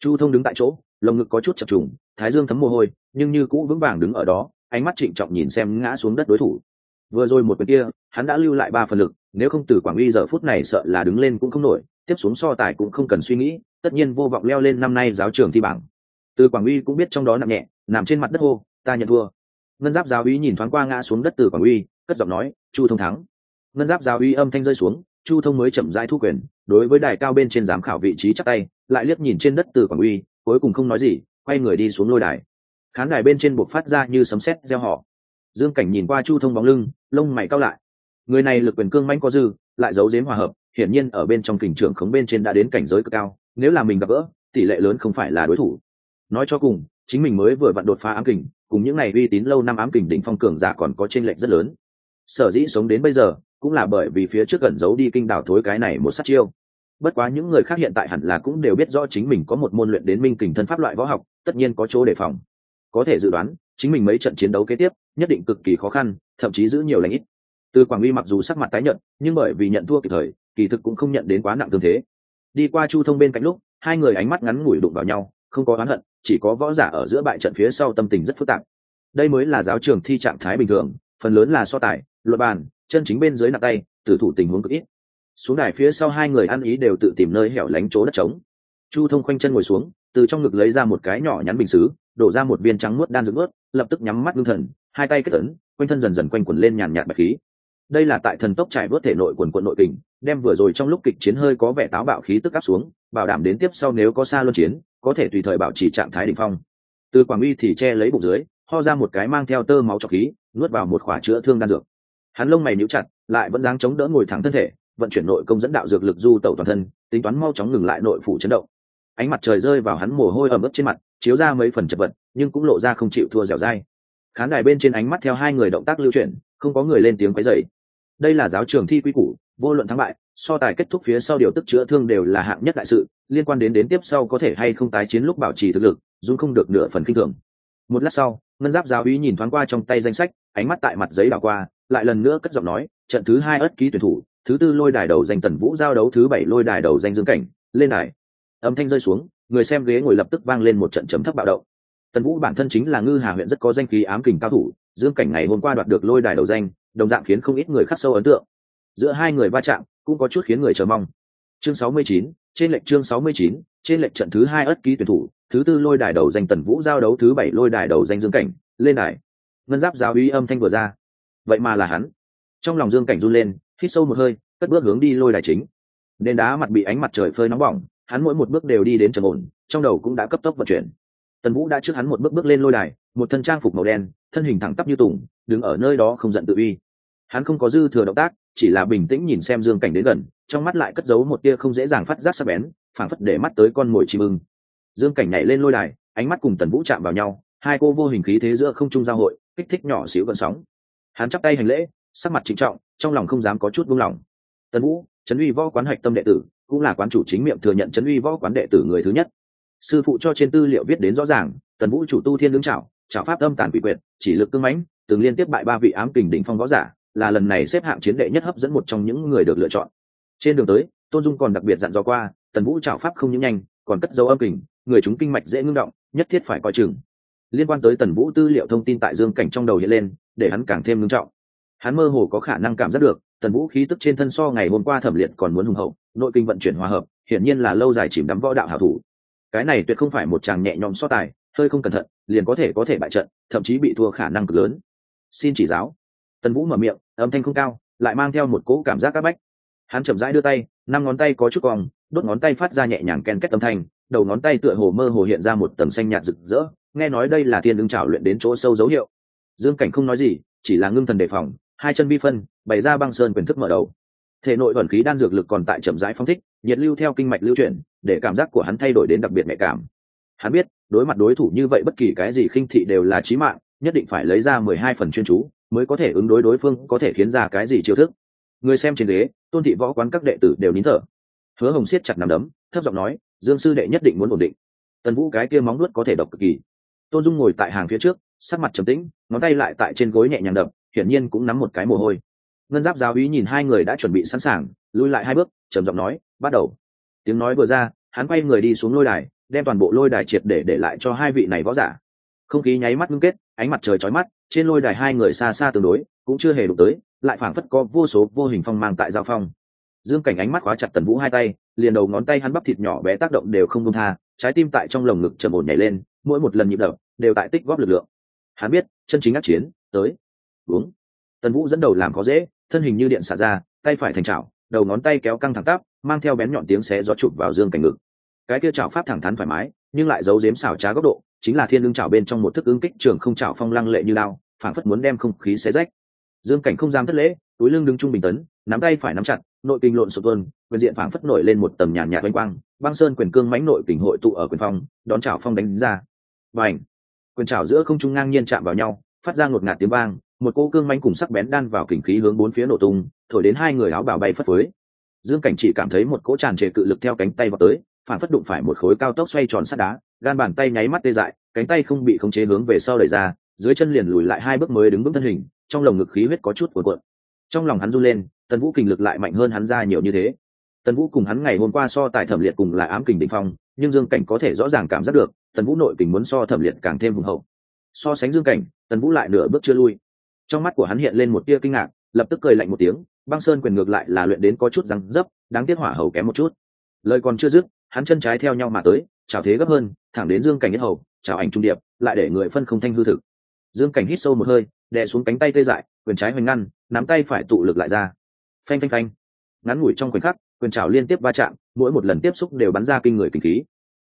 Chu thông đứng tại chỗ, lồng ngực có chút chập trùng, thái dương thấm mồ hôi, nhưng như cũ vững vàng đứng ở đó, ánh mắt trịnh trọng nhìn xem ngã xuống đất đối thủ. Vừa rồi một bên kia, hắn đã lưu lại ba phần lực, nếu không từ quảng uy giờ phút này sợ là đứng lên cũng không nổi, tiếp xuống so tài cũng không cần suy nghĩ tất nhiên vô vọng leo lên năm nay giáo trường thi bảng. Từ quảng uy cũng biết trong đó nặng nhẹ, nằm trên mặt đất hô, ta nhận thua. Ngân giáp giáo uy nhìn thoáng qua ngã xuống đất từ quảng uy, cất giọng nói, chu thông thắng. Ngân giáp giáo uy âm thanh rơi xuống, chu thông mới chậm rãi thu quyền, đối với đài cao bên trên giám khảo vị trí chắc tay, lại liếc nhìn trên đất từ quảng uy, cuối cùng không nói gì, quay người đi xuống lôi đài. Khán đài bên trên buộc phát ra như sấm sét gieo họ dương cảnh nhìn qua chu thông bóng lưng, lông mày cao lại. Người này lực quyền cương manh có dư, lại giấu giếm hòa hợp, hiển nhiên ở bên trong kình trưởng khống bên trên đã đến cảnh giới cực cao nếu là mình gặp gỡ, tỷ lệ lớn không phải là đối thủ. Nói cho cùng, chính mình mới vừa vặn đột phá ám kình, cùng những ngày uy tín lâu năm ám kình đỉnh phong cường giả còn có t r ê n lệch rất lớn. Sở dĩ sống đến bây giờ, cũng là bởi vì phía trước gần giấu đi kinh đảo thối cái này một sát chiêu. Bất quá những người khác hiện tại hẳn là cũng đều biết rõ chính mình có một môn luyện đến minh kình thân pháp loại võ học, tất nhiên có chỗ đề phòng. Có thể dự đoán, chính mình mấy trận chiến đấu kế tiếp, nhất định cực kỳ khó khăn, thậm chí giữ nhiều lãnh ít. Từ quảng uy mặc dù sắc mặt tái nhận nhưng bởi vì nhận thua kịp thời, kỳ thực cũng không nhận đến quá nặng tương thế đi qua chu thông bên cạnh lúc, hai người ánh mắt ngắn ngủi đụng vào nhau, không có oán hận, chỉ có võ giả ở giữa bại trận phía sau tâm tình rất phức tạp. Đây mới là giáo trường thi trạng thái bình thường, phần lớn là so tài luật bàn, chân chính bên dưới nặng tay, tử thủ tình huống cực ít. Xuống đài phía sau hai người ăn ý đều tự tìm nơi hẻo lánh chỗ đất trống. Chu thông khoanh chân ngồi xuống, từ trong ngực lấy ra một cái nhỏ nhắn bình xứ, đổ ra một viên trắng muốt đan dưỡng ướt, lập tức nhắm mắt ngưng thần, hai tay kết tấn quanh thân dần dần quanh quẩn lên nhàn nhạt bạch khí. Đây là tại thần tốc trải vớt thể nội quần quận nội kình đem vừa rồi trong lúc kịch chiến hơi có vẻ táo bạo khí tức áp xuống, bảo đảm đến tiếp sau nếu có xa luân chiến, có thể tùy thời bảo trì trạng thái đ ỉ n h phong. Từ quảng uy thì che lấy bụng dưới, ho ra một cái mang theo tơ máu trọc khí, nuốt vào một khỏa chữa thương đan dược. Hắn lông mày níu chặt, lại vẫn dáng chống đỡ ngồi thẳng thân thể, vận chuyển nội công dẫn đạo dược lực du tẩu toàn thân, tính toán mau chóng ngừng lại nội phủ chấn động. Ánh mặt trời rơi vào hắn mồ hôi ẩm ướt trên mặt, chiếu ra mấy phần chật vật, nhưng cũng lộ ra không chịu thua dẻo dai. Khán đài bên trên ánh mắt theo hai người động tác lưu chuyển, không có người lên tiếng quấy dậy đây là giáo trường thi quy củ vô luận thắng bại, so tài kết thúc phía sau điều tức chữa thương đều là hạng nhất đại sự, liên quan đến đến tiếp sau có thể hay không tái chiến lúc bảo trì thực lực, dù không được nửa phần kinh thường. Một lát sau, ngân giáp giáo úy nhìn thoáng qua trong tay danh sách, ánh mắt tại mặt giấy đảo qua, lại lần nữa cất giọng nói, trận thứ hai ất ký tuyển thủ, thứ tư lôi đài đầu danh tần vũ giao đấu, thứ bảy lôi đài đầu danh dương cảnh, lên đài. Âm thanh rơi xuống, người xem ghế ngồi lập tức vang lên một trận chấm thấp bạo động. Tần vũ bản thân chính là ngư hà huyện rất có danh khí ám kình cao thủ, dương cảnh ngày hôm qua đoạt được lôi đài đầu danh, đồng dạng khiến không ít người khắc sâu ấn tượng giữa hai người va chạm cũng có chút khiến người chờ mong. Chương 69, trên lệnh chương 69, trên lệnh trận thứ hai ất ký tuyển thủ thứ tư lôi đài đầu danh tần vũ giao đấu thứ bảy lôi đài đầu danh dương cảnh lên đài. Ngân giáp giáo uy âm thanh vừa ra. Vậy mà là hắn. Trong lòng dương cảnh run lên hít sâu một hơi cất bước hướng đi lôi đài chính. Nên đá mặt bị ánh mặt trời phơi nóng bỏng hắn mỗi một bước đều đi đến trầm ổn trong đầu cũng đã cấp tốc vận chuyển. Tần vũ đã trước hắn một bước bước lên lôi đài một thân trang phục màu đen thân hình thẳng tắp như tùng đứng ở nơi đó không giận tự uy. Hắn không có dư thừa động tác chỉ là bình tĩnh nhìn xem dương cảnh đến gần, trong mắt lại cất giấu một tia không dễ dàng phát giác sắc bén, phảng phất để mắt tới con mồi chim ưng. Dương cảnh nhảy lên lôi đài, ánh mắt cùng tần vũ chạm vào nhau, hai cô vô hình khí thế giữa không trung giao hội, kích thích nhỏ xíu gần sóng. Hắn chắp tay hành lễ, sắc mặt trịnh trọng, trong lòng không dám có chút buông lỏng. Tần vũ, trấn uy võ quán hạch tâm đệ tử, cũng là quán chủ chính miệng thừa nhận trấn uy võ quán đệ tử người thứ nhất. Sư phụ cho trên tư liệu viết đến rõ ràng, tần vũ chủ tu thiên đứng trảo trảo pháp âm tàn quỷ quyệt, chỉ lực cưng mãnh, từng liên tiếp bại ba vị ám kình đỉnh phong võ giả là lần này xếp hạng chiến đệ nhất hấp dẫn một trong những người được lựa chọn. Trên đường tới, tôn dung còn đặc biệt dặn dò qua, tần vũ trảo pháp không những nhanh, còn cất dấu âm kình, người chúng kinh mạch dễ ngưng động, nhất thiết phải coi chừng. Liên quan tới tần vũ tư liệu thông tin tại dương cảnh trong đầu hiện lên, để hắn càng thêm ngưng trọng. Hắn mơ hồ có khả năng cảm giác được, tần vũ khí tức trên thân so ngày hôm qua thẩm liệt còn muốn hùng hậu, nội kinh vận chuyển hòa hợp, hiển nhiên là lâu dài chìm đắm võ đạo hảo thủ. Cái này tuyệt không phải một chàng nhẹ nhõm so tài, hơi không cẩn thận, liền có thể có thể bại trận, thậm chí bị thua khả năng cực lớn. Xin chỉ giáo tần vũ mở miệng, âm thanh không cao, lại mang theo một cỗ cảm giác c áp bách. Hắn chậm rãi đưa tay, năm ngón tay có chút cong, đốt ngón tay phát ra nhẹ nhàng ken kết âm thanh, đầu ngón tay tựa hồ mơ hồ hiện ra một tầng xanh nhạt rực rỡ, nghe nói đây là thiên đương trảo luyện đến chỗ sâu dấu hiệu. Dương cảnh không nói gì, chỉ là ngưng thần đề phòng, hai chân bi phân, bày ra băng sơn quyền thức mở đầu. Thể nội ẩn khí đan dược lực còn tại chậm rãi phong thích, nhiệt lưu theo kinh mạch lưu chuyển, để cảm giác của hắn thay đổi đến đặc biệt nhạy cảm. Hắn biết, đối mặt đối thủ như vậy bất kỳ cái gì khinh thị đều là chí mạng, nhất định phải lấy ra mười hai phần chuyên chú mới có thể ứng đối đối phương, có thể khiến ra cái gì chiêu thức. Người xem trên ghế, tôn thị võ quán các đệ tử đều nín thở. Hứa hồng siết chặt nằm đấm, thấp giọng nói, dương sư đệ nhất định muốn ổn định. Tần vũ cái kia móng nuốt có thể độc cực kỳ. Tôn dung ngồi tại hàng phía trước, sắc mặt trầm tĩnh, ngón tay lại tại trên gối nhẹ nhàng đập, hiển nhiên cũng nắm một cái mồ hôi. Ngân giáp giáo úy nhìn hai người đã chuẩn bị sẵn sàng lui lại hai bước, trầm giọng nói, bắt đầu. Tiếng nói vừa ra, hắn quay người đi xuống lôi đài, đem toàn bộ lôi đài triệt để để lại cho hai vị này võ giả không khí nháy mắt ngưng kết, ánh mặt trời trói mắt, trên lôi đài hai người xa xa tương đối, cũng chưa hề đụng tới, lại phảng phất có vô số vô hình phong mang tại giao phong. Dương cảnh ánh mắt khóa chặt tần vũ hai tay, liền đầu ngón tay hắn bắp thịt nhỏ bé tác động đều không công tha, trái tim tại trong lồng ngực trầm ổn nhảy lên, mỗi một lần nhịp đập, đều tại tích góp lực lượng. Hắn biết, chân chính ác chiến, tới. Uống. Tần vũ dẫn đầu làm khó dễ, thân hình như điện xả ra, tay phải thành chảo, đầu ngón tay kéo căng thẳng tắp, mang theo bén nhọn tiếng xé gió chụp vào dương cảnh ngực. Cái kia chảo pháp thẳng thắn thoải mái, nhưng lại giấu giếm xảo trá góc độ chính là thiên lương chảo bên trong một thức ứng kích trường không chảo phong lăng lệ như lao phản phất muốn đem không khí xé rách. Dương cảnh không dám thất lễ, túi lưng đứng trung bình tấn, nắm tay phải nắm chặt, nội kinh lộn sụt tuôn, quyền diện phảng phất nổi lên một tầm nhàn nhạt oanh quang, băng sơn quyền cương mãnh nội kình hội tụ ở quyền phong, đón chảo phong đánh ra. Và ảnh quyền chảo giữa không trung ngang nhiên chạm vào nhau, phát ra ngột ngạt tiếng vang, một cô cương mãnh cùng sắc bén đan vào kình khí hướng bốn phía nổ tung, thổi đến hai người áo bào bay phất phới. Dương cảnh chỉ cảm thấy một cỗ tràn trề cự lực theo cánh tay vào tới phản phất đụng phải một khối cao tốc xoay tròn sắt đá, gan bàn tay nháy mắt tê dại, cánh tay không bị khống chế hướng về sau đẩy ra, dưới chân liền lùi lại hai bước mới đứng vững thân hình, trong lồng ngực khí huyết có chút cuộn cuộn. Trong lòng hắn run lên, tần vũ kình lực lại mạnh hơn hắn ra nhiều như thế. Tần vũ cùng hắn ngày hôm qua so tài thẩm liệt cùng là ám kình đỉnh phong, nhưng dương cảnh có thể rõ ràng cảm giác được, tần vũ nội kình muốn so thẩm liệt càng thêm hùng hậu. So sánh dương cảnh, tần vũ lại nửa bước chưa lui. Trong mắt của hắn hiện lên một tia kinh ngạc, lập tức cười lạnh một tiếng, băng sơn quyền ngược lại là luyện đến có chút răng dấp, đáng tiếc hỏa hầu kém một chút. Lời còn chưa dứt hắn chân trái theo nhau mà tới chào thế gấp hơn, thẳng đến dương cảnh nhất hầu chào ảnh trung điệp, lại để người phân không thanh hư thực. Dương cảnh hít sâu một hơi, đè xuống cánh tay tê dại, quyền trái hoành ngăn, nắm tay phải tụ lực lại ra. Phanh phanh phanh. Ngắn ngủi trong khoảnh khắc, quyền trào liên tiếp va chạm, mỗi một lần tiếp xúc đều bắn ra kinh người kinh khí.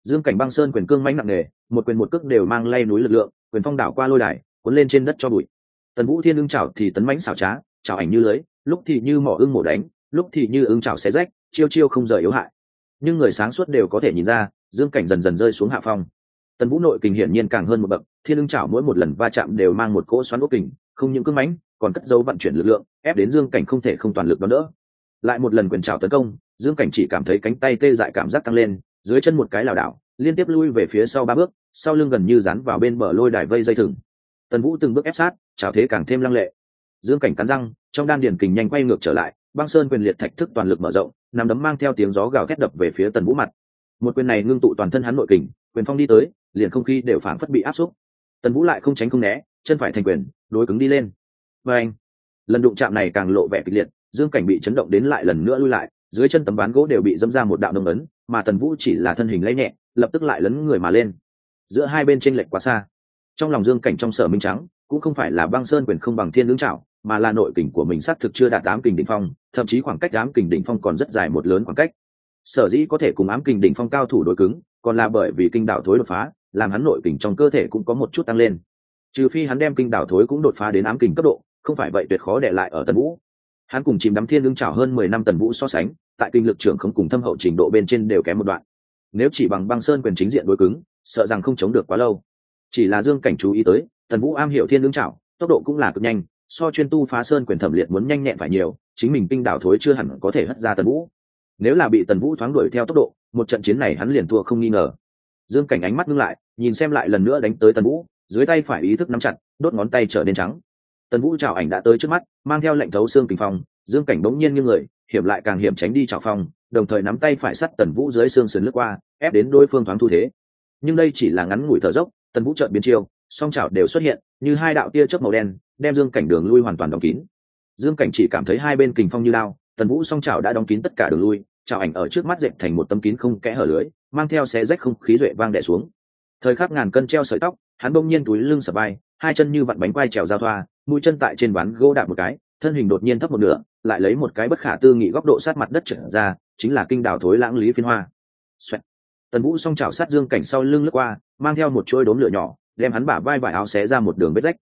Dương cảnh băng sơn quyền cương mãnh nặng nề, một quyền một cước đều mang lay núi lực lượng, quyền phong đảo qua lôi đài, cuốn lên trên đất cho bụi. Tần vũ thiên ưng chảo thì tấn mãnh xảo trá, chảo ảnh như lưới, lúc thì như mỏ ưng mổ đánh, lúc thì như ưng chảo xé rách, chiêu chiêu không rời yếu hại nhưng người sáng suốt đều có thể nhìn ra, dương cảnh dần dần rơi xuống hạ phong. Tần vũ nội kình hiển nhiên càng hơn một bậc, thiên lưng chảo mỗi một lần va chạm đều mang một cỗ xoắn ốc kình, không những cưng mãnh, còn cất dấu vận chuyển lực lượng, ép đến dương cảnh không thể không toàn lực đón đỡ. Lại một lần quyền trào tấn công, dương cảnh chỉ cảm thấy cánh tay tê dại cảm giác tăng lên, dưới chân một cái lảo đảo, liên tiếp lui về phía sau ba bước, sau lưng gần như dán vào bên bờ lôi đài vây dây thừng. Tần vũ từng bước ép sát trào thế càng thêm lăng lệ. Dương cảnh cắn răng, trong đan điền kình nhanh quay ngược trở lại, băng sơn quyền liệt thạch thức toàn lực mở rộng nằm đấm mang theo tiếng gió gào thét đập về phía tần vũ mặt. Một quyền này ngưng tụ toàn thân hắn nội kình, quyền phong đi tới, liền không khí đều phảng phất bị áp xúc. Tần vũ lại không tránh không né, chân phải thành quyền, đối cứng đi lên. Và anh, lần đụng chạm này càng lộ vẻ kịch liệt, dương cảnh bị chấn động đến lại lần nữa lui lại, dưới chân tấm ván gỗ đều bị dâm ra một đạo nông ấn, mà tần vũ chỉ là thân hình lấy nhẹ, lập tức lại lấn người mà lên. Giữa hai bên tranh lệch quá xa. Trong lòng dương cảnh trong sở minh trắng, cũng không phải là băng sơn quyền không bằng thiên lưỡng trảo mà là nội kình của mình xác thực chưa đạt tám kình đỉnh phong thậm chí khoảng cách ám kình đỉnh phong còn rất dài một lớn khoảng cách. Sở dĩ có thể cùng ám kình đỉnh phong cao thủ đối cứng còn là bởi vì kinh đạo thối đột phá làm hắn nội kình trong cơ thể cũng có một chút tăng lên. Trừ phi hắn đem kinh đạo thối cũng đột phá đến ám kình cấp độ không phải vậy tuyệt khó để lại ở tần vũ. Hắn cùng chìm đắm thiên lương chảo hơn mười năm tần vũ so sánh tại kinh lực trưởng không cùng thâm hậu trình độ bên trên đều kém một đoạn. Nếu chỉ bằng băng sơn quyền chính diện đối cứng sợ rằng không chống được quá lâu. Chỉ là dương cảnh chú ý tới tần vũ am hiểu thiên lương chảo, tốc độ cũng là cực nhanh so chuyên tu phá sơn quyền thẩm liệt muốn nhanh nhẹn phải nhiều, chính mình kinh đảo thối chưa hẳn có thể hất ra tần vũ. Nếu là bị tần vũ thoáng đuổi theo tốc độ, một trận chiến này hắn liền thua không nghi ngờ. Dương cảnh ánh mắt ngưng lại, nhìn xem lại lần nữa đánh tới tần vũ, dưới tay phải ý thức nắm chặt, đốt ngón tay trở nên trắng. Tần vũ chào ảnh đã tới trước mắt, mang theo lệnh thấu xương kinh phong, dương cảnh bỗng nhiên như người, hiểm lại càng hiểm tránh đi chào phong, đồng thời nắm tay phải sắt tần vũ dưới xương sườn lướt qua, ép đến đối phương thoáng thu thế. Nhưng đây chỉ là ngắn ngủi thở dốc, tần vũ trợn biến chiêu song chảo đều xuất hiện, như hai đạo tia chớp màu đen, đem dương cảnh đường lui hoàn toàn đóng kín. Dương cảnh chỉ cảm thấy hai bên kình phong như lao tần vũ song chảo đã đóng kín tất cả đường lui, chảo ảnh ở trước mắt dệt thành một tấm kín không kẽ hở lưới, mang theo xé rách không khí duệ vang đẻ xuống. Thời khắc ngàn cân treo sợi tóc, hắn bỗng nhiên túi lưng sập vai, hai chân như vặn bánh quai trèo giao thoa, mũi chân tại trên ván gỗ đạp một cái, thân hình đột nhiên thấp một nửa, lại lấy một cái bất khả tư nghị góc độ sát mặt đất trở ra, chính là kinh đảo thối lãng lý phiên hoa. Xoẹt. tần vũ song chảo sát dương cảnh sau lưng lướt qua, mang theo một chuôi đốm lửa nhỏ đem hắn bả vai vải áo xé ra một đường vết rách.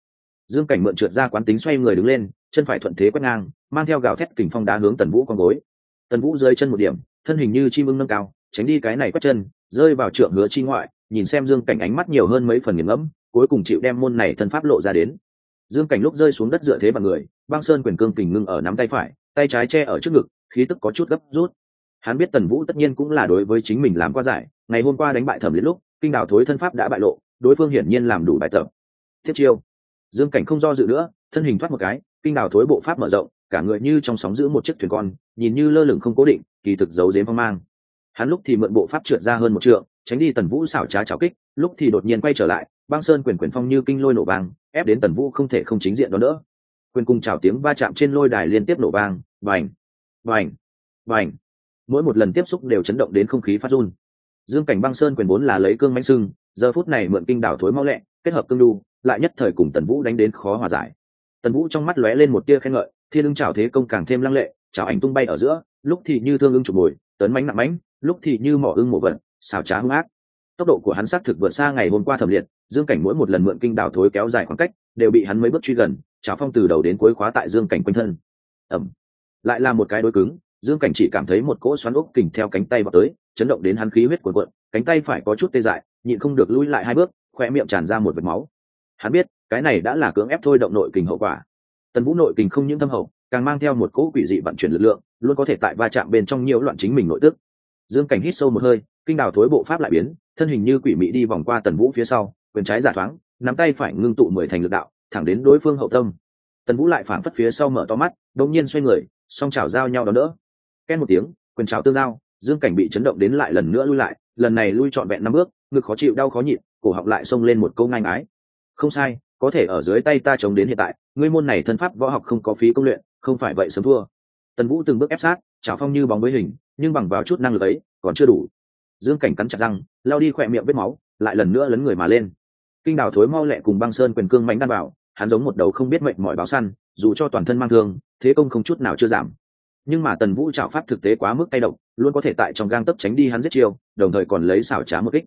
Dương cảnh mượn trượt ra quán tính xoay người đứng lên, chân phải thuận thế quét ngang, mang theo gào thét kình phong đá hướng tần vũ con gối. Tần vũ rơi chân một điểm, thân hình như chim ưng nâng cao, tránh đi cái này quét chân, rơi vào trượng hứa chi ngoại, nhìn xem dương cảnh ánh mắt nhiều hơn mấy phần nghiền ngẫm, cuối cùng chịu đem môn này thân pháp lộ ra đến. Dương cảnh lúc rơi xuống đất dựa thế bằng người, băng sơn quyền cương kình ngưng ở nắm tay phải, tay trái che ở trước ngực, khí tức có chút gấp rút. Hắn biết tần vũ tất nhiên cũng là đối với chính mình làm qua giải, ngày hôm qua đánh bại thẩm liệt lúc, kinh đào thối thân pháp đã bại lộ đối phương hiển nhiên làm đủ bài tập. Thiết chiêu. Dương cảnh không do dự nữa, thân hình thoát một cái, kinh đào thối bộ pháp mở rộng, cả người như trong sóng giữ một chiếc thuyền con, nhìn như lơ lửng không cố định, kỳ thực giấu dếm phong mang. Hắn lúc thì mượn bộ pháp trượt ra hơn một trượng, tránh đi tần vũ xảo trá cháo kích, lúc thì đột nhiên quay trở lại, băng sơn quyền quyền phong như kinh lôi nổ vang, ép đến tần vũ không thể không chính diện đó nữa quyền cùng chào tiếng va chạm trên lôi đài liên tiếp nổ vang vành vành vành mỗi một lần tiếp xúc đều chấn động đến không khí phát run dương cảnh băng sơn quyền vốn là lấy cương mánh sưng, giờ phút này mượn kinh đảo thối mau lẹ, kết hợp cương đu, lại nhất thời cùng tần vũ đánh đến khó hòa giải. Tần vũ trong mắt lóe lên một tia khen ngợi, thiên ưng trào thế công càng thêm lăng lệ trào ảnh tung bay ở giữa, lúc thì như thương ưng chụp bồi, tấn mánh nặng mánh lúc thì như mỏ ưng mổ vận, xào trá hung ác. Tốc độ của hắn xác thực vượt xa ngày hôm qua thẩm liệt, dương cảnh mỗi một lần mượn kinh đảo thối kéo dài khoảng cách, đều bị hắn mấy bước truy gần trào phong từ đầu đến cuối khóa tại dương cảnh quanh thân. Ẩm. Lại là một cái đối cứng dương cảnh chỉ cảm thấy một cỗ xoắn ốc kình theo cánh tay vào tới, chấn động đến hắn khí huyết cuộn cuộn, cánh tay phải có chút tê dại, nhịn không được lui lại hai bước khoe miệng tràn ra một vệt máu. Hắn biết, cái này đã là cưỡng ép thôi động nội kình hậu quả. Tần vũ nội kình không những thâm hậu, càng mang theo một cỗ quỷ dị vận chuyển lực lượng, luôn có thể tại va chạm bên trong nhiều loạn chính mình nội tức. Dương cảnh hít sâu một hơi, kinh đào thối bộ pháp lại biến, thân hình như quỷ mị đi vòng qua tần vũ phía sau, quyền trái giả thoáng, nắm tay phải ngưng tụ mười thành lực đạo, thẳng đến đối phương hậu tâm. Tần vũ lại phản phất phía sau mở to mắt, đột nhiên xoay người, song chảo giao nhau đó nữa ken một tiếng, quyền chảo tương giao, dương cảnh bị chấn động đến lại lần nữa lui lại, lần này lui trọn vẹn năm bước, ngực khó chịu, đau khó nhịn, cổ họng lại xông lên một câu ngang ái không sai, có thể ở dưới tay ta chống đến hiện tại, ngươi môn này thân pháp võ học không có phí công luyện, không phải vậy sớm thua. Tần vũ từng bước ép sát chảo phong như bóng với hình, nhưng bằng vào chút năng lực ấy, còn chưa đủ. Dương cảnh cắn chặt răng lao đi khỏe miệng vết máu, lại lần nữa lấn người mà lên. Kinh đào thối mau lẹ cùng băng sơn quyền cương mạnh đan bảo, hắn giống một đầu không biết mệnh mọi báo săn, dù cho toàn thân mang thương, thế công không chút nào chưa giảm nhưng mà tần vũ trảo pháp thực tế quá mức tay động luôn có thể tại trong gang tấp tránh đi hắn giết chiêu, đồng thời còn lấy xảo trá một kích.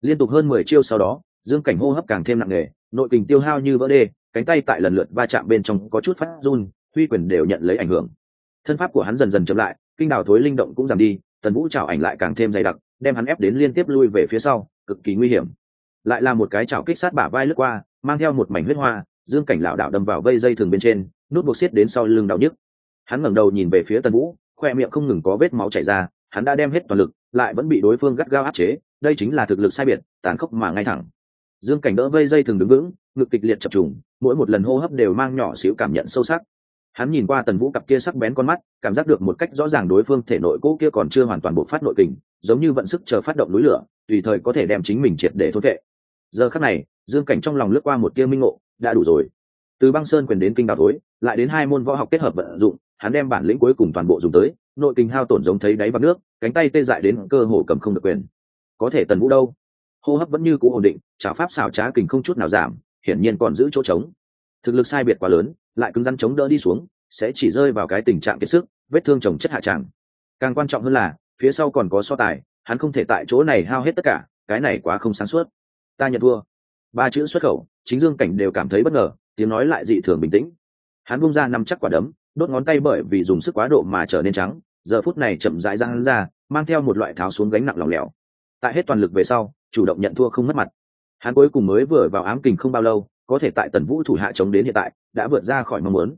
Liên tục hơn mười chiêu sau đó, dương cảnh hô hấp càng thêm nặng nề, nội kình tiêu hao như vỡ đê, cánh tay tại lần lượt va chạm bên trong có chút phát run, huy quyền đều nhận lấy ảnh hưởng. Thân pháp của hắn dần dần chậm lại, kinh đào thối linh động cũng giảm đi, tần vũ trảo ảnh lại càng thêm dày đặc, đem hắn ép đến liên tiếp lui về phía sau, cực kỳ nguy hiểm. Lại là một cái chảo kích sát bả vai lướt qua, mang theo một mảnh huyết hoa, dương cảnh lảo đảo đâm vào vây dây thường bên trên, nút buộc xiết đến sau lưng đau nhức hắn ngẩng đầu nhìn về phía tần vũ, khoe miệng không ngừng có vết máu chảy ra, hắn đã đem hết toàn lực, lại vẫn bị đối phương gắt gao áp chế, đây chính là thực lực sai biệt, tàn khốc mà ngay thẳng. Dương cảnh đỡ vây dây thường đứng vững, ngực kịch liệt chập trùng, mỗi một lần hô hấp đều mang nhỏ xíu cảm nhận sâu sắc. Hắn nhìn qua tần vũ cặp kia sắc bén con mắt, cảm giác được một cách rõ ràng đối phương thể nội cũ kia còn chưa hoàn toàn bộc phát nội kình, giống như vận sức chờ phát động núi lửa, tùy thời có thể đem chính mình triệt để thối vệ. Giờ khắc này, dương cảnh trong lòng lướt qua một tia minh ngộ, đã đủ rồi. Từ băng sơn quyền đến kinh đào thối, lại đến hai môn võ học kết hợp vận dụng hắn đem bản lĩnh cuối cùng toàn bộ dùng tới, nội kinh hao tổn giống thấy đáy bằng nước, cánh tay tê dại đến cơ hồ cầm không được quyền. Có thể tần vũ đâu? Hô hấp vẫn như cũ ổn định trả pháp xảo trá kình không chút nào giảm, hiển nhiên còn giữ chỗ trống. Thực lực sai biệt quá lớn, lại cứng rắn chống đỡ đi xuống, sẽ chỉ rơi vào cái tình trạng kiệt sức, vết thương chồng chất hạ tràng. Càng quan trọng hơn là, phía sau còn có so tài, hắn không thể tại chỗ này hao hết tất cả, cái này quá không sáng suốt. Ta nhận thua. Ba chữ xuất khẩu, chính dương cảnh đều cảm thấy bất ngờ, tiếng nói lại dị thường bình tĩnh. Hắn bung ra năm chắc quả đấm đốt ngón tay bởi vì dùng sức quá độ mà trở nên trắng, giờ phút này chậm rãi ra hắn ra, mang theo một loại tháo xuống gánh nặng lỏng lẻo. Tại hết toàn lực về sau, chủ động nhận thua không mất mặt. Hắn cuối cùng mới vừa vào ám kình không bao lâu, có thể tại tần vũ thủ hạ chống đến hiện tại, đã vượt ra khỏi mong muốn.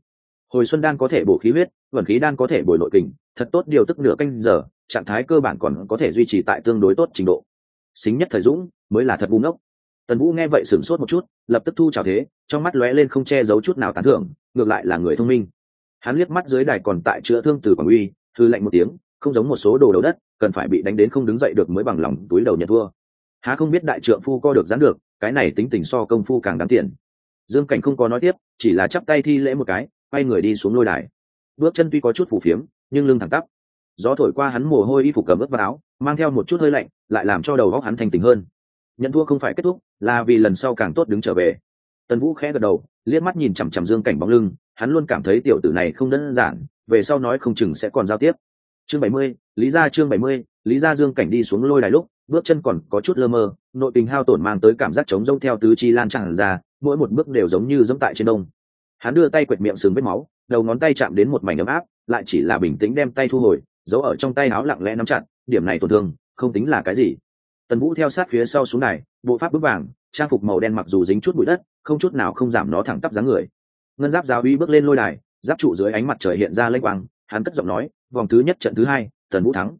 Hồi xuân đan có thể bổ khí huyết vẩn khí đan có thể bồi nội kình, thật tốt điều tức nửa canh giờ, trạng thái cơ bản còn có thể duy trì tại tương đối tốt trình độ. Xính nhất thời dũng, mới là thật bung ngốc. Tần vũ nghe vậy sửng sốt một chút, lập tức thu trào thế, trong mắt lóe lên không che giấu chút nào tán thưởng, ngược lại là người thông minh hắn liếc mắt dưới đài còn tại chữa thương từ quảng uy thư lạnh một tiếng, không giống một số đồ đầu đất, cần phải bị đánh đến không đứng dậy được mới bằng lòng túi đầu nhận thua. Há không biết đại trượng phu co được dán được, cái này tính tình so công phu càng đáng tiền. Dương cảnh không có nói tiếp, chỉ là chắp tay thi lễ một cái, quay người đi xuống lôi đài. Bước chân tuy có chút phủ phiếm, nhưng lưng thẳng tắp. Gió thổi qua hắn mồ hôi y phục cầm ướt vào áo, mang theo một chút hơi lạnh, lại làm cho đầu góc hắn thành tình hơn. Nhận thua không phải kết thúc, là vì lần sau càng tốt đứng trở về. Tần vũ khẽ gật đầu, liếc mắt nhìn chằm chằm dương cảnh bóng lưng hắn luôn cảm thấy tiểu tử này không đơn giản, về sau nói không chừng sẽ còn giao tiếp. Chương bảy mươi, lý gia chương bảy mươi, lý gia dương cảnh đi xuống lôi đài lúc, bước chân còn có chút lơ mơ, nội tình hao tổn mang tới cảm giác trống rông theo tứ chi lan tràn ra, mỗi một bước đều giống như giống tại trên đông. Hắn đưa tay quệt miệng sừng vết máu, đầu ngón tay chạm đến một mảnh ấm áp, lại chỉ là bình tĩnh đem tay thu hồi, giấu ở trong tay áo lặng lẽ nắm chặt, điểm này tổn thương, không tính là cái gì. Tần vũ theo sát phía sau xuống này bộ pháp bước vàng, trang phục màu đen mặc dù dính chút bụi đất, không chút nào không giảm nó thẳng tắp dáng người ngân giáp giáo uy bước lên lôi đài, giáp trụ dưới ánh mặt trời hiện ra lênh quang, hắn cất giọng nói, vòng thứ nhất trận thứ hai, tần vũ thắng.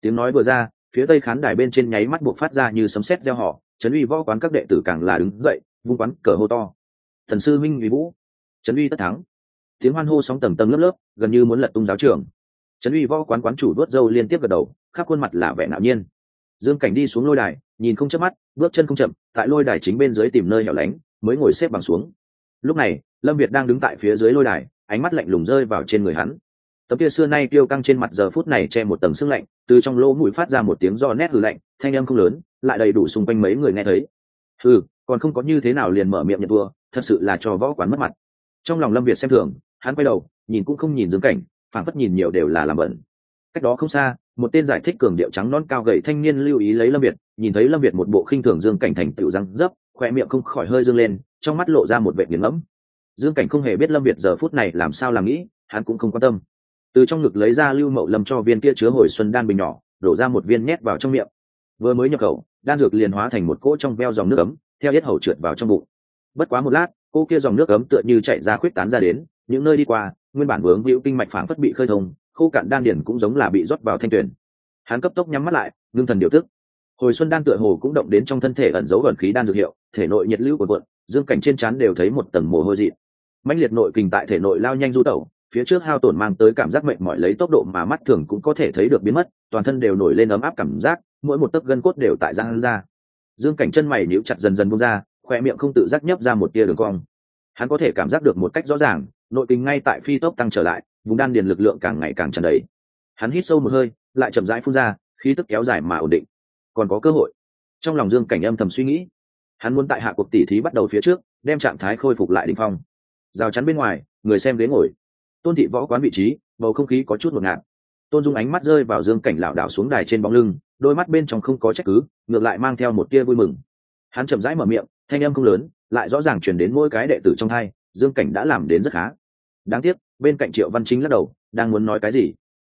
Tiếng nói vừa ra, phía tây khán đài bên trên nháy mắt buộc phát ra như sấm sét gieo họ trấn uy võ quán các đệ tử càng là đứng dậy, vung quán cờ hô to. Thần sư minh uy vũ, trấn uy tất thắng. Tiếng hoan hô sóng tầng tầng lớp lớp, gần như muốn lật tung giáo trường. Trấn uy võ quán quán chủ đuốt dâu liên tiếp gật đầu, khắp khuôn mặt là vẻ nạo nhiên. Dương cảnh đi xuống lôi đài, nhìn không chớp mắt, bước chân không chậm, tại lôi đài chính bên dưới tìm nơi hẻo lánh, mới ngồi xếp bằng xuống. Lúc này lâm việt đang đứng tại phía dưới lôi đài, ánh mắt lạnh lùng rơi vào trên người hắn. Tấm kia xưa nay tiêu căng trên mặt giờ phút này che một tầng sương lạnh, từ trong lỗ mũi phát ra một tiếng do nét hừ lạnh, thanh âm không lớn, lại đầy đủ xung quanh mấy người nghe thấy. Ừ còn không có như thế nào liền mở miệng nhận thua, thật sự là cho võ quán mất mặt. Trong lòng lâm việt xem thường, hắn quay đầu, nhìn cũng không nhìn dương cảnh phản phất nhìn nhiều đều là làm bẩn. Cách đó không xa, một tên giải thích cường điệu trắng non cao gầy thanh niên lưu ý lấy lâm việt, nhìn thấy lâm việt một bộ khinh thường dương cảnh thành tựu răng dấp khoe miệng không khỏi hơi dương lên, trong mắt lộ ra một vệ nghiền ngẫm dương cảnh không hề biết lâm việt giờ phút này làm sao làm nghĩ, hắn cũng không quan tâm. Từ trong ngực lấy ra lưu mậu lâm cho viên kia chứa hồi xuân đan bình nhỏ, đổ ra một viên nhét vào trong miệng. Vừa mới nhập khẩu, đan dược liền hóa thành một cỗ trong veo dòng nước ấm, theo hết hầu trượt vào trong bụng. Bất quá một lát cô kia dòng nước ấm tựa như chạy ra khuyết tán ra đến, những nơi đi qua, nguyên bản vướng hữu kinh mạch phảng phất bị khơi thông, khô cạn đan điển cũng giống là bị rót vào thanh tuyển hắn cấp tốc nhắm mắt lại, ngưng thần điều tức. Hồi xuân đan tựa hồ cũng động đến trong thân thể ẩn giấu ẩn khí đan dược hiệu, thể nội nhiệt lưu của cuộn, dương cảnh trên trán đều thấy một tầng mồ hôi dị mãnh liệt nội kình tại thể nội lao nhanh du tẩu, phía trước hao tổn mang tới cảm giác mệt mỏi lấy tốc độ mà mắt thường cũng có thể thấy được biến mất, toàn thân đều nổi lên ấm áp cảm giác, mỗi một tấc gân cốt đều tại răng ra. Dương cảnh chân mày níu chặt dần dần bung ra, khoe miệng không tự giác nhấp ra một tia đường cong. Hắn có thể cảm giác được một cách rõ ràng, nội kinh ngay tại phi tốc tăng trở lại, vùng đan điền lực lượng càng ngày càng tràn đầy. Hắn hít sâu một hơi, lại chậm rãi phun ra, khí tức kéo dài mà ổn định. Còn có cơ hội. Trong lòng dương cảnh âm thầm suy nghĩ, hắn muốn tại hạ cuộc tỉ thí bắt đầu phía trước, đem trạng thái khôi phục lại đ ỉ n h phong rào chắn bên ngoài, người xem ghế ngồi. Tôn thị võ quán vị trí, bầu không khí có chút ngột ngạt. Tôn dung ánh mắt rơi vào dương cảnh lảo đảo xuống đài trên bóng lưng, đôi mắt bên trong không có trách cứ, ngược lại mang theo một tia vui mừng. Hắn chậm rãi mở miệng, thanh âm không lớn, lại rõ ràng chuyển đến mỗi cái đệ tử trong hai dương cảnh đã làm đến rất khá. Đáng tiếc, bên cạnh triệu văn chính lắc đầu, đang muốn nói cái gì?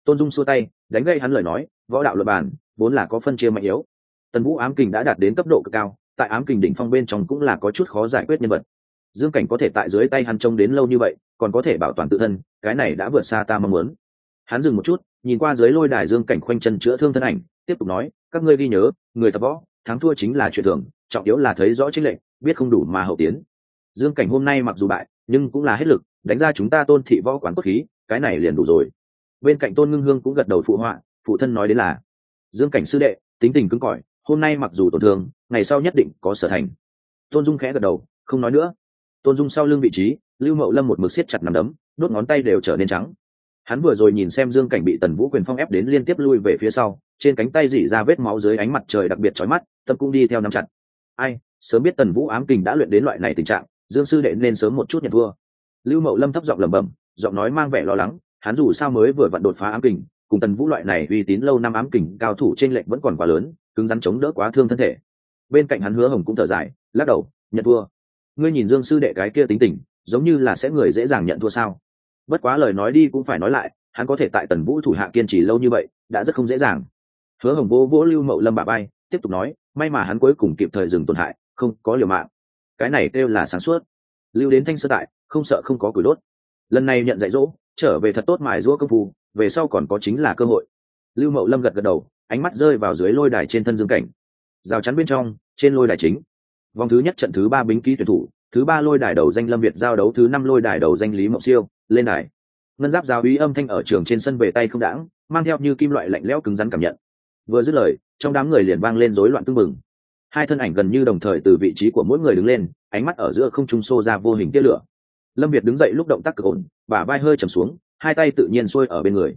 Tôn dung xua tay, đánh gây hắn lời nói, võ đạo luật bản, vốn là có phân chia mạnh yếu. Tần vũ ám kình đã đạt đến cấp độ cực cao, tại ám kình đỉnh phong bên trong cũng là có chút khó giải quyết nhân vật dương cảnh có thể tại dưới tay hắn trông đến lâu như vậy, còn có thể bảo toàn tự thân, cái này đã vượt xa ta mong muốn. Hắn dừng một chút, nhìn qua dưới lôi đài dương cảnh khoanh chân chữa thương thân ảnh, tiếp tục nói, các ngươi ghi nhớ, người tập võ, thắng thua chính là chuyện thường, trọng yếu là thấy rõ chính lệnh biết không đủ mà hậu tiến. Dương cảnh hôm nay mặc dù bại, nhưng cũng là hết lực, đánh ra chúng ta tôn thị võ quán quốc khí, cái này liền đủ rồi. Bên cạnh tôn ngưng hương cũng gật đầu phụ họa, phụ thân nói đến là, dương cảnh sư đệ, tính tình cứng cỏi, hôm nay mặc dù tổn thương, ngày sau nhất định có sở thành. Tôn dung khẽ gật đầu, không nói nữa tôn dung sau lưng vị trí, lưu mậu lâm một mực siết chặt nằm đấm, đốt ngón tay đều trở nên trắng. Hắn vừa rồi nhìn xem dương cảnh bị tần vũ quyền phong ép đến liên tiếp lui về phía sau, trên cánh tay dỉ ra vết máu dưới ánh mặt trời đặc biệt trói mắt, tâm cũng đi theo nắm chặt. Ai, sớm biết tần vũ ám kình đã luyện đến loại này tình trạng, dương sư đệ nên sớm một chút nhận thua. Lưu mậu lâm thấp giọng lẩm bẩm, giọng nói mang vẻ lo lắng, hắn dù sao mới vừa vặn đột phá ám kình, cùng tần vũ loại này uy tín lâu năm ám kình cao thủ trên lệnh vẫn còn quá lớn, cứng rắn chống đỡ quá thương thân thể. Bên cạnh hắn hứa hồng cũng thở dài, lắc đầu, nhận thua ngươi nhìn dương sư đệ cái kia tính tình, giống như là sẽ người dễ dàng nhận thua sao? Bất quá lời nói đi cũng phải nói lại, hắn có thể tại tần vũ thủ hạ kiên trì lâu như vậy, đã rất không dễ dàng. Hứa hồng vô vỗ lưu mậu lâm bà bay, tiếp tục nói, may mà hắn cuối cùng kịp thời dừng tổn hại, không có liều mạng. Cái này kêu là sáng suốt. Lưu đến thanh sơ tại, không sợ không có củi đốt. Lần này nhận dạy dỗ, trở về thật tốt mài giũa công phu, về sau còn có chính là cơ hội. Lưu mậu lâm gật gật đầu, ánh mắt rơi vào dưới lôi đài trên thân dương cảnh. Rào chắn bên trong, trên lôi đài chính vòng thứ nhất trận thứ ba bính ký tuyển thủ, thứ ba lôi đài đầu danh lâm việt giao đấu thứ năm lôi đài đầu danh lý mộng siêu, lên đài. Ngân giáp giáo uy âm thanh ở trường trên sân về tay không đãng, mang theo như kim loại lạnh lẽo cứng rắn cảm nhận. Vừa dứt lời, trong đám người liền vang lên rối loạn tưng bừng. Hai thân ảnh gần như đồng thời từ vị trí của mỗi người đứng lên, ánh mắt ở giữa không trung xô ra vô hình tia lửa. Lâm việt đứng dậy lúc động tác cực ổn, bả vai hơi chầm xuống, hai tay tự nhiên xuôi ở bên người.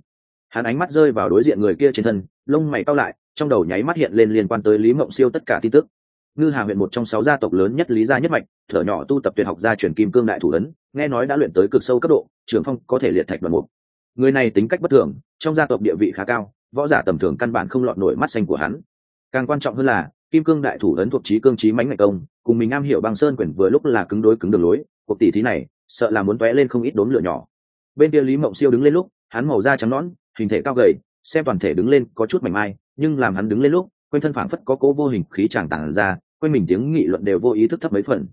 Hắn ánh mắt rơi vào đối diện người kia trên thân, lông mày cao lại, trong đầu nháy mắt hiện lên liên quan tới lý mộng siêu tất cả tin tức ngư hà huyện một trong sáu gia tộc lớn nhất lý gia nhất mạch, thở nhỏ tu tập tuyệt học gia truyền kim cương đại thủ ấn, nghe nói đã luyện tới cực sâu cấp độ trường phong có thể liệt thạch đoàn mục. Người này tính cách bất thường, trong gia tộc địa vị khá cao, võ giả tầm thường căn bản không lọt nổi mắt xanh của hắn. Càng quan trọng hơn là, kim cương đại thủ ấn thuộc trí cương trí mãnh ngạch công, cùng mình am hiểu bằng sơn quyển vừa lúc là cứng đối cứng đường lối, cuộc tỷ thí này, sợ là muốn tóe lên không ít đốm lửa nhỏ. Bên kia lý mộng siêu đứng lên lúc, hắn màu da trắng nõn, hình thể cao gầy, xem toàn thể đứng lên có chút mảnh mai, nhưng làm hắn đứng lên lúc, quanh thân phảng phất có cố vô hình khí chàng tản ra quanh mình tiếng nghị luận đều vô ý thức thấp mấy phần.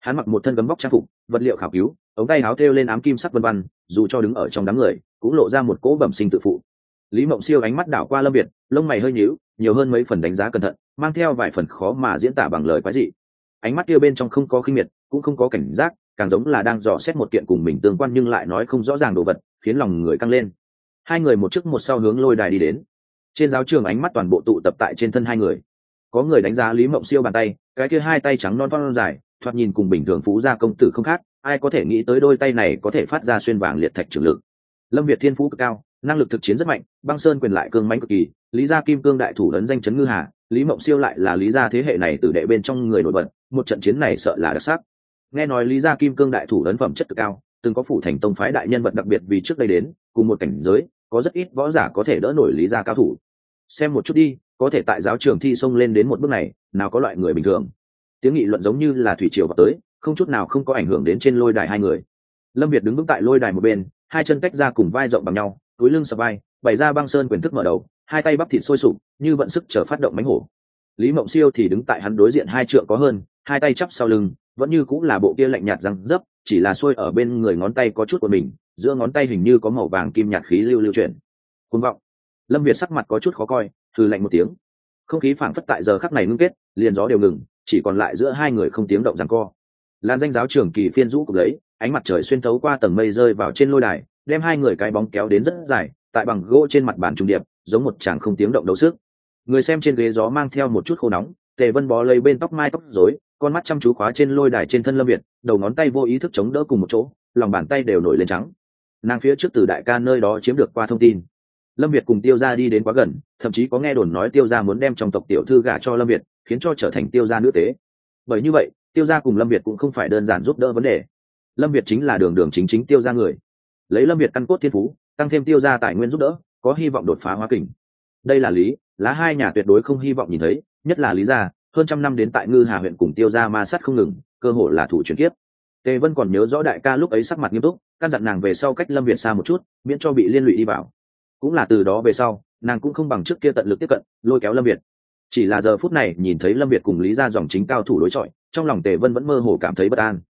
Hắn mặc một thân gấm bóc trang phục, vật liệu khảo cứu, ống tay áo thêu lên ám kim sắc vân vân, dù cho đứng ở trong đám người, cũng lộ ra một cỗ bẩm sinh tự phụ. Lý mộng siêu ánh mắt đảo qua lâm việt, lông mày hơi nhíu, nhiều hơn mấy phần đánh giá cẩn thận, mang theo vài phần khó mà diễn tả bằng lời quái dị. Ánh mắt kia bên trong không có khinh miệt, cũng không có cảnh giác, càng giống là đang dò xét một kiện cùng mình tương quan nhưng lại nói không rõ ràng đồ vật, khiến lòng người căng lên. Hai người một trước một sau hướng lôi đài đi đến. Trên giáo trường ánh mắt toàn bộ tụ tập tại trên thân hai người có người đánh giá lý mộng siêu bàn tay, cái kia hai tay trắng non non dài, thoạt nhìn cùng bình thường phú gia công tử không khác, ai có thể nghĩ tới đôi tay này có thể phát ra xuyên vàng liệt thạch trường lực. Lâm việt thiên phú cực cao, năng lực thực chiến rất mạnh, băng sơn quyền lại cương mãnh cực kỳ, lý gia kim cương đại thủ lớn danh chấn ngư hà, lý mộng siêu lại là lý gia thế hệ này từ đệ bên trong người nổi bật, một trận chiến này sợ là đặc sắc. Nghe nói lý gia kim cương đại thủ lớn phẩm chất cực cao, từng có phủ thành tông phái đại nhân vật đặc biệt vì trước đây đến, cùng một cảnh giới, có rất ít võ giả có thể đỡ nổi lý gia cao thủ xem một chút đi, có thể tại giáo trường thi xông lên đến một bước này, nào có loại người bình thường. Tiếng nghị luận giống như là thủy triều vào tới, không chút nào không có ảnh hưởng đến trên lôi đài hai người. Lâm việt đứng vững tại lôi đài một bên, hai chân tách ra cùng vai rộng bằng nhau, túi lưng sập vai, bày ra băng sơn quyền thức mở đầu, hai tay bắp thịt sôi sụp như vận sức chờ phát động mánh hổ. Lý mộng siêu thì đứng tại hắn đối diện hai trượng có hơn, hai tay chắp sau lưng, vẫn như cũng là bộ kia lạnh nhạt răng dấp, chỉ là sôi ở bên người ngón tay có chút của mình, giữa ngón tay hình như có màu vàng kim nhạt khí lưu lưu chuyển. Côn vọng lâm việt sắc mặt có chút khó coi thư lạnh một tiếng. Không khí phảng phất tại giờ khắc này ngưng kết, liền gió đều ngừng, chỉ còn lại giữa hai người không tiếng động rằng co. Lan danh giáo trưởng kỳ phiên rũ cục lấy, ánh mặt trời xuyên thấu qua tầng mây rơi vào trên lôi đài, đem hai người cái bóng kéo đến rất dài, tại bằng gỗ trên mặt bàn trung điệp, giống một chàng không tiếng động đấu sức. Người xem trên ghế gió mang theo một chút khô nóng, tề vân bó lấy bên tóc mai tóc rối, con mắt chăm chú khóa trên lôi đài trên thân lâm việt, đầu ngón tay vô ý thức chống đỡ cùng một chỗ, lòng bàn tay đều nổi lên trắng. Nàng phía trước từ đại ca nơi đó chiếm được qua thông tin lâm việt cùng tiêu g đi đến quá gần, thậm chí có nghe đồn nói tiêu g muốn đem trong tộc tiểu thư gả cho lâm việt, khiến cho trở thành tiêu g nữ tế. Bởi như vậy, tiêu g cùng lâm việt cũng không phải đơn giản giúp đỡ vấn đề. Lâm việt chính là đường đường chính chính tiêu g người. Lấy lâm việt căn cốt thiên phú, tăng thêm tiêu g tài nguyên giúp đỡ, có hy vọng đột phá hóa kình. Đây là lý lá hai nhà tuyệt đối không hy vọng nhìn thấy, nhất là lý gia, hơn trăm năm đến tại ngư hà huyện cùng tiêu g ma sát không ngừng, cơ hội là thủ chuyển kiếp. Tề vân còn nhớ rõ đại ca lúc ấy sắc mặt nghiêm túc, căn dặn nàng về sau cách lâm việt xa một chút, miễn cho bị liên lụy đi vào cũng là từ đó về sau, nàng cũng không bằng trước kia tận lực tiếp cận, lôi kéo lâm việt. Chỉ là giờ phút này, nhìn thấy lâm việt cùng lý ra dòng chính cao thủ đối chọi, trong lòng tề vân vẫn mơ hồ cảm thấy bất an.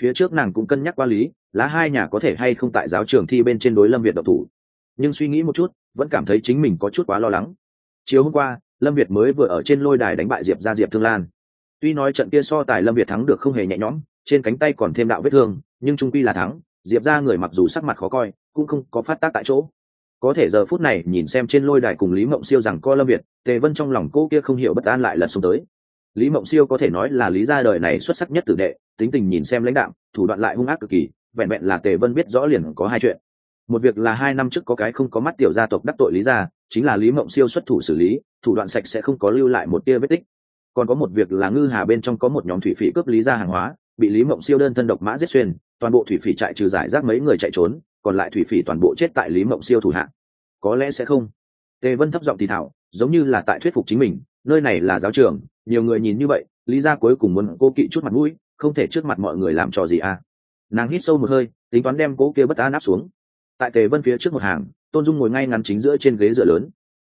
Phía trước nàng cũng cân nhắc qua lý lá hai nhà có thể hay không tại giáo trường thi bên trên đối lâm việt độc thủ. Nhưng suy nghĩ một chút, vẫn cảm thấy chính mình có chút quá lo lắng. Chiều hôm qua, lâm việt mới vừa ở trên lôi đài đánh bại diệp ra diệp thương lan. Tuy nói trận kia so tài lâm việt thắng được không hề nhẹ nhõm, trên cánh tay còn thêm đạo vết thương, nhưng trung quy là thắng, diệp ra người mặc dù sắc mặt khó coi, cũng không có phát tác tại chỗ có thể giờ phút này nhìn xem trên lôi đài cùng lý mộng siêu rằng co lâm việt, tề vân trong lòng cô kia không hiểu bất an lại lật xuống tới. Lý mộng siêu có thể nói là lý ra đời này xuất sắc nhất tử đệ, tính tình nhìn xem lãnh đạo, thủ đoạn lại hung ác cực kỳ, vẹn vẹn là tề vân biết rõ liền có hai chuyện. Một việc là hai năm trước có cái không có mắt tiểu gia tộc đắc tội lý ra chính là lý mộng siêu xuất thủ xử lý, thủ đoạn sạch sẽ không có lưu lại một tia vết tích. Còn có một việc là ngư hà bên trong có một nhóm thủy phỉ cướp lý ra hàng hóa, bị lý mộng siêu đơn thân độc mã giết xuyên, toàn bộ thủy phỉ chạy trừ giải rác mấy người chạy trốn còn lại thủy phỉ toàn bộ chết tại lý mộng siêu thủ hạng có lẽ sẽ không. Tề vân thấp giọng thì thảo giống như là tại thuyết phục chính mình, nơi này là giáo trường, nhiều người nhìn như vậy, lý ra cuối cùng muốn cô kỵ chút mặt mũi, không thể trước mặt mọi người làm trò gì à. Nàng hít sâu một hơi, tính toán đem cố kia bất an áp xuống. Tại tề vân phía trước một hàng, tôn dung ngồi ngay ngắn chính giữa trên ghế dựa lớn.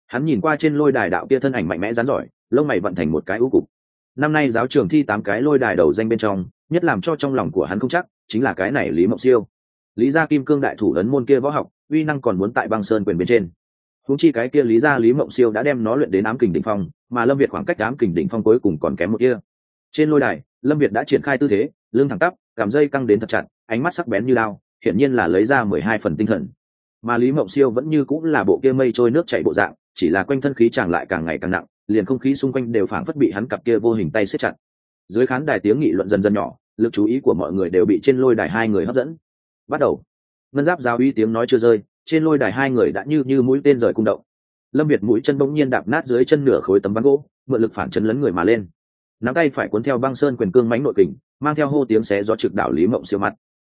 Hắn nhìn qua trên lôi đài đạo kia thân ảnh mạnh mẽ rắn giỏi, lông mày vận thành một cái ưu cục. Năm nay giáo trường thi tám cái lôi đài đầu danh bên trong, nhất làm cho trong lòng của hắn không chắc, chính là cái này lý mộng siêu lý gia kim cương đại thủ ấn môn kia võ học, uy năng còn muốn tại băng sơn quyền bên trên. Húng chi cái kia lý gia lý mộng siêu đã đem nó luyện đến ám kình đỉnh phong, mà lâm việt khoảng cách ám kình đỉnh phong cuối cùng còn kém một kia. Trên lôi đài, lâm việt đã triển khai tư thế, lưng thẳng tắp cảm dây căng đến thật chặt, ánh mắt sắc bén như lao hiển nhiên là lấy ra mười hai phần tinh thần. Mà lý mộng siêu vẫn như cũng là bộ kia mây trôi nước chảy bộ dạng, chỉ là quanh thân khí tràng lại càng ngày càng nặng, liền không khí xung quanh đều phảng phất bị hắn cặp kia vô hình tay xếp chặt. Dưới khán đài tiếng nghị luận dần dần nhỏ, lực chú ý của mọi người đều bị trên lôi đài hai người hấp dẫn bắt đầu. Ngân giáp giáo uy tiếng nói chưa rơi, trên lôi đài hai người đã như như mũi tên rời cung động. Lâm việt mũi chân bỗng nhiên đạp nát dưới chân nửa khối tấm ván gỗ, mượn lực phản chấn lấn người mà lên. Nắm tay phải cuốn theo băng sơn quyền cương mánh nội kình, mang theo hô tiếng xé do trực đảo lý mộng siêu mặt.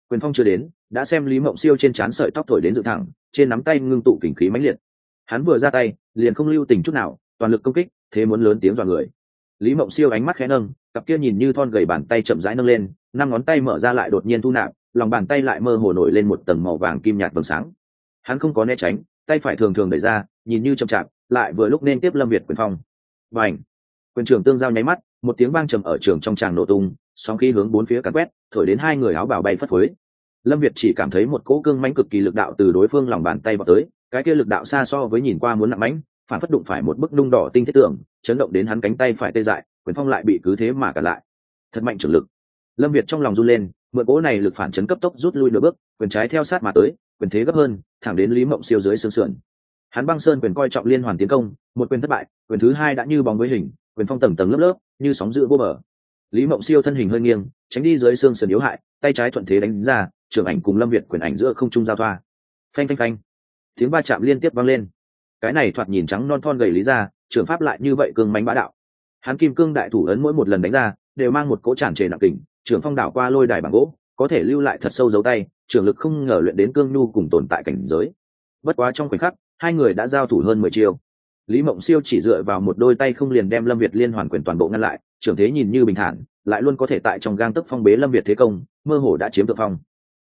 Quyền phong chưa đến, đã xem lý mộng siêu trên trán sợi tóc thổi đến dự thẳng, trên nắm tay ngưng tụ kình khí mãnh liệt. Hắn vừa ra tay, liền không lưu tình chút nào, toàn lực công kích, thế muốn lớn tiếng dọa người. Lý mộng siêu ánh mắt khẽ nâng, cặp kia nhìn như thon gầy bàn tay chậm rãi nâng lên, năm ngón tay mở ra lại đột nhiên thu nạp lòng bàn tay lại mơ hồ nổi lên một tầng màu vàng kim nhạt vầng sáng. Hắn không có né tránh, tay phải thường thường đẩy ra, nhìn như chậm chạp, lại vừa lúc nên tiếp lâm việt quyền phong. Và ảnh quyền trưởng tương giao nháy mắt, một tiếng vang trầm ở trường trong tràng nổ tung, sóng khí hướng bốn phía cắn quét, thổi đến hai người áo bào bay phất phới. Lâm việt chỉ cảm thấy một cỗ cương mãnh cực kỳ lực đạo từ đối phương lòng bàn tay vào tới, cái kia lực đạo xa so với nhìn qua muốn nặng mánh phản phất đụng phải một bức nung đỏ tinh thiết tưởng, chấn động đến hắn cánh tay phải tê dại, quyền phong lại bị cứ thế mà cả lại. Thật mạnh trưởng lực. Lâm việt trong lòng run lên mượn cỗ này lực phản chấn cấp tốc rút lui nửa bước, quyền trái theo sát mà tới, quyền thế gấp hơn, thẳng đến lý mộng siêu dưới xương sườn. Hắn băng sơn quyền coi trọng liên hoàn tiến công, một quyền thất bại, quyền thứ hai đã như bóng với hình, quyền phong tầng tầng lớp lớp, như sóng dữ vô bờ. Lý mộng siêu thân hình hơi nghiêng, tránh đi dưới xương sườn yếu hại, tay trái thuận thế đánh ra trưởng ảnh cùng lâm việt quyền ảnh giữa không trung giao thoa. Phanh phanh phanh. Tiếng va chạm liên tiếp vang lên. Cái này thoạt nhìn trắng non thon gầy lý ra trường pháp lại như vậy cương mánh bá đạo. Hắn kim cương đại thủ ấn mỗi một lần đánh ra, đều mang một cỗ tràn trề nặng kình trưởng phong đảo qua lôi đài bằng gỗ, có thể lưu lại thật sâu dấu tay, trưởng lực không ngờ luyện đến cương nhu cùng tồn tại cảnh giới. Bất quá trong khoảnh khắc, hai người đã giao thủ hơn mười chiêu. Lý mộng siêu chỉ dựa vào một đôi tay không liền đem lâm việt liên hoàn quyền toàn bộ ngăn lại, trưởng thế nhìn như bình thản, lại luôn có thể tại trong gang tấc phong bế lâm việt thế công, mơ hồ đã chiếm thượng phong.